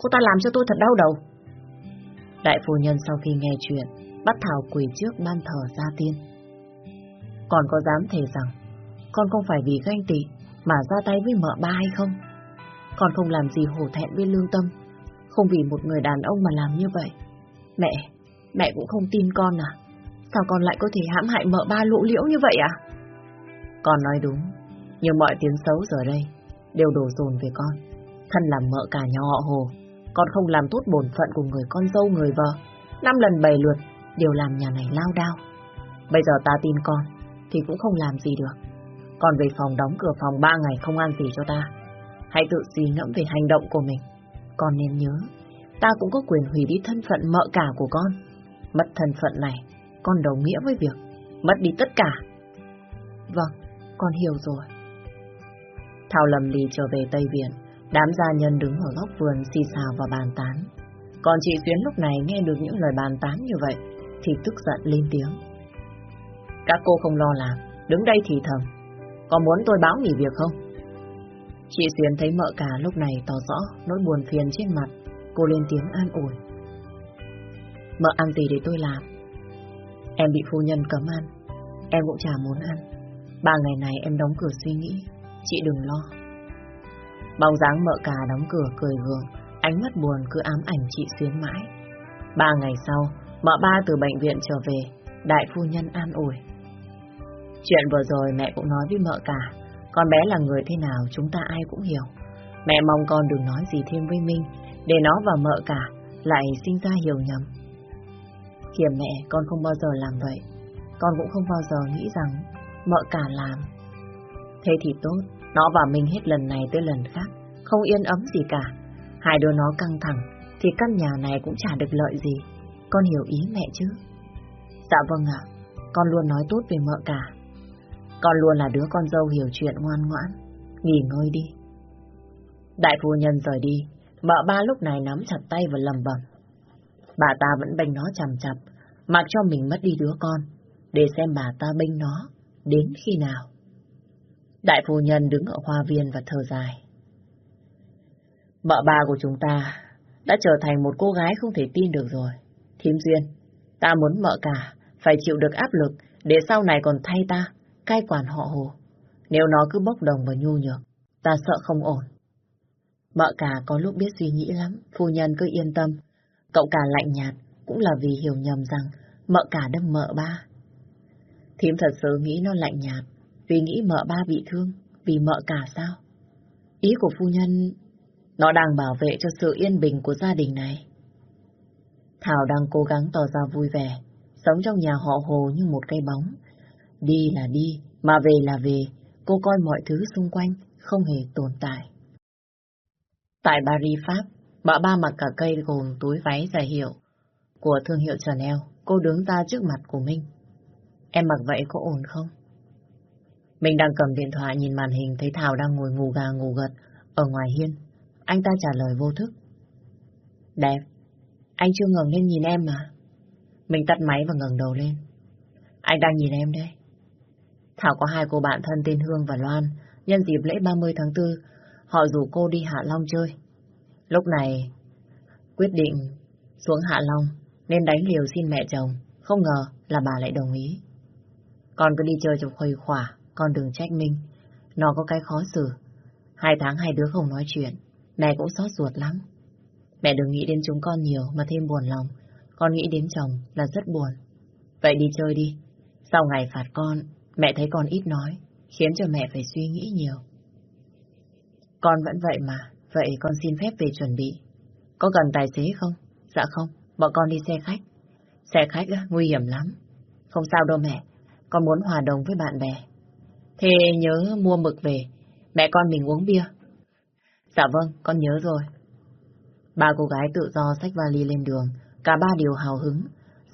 cô ta làm cho tôi thật đau đầu. Đại phu nhân sau khi nghe chuyện, bắt Thảo quỳ trước ban thờ gia tiên. Còn có dám thề rằng, con không phải vì ganh tị mà ra tay với mợ ba hay không? Con không làm gì hổ thẹn với lương tâm, không vì một người đàn ông mà làm như vậy. Mẹ, mẹ cũng không tin con à? Sao con lại có thể hãm hại mợ ba lũ liễu như vậy à? Con nói đúng, nhưng mọi tiếng xấu giờ đây đều đổ dồn về con. Thân làm mợ cả nhà họ Hồ, con không làm tốt bổn phận của người con dâu người vợ. Năm lần bảy lượt đều làm nhà này lao đao. Bây giờ ta tin con, thì cũng không làm gì được. Còn về phòng đóng cửa phòng ba ngày không ăn gì cho ta. Hãy tự suy ngẫm về hành động của mình. Con nên nhớ, ta cũng có quyền hủy đi thân phận mợ cả của con. Mất thân phận này, con đồng nghĩa với việc mất đi tất cả. Vâng, con hiểu rồi. Thảo lầm lì trở về Tây Viện, đám gia nhân đứng ở góc vườn xì xào và bàn tán. Còn chị Xuyến lúc này nghe được những lời bàn tán như vậy, thì tức giận lên tiếng. Các cô không lo làm, đứng đây thì thầm. Có muốn tôi báo nghỉ việc không? Chị Xuyến thấy mợ cả lúc này tỏ rõ nỗi buồn phiền trên mặt, cô lên tiếng an ủi. Mợ ăn gì để tôi làm? Em bị phu nhân cấm ăn, em cũng chả muốn ăn. Ba ngày này em đóng cửa suy nghĩ, chị đừng lo. Bóng dáng mợ cả đóng cửa cười gượng, ánh mắt buồn cứ ám ảnh chị xuyến mãi. Ba ngày sau, mợ ba từ bệnh viện trở về, đại phu nhân an ủi. Chuyện vừa rồi mẹ cũng nói với mợ cả, con bé là người thế nào chúng ta ai cũng hiểu. Mẹ mong con đừng nói gì thêm với Minh, để nó và mợ cả lại sinh ra hiểu nhầm. Kìa mẹ, con không bao giờ làm vậy. Con cũng không bao giờ nghĩ rằng mợ cả làm. Thế thì tốt, nó và mình hết lần này tới lần khác, không yên ấm gì cả. Hai đứa nó căng thẳng, thì căn nhà này cũng chả được lợi gì. Con hiểu ý mẹ chứ? Dạ vâng ạ, con luôn nói tốt về mợ cả. Con luôn là đứa con dâu hiểu chuyện ngoan ngoãn. Nghỉ ngơi đi. Đại phu nhân rời đi, mợ ba lúc này nắm chặt tay và lầm bầm. Bà ta vẫn bênh nó chằm chặp, mặc cho mình mất đi đứa con, để xem bà ta bênh nó đến khi nào. Đại phu nhân đứng ở hoa viên và thở dài. Vợ bà của chúng ta đã trở thành một cô gái không thể tin được rồi. Thím Duyên, ta muốn mợ cả phải chịu được áp lực để sau này còn thay ta cai quản họ hồ. Nếu nó cứ bốc đồng và nhu nhược, ta sợ không ổn. Mợ cả có lúc biết suy nghĩ lắm, phu nhân cứ yên tâm. Cậu cả lạnh nhạt cũng là vì hiểu nhầm rằng mợ cả đâm mợ ba. Thiếm thật sự nghĩ nó lạnh nhạt, vì nghĩ mợ ba bị thương, vì mợ cả sao? Ý của phu nhân, nó đang bảo vệ cho sự yên bình của gia đình này. Thảo đang cố gắng tỏ ra vui vẻ, sống trong nhà họ hồ như một cây bóng. Đi là đi, mà về là về, cô coi mọi thứ xung quanh không hề tồn tại. Tại Paris, Pháp, bà ba mặc cả cây gồm túi váy giải hiệu của thương hiệu Chanel. Cô đứng ra trước mặt của Minh. Em mặc vậy có ổn không? Mình đang cầm điện thoại nhìn màn hình thấy Thảo đang ngồi ngủ gà ngủ gật ở ngoài hiên. Anh ta trả lời vô thức. Đẹp. Anh chưa ngẩng lên nhìn em mà. Mình tắt máy và ngẩng đầu lên. Anh đang nhìn em đây. Thảo có hai cô bạn thân tên Hương và Loan. Nhân dịp lễ 30 tháng 4, họ rủ cô đi Hạ Long chơi. Lúc này, quyết định xuống Hạ Long nên đánh liều xin mẹ chồng. Không ngờ là bà lại đồng ý. Con cứ đi chơi cho khuây khỏa, con đừng trách Minh. Nó có cái khó xử. Hai tháng hai đứa không nói chuyện, mẹ cũng xót ruột lắm. Mẹ đừng nghĩ đến chúng con nhiều mà thêm buồn lòng. Con nghĩ đến chồng là rất buồn. Vậy đi chơi đi. Sau ngày phạt con, mẹ thấy con ít nói, khiến cho mẹ phải suy nghĩ nhiều. Con vẫn vậy mà, vậy con xin phép về chuẩn bị. Có cần tài xế không? Dạ không, bọn con đi xe khách. Xe khách á, nguy hiểm lắm. Không sao đâu mẹ, con muốn hòa đồng với bạn bè. Thế nhớ mua mực về, mẹ con mình uống bia. Dạ vâng, con nhớ rồi. Ba cô gái tự do xách vali lên đường, cả ba đều hào hứng.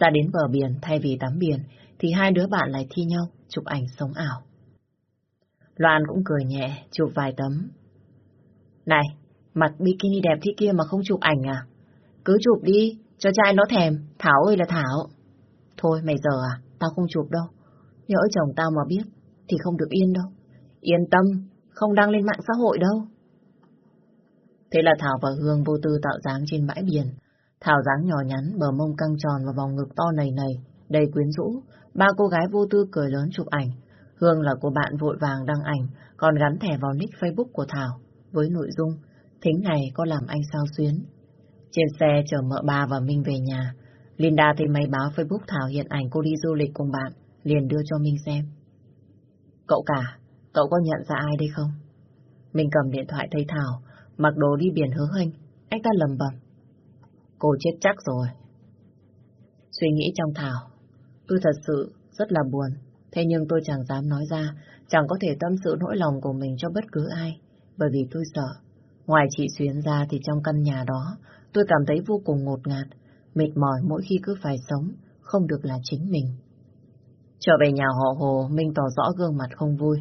Ra đến bờ biển thay vì tắm biển, thì hai đứa bạn lại thi nhau chụp ảnh sống ảo. Loan cũng cười nhẹ, chụp vài tấm. Này, mặc bikini đẹp thế kia mà không chụp ảnh à? Cứ chụp đi, cho trai nó thèm, Thảo ơi là Thảo. Thôi mày giờ à, tao không chụp đâu. Nhỡ chồng tao mà biết, thì không được yên đâu. Yên tâm, không đăng lên mạng xã hội đâu. Thế là Thảo và Hương vô tư tạo dáng trên bãi biển. Thảo dáng nhỏ nhắn, bờ mông căng tròn và vòng ngực to nầy nầy, đầy quyến rũ. Ba cô gái vô tư cười lớn chụp ảnh. Hương là cô bạn vội vàng đăng ảnh, còn gắn thẻ vào nick Facebook của Thảo với nội dung Thính này có làm anh sao xuyến. Trên xe chở mợ ba và Minh về nhà. Linda thấy máy báo Facebook Thảo hiện ảnh cô đi du lịch cùng bạn, liền đưa cho Minh xem. Cậu cả, cậu có nhận ra ai đây không? Minh cầm điện thoại thấy Thảo, mặc đồ đi biển hứa hênh, anh ta lầm bầm. Cô chết chắc rồi. Suy nghĩ trong Thảo, tôi thật sự rất là buồn, thế nhưng tôi chẳng dám nói ra, chẳng có thể tâm sự nỗi lòng của mình cho bất cứ ai, bởi vì tôi sợ. Ngoài chị Xuyến ra thì trong căn nhà đó, tôi cảm thấy vô cùng ngột ngạt, mệt mỏi mỗi khi cứ phải sống, không được là chính mình. Trở về nhà họ Hồ, Minh tỏ rõ gương mặt không vui.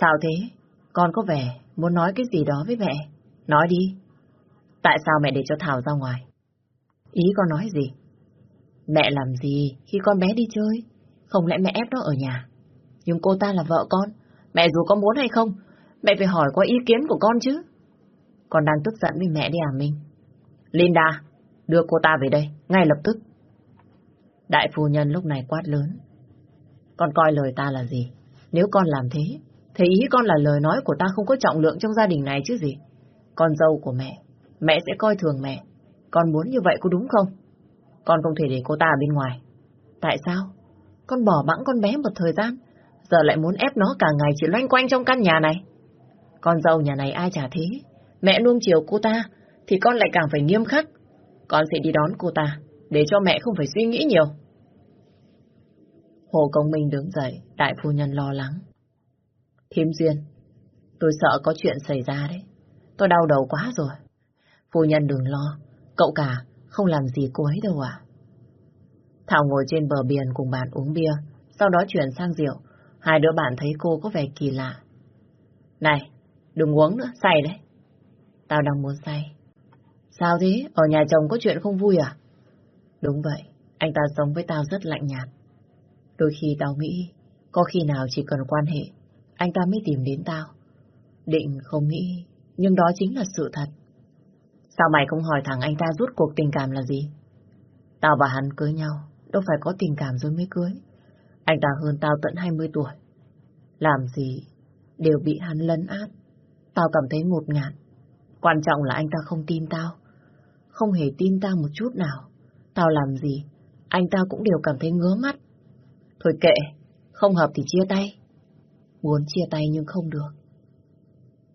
Sao thế? Con có vẻ muốn nói cái gì đó với mẹ. Nói đi. Tại sao mẹ để cho Thảo ra ngoài? Ý con nói gì? Mẹ làm gì khi con bé đi chơi? Không lẽ mẹ ép nó ở nhà? Nhưng cô ta là vợ con. Mẹ dù có muốn hay không, mẹ phải hỏi qua ý kiến của con chứ. Con đang tức giận với mẹ đi à Minh? Linda, đưa cô ta về đây, ngay lập tức. Đại phu nhân lúc này quát lớn. Con coi lời ta là gì? Nếu con làm thế, thì ý con là lời nói của ta không có trọng lượng trong gia đình này chứ gì? Con dâu của mẹ, mẹ sẽ coi thường mẹ. Con muốn như vậy có đúng không? Con không thể để cô ta ở bên ngoài. Tại sao? Con bỏ bẵng con bé một thời gian, giờ lại muốn ép nó cả ngày chỉ loanh quanh trong căn nhà này. Con dâu nhà này ai trả thế? Mẹ nuông chiều cô ta, thì con lại càng phải nghiêm khắc. Con sẽ đi đón cô ta, để cho mẹ không phải suy nghĩ nhiều. Hồ Công Minh đứng dậy, đại phu nhân lo lắng. Thiêm Duyên, tôi sợ có chuyện xảy ra đấy. Tôi đau đầu quá rồi. Phu nhân đừng lo, cậu cả không làm gì cô ấy đâu à. Thảo ngồi trên bờ biển cùng bạn uống bia, sau đó chuyển sang rượu. Hai đứa bạn thấy cô có vẻ kỳ lạ. Này, đừng uống nữa, say đấy. Tao đang muốn say. Sao thế? Ở nhà chồng có chuyện không vui à? Đúng vậy, anh ta sống với tao rất lạnh nhạt. Đôi khi tao nghĩ, có khi nào chỉ cần quan hệ, anh ta mới tìm đến tao. Định không nghĩ, nhưng đó chính là sự thật. Sao mày không hỏi thằng anh ta rút cuộc tình cảm là gì? Tao và hắn cưới nhau, đâu phải có tình cảm rồi mới cưới. Anh ta hơn tao tận 20 tuổi. Làm gì, đều bị hắn lấn át. Tao cảm thấy ngột ngạt. Quan trọng là anh ta không tin tao. Không hề tin tao một chút nào. Tao làm gì, anh ta cũng đều cảm thấy ngứa mắt. Thôi kệ, không hợp thì chia tay. Muốn chia tay nhưng không được.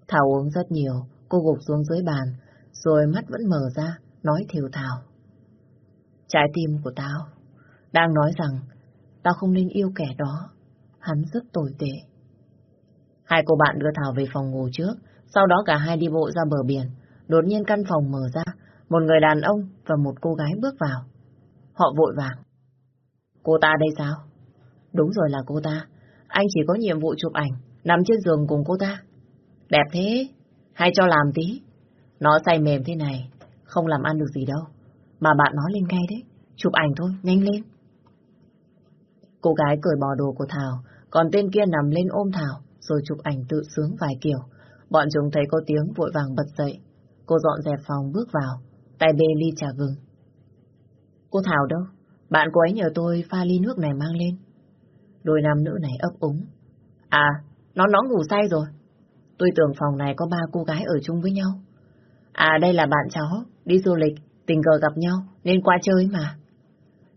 Thảo uống rất nhiều, cô gục xuống dưới bàn, rồi mắt vẫn mở ra, nói thiều thảo. Trái tim của tao đang nói rằng tao không nên yêu kẻ đó, hắn rất tồi tệ. Hai cô bạn đưa Thảo về phòng ngủ trước, sau đó cả hai đi bộ ra bờ biển. Đột nhiên căn phòng mở ra, một người đàn ông và một cô gái bước vào. Họ vội vàng. Cô ta đây sao? Đúng rồi là cô ta. Anh chỉ có nhiệm vụ chụp ảnh, nằm trên giường cùng cô ta. Đẹp thế, hay cho làm tí. Nó say mềm thế này, không làm ăn được gì đâu. Mà bạn nói lên ngay đấy, chụp ảnh thôi, nhanh lên. Cô gái cởi bỏ đồ của Thảo, còn tên kia nằm lên ôm Thảo, rồi chụp ảnh tự sướng vài kiểu. Bọn chúng thấy có tiếng vội vàng bật dậy. Cô dọn dẹp phòng bước vào, tay bê ly trà gừng. Cô Thảo đâu? Bạn cô ấy nhờ tôi pha ly nước này mang lên. Đôi nam nữ này ấp úng. À, nó nó ngủ say rồi. Tôi tưởng phòng này có ba cô gái ở chung với nhau. À đây là bạn cháu, đi du lịch, tình cờ gặp nhau, nên qua chơi mà.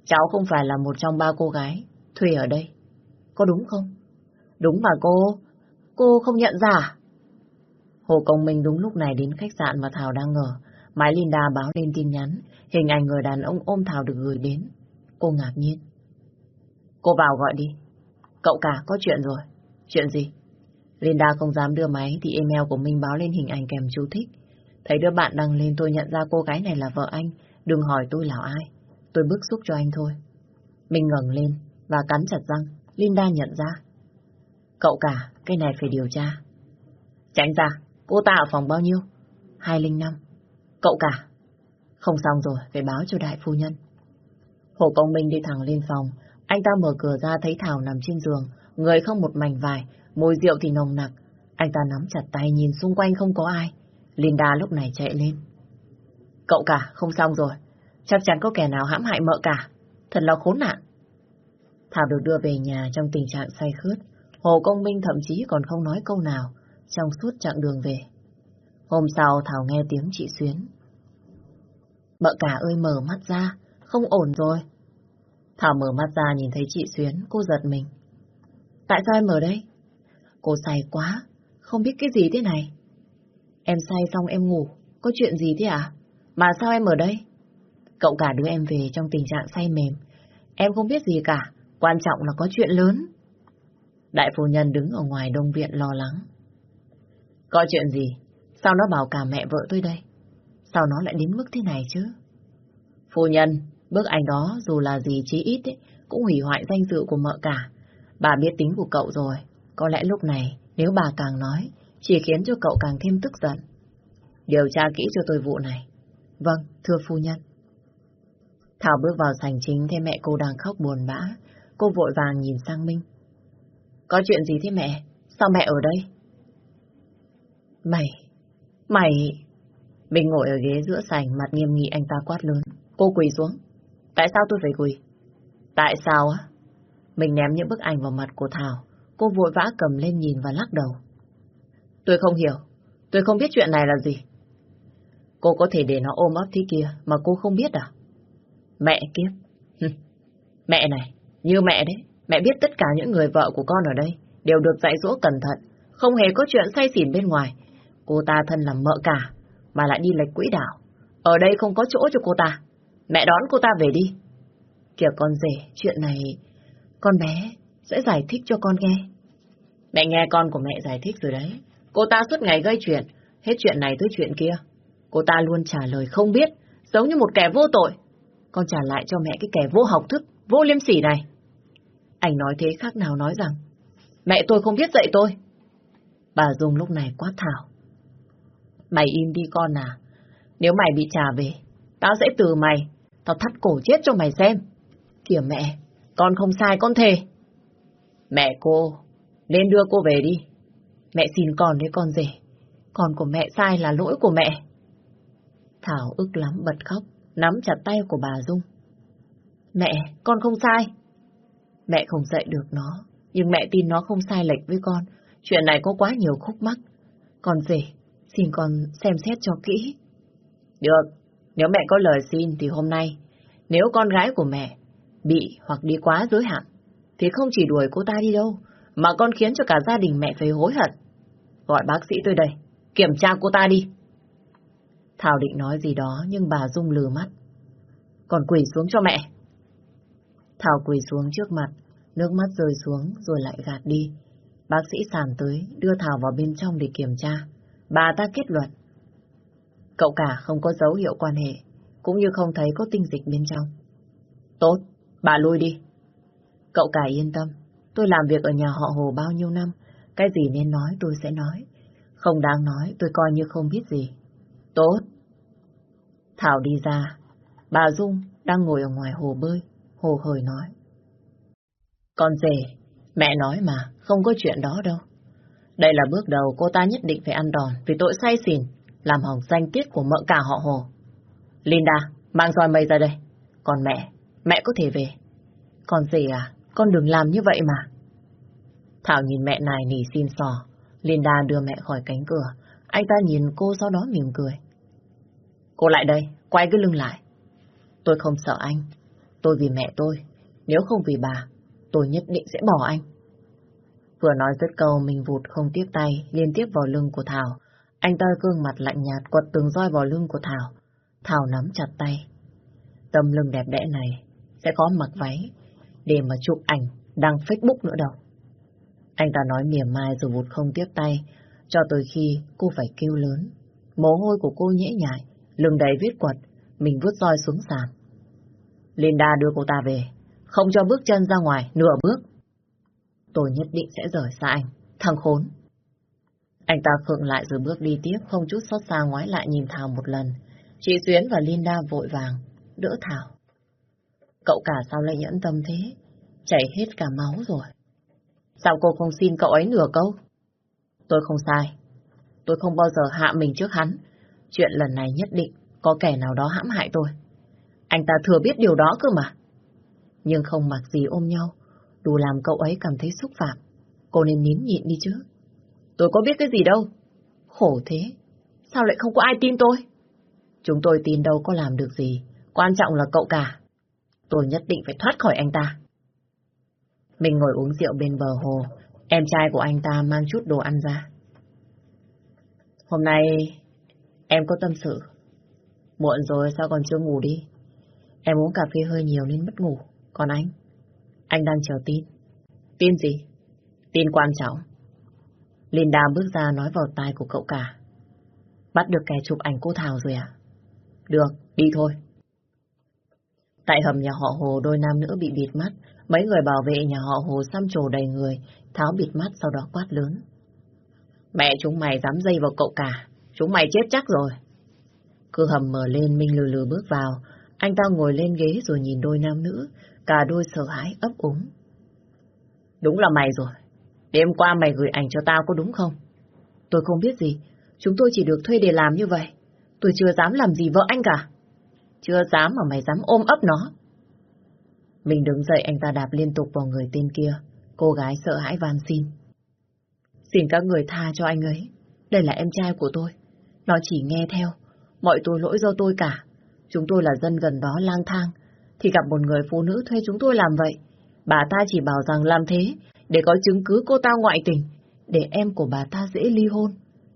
Cháu không phải là một trong ba cô gái thuê ở đây. Có đúng không? Đúng mà cô, cô không nhận ra à? Hồ Công Minh đúng lúc này đến khách sạn mà Thảo đang ngờ. Máy Linda báo lên tin nhắn, hình ảnh người đàn ông ôm Thảo được gửi đến. Cô ngạc nhiên. Cô vào gọi đi. Cậu cả có chuyện rồi. Chuyện gì? Linda không dám đưa máy thì email của Minh báo lên hình ảnh kèm chú thích. Thấy đứa bạn đăng lên tôi nhận ra cô gái này là vợ anh. Đừng hỏi tôi là ai. Tôi bức xúc cho anh thôi. Minh ngẩng lên và cắn chặt răng. Linda nhận ra. Cậu cả, cái này phải điều tra. Tránh ra, cô ta ở phòng bao nhiêu? 205. Cậu cả. Không xong rồi, phải báo cho đại phu nhân. Hồ Công Minh đi thẳng lên phòng. Anh ta mở cửa ra thấy Thảo nằm trên giường, người không một mảnh vải, mùi rượu thì nồng nặc. Anh ta nắm chặt tay nhìn xung quanh không có ai. Linda lúc này chạy lên. Cậu cả, không xong rồi. Chắc chắn có kẻ nào hãm hại mợ cả. Thật là khốn nạn. Thảo được đưa về nhà trong tình trạng say khướt. Hồ Công Minh thậm chí còn không nói câu nào trong suốt chặng đường về. Hôm sau Thảo nghe tiếng chị Xuyến. Mợ cả ơi mở mắt ra, không ổn rồi. Thảo mở mắt ra nhìn thấy chị Xuyến, cô giật mình. Tại sao em ở đây? Cô say quá, không biết cái gì thế này. Em say xong em ngủ, có chuyện gì thế à? Mà sao em ở đây? Cậu cả đưa em về trong tình trạng say mềm. Em không biết gì cả, quan trọng là có chuyện lớn. Đại phu nhân đứng ở ngoài đông viện lo lắng. Có chuyện gì? Sao nó bảo cả mẹ vợ tôi đây? Sao nó lại đến mức thế này chứ? Phu nhân, bức ảnh đó dù là gì chí ít ấy, cũng hủy hoại danh dự của mợ cả. Bà biết tính của cậu rồi. Có lẽ lúc này, nếu bà càng nói, chỉ khiến cho cậu càng thêm tức giận. Điều tra kỹ cho tôi vụ này. Vâng, thưa phu nhân. Thảo bước vào sảnh chính thấy mẹ cô đang khóc buồn bã. Cô vội vàng nhìn sang Minh. Có chuyện gì thế mẹ? Sao mẹ ở đây? Mày, mày... mình ngồi ở ghế giữa sảnh mặt nghiêm nghị anh ta quát lớn. Cô quỳ xuống. Tại sao tôi phải quỳ? Tại sao á? Mình ném những bức ảnh vào mặt của Thảo. Cô vội vã cầm lên nhìn và lắc đầu. Tôi không hiểu. Tôi không biết chuyện này là gì. Cô có thể để nó ôm ấp thế kia mà cô không biết à? Mẹ kiếp. mẹ này, như mẹ đấy. Mẹ biết tất cả những người vợ của con ở đây đều được dạy dỗ cẩn thận. Không hề có chuyện say xỉn bên ngoài. Cô ta thân là mợ cả, mà lại đi lệch quỹ đảo Ở đây không có chỗ cho cô ta. Mẹ đón cô ta về đi. Kìa con rể, chuyện này con bé sẽ giải thích cho con nghe. Mẹ nghe con của mẹ giải thích rồi đấy. Cô ta suốt ngày gây chuyện, hết chuyện này tới chuyện kia. Cô ta luôn trả lời không biết, giống như một kẻ vô tội. Con trả lại cho mẹ cái kẻ vô học thức, vô liêm sỉ này. Anh nói thế khác nào nói rằng, mẹ tôi không biết dạy tôi. Bà Dung lúc này quát thảo. Mày im đi con à, nếu mày bị trả về, tao sẽ từ mày, tao thắt cổ chết cho mày xem. Kìa mẹ, con không sai con thề. Mẹ cô, nên đưa cô về đi. Mẹ xin con đấy con rể. Con của mẹ sai là lỗi của mẹ. Thảo ức lắm bật khóc, nắm chặt tay của bà Dung. Mẹ, con không sai. Mẹ không dạy được nó, nhưng mẹ tin nó không sai lệch với con. Chuyện này có quá nhiều khúc mắc. Con rể, xin con xem xét cho kỹ. Được, nếu mẹ có lời xin thì hôm nay, nếu con gái của mẹ bị hoặc đi quá giới hạn, thì không chỉ đuổi cô ta đi đâu, mà còn khiến cho cả gia đình mẹ phải hối hận. Gọi bác sĩ tôi đây, kiểm tra cô ta đi. Thảo định nói gì đó nhưng bà Dung lừ mắt. Còn quỳ xuống cho mẹ. Thảo quỳ xuống trước mặt, nước mắt rơi xuống rồi lại gạt đi. Bác sĩ sàn tới, đưa Thảo vào bên trong để kiểm tra. Bà ta kết luận. Cậu cả không có dấu hiệu quan hệ, cũng như không thấy có tinh dịch bên trong. Tốt, bà lui đi. Cậu cả yên tâm, tôi làm việc ở nhà họ Hồ bao nhiêu năm, cái gì nên nói tôi sẽ nói. Không đáng nói, tôi coi như không biết gì. Tốt. Thảo đi ra, bà Dung đang ngồi ở ngoài hồ bơi, hồ hời nói. Con rể, mẹ nói mà, không có chuyện đó đâu. Đây là bước đầu cô ta nhất định phải ăn đòn vì tội say xỉn, làm hỏng danh tiết của mợ cả họ Hồ. Linda, mang roi mây ra đây. Còn mẹ, mẹ có thể về. Còn gì à, con đừng làm như vậy mà. Thảo nhìn mẹ này nỉ xin sò. Linda đưa mẹ khỏi cánh cửa. Anh ta nhìn cô sau đó mỉm cười. Cô lại đây, quay cái lưng lại. Tôi không sợ anh. Tôi vì mẹ tôi. Nếu không vì bà, tôi nhất định sẽ bỏ anh. Vừa nói dứt câu mình vụt không tiếc tay liên tiếp vào lưng của Thảo. Anh ta gương mặt lạnh nhạt quật từng roi vào lưng của Thảo. Thảo nắm chặt tay. Tâm lưng đẹp đẽ này sẽ có mặc váy để mà chụp ảnh đăng Facebook nữa đâu. Anh ta nói mỉa mai rồi vụt không tiếp tay cho tới khi cô phải kêu lớn. Mồ hôi của cô nhễ nhại, lưng đầy viết quật, mình vứt roi xuống sàn. Linda đưa cô ta về, không cho bước chân ra ngoài nửa bước. Tôi nhất định sẽ rời xa anh, thằng khốn. Anh ta khựng lại rồi bước đi tiếp, không chút xót xa ngoái lại nhìn Thảo một lần. Chị Xuyến và Linda vội vàng, đỡ Thảo. Cậu cả sao lại nhẫn tâm thế? Chảy hết cả máu rồi. Sao cô không xin cậu ấy nửa câu? Tôi không sai. Tôi không bao giờ hạ mình trước hắn. Chuyện lần này nhất định có kẻ nào đó hãm hại tôi. Anh ta thừa biết điều đó cơ mà. Nhưng không mặc gì ôm nhau, đủ làm cậu ấy cảm thấy xúc phạm. Cô nên nín nhịn đi chứ. Tôi có biết cái gì đâu. Khổ thế. Sao lại không có ai tin tôi? Chúng tôi tin đâu có làm được gì. Quan trọng là cậu cả. Tôi nhất định phải thoát khỏi anh ta. Mình ngồi uống rượu bên bờ hồ. Em trai của anh ta mang chút đồ ăn ra. Hôm nay em có tâm sự. Muộn rồi sao còn chưa ngủ đi? Em uống cà phê hơi nhiều nên mất ngủ. Còn anh? Anh đang chờ tin. Tin gì? Tin quan trọng. Linda bước ra nói vào tai của cậu cả. Bắt được kẻ chụp ảnh cô Thảo rồi à? Được, đi thôi. Tại hầm nhà họ Hồ đôi nam nữ bị bịt mắt, mấy người bảo vệ nhà họ Hồ xăm trổ đầy người, tháo bịt mắt sau đó quát lớn. Mẹ chúng mày dám dây vào cậu cả, chúng mày chết chắc rồi. Cửa hầm mở lên Minh lừ lừ bước vào, anh ta ngồi lên ghế rồi nhìn đôi nam nữ, cả đôi sợ hãi ấp úng. Đúng là mày rồi, đêm qua mày gửi ảnh cho tao có đúng không? Tôi không biết gì, chúng tôi chỉ được thuê để làm như vậy. Tôi chưa dám làm gì vợ anh cả. Chưa dám mà mày dám ôm ấp nó. Mình đứng dậy anh ta đạp liên tục vào người tên kia. Cô gái sợ hãi van xin. Xin các người tha cho anh ấy. Đây là em trai của tôi. Nó chỉ nghe theo. Mọi tội lỗi do tôi cả. Chúng tôi là dân gần đó lang thang. Thì gặp một người phụ nữ thuê chúng tôi làm vậy. Bà ta chỉ bảo rằng làm thế để có chứng cứ cô ta ngoại tình. Để em của bà ta dễ ly hôn.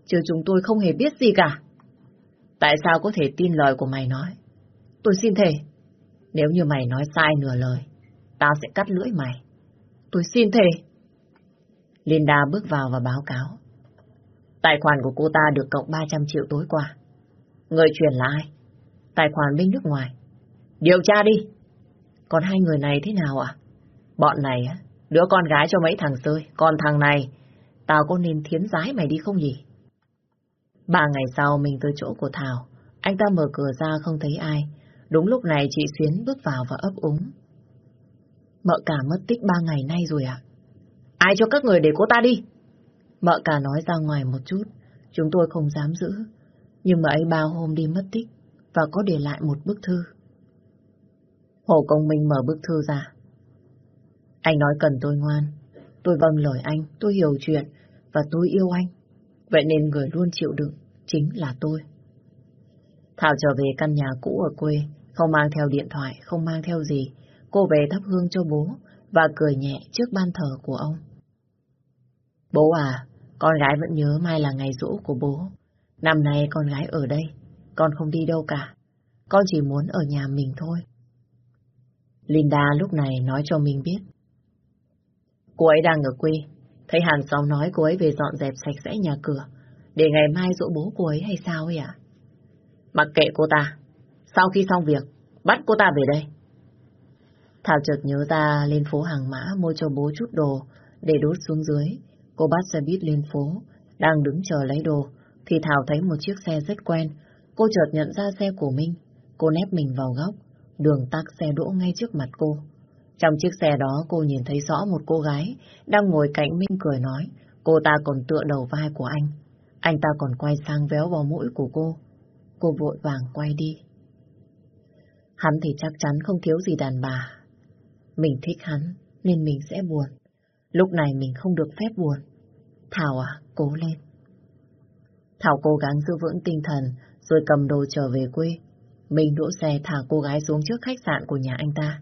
Chứ chúng tôi không hề biết gì cả. Tại sao có thể tin lời của mày nói? Tôi xin thề, nếu như mày nói sai nửa lời, tao sẽ cắt lưỡi mày. Tôi xin thề. Linda bước vào và báo cáo. Tài khoản của cô ta được cộng 300 triệu tối qua. Người chuyển là ai? Tài khoản bên nước ngoài. Điều tra đi. Còn hai người này thế nào ạ? Bọn này, đứa con gái cho mấy thằng rơi. Còn thằng này, tao có nên thiến giái mày đi không nhỉ? Ba ngày sau mình tới chỗ của Thảo. Anh ta mở cửa ra không thấy ai. Đúng lúc này chị Xuyến bước vào và ấp úng. Mợ cả mất tích ba ngày nay rồi à? Ai cho các người để cô ta đi? Mợ cả nói ra ngoài một chút. Chúng tôi không dám giữ. Nhưng mà ấy bao hôm đi mất tích và có để lại một bức thư. Hồ Công Minh mở bức thư ra. Anh nói cần tôi ngoan. Tôi vâng lời anh, tôi hiểu chuyện và tôi yêu anh. Vậy nên người luôn chịu đựng chính là tôi. Thảo trở về căn nhà cũ ở quê, không mang theo điện thoại, không mang theo gì. Cô về thắp hương cho bố và cười nhẹ trước ban thờ của ông. Bố à, con gái vẫn nhớ mai là ngày rỗ của bố. Năm nay con gái ở đây, con không đi đâu cả. Con chỉ muốn ở nhà mình thôi. Linda lúc này nói cho mình biết. Cô ấy đang ở quê, thấy hàng xóm nói cô ấy về dọn dẹp sạch sẽ nhà cửa, để ngày mai dỗ bố cô ấy hay sao ấy ạ? Mặc kệ cô ta, sau khi xong việc, bắt cô ta về đây. Thảo chợt nhớ ra lên phố hàng mã mua cho bố chút đồ để đốt xuống dưới. Cô bắt xe buýt lên phố, đang đứng chờ lấy đồ, thì Thảo thấy một chiếc xe rất quen. Cô chợt nhận ra xe của Minh. Cô nép mình vào góc, đường tắc xe đỗ ngay trước mặt cô. Trong chiếc xe đó cô nhìn thấy rõ một cô gái đang ngồi cạnh Minh cười nói. Cô ta còn tựa đầu vai của anh. Anh ta còn quay sang véo vào mũi của cô. Cô vội vàng quay đi. Hắn thì chắc chắn không thiếu gì đàn bà. Mình thích hắn, nên mình sẽ buồn. Lúc này mình không được phép buồn. Thảo à, cố lên. Thảo cố gắng giữ vững tinh thần, rồi cầm đồ trở về quê. Mình đỗ xe thả cô gái xuống trước khách sạn của nhà anh ta.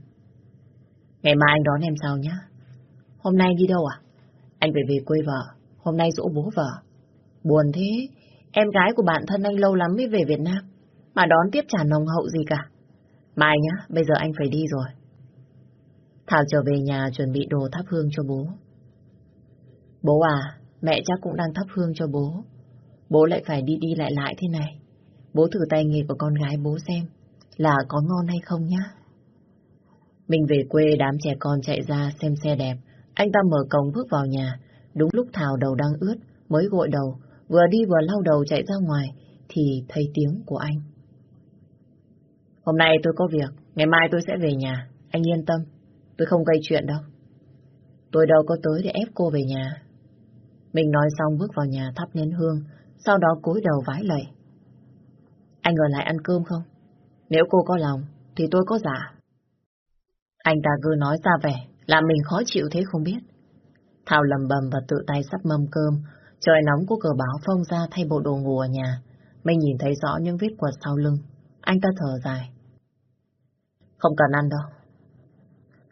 Ngày mai anh đón em sao nhá? Hôm nay đi đâu à? Anh phải về quê vợ, hôm nay dỗ bố vợ. Buồn thế, em gái của bạn thân anh lâu lắm mới về Việt Nam, mà đón tiếp trả nồng hậu gì cả. Mai nhá, bây giờ anh phải đi rồi. Thảo trở về nhà chuẩn bị đồ thắp hương cho bố. Bố à, mẹ chắc cũng đang thắp hương cho bố. Bố lại phải đi đi lại lại thế này. Bố thử tay nghề của con gái bố xem là có ngon hay không nhá. Mình về quê đám trẻ con chạy ra xem xe đẹp. Anh ta mở cổng bước vào nhà. Đúng lúc Thảo đầu đang ướt, mới gội đầu. Vừa đi vừa lau đầu chạy ra ngoài, thì thấy tiếng của anh. Hôm nay tôi có việc, ngày mai tôi sẽ về nhà. Anh yên tâm, tôi không gây chuyện đâu. Tôi đâu có tới để ép cô về nhà. Mình nói xong bước vào nhà thắp nén hương, sau đó cúi đầu vái lạy. Anh ở lại ăn cơm không? Nếu cô có lòng, thì tôi có giả. Anh ta cứ nói ra vẻ, là mình khó chịu thế không biết. Thảo lầm bầm và tự tay sắp mâm cơm, trời nóng của cờ báo phong ra thay bộ đồ ngủ ở nhà. Mình nhìn thấy rõ những vết quật sau lưng. Anh ta thở dài. Không cần ăn đâu.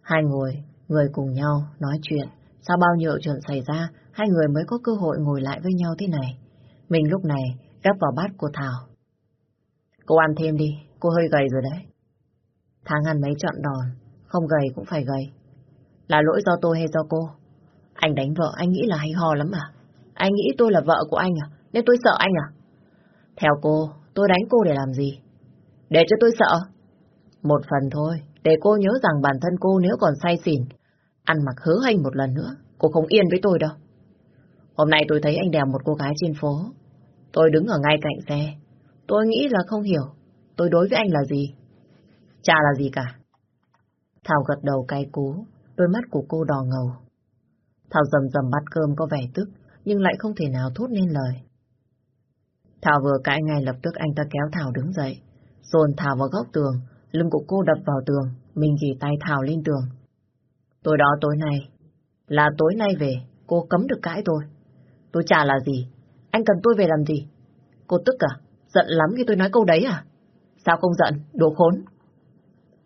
Hai người, người cùng nhau, nói chuyện. Sau bao nhiêu chuyện xảy ra, hai người mới có cơ hội ngồi lại với nhau thế này. Mình lúc này gắp vào bát của Thảo. Cô ăn thêm đi, cô hơi gầy rồi đấy. Tháng ăn mấy trọn đòn, không gầy cũng phải gầy. Là lỗi do tôi hay do cô? Anh đánh vợ anh nghĩ là hay ho lắm à? Anh nghĩ tôi là vợ của anh à? Nên tôi sợ anh à? Theo cô, tôi đánh cô để làm gì? Để cho tôi sợ? Một phần thôi, để cô nhớ rằng bản thân cô nếu còn say xỉn, ăn mặc hớ hành một lần nữa, cô không yên với tôi đâu. Hôm nay tôi thấy anh đèo một cô gái trên phố. Tôi đứng ở ngay cạnh xe. Tôi nghĩ là không hiểu, tôi đối với anh là gì? Chả là gì cả. Thảo gật đầu cay cú, đôi mắt của cô đỏ ngầu. Thảo dầm dầm bắt cơm có vẻ tức, nhưng lại không thể nào thốt nên lời. Thảo vừa cãi ngay lập tức anh ta kéo Thảo đứng dậy, dồn Thảo vào góc tường, lưng của cô đập vào tường, mình ghi tay Thảo lên tường. Tối đó tối nay, là tối nay về, cô cấm được cãi tôi. Tôi chả là gì, anh cần tôi về làm gì? Cô tức à? Giận lắm khi tôi nói câu đấy à? Sao không giận, đồ khốn?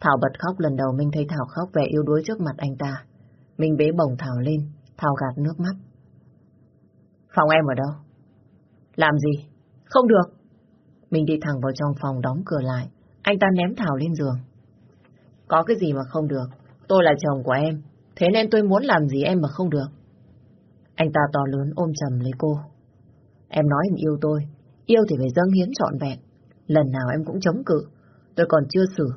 Thảo bật khóc lần đầu mình thấy Thảo khóc vẻ yêu đuối trước mặt anh ta. Mình bế bồng Thảo lên, Thảo gạt nước mắt. Phòng em ở đâu? Làm gì? Không được. Mình đi thẳng vào trong phòng đóng cửa lại. Anh ta ném Thảo lên giường. Có cái gì mà không được? Tôi là chồng của em. Thế nên tôi muốn làm gì em mà không được. Anh ta to lớn ôm chầm lấy cô. Em nói em yêu tôi. Yêu thì phải dâng hiến trọn vẹn. Lần nào em cũng chống cự. Tôi còn chưa xử.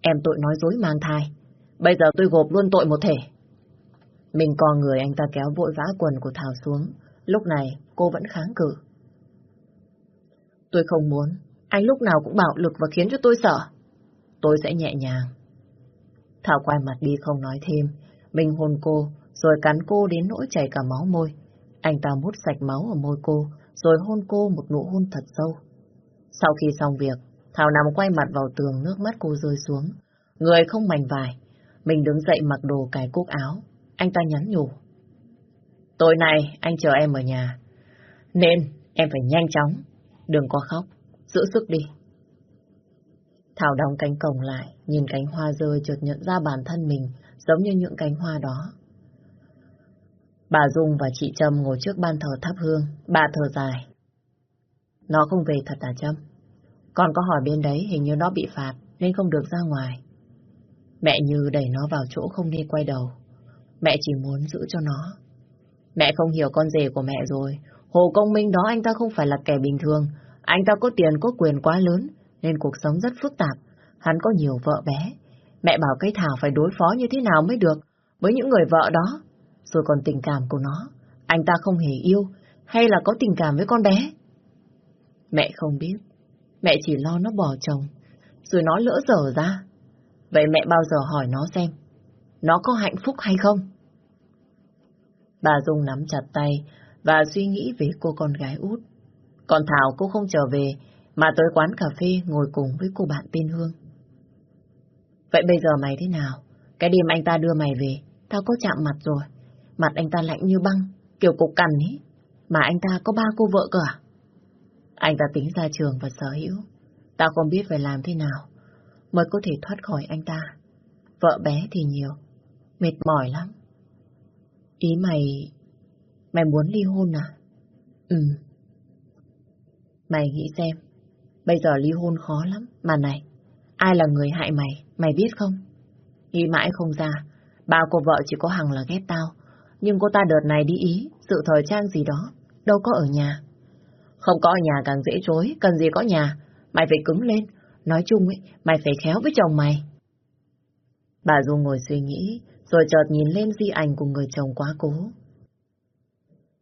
Em tội nói dối mang thai. Bây giờ tôi gộp luôn tội một thể. Mình co người anh ta kéo vội vã quần của Thảo xuống. Lúc này cô vẫn kháng cự. Tôi không muốn. Anh lúc nào cũng bạo lực và khiến cho tôi sợ. Tôi sẽ nhẹ nhàng. Thảo quay mặt đi không nói thêm. Mình hôn cô, rồi cắn cô đến nỗi chảy cả máu môi. Anh ta mút sạch máu ở môi cô, rồi hôn cô một nụ hôn thật sâu. Sau khi xong việc, Thảo nằm quay mặt vào tường nước mắt cô rơi xuống. Người không mảnh vải. Mình đứng dậy mặc đồ cài cúc áo. Anh ta nhắn nhủ. Tối nay anh chờ em ở nhà. Nên em phải nhanh chóng. Đừng có khóc. Giữ sức đi. Thảo đóng cánh cổng lại, nhìn cánh hoa rơi chợt nhận ra bản thân mình giống như những cánh hoa đó. Bà Dung và chị Trâm ngồi trước ban thờ thắp hương, bà thờ dài. Nó không về thật à Trâm? Con có hỏi bên đấy hình như nó bị phạt nên không được ra ngoài. Mẹ Như đẩy nó vào chỗ không nên quay đầu. Mẹ chỉ muốn giữ cho nó. Mẹ không hiểu con rể của mẹ rồi. Hồ Công Minh đó anh ta không phải là kẻ bình thường. Anh ta có tiền có quyền quá lớn nên cuộc sống rất phức tạp. Hắn có nhiều vợ bé. Mẹ bảo cái Thảo phải đối phó như thế nào mới được với những người vợ đó. Rồi còn tình cảm của nó. Anh ta không hề yêu hay là có tình cảm với con bé. Mẹ không biết. Mẹ chỉ lo nó bỏ chồng. Rồi nó lỡ dở ra. Vậy mẹ bao giờ hỏi nó xem. Nó có hạnh phúc hay không? Bà Dung nắm chặt tay và suy nghĩ về cô con gái út. Còn Thảo cô không trở về mà tới quán cà phê ngồi cùng với cô bạn tên Hương. Vậy bây giờ mày thế nào? Cái đêm anh ta đưa mày về, tao có chạm mặt rồi. Mặt anh ta lạnh như băng, kiểu cục cằn ấy. Mà anh ta có ba cô vợ cơ à? Anh ta tính ra trường và sở hữu. Tao không biết phải làm thế nào mới có thể thoát khỏi anh ta. Vợ bé thì nhiều, mệt mỏi lắm. Ý mày... Mày muốn ly hôn à? Ừ. Mày nghĩ xem, bây giờ ly hôn khó lắm. Mà này, ai là người hại mày, mày biết không? Nghĩ mãi không ra, bao cô vợ chỉ có Hằng là ghét tao. Nhưng cô ta đợt này đi ý, sự thời trang gì đó, đâu có ở nhà. Không có ở nhà càng dễ chối, cần gì có nhà. Mày phải cứng lên. Nói chung ấy, mày phải khéo với chồng mày. Bà Dung ngồi suy nghĩ, rồi chợt nhìn lên di ảnh của người chồng quá cố.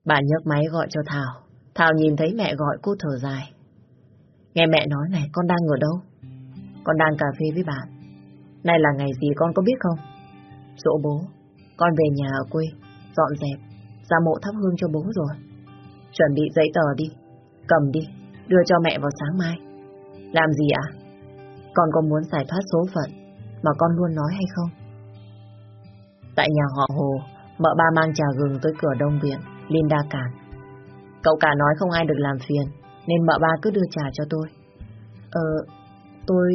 Bà nhấc máy gọi cho Thảo. Thảo nhìn thấy mẹ gọi cô thở dài. Nghe mẹ nói này, con đang ở đâu? Con đang cà phê với bạn. nay là ngày gì con có biết không? Dỗ bố, con về nhà ở quê, dọn dẹp, ra mộ thắp hương cho bố rồi. Chuẩn bị giấy tờ đi, cầm đi, đưa cho mẹ vào sáng mai. Làm gì ạ? Con có muốn giải thoát số phận mà con luôn nói hay không? Tại nhà họ Hồ, mợ ba mang trà gừng tới cửa đông viện, Linda cản. Cậu cả nói không ai được làm phiền, nên mợ ba cứ đưa trà cho tôi. Ờ, tôi...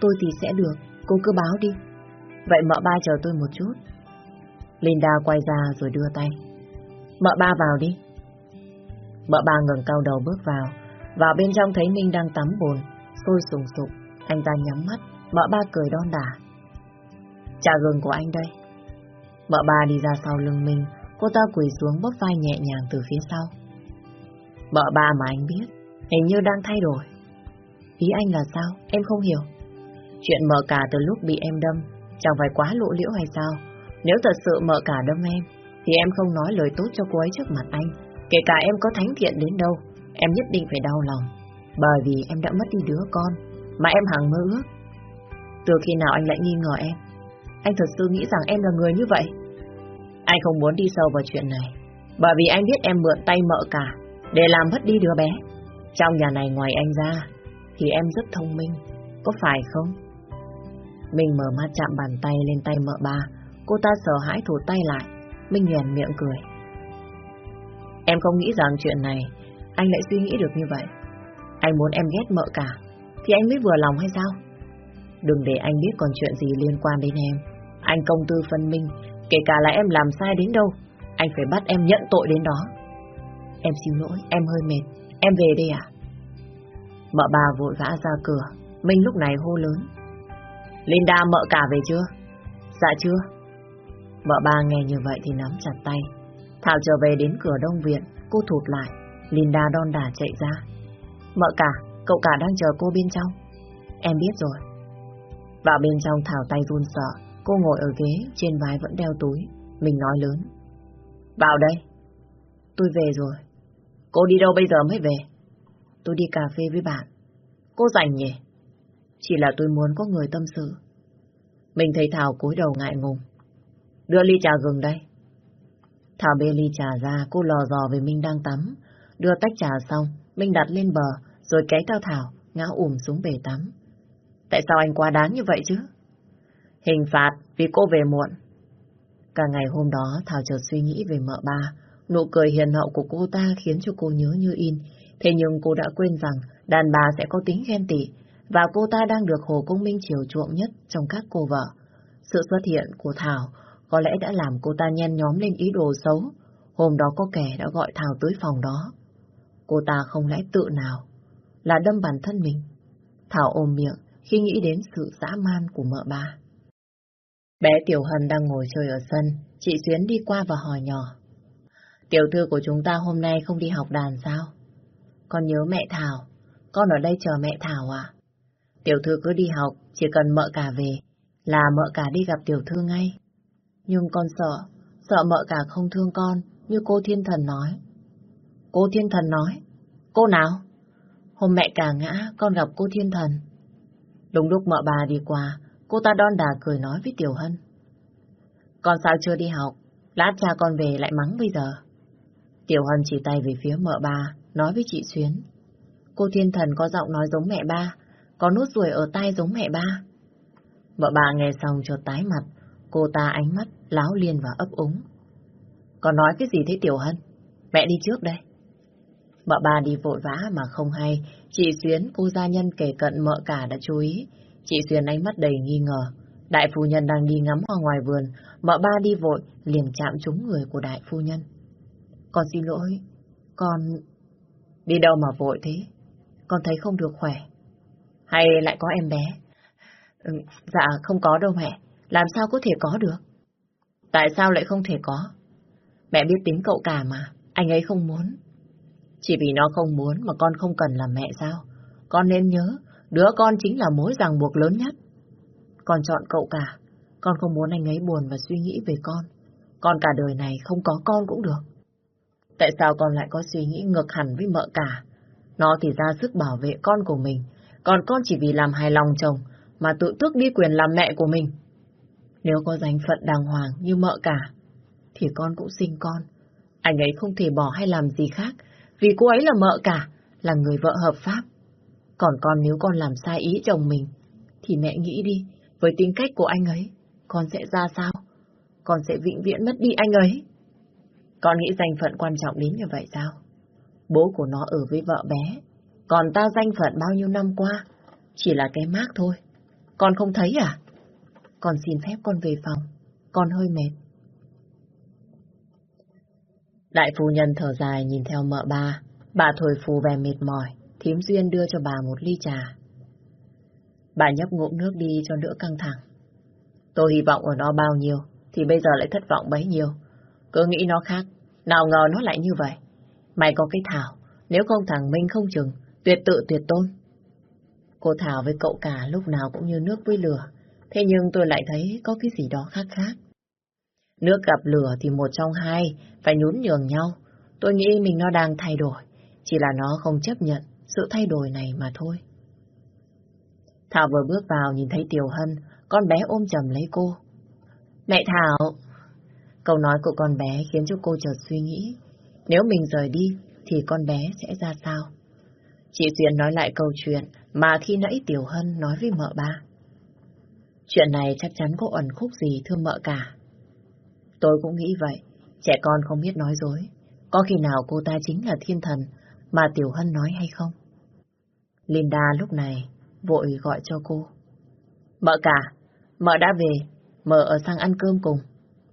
tôi thì sẽ được, cô cứ báo đi. Vậy mợ ba chờ tôi một chút. Linda quay ra rồi đưa tay. Mợ ba vào đi. Mợ ba ngẩng cao đầu bước vào, vào bên trong thấy Minh đang tắm bồn, sôi sùng sục. Anh ta nhắm mắt, mợ ba cười đon đả. Trà gừng của anh đây. Mợ ba đi ra sau lưng Minh, cô ta quỳ xuống bóp vai nhẹ nhàng từ phía sau. Mợ ba mà anh biết, hình như đang thay đổi. Ý anh là sao? Em không hiểu. Chuyện mợ cả từ lúc bị em đâm, chẳng phải quá lộ liễu hay sao? Nếu thật sự mợ cả đâm em, thì em không nói lời tốt cho cô ấy trước mặt anh. Kể cả em có thánh thiện đến đâu, em nhất định phải đau lòng. Bởi vì em đã mất đi đứa con, mà em hằng mơ ước. Từ khi nào anh lại nghi ngờ em? Anh thật sự nghĩ rằng em là người như vậy? Anh không muốn đi sâu vào chuyện này, bởi vì anh biết em mượn tay mợ cả để làm mất đi đứa bé. Trong nhà này ngoài anh ra, thì em rất thông minh, có phải không? Mình mở mắt chạm bàn tay lên tay mợ ba, cô ta sợ hãi thủ tay lại, Minh nhoèn miệng cười. Em không nghĩ rằng chuyện này anh lại suy nghĩ được như vậy. Anh muốn em ghét mợ cả, thì anh mới vừa lòng hay sao? Đừng để anh biết còn chuyện gì liên quan đến em. Anh công tư phân minh, kể cả là em làm sai đến đâu, anh phải bắt em nhận tội đến đó. Em xin lỗi, em hơi mệt, em về đây à? Mợ bà vội vã ra cửa, Minh lúc này hô lớn. Linda mợ cả về chưa? Dạ chưa. Vợ ba nghe như vậy thì nắm chặt tay. Thảo trở về đến cửa đông viện, cô thụt lại. Linda đon đả chạy ra. Mợ cả, cậu cả đang chờ cô bên trong. Em biết rồi. Vào bên trong Thảo tay run sợ, cô ngồi ở ghế, trên vai vẫn đeo túi. Mình nói lớn. Vào đây. Tôi về rồi. Cô đi đâu bây giờ mới về? Tôi đi cà phê với bạn. Cô rảnh nhỉ? Chỉ là tôi muốn có người tâm sự. Mình thấy Thảo cúi đầu ngại ngùng. Đưa ly trà gừng đây. Thảo bê ly trà ra, cô lò dò về Minh đang tắm. Đưa tách trà xong, Minh đặt lên bờ, rồi kéo theo Thảo, ngã ùm xuống bể tắm. Tại sao anh quá đáng như vậy chứ? Hình phạt vì cô về muộn. Cả ngày hôm đó Thảo chợt suy nghĩ về mợ ba. Nụ cười hiền hậu của cô ta khiến cho cô nhớ như in. Thế nhưng cô đã quên rằng đàn bà sẽ có tính ghen tị và cô ta đang được Hồ Công Minh chiều chuộng nhất trong các cô vợ. Sự xuất hiện của Thảo có lẽ đã làm cô ta nhen nhóm lên ý đồ xấu. Hôm đó có kẻ đã gọi Thảo tới phòng đó. Cô ta không lẽ tự nào là đâm bản thân mình. Thảo ôm miệng khi nghĩ đến sự dã man của mợ ba. Bé Tiểu Hân đang ngồi chơi ở sân, chị Xuyến đi qua và hỏi nhỏ. Tiểu thư của chúng ta hôm nay không đi học đàn sao? Con nhớ mẹ Thảo, con ở đây chờ mẹ Thảo à? Tiểu thư cứ đi học, chỉ cần mợ cả về, là mợ cả đi gặp tiểu thư ngay. Nhưng con sợ, sợ mợ cả không thương con, như cô thiên thần nói. Cô thiên thần nói? Cô nào? Hôm mẹ cả ngã, con gặp cô thiên thần. Đúng lúc mợ bà đi qua, cô ta đon đà cười nói với Tiểu Hân. Con sao chưa đi học? Lát cha con về lại mắng bây giờ. Tiểu Hân chỉ tay về phía mợ bà, nói với chị Xuyến. Cô thiên thần có giọng nói giống mẹ ba, có nốt ruồi ở tai giống mẹ ba. Mợ bà nghe xong cho tái mặt, cô ta ánh mắt láo liên và ấp úng. Còn nói cái gì thế Tiểu Hân? Mẹ đi trước đây. Mợ bà đi vội vã mà không hay, chị Xuyến, cô gia nhân kể cận mợ cả đã chú ý. Chị Xuyến ánh mắt đầy nghi ngờ. Đại phu nhân đang đi ngắm hoa ngoài vườn, mợ ba đi vội, liền chạm trúng người của đại phu nhân. Con xin lỗi, con... Đi đâu mà vội thế? Con thấy không được khỏe. Hay lại có em bé? Ừ, dạ không có đâu mẹ, làm sao có thể có được? Tại sao lại không thể có? Mẹ biết tính cậu cả mà, anh ấy không muốn. Chỉ vì nó không muốn mà con không cần làm mẹ sao? Con nên nhớ, đứa con chính là mối ràng buộc lớn nhất. Con chọn cậu cả, con không muốn anh ấy buồn và suy nghĩ về con. Con cả đời này không có con cũng được. Tại sao con lại có suy nghĩ ngược hẳn với mợ cả? Nó thì ra sức bảo vệ con của mình, còn con chỉ vì làm hài lòng chồng mà tự tước đi quyền làm mẹ của mình. Nếu có danh phận đàng hoàng như mợ cả, thì con cũng sinh con. Anh ấy không thể bỏ hay làm gì khác, vì cô ấy là mợ cả, là người vợ hợp pháp. Còn con nếu con làm sai ý chồng mình, thì mẹ nghĩ đi, với tính cách của anh ấy, con sẽ ra sao? Con sẽ vĩnh viễn mất đi anh ấy. Con nghĩ danh phận quan trọng đến như vậy sao? Bố của nó ở với vợ bé, còn ta danh phận bao nhiêu năm qua, chỉ là cái mác thôi. Con không thấy à? Con xin phép con về phòng, con hơi mệt. Đại phu nhân thở dài nhìn theo mợ ba, bà thổi phù về mệt mỏi, thím duyên đưa cho bà một ly trà. Bà nhấp ngụm nước đi cho đỡ căng thẳng. Tôi hy vọng ở nó bao nhiêu, thì bây giờ lại thất vọng bấy nhiêu. Cứ nghĩ nó khác, nào ngờ nó lại như vậy. Mày có cái Thảo, nếu không thằng Minh không chừng, tuyệt tự tuyệt tôn. Cô Thảo với cậu cả lúc nào cũng như nước với lửa, thế nhưng tôi lại thấy có cái gì đó khác khác. Nước gặp lửa thì một trong hai phải nhún nhường nhau. Tôi nghĩ mình nó đang thay đổi, chỉ là nó không chấp nhận sự thay đổi này mà thôi. Thảo vừa bước vào nhìn thấy Tiểu Hân, con bé ôm chầm lấy cô. Mẹ Thảo! Câu nói của con bé khiến cho cô chợt suy nghĩ. Nếu mình rời đi, thì con bé sẽ ra sao? Chị Duyên nói lại câu chuyện mà khi nãy Tiểu Hân nói với mợ ba. Chuyện này chắc chắn có ẩn khúc gì thưa mợ cả. Tôi cũng nghĩ vậy, trẻ con không biết nói dối. Có khi nào cô ta chính là thiên thần mà Tiểu Hân nói hay không? Linda lúc này vội gọi cho cô. Mợ cả, mợ đã về, mợ ở sang ăn cơm cùng.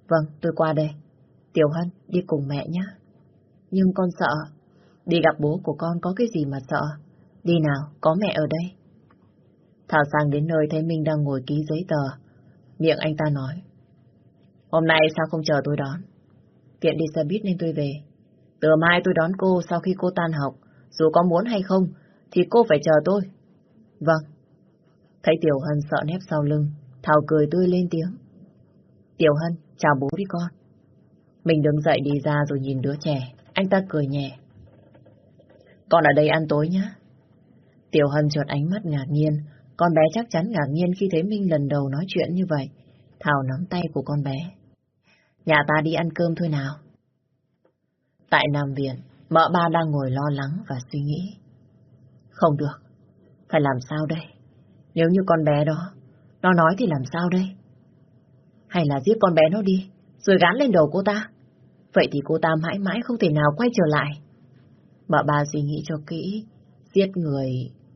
Vâng, tôi qua đây. Tiểu Hân, đi cùng mẹ nhé. Nhưng con sợ. Đi gặp bố của con có cái gì mà sợ? Đi nào, có mẹ ở đây. Thảo sang đến nơi thấy Minh đang ngồi ký giấy tờ. Miệng anh ta nói. Hôm nay sao không chờ tôi đón? Tiện đi xe buýt nên tôi về. Từ mai tôi đón cô sau khi cô tan học. Dù có muốn hay không, thì cô phải chờ tôi. Vâng. Thấy Tiểu Hân sợ nép sau lưng, Thảo cười tươi lên tiếng. Tiểu Hân, chào bố đi con. Mình đứng dậy đi ra rồi nhìn đứa trẻ, anh ta cười nhẹ. Con ở đây ăn tối nhá Tiểu Hân chợt ánh mắt ngạc nhiên, con bé chắc chắn ngạc nhiên khi thấy Minh lần đầu nói chuyện như vậy. Thảo nắm tay của con bé. Nhà ta đi ăn cơm thôi nào. Tại Nam Viện, mợ ba đang ngồi lo lắng và suy nghĩ. Không được, phải làm sao đây? Nếu như con bé đó, nó nói thì làm sao đây? Hay là giết con bé nó đi, rồi gán lên đầu cô ta? Vậy thì cô ta mãi mãi không thể nào quay trở lại. Mợ ba suy nghĩ cho kỹ, giết người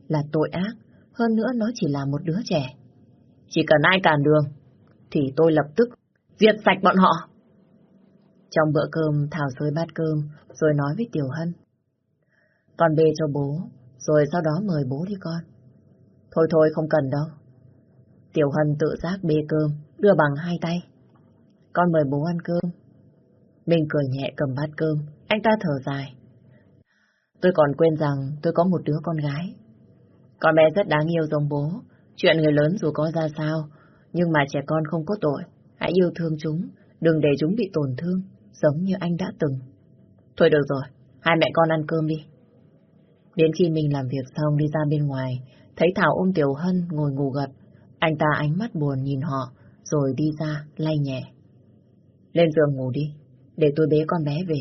là tội ác, hơn nữa nó chỉ là một đứa trẻ. Chỉ cần ai cản đường, thì tôi lập tức diệt sạch bọn họ. Trong bữa cơm, Thảo xới bát cơm, rồi nói với Tiểu Hân. Con bê cho bố, rồi sau đó mời bố đi con. Thôi thôi, không cần đâu. Tiểu Hân tự giác bê cơm, đưa bằng hai tay. Con mời bố ăn cơm. Mình cười nhẹ cầm bát cơm, anh ta thở dài. Tôi còn quên rằng tôi có một đứa con gái. Con bé rất đáng yêu giống bố. Chuyện người lớn dù có ra sao, nhưng mà trẻ con không có tội. Hãy yêu thương chúng, đừng để chúng bị tổn thương, giống như anh đã từng. Thôi được rồi, hai mẹ con ăn cơm đi. Đến khi mình làm việc xong đi ra bên ngoài, thấy Thảo ôm Tiểu Hân ngồi ngủ gật. Anh ta ánh mắt buồn nhìn họ, rồi đi ra, lay nhẹ. Lên giường ngủ đi, để tôi bế con bé về.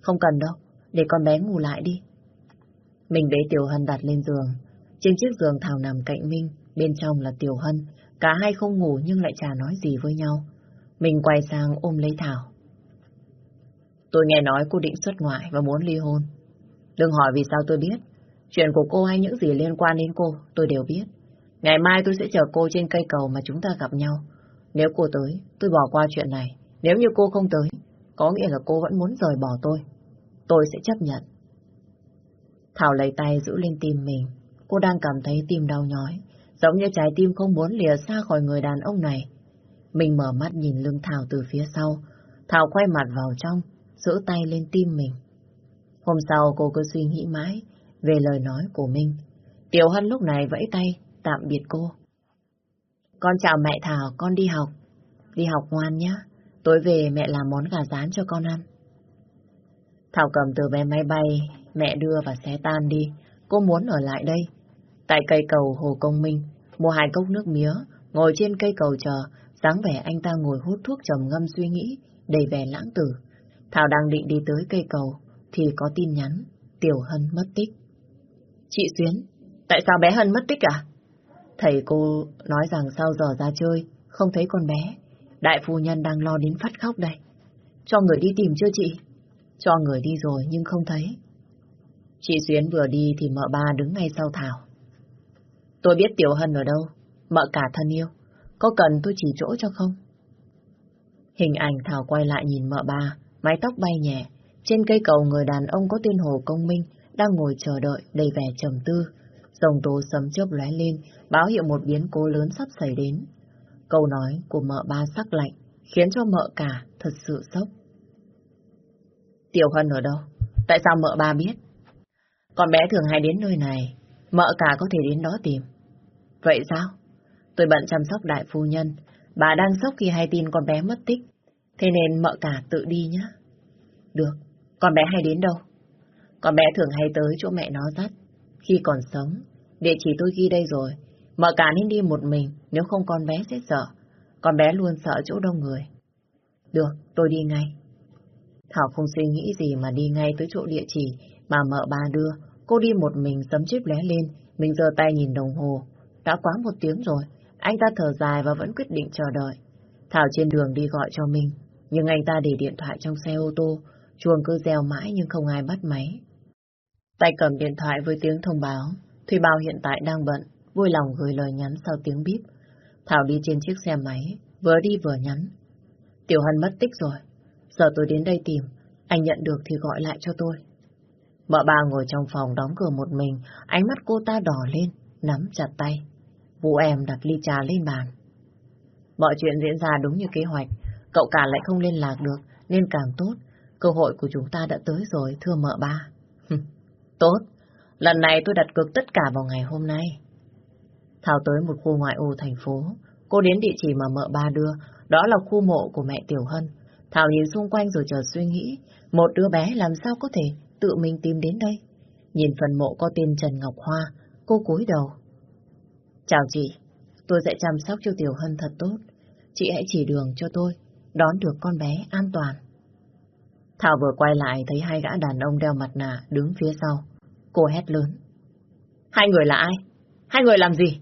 Không cần đâu, để con bé ngủ lại đi. Mình bế Tiểu Hân đặt lên giường. Trên chiếc giường Thảo nằm cạnh Minh, bên trong là Tiểu Hân. Cả hai không ngủ nhưng lại chả nói gì với nhau. Mình quay sang ôm lấy Thảo. Tôi nghe nói cô định xuất ngoại và muốn ly hôn. Đừng hỏi vì sao tôi biết. Chuyện của cô hay những gì liên quan đến cô, tôi đều biết. Ngày mai tôi sẽ chờ cô trên cây cầu mà chúng ta gặp nhau. Nếu cô tới, tôi bỏ qua chuyện này. Nếu như cô không tới, có nghĩa là cô vẫn muốn rời bỏ tôi. Tôi sẽ chấp nhận. Thảo lấy tay giữ lên tim mình. Cô đang cảm thấy tim đau nhói, giống như trái tim không muốn lìa xa khỏi người đàn ông này. Mình mở mắt nhìn lưng Thảo từ phía sau. Thảo quay mặt vào trong, giữ tay lên tim mình. Hôm sau cô cứ suy nghĩ mãi về lời nói của Minh. Tiểu Hân lúc này vẫy tay, tạm biệt cô. Con chào mẹ Thảo, con đi học. Đi học ngoan nhé. Tối về mẹ làm món gà rán cho con ăn. Thảo cầm từ vé máy bay, mẹ đưa và xé tan đi. Cô muốn ở lại đây. Tại cây cầu Hồ Công Minh, mua hai cốc nước mía, ngồi trên cây cầu chờ, dáng vẻ anh ta ngồi hút thuốc trầm ngâm suy nghĩ, đầy vẻ lãng tử. Thảo đang định đi tới cây cầu, thì có tin nhắn, Tiểu Hân mất tích. Chị Xuyến, tại sao bé Hân mất tích à? Thầy cô nói rằng sau giờ ra chơi, không thấy con bé. Đại phu nhân đang lo đến phát khóc đây. Cho người đi tìm chưa chị? Cho người đi rồi nhưng không thấy. Chị Xuyến vừa đi thì mợ ba đứng ngay sau Thảo. Tôi biết Tiểu Hân ở đâu, mợ cả thân yêu. Có cần tôi chỉ chỗ cho không? Hình ảnh Thảo quay lại nhìn mợ ba, mái tóc bay nhẹ. Trên cây cầu người đàn ông có tên Hồ Công Minh đang ngồi chờ đợi đầy vẻ trầm tư. Dòng tố sấm chớp lóe lên, báo hiệu một biến cố lớn sắp xảy đến. Câu nói của mợ ba sắc lạnh, khiến cho mợ cả thật sự sốc. Tiểu Hân ở đâu? Tại sao mợ ba biết? Con bé thường hay đến nơi này, mợ cả có thể đến đó tìm. Vậy sao? Tôi bận chăm sóc đại phu nhân, bà đang sốc khi hay tin con bé mất tích, thế nên mợ cả tự đi nhé. Được, con bé hay đến đâu? Con bé thường hay tới chỗ mẹ nó dắt, khi còn sống. Địa chỉ tôi ghi đây rồi, mợ cả nên đi một mình, nếu không con bé sẽ sợ. Con bé luôn sợ chỗ đông người. Được, tôi đi ngay. Thảo không suy nghĩ gì mà đi ngay tới chỗ địa chỉ mà mợ ba đưa. Cô đi một mình sấm chip lé lên, mình giơ tay nhìn đồng hồ. Đã quá một tiếng rồi, anh ta thở dài và vẫn quyết định chờ đợi. Thảo trên đường đi gọi cho mình, nhưng anh ta để điện thoại trong xe ô tô, chuông cứ reo mãi nhưng không ai bắt máy. Tay cầm điện thoại với tiếng thông báo, Thùy Bảo hiện tại đang bận, vui lòng gửi lời nhắn sau tiếng bíp. Thảo đi trên chiếc xe máy, vừa đi vừa nhắn. Tiểu Hân mất tích rồi, giờ tôi đến đây tìm, anh nhận được thì gọi lại cho tôi. Mợ ba ngồi trong phòng đóng cửa một mình, ánh mắt cô ta đỏ lên, nắm chặt tay. Vũ em đặt ly trà lên bàn. Mọi chuyện diễn ra đúng như kế hoạch, cậu cả lại không liên lạc được, nên càng tốt. Cơ hội của chúng ta đã tới rồi, thưa mợ ba. tốt, lần này tôi đặt cược tất cả vào ngày hôm nay. Thảo tới một khu ngoại ô thành phố, cô đến địa chỉ mà mợ ba đưa, đó là khu mộ của mẹ Tiểu Hân. Thảo nhìn xung quanh rồi chờ suy nghĩ, một đứa bé làm sao có thể tự mình tìm đến đây. Nhìn phần mộ có tên Trần Ngọc Hoa, cô cúi đầu. Chào chị, tôi sẽ chăm sóc cho Tiểu Hân thật tốt. Chị hãy chỉ đường cho tôi, đón được con bé an toàn. Thảo vừa quay lại thấy hai gã đàn ông đeo mặt nạ đứng phía sau. Cô hét lớn. Hai người là ai? Hai người làm gì?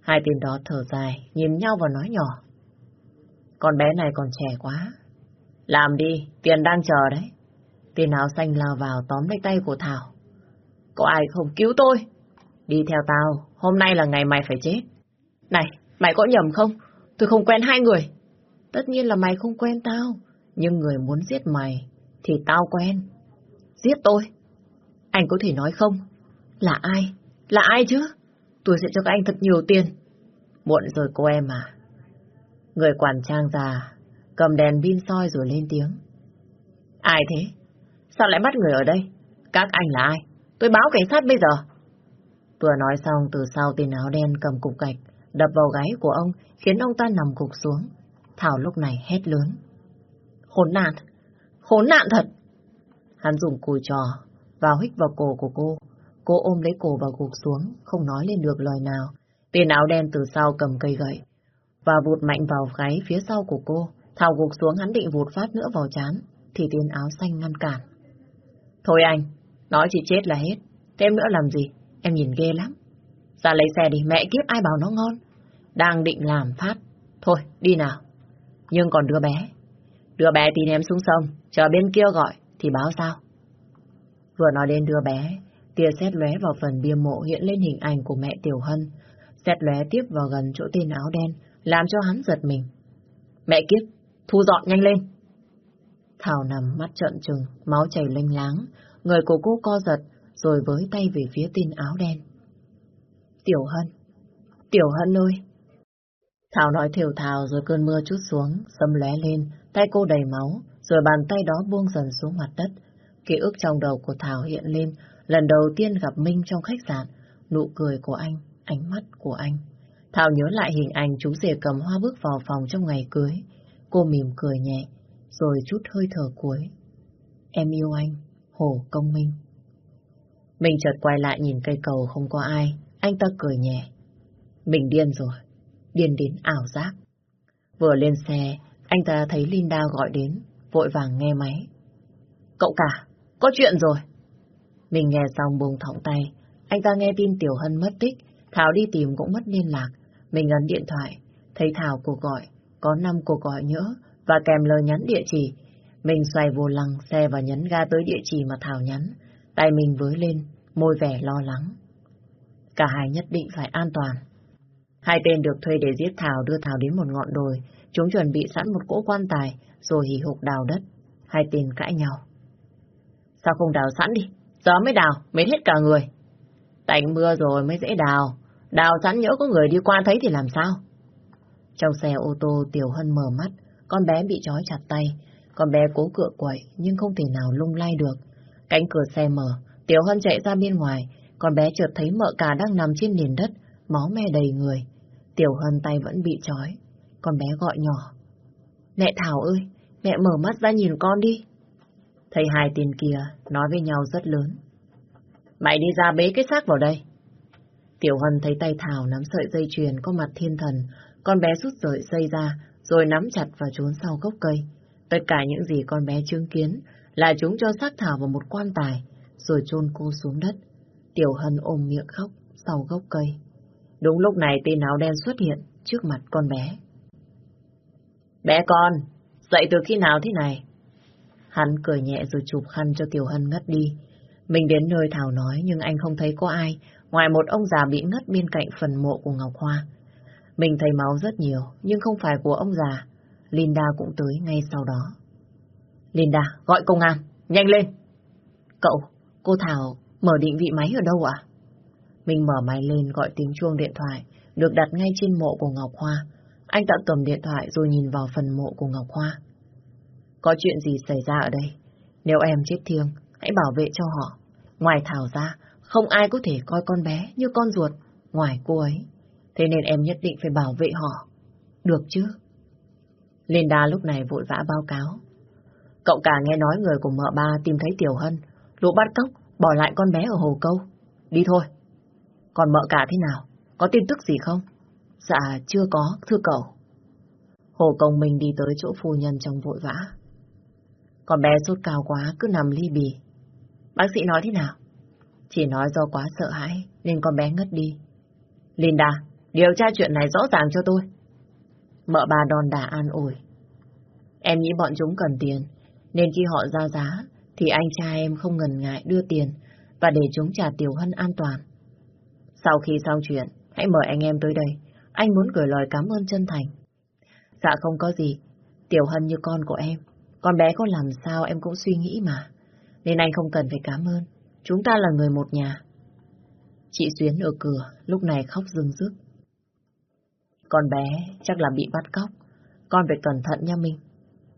Hai tên đó thở dài, nhìn nhau và nói nhỏ. Con bé này còn trẻ quá. Làm đi, tiền đang chờ đấy. Tên áo xanh lao vào tóm lấy tay của Thảo. Có ai không cứu tôi? Đi theo tao, hôm nay là ngày mày phải chết. Này, mày có nhầm không? tôi không quen hai người. Tất nhiên là mày không quen tao, nhưng người muốn giết mày thì tao quen. Giết tôi? Anh có thể nói không? Là ai? Là ai chứ? Tôi sẽ cho các anh thật nhiều tiền. Muộn rồi cô em à. Người quản trang già cầm đèn pin soi rồi lên tiếng. Ai thế? Sao lại bắt người ở đây? Các anh là ai? Tôi báo cảnh sát bây giờ. Vừa nói xong từ sau tên áo đen cầm cục gạch đập vào gáy của ông khiến ông ta nằm cục xuống. Thảo lúc này hét lớn. Khốn nạn! Khốn nạn thật! Hắn dùng cùi trò vào hích vào cổ của cô. Cô ôm lấy cổ và gục xuống, không nói lên được lời nào. Tên áo đen từ sau cầm cây gậy và vụt mạnh vào gáy phía sau của cô. Thảo gục xuống hắn định vụt phát nữa vào chán, thì tên áo xanh ngăn cản. Thôi anh, nói chỉ chết là hết. Thêm nữa làm gì? Em nhìn ghê lắm. Ra lấy xe đi, mẹ kiếp ai bảo nó ngon. Đang định làm phát. Thôi, đi nào. Nhưng còn đứa bé. Đứa bé thì ném xuống sông, chờ bên kia gọi, thì báo sao? Vừa nói đến đứa bé, tia xét lóe vào phần bia mộ hiện lên hình ảnh của mẹ Tiểu Hân. Xét lóe tiếp vào gần chỗ tên áo đen, làm cho hắn giật mình. Mẹ kiếp, thu dọn nhanh lên. Thảo nằm mắt trợn trừng, máu chảy lênh láng, người của cô co giật, rồi với tay về phía tên áo đen. Tiểu Hân, Tiểu Hân ơi! Thảo nói thiểu thào rồi cơn mưa chút xuống, sấm lé lên, tay cô đầy máu, rồi bàn tay đó buông dần xuống mặt đất. Ký ức trong đầu của Thảo hiện lên, lần đầu tiên gặp Minh trong khách sạn, nụ cười của anh, ánh mắt của anh. Thảo nhớ lại hình ảnh chú rể cầm hoa bước vào phòng trong ngày cưới. Cô mỉm cười nhẹ, rồi chút hơi thở cuối. Em yêu anh, Hồ Công Minh. Mình chợt quay lại nhìn cây cầu không có ai, anh ta cười nhẹ. Mình điên rồi, điên đến ảo giác. Vừa lên xe, anh ta thấy Linda gọi đến, vội vàng nghe máy. Cậu cả, có chuyện rồi. Mình nghe xong buông thõng tay, anh ta nghe tin Tiểu Hân mất tích, Thảo đi tìm cũng mất liên lạc. Mình ấn điện thoại, thấy Thảo cuộc gọi, có 5 cuộc gọi nhỡ và kèm lời nhắn địa chỉ. Mình xoay vô lăng xe và nhấn ga tới địa chỉ mà Thảo nhắn. Tay mình với lên, môi vẻ lo lắng. Cả hai nhất định phải an toàn. Hai tên được thuê để giết Thảo đưa Thảo đến một ngọn đồi. Chúng chuẩn bị sẵn một cỗ quan tài, rồi hì hục đào đất. Hai tên cãi nhau. Sao không đào sẵn đi? Giờ mới đào, mệt hết cả người. Tạnh mưa rồi mới dễ đào. Đào sẵn nhỡ có người đi qua thấy thì làm sao? Trong xe ô tô Tiểu Hân mở mắt, con bé bị trói chặt tay. Con bé cố cựa quậy nhưng không thể nào lung lay được. Cánh cửa xe mở, Tiểu Hân chạy ra bên ngoài, con bé chợt thấy mợ cả đang nằm trên nền đất, máu me đầy người. Tiểu Hân tay vẫn bị trói. Con bé gọi nhỏ. Mẹ Thảo ơi, mẹ mở mắt ra nhìn con đi. Thấy hai tên kia nói với nhau rất lớn. Mày đi ra bế cái xác vào đây. Tiểu Hân thấy tay Thảo nắm sợi dây chuyền có mặt thiên thần, con bé rút sợi dây ra, rồi nắm chặt và trốn sau gốc cây. Tất cả những gì con bé chứng kiến là chúng cho xác Thảo vào một quan tài, rồi chôn cô xuống đất. Tiểu Hân ôm miệng khóc sau gốc cây. Đúng lúc này tên áo đen xuất hiện trước mặt con bé. Bé con, dậy từ khi nào thế này? Hắn cười nhẹ rồi chụp khăn cho Tiểu Hân ngất đi. Mình đến nơi Thảo nói nhưng anh không thấy có ai, ngoài một ông già bị ngất bên cạnh phần mộ của Ngọc Hoa. Mình thấy máu rất nhiều, nhưng không phải của ông già. Linda cũng tới ngay sau đó. Linda, gọi công an, nhanh lên. Cậu, cô Thảo, mở định vị máy ở đâu ạ? Mình mở máy lên gọi tiếng chuông điện thoại, được đặt ngay trên mộ của Ngọc Hoa. Anh tạm cầm điện thoại rồi nhìn vào phần mộ của Ngọc Hoa. Có chuyện gì xảy ra ở đây? Nếu em chết thiêng, hãy bảo vệ cho họ. Ngoài Thảo ra, không ai có thể coi con bé như con ruột, ngoài cô ấy. Thế nên em nhất định phải bảo vệ họ. Được chứ? Linda lúc này vội vã báo cáo. Cậu cả nghe nói người của mợ ba tìm thấy Tiểu Hân, lũ bắt cóc, bỏ lại con bé ở hồ câu. Đi thôi. Còn mợ cả thế nào? Có tin tức gì không? Dạ, chưa có, thưa cậu. Hồ công mình đi tới chỗ phu nhân trong vội vã. Con bé sốt cao quá, cứ nằm ly bì. Bác sĩ nói thế nào? Chỉ nói do quá sợ hãi, nên con bé ngất đi. Linda, điều tra chuyện này rõ ràng cho tôi. Mợ bà đòn đà an ủi. Em nghĩ bọn chúng cần tiền, nên khi họ ra giá, thì anh trai em không ngần ngại đưa tiền và để chúng trả Tiểu Hân an toàn. Sau khi xong chuyện, hãy mời anh em tới đây. Anh muốn gửi lời cảm ơn chân thành. Dạ không có gì. Tiểu Hân như con của em. Con bé có làm sao em cũng suy nghĩ mà. Nên anh không cần phải cảm ơn. Chúng ta là người một nhà. Chị Xuyến ở cửa, lúc này khóc rưng rức. Con bé chắc là bị bắt cóc. Con phải cẩn thận nha Minh.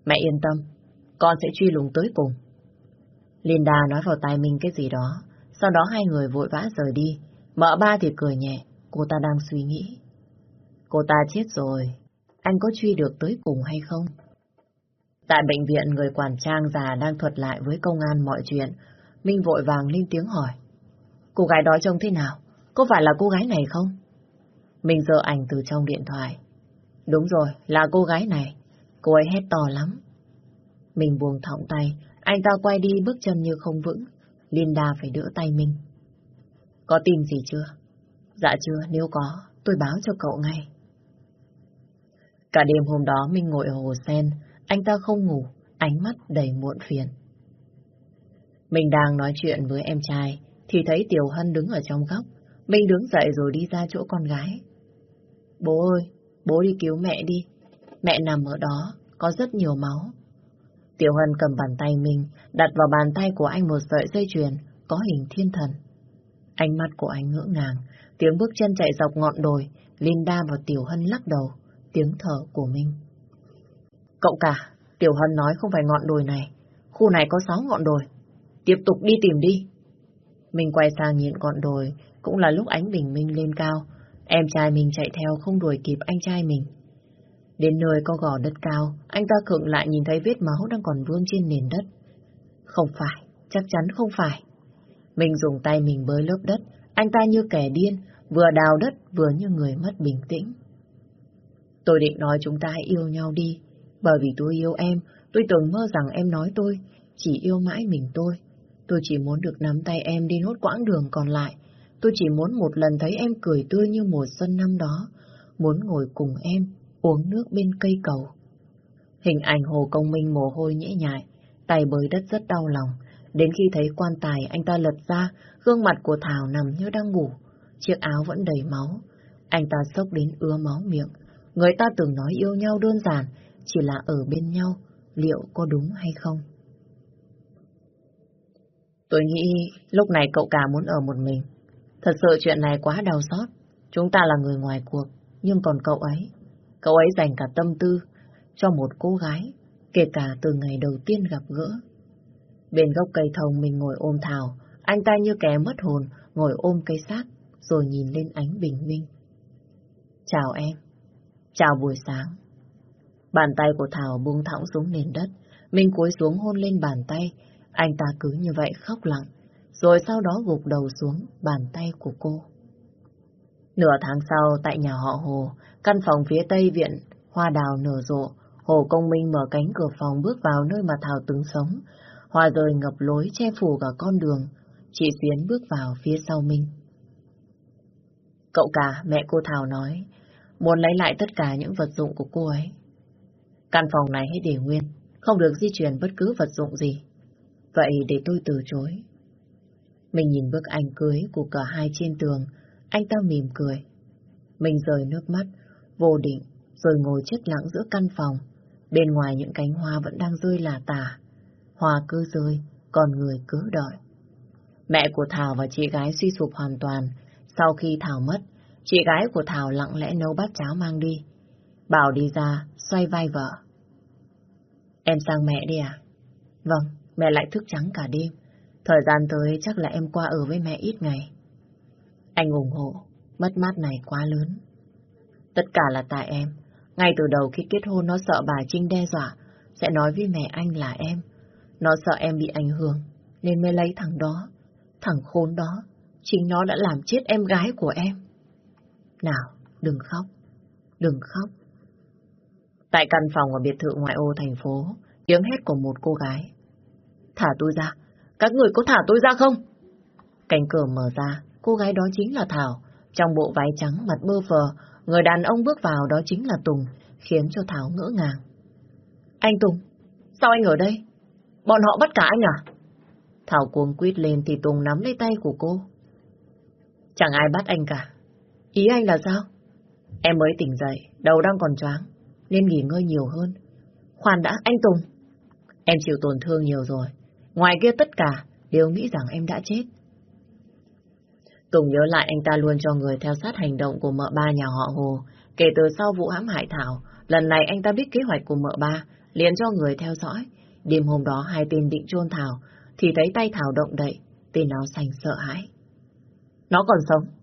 Mẹ yên tâm, con sẽ truy lùng tới cùng. Linda nói vào tai mình cái gì đó, sau đó hai người vội vã rời đi. Mợ ba thì cười nhẹ, cô ta đang suy nghĩ. Cô ta chết rồi, anh có truy được tới cùng hay không? Tại bệnh viện, người quản trang già đang thuật lại với công an mọi chuyện. Minh vội vàng lên tiếng hỏi. Cô gái đó trông thế nào? Có phải là cô gái này không? Minh giơ ảnh từ trong điện thoại. Đúng rồi, là cô gái này. Cô ấy hét to lắm. Mình buông thõng tay, anh ta quay đi bước chân như không vững. Linda phải đỡ tay mình. Có tin gì chưa? Dạ chưa, nếu có, tôi báo cho cậu ngay. Cả đêm hôm đó mình ngồi ở hồ sen, anh ta không ngủ, ánh mắt đầy muộn phiền. Mình đang nói chuyện với em trai, thì thấy Tiểu Hân đứng ở trong góc. Mình đứng dậy rồi đi ra chỗ con gái. Bố ơi, bố đi cứu mẹ đi. Mẹ nằm ở đó, có rất nhiều máu. Tiểu Hân cầm bàn tay mình, đặt vào bàn tay của anh một sợi dây chuyền, có hình thiên thần. Ánh mắt của anh ngỡ ngàng, tiếng bước chân chạy dọc ngọn đồi, Linda và Tiểu Hân lắc đầu, tiếng thở của mình. Cậu cả, Tiểu Hân nói không phải ngọn đồi này, khu này có sáu ngọn đồi. Tiếp tục đi tìm đi. Mình quay sang nhìn ngọn đồi, cũng là lúc ánh bình minh lên cao. Em trai mình chạy theo không đuổi kịp anh trai mình. Đến nơi có gò đất cao, anh ta khựng lại nhìn thấy vết máu đang còn vương trên nền đất. Không phải, chắc chắn không phải. Mình dùng tay mình bới lớp đất, anh ta như kẻ điên, vừa đào đất vừa như người mất bình tĩnh. Tôi định nói chúng ta hãy yêu nhau đi, bởi vì tôi yêu em, tôi từng mơ rằng em nói tôi, chỉ yêu mãi mình tôi. Tôi chỉ muốn được nắm tay em đi nốt quãng đường còn lại. Tôi chỉ muốn một lần thấy em cười tươi như mùa xuân năm đó. Muốn ngồi cùng em, uống nước bên cây cầu. Hình ảnh Hồ Công Minh mồ hôi nhễ nhại, tay bới đất rất đau lòng. Đến khi thấy quan tài, anh ta lật ra, gương mặt của Thảo nằm như đang ngủ. Chiếc áo vẫn đầy máu. Anh ta sốc đến ứa máu miệng. Người ta từng nói yêu nhau đơn giản, chỉ là ở bên nhau, liệu có đúng hay không? Tôi nghĩ lúc này cậu cả muốn ở một mình. Thật sự chuyện này quá đau xót. Chúng ta là người ngoài cuộc, nhưng còn cậu ấy. Cậu ấy dành cả tâm tư cho một cô gái, kể cả từ ngày đầu tiên gặp gỡ. Bên gốc cây thông mình ngồi ôm Thảo, anh ta như kẻ mất hồn, ngồi ôm cây xác, rồi nhìn lên ánh bình minh. Chào em. Chào buổi sáng. Bàn tay của Thảo buông thõng xuống nền đất, mình cúi xuống hôn lên bàn tay, anh ta cứ như vậy khóc lặng, rồi sau đó gục đầu xuống bàn tay của cô. Nửa tháng sau, tại nhà họ Hồ, căn phòng phía tây viện, hoa đào nở rộ, Hồ Công Minh mở cánh cửa phòng bước vào nơi mà Thảo từng sống. Hoa rơi ngập lối che phủ cả con đường. Chị Xuyến bước vào phía sau Minh. Cậu cả, mẹ cô Thảo nói, muốn lấy lại tất cả những vật dụng của cô ấy. Căn phòng này hãy để nguyên, không được di chuyển bất cứ vật dụng gì. Vậy để tôi từ chối. Mình nhìn bức ảnh cưới của cả hai trên tường, anh ta mỉm cười. Mình rời nước mắt, vô định, rồi ngồi chết lặng giữa căn phòng. Bên ngoài những cánh hoa vẫn đang rơi là tả. Hoa cứ rơi, còn người cứ đợi. Mẹ của Thảo và chị gái suy sụp hoàn toàn. Sau khi Thảo mất, chị gái của Thảo lặng lẽ nấu bát cháo mang đi. Bảo đi ra, xoay vai vợ. Em sang mẹ đi à? Vâng, mẹ lại thức trắng cả đêm. Thời gian tới chắc là em qua ở với mẹ ít ngày. Anh ủng hộ, mất mát này quá lớn. Tất cả là tại em. Ngay từ đầu khi kết hôn nó sợ bà Trinh đe dọa, sẽ nói với mẹ anh là em. Nó sợ em bị ảnh hưởng, nên mới lấy thằng đó. Thằng khốn đó, chính nó đã làm chết em gái của em. Nào, đừng khóc, đừng khóc. Tại căn phòng ở biệt thự ngoại ô thành phố, tiếng hét của một cô gái. Thả tôi ra, các người có thả tôi ra không? Cánh cửa mở ra, cô gái đó chính là Thảo. Trong bộ váy trắng mặt bơ phờ, người đàn ông bước vào đó chính là Tùng, khiến cho Thảo ngỡ ngàng. Anh Tùng, sao anh ở đây? Bọn họ bắt cả anh à? Thảo cuồng quýt lên thì Tùng nắm lấy tay của cô. Chẳng ai bắt anh cả. Ý anh là sao? Em mới tỉnh dậy, đầu đang còn choáng. nên nghỉ ngơi nhiều hơn. Khoan đã, anh Tùng. Em chịu tổn thương nhiều rồi. Ngoài kia tất cả đều nghĩ rằng em đã chết. Tùng nhớ lại anh ta luôn cho người theo sát hành động của mợ ba nhà họ Hồ. Kể từ sau vụ hãm hại Thảo, lần này anh ta biết kế hoạch của mợ ba, liền cho người theo dõi. Đêm hôm đó hai tên định chôn Thảo, thì thấy tay Thảo động đậy, tên áo xanh sợ hãi. Nó còn sống.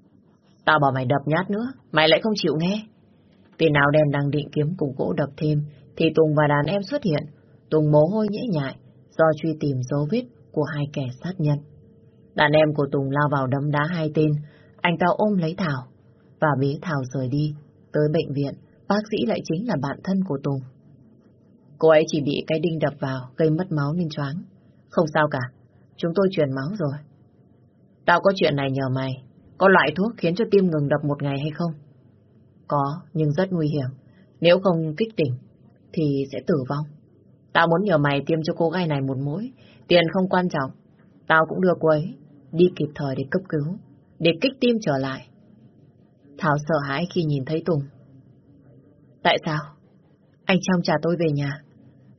Tao bảo mày đập nhát nữa, mày lại không chịu nghe. Tên áo đen đang định kiếm cùng gỗ đập thêm, thì Tùng và đàn em xuất hiện. Tùng mồ hôi nhễ nhại, do truy tìm dấu vết của hai kẻ sát nhân. Đàn em của Tùng lao vào đấm đá hai tên, anh ta ôm lấy Thảo và bế Thảo rời đi. Tới bệnh viện, bác sĩ lại chính là bạn thân của Tùng. Cô ấy chỉ bị cái đinh đập vào, gây mất máu nên choáng. Không sao cả, chúng tôi truyền máu rồi. Tao có chuyện này nhờ mày, có loại thuốc khiến cho tim ngừng đập một ngày hay không? Có, nhưng rất nguy hiểm. Nếu không kích tỉnh, thì sẽ tử vong. Tao muốn nhờ mày tiêm cho cô gái này một mũi. Tiền không quan trọng. Tao cũng đưa cô ấy đi kịp thời để cấp cứu, để kích tim trở lại. Thảo sợ hãi khi nhìn thấy Tùng. Tại sao? Anh trong trả tôi về nhà,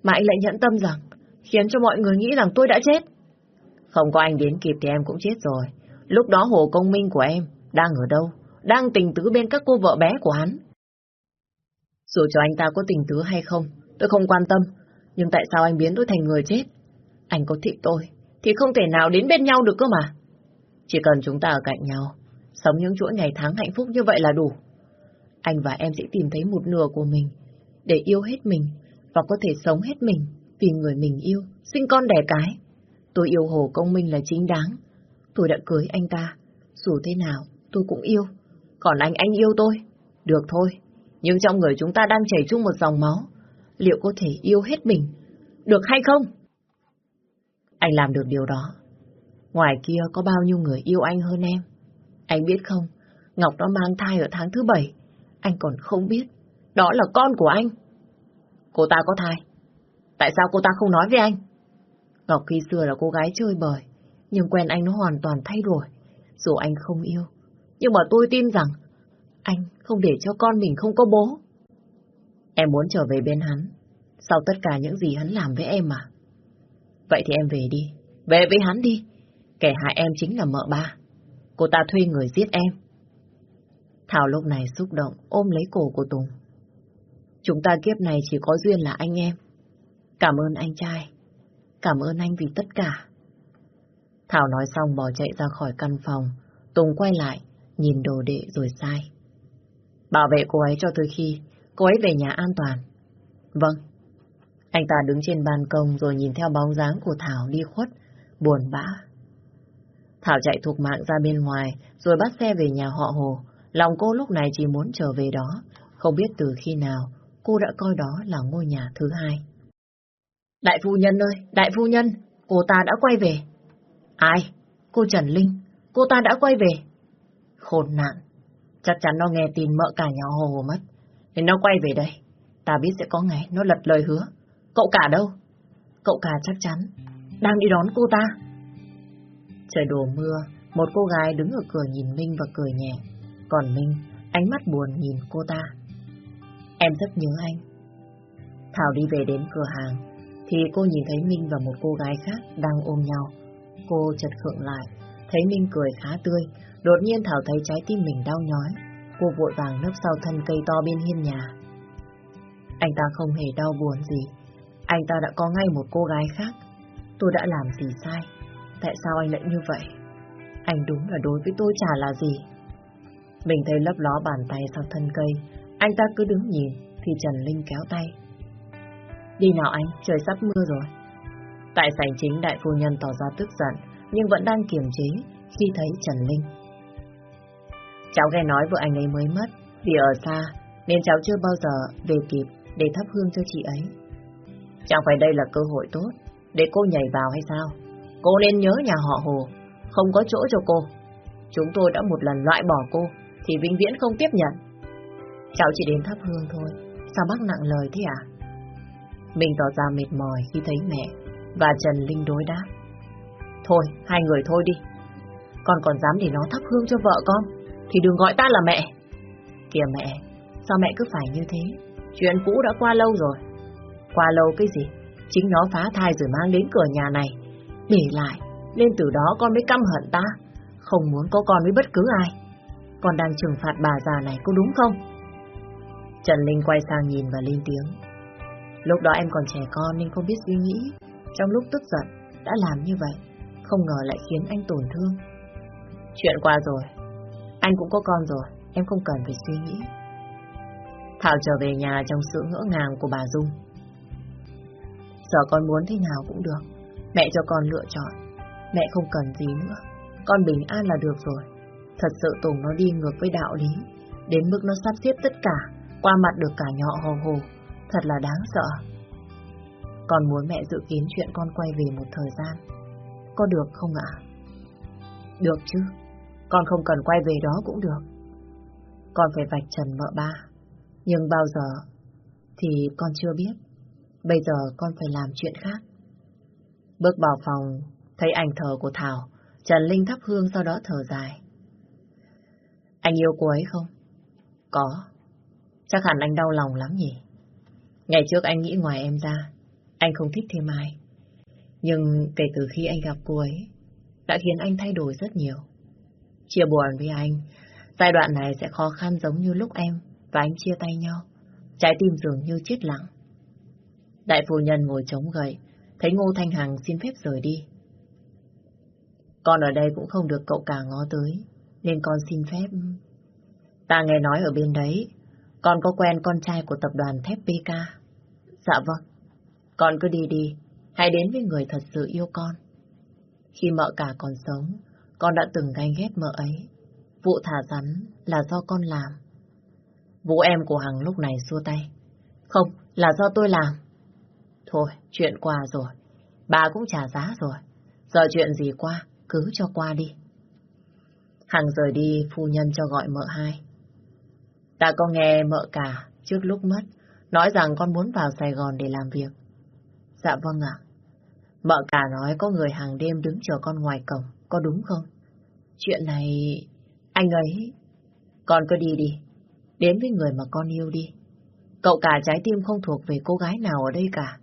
mà anh lại nhẫn tâm rằng khiến cho mọi người nghĩ rằng tôi đã chết. Không có anh đến kịp thì em cũng chết rồi. Lúc đó Hồ Công Minh của em đang ở đâu? Đang tình tứ bên các cô vợ bé của hắn. Dù cho anh ta có tình tứ hay không, tôi không quan tâm. Nhưng tại sao anh biến tôi thành người chết? Anh có thị tôi, thì không thể nào đến bên nhau được cơ mà. Chỉ cần chúng ta ở cạnh nhau, sống những chuỗi ngày tháng hạnh phúc như vậy là đủ. Anh và em sẽ tìm thấy một nửa của mình, để yêu hết mình, và có thể sống hết mình vì người mình yêu, sinh con đẻ cái. Tôi yêu Hồ Công Minh là chính đáng. Tôi đã cưới anh ta, dù thế nào tôi cũng yêu. Còn anh anh yêu tôi, được thôi. Nhưng trong người chúng ta đang chảy chung một dòng máu, liệu có thể yêu hết mình, được hay không? Anh làm được điều đó. Ngoài kia có bao nhiêu người yêu anh hơn em. Anh biết không, Ngọc đã mang thai ở tháng thứ bảy. Anh còn không biết. Đó là con của anh. Cô ta có thai. Tại sao cô ta không nói với anh? Ngọc khi xưa là cô gái chơi bời. Nhưng quen anh nó hoàn toàn thay đổi. Dù anh không yêu. Nhưng mà tôi tin rằng anh không để cho con mình không có bố. Em muốn trở về bên hắn. Sau tất cả những gì hắn làm với em mà. Vậy thì em về đi. Về với hắn đi. Kẻ hại em chính là mợ ba. Cô ta thuê người giết em. Thảo lúc này xúc động ôm lấy cổ của Tùng. Chúng ta kiếp này chỉ có duyên là anh em. Cảm ơn anh trai. Cảm ơn anh vì tất cả. Thảo nói xong bỏ chạy ra khỏi căn phòng. Tùng quay lại, nhìn đồ đệ rồi sai. Bảo vệ cô ấy cho tới khi cô ấy về nhà an toàn. Vâng. Anh ta đứng trên ban công rồi nhìn theo bóng dáng của Thảo đi khuất, buồn bã. Thảo chạy thuộc mạng ra bên ngoài, rồi bắt xe về nhà họ Hồ. Lòng cô lúc này chỉ muốn trở về đó, không biết từ khi nào cô đã coi đó là ngôi nhà thứ hai. Đại phu nhân ơi, đại phu nhân, cô ta đã quay về. Ai? Cô Trần Linh, cô ta đã quay về. Khốn nạn, chắc chắn nó nghe tin mợ cả nhà Hồ mất, nên nó quay về đây. Ta biết sẽ có ngày nó lật lời hứa. Cậu cả đâu? Cậu cả chắc chắn đang đi đón cô ta. Trời đổ mưa, một cô gái đứng ở cửa nhìn Minh và cười nhẹ. Còn Minh, ánh mắt buồn nhìn cô ta. Em rất nhớ anh. Thảo đi về đến cửa hàng, thì cô nhìn thấy Minh và một cô gái khác đang ôm nhau. Cô chật khựng lại, thấy Minh cười khá tươi, đột nhiên Thảo thấy trái tim mình đau nhói. Cô vội vàng nấp sau thân cây to bên hiên nhà. Anh ta không hề đau buồn gì, anh ta đã có ngay một cô gái khác. Tôi đã làm gì sai? Tại sao anh lại như vậy? Anh đúng là đối với tôi chả là gì. Mình thấy lấp ló bàn tay sau thân cây, anh ta cứ đứng nhìn, thì Trần Linh kéo tay. Đi nào anh, trời sắp mưa rồi. Tại sảnh chính đại phu nhân tỏ ra tức giận, nhưng vẫn đang kiềm chế khi thấy Trần Linh. Cháu nghe nói vợ anh ấy mới mất, vì ở xa, nên cháu chưa bao giờ về kịp để thắp hương cho chị ấy. Chẳng phải đây là cơ hội tốt để cô nhảy vào hay sao? Cô nên nhớ nhà họ Hồ, không có chỗ cho cô. Chúng tôi đã một lần loại bỏ cô, thì vĩnh viễn không tiếp nhận. Cháu chỉ đến thắp hương thôi, sao bác nặng lời thế à? Mình tỏ ra mệt mỏi khi thấy mẹ và Trần Linh đối đáp. Thôi, hai người thôi đi. Con còn dám để nó thắp hương cho vợ con, thì đừng gọi ta là mẹ. Kìa mẹ, sao mẹ cứ phải như thế? Chuyện cũ đã qua lâu rồi. Qua lâu cái gì? Chính nó phá thai rồi mang đến cửa nhà này. Để lại, nên từ đó con mới căm hận ta. Không muốn có con với bất cứ ai. Con đang trừng phạt bà già này có đúng không? Trần Linh quay sang nhìn và lên tiếng. Lúc đó em còn trẻ con nên không biết suy nghĩ. Trong lúc tức giận, đã làm như vậy. Không ngờ lại khiến anh tổn thương. Chuyện qua rồi. Anh cũng có con rồi. Em không cần phải suy nghĩ. Thảo trở về nhà trong sự ngỡ ngàng của bà Dung. Giờ con muốn thế nào cũng được. Mẹ cho con lựa chọn. Mẹ không cần gì nữa. Con bình an là được rồi. Thật sự Tùng nó đi ngược với đạo lý. Đến mức nó sắp xếp tất cả. Qua mặt được cả nhỏ hồ hồ. Thật là đáng sợ. Con muốn mẹ dự kiến chuyện con quay về một thời gian. Có được không ạ? Được chứ. Con không cần quay về đó cũng được. Con phải vạch trần mợ ba. Nhưng bao giờ thì con chưa biết. Bây giờ con phải làm chuyện khác. Bước vào phòng, thấy ảnh thờ của Thảo, Trần Linh thắp hương sau đó thở dài. Anh yêu cô ấy không? Có. Chắc hẳn anh đau lòng lắm nhỉ? Ngày trước anh nghĩ ngoài em ra, anh không thích thêm ai. Nhưng kể từ khi anh gặp cô ấy, đã khiến anh thay đổi rất nhiều. Chia buồn với anh, giai đoạn này sẽ khó khăn giống như lúc em và anh chia tay nhau. Trái tim dường như chết lặng. Đại phu nhân ngồi chống gậy, thấy Ngô Thanh Hằng xin phép rời đi. Con ở đây cũng không được cậu cả ngó tới, nên con xin phép. Ta nghe nói ở bên đấy, con có quen con trai của tập đoàn thép PK. Dạ vâng, con cứ đi đi, hãy đến với người thật sự yêu con. Khi mợ cả còn sống, con đã từng ganh ghét mợ ấy. Vụ thả rắn là do con làm. Vũ em của Hằng lúc này xua tay. Không, là do tôi làm. Thôi, chuyện qua rồi. Bà cũng trả giá rồi. Giờ chuyện gì qua, cứ cho qua đi. Hằng rời đi, phu nhân cho gọi mợ hai. Ta có nghe mợ cả trước lúc mất, nói rằng con muốn vào Sài Gòn để làm việc. Dạ vâng ạ. Mợ cả nói có người hàng đêm đứng chờ con ngoài cổng, có đúng không? Chuyện này... Anh ấy... Con cứ đi đi, đến với người mà con yêu đi. Cậu cả trái tim không thuộc về cô gái nào ở đây cả.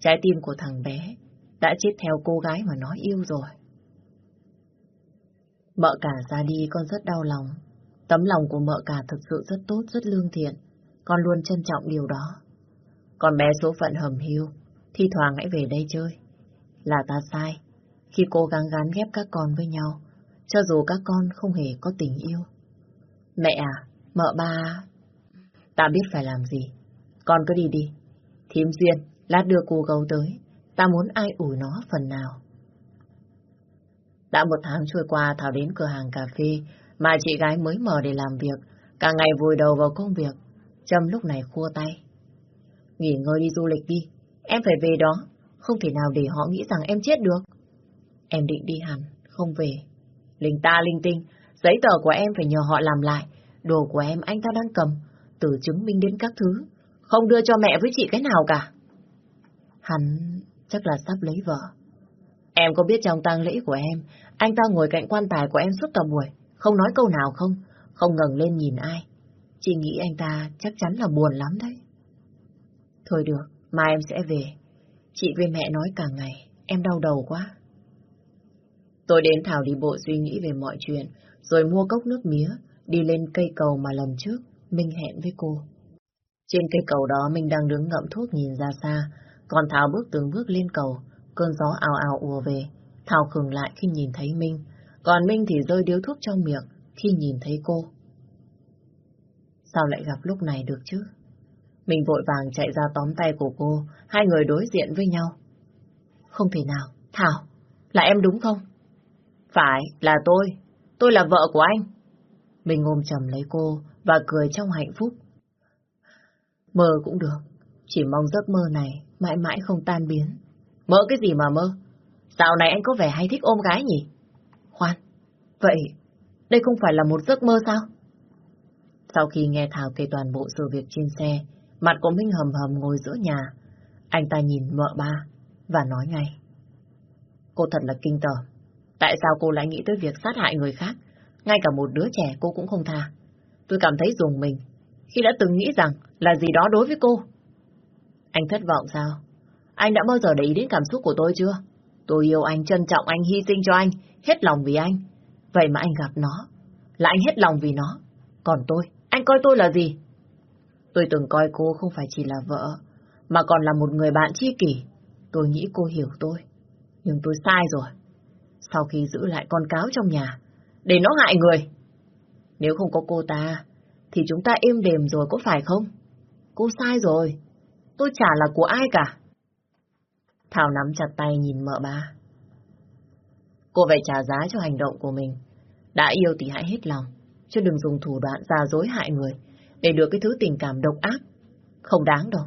Trái tim của thằng bé đã chết theo cô gái mà nó yêu rồi. Mợ cả ra đi con rất đau lòng. Tấm lòng của mợ cả thực sự rất tốt, rất lương thiện. Con luôn trân trọng điều đó. Con bé số phận hầm hiu, thi thoảng hãy về đây chơi. Là ta sai, khi cố gắng gắn ghép các con với nhau, cho dù các con không hề có tình yêu. Mẹ à, mợ ba... Ta biết phải làm gì. Con cứ đi đi. Thím Duyên, lát đưa cô gấu tới. Ta muốn ai ủi nó phần nào. Đã một tháng trôi qua Thảo đến cửa hàng cà phê mà chị gái mới mở để làm việc. Cả ngày vùi đầu vào công việc. Trâm lúc này khua tay. Nghỉ ngơi đi du lịch đi. Em phải về đó. Không thể nào để họ nghĩ rằng em chết được. Em định đi hẳn, không về. Linh ta linh tinh, giấy tờ của em phải nhờ họ làm lại. Đồ của em anh ta đang cầm, từ chứng minh đến các thứ. Không đưa cho mẹ với chị cái nào cả. Hắn chắc là sắp lấy vợ. Em có biết trong tang lễ của em, anh ta ngồi cạnh quan tài của em suốt cả buổi, không nói câu nào không, không ngẩng lên nhìn ai. Chị nghĩ anh ta chắc chắn là buồn lắm đấy. Thôi được, mai em sẽ về. Chị với mẹ nói cả ngày, em đau đầu quá. Tôi đến Thảo đi bộ suy nghĩ về mọi chuyện, rồi mua cốc nước mía, đi lên cây cầu mà lần trước Minh hẹn với cô. Trên cây cầu đó Minh đang đứng ngậm thuốc nhìn ra xa, còn Thảo bước từng bước lên cầu, cơn gió ào ào ùa về. Thảo khừng lại khi nhìn thấy Minh, còn Minh thì rơi điếu thuốc trong miệng khi nhìn thấy cô. Sao lại gặp lúc này được chứ? Mình vội vàng chạy ra tóm tay của cô, hai người đối diện với nhau. Không thể nào, Thảo, là em đúng không? Phải, là tôi. Tôi là vợ của anh. Mình ôm chầm lấy cô và cười trong hạnh phúc. Mơ cũng được, chỉ mong giấc mơ này mãi mãi không tan biến. Mơ cái gì mà mơ? Dạo này anh có vẻ hay thích ôm gái nhỉ? Khoan, vậy đây không phải là một giấc mơ sao? Sau khi nghe Thảo kể toàn bộ sự việc trên xe, mặt của Minh hầm hầm ngồi giữa nhà. Anh ta nhìn mợ ba và nói ngay. Cô thật là kinh tởm. Tại sao cô lại nghĩ tới việc sát hại người khác? Ngay cả một đứa trẻ cô cũng không tha. Tôi cảm thấy dùng mình khi đã từng nghĩ rằng là gì đó đối với cô. Anh thất vọng sao? Anh đã bao giờ để ý đến cảm xúc của tôi chưa? Tôi yêu anh, trân trọng anh, hy sinh cho anh, hết lòng vì anh. Vậy mà anh gặp nó, là anh hết lòng vì nó. Còn tôi, anh coi tôi là gì? Tôi từng coi cô không phải chỉ là vợ, mà còn là một người bạn tri kỷ. Tôi nghĩ cô hiểu tôi. Nhưng tôi sai rồi. Sau khi giữ lại con cáo trong nhà, để nó hại người. Nếu không có cô ta, thì chúng ta êm đềm rồi có phải không? Cô sai rồi. Tôi chả là của ai cả. Thảo nắm chặt tay nhìn mợ ba. Cô phải trả giá cho hành động của mình. Đã yêu thì hãy hết lòng, chứ đừng dùng thủ đoạn ra dối hại người để được cái thứ tình cảm độc ác. Không đáng đâu.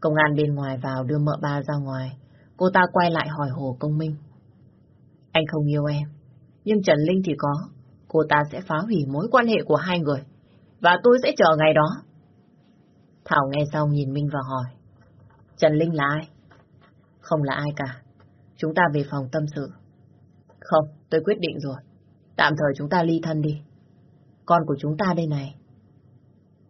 Công an bên ngoài vào đưa mợ ba ra ngoài. Cô ta quay lại hỏi Hồ Công Minh. Anh không yêu em, nhưng Trần Linh thì có. Cô ta sẽ phá hủy mối quan hệ của hai người. Và tôi sẽ chờ ngày đó. Thảo nghe xong nhìn Minh và hỏi. Trần Linh là ai? Không là ai cả. Chúng ta về phòng tâm sự. Không, tôi quyết định rồi. Tạm thời chúng ta ly thân đi. Con của chúng ta đây này.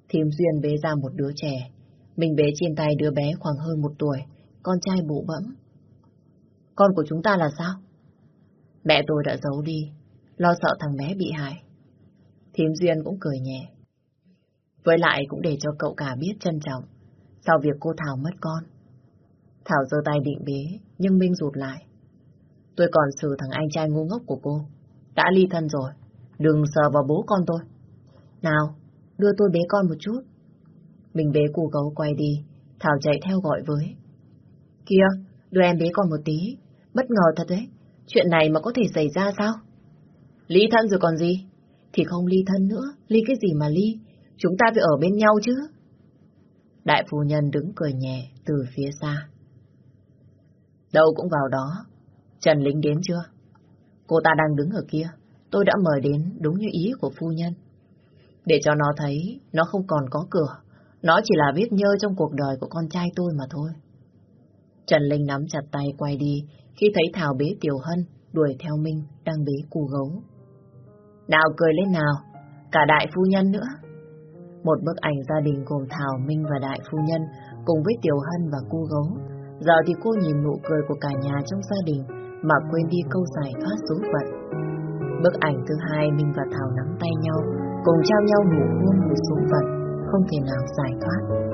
Thiêm Duyên bế ra một đứa trẻ. Mình bế trên tay đứa bé khoảng hơn một tuổi. Con trai bụ bẫm. Con của chúng ta là sao? Mẹ tôi đã giấu đi. Lo sợ thằng bé bị hại. Thiêm Duyên cũng cười nhẹ. Với lại cũng để cho cậu cả biết trân trọng. Sau việc cô Thảo mất con. Thảo giơ tay định bế, nhưng Minh rụt lại. Tôi còn xử thằng anh trai ngu ngốc của cô. Đã ly thân rồi, đừng sờ vào bố con tôi. Nào, đưa tôi bế con một chút. Mình bế cù gấu quay đi, Thảo chạy theo gọi với. Kia, đưa em bế con một tí. Bất ngờ thật đấy, chuyện này mà có thể xảy ra sao? Ly thân rồi còn gì? Thì không ly thân nữa, ly cái gì mà ly? Chúng ta phải ở bên nhau chứ. Đại phu nhân đứng cười nhẹ từ phía xa. Đâu cũng vào đó. Trần Lính đến chưa? Cô ta đang đứng ở kia. Tôi đã mời đến đúng như ý của phu nhân. Để cho nó thấy nó không còn có cửa. Nó chỉ là biết nhơ trong cuộc đời của con trai tôi mà thôi. Trần Linh nắm chặt tay quay đi khi thấy Thảo bế Tiểu Hân đuổi theo Minh đang bế cù gấu. Nào cười lên nào, cả đại phu nhân nữa. Một bức ảnh gia đình gồm Thảo, Minh và đại phu nhân cùng với Tiểu Hân và cu gấu Giờ thì cô nhìn nụ cười của cả nhà trong gia đình mà quên đi câu giải thoát số phận. Bức ảnh thứ hai Minh và Thảo nắm tay nhau, cùng trao nhau nụ hôn một số phận, không thể nào giải thoát.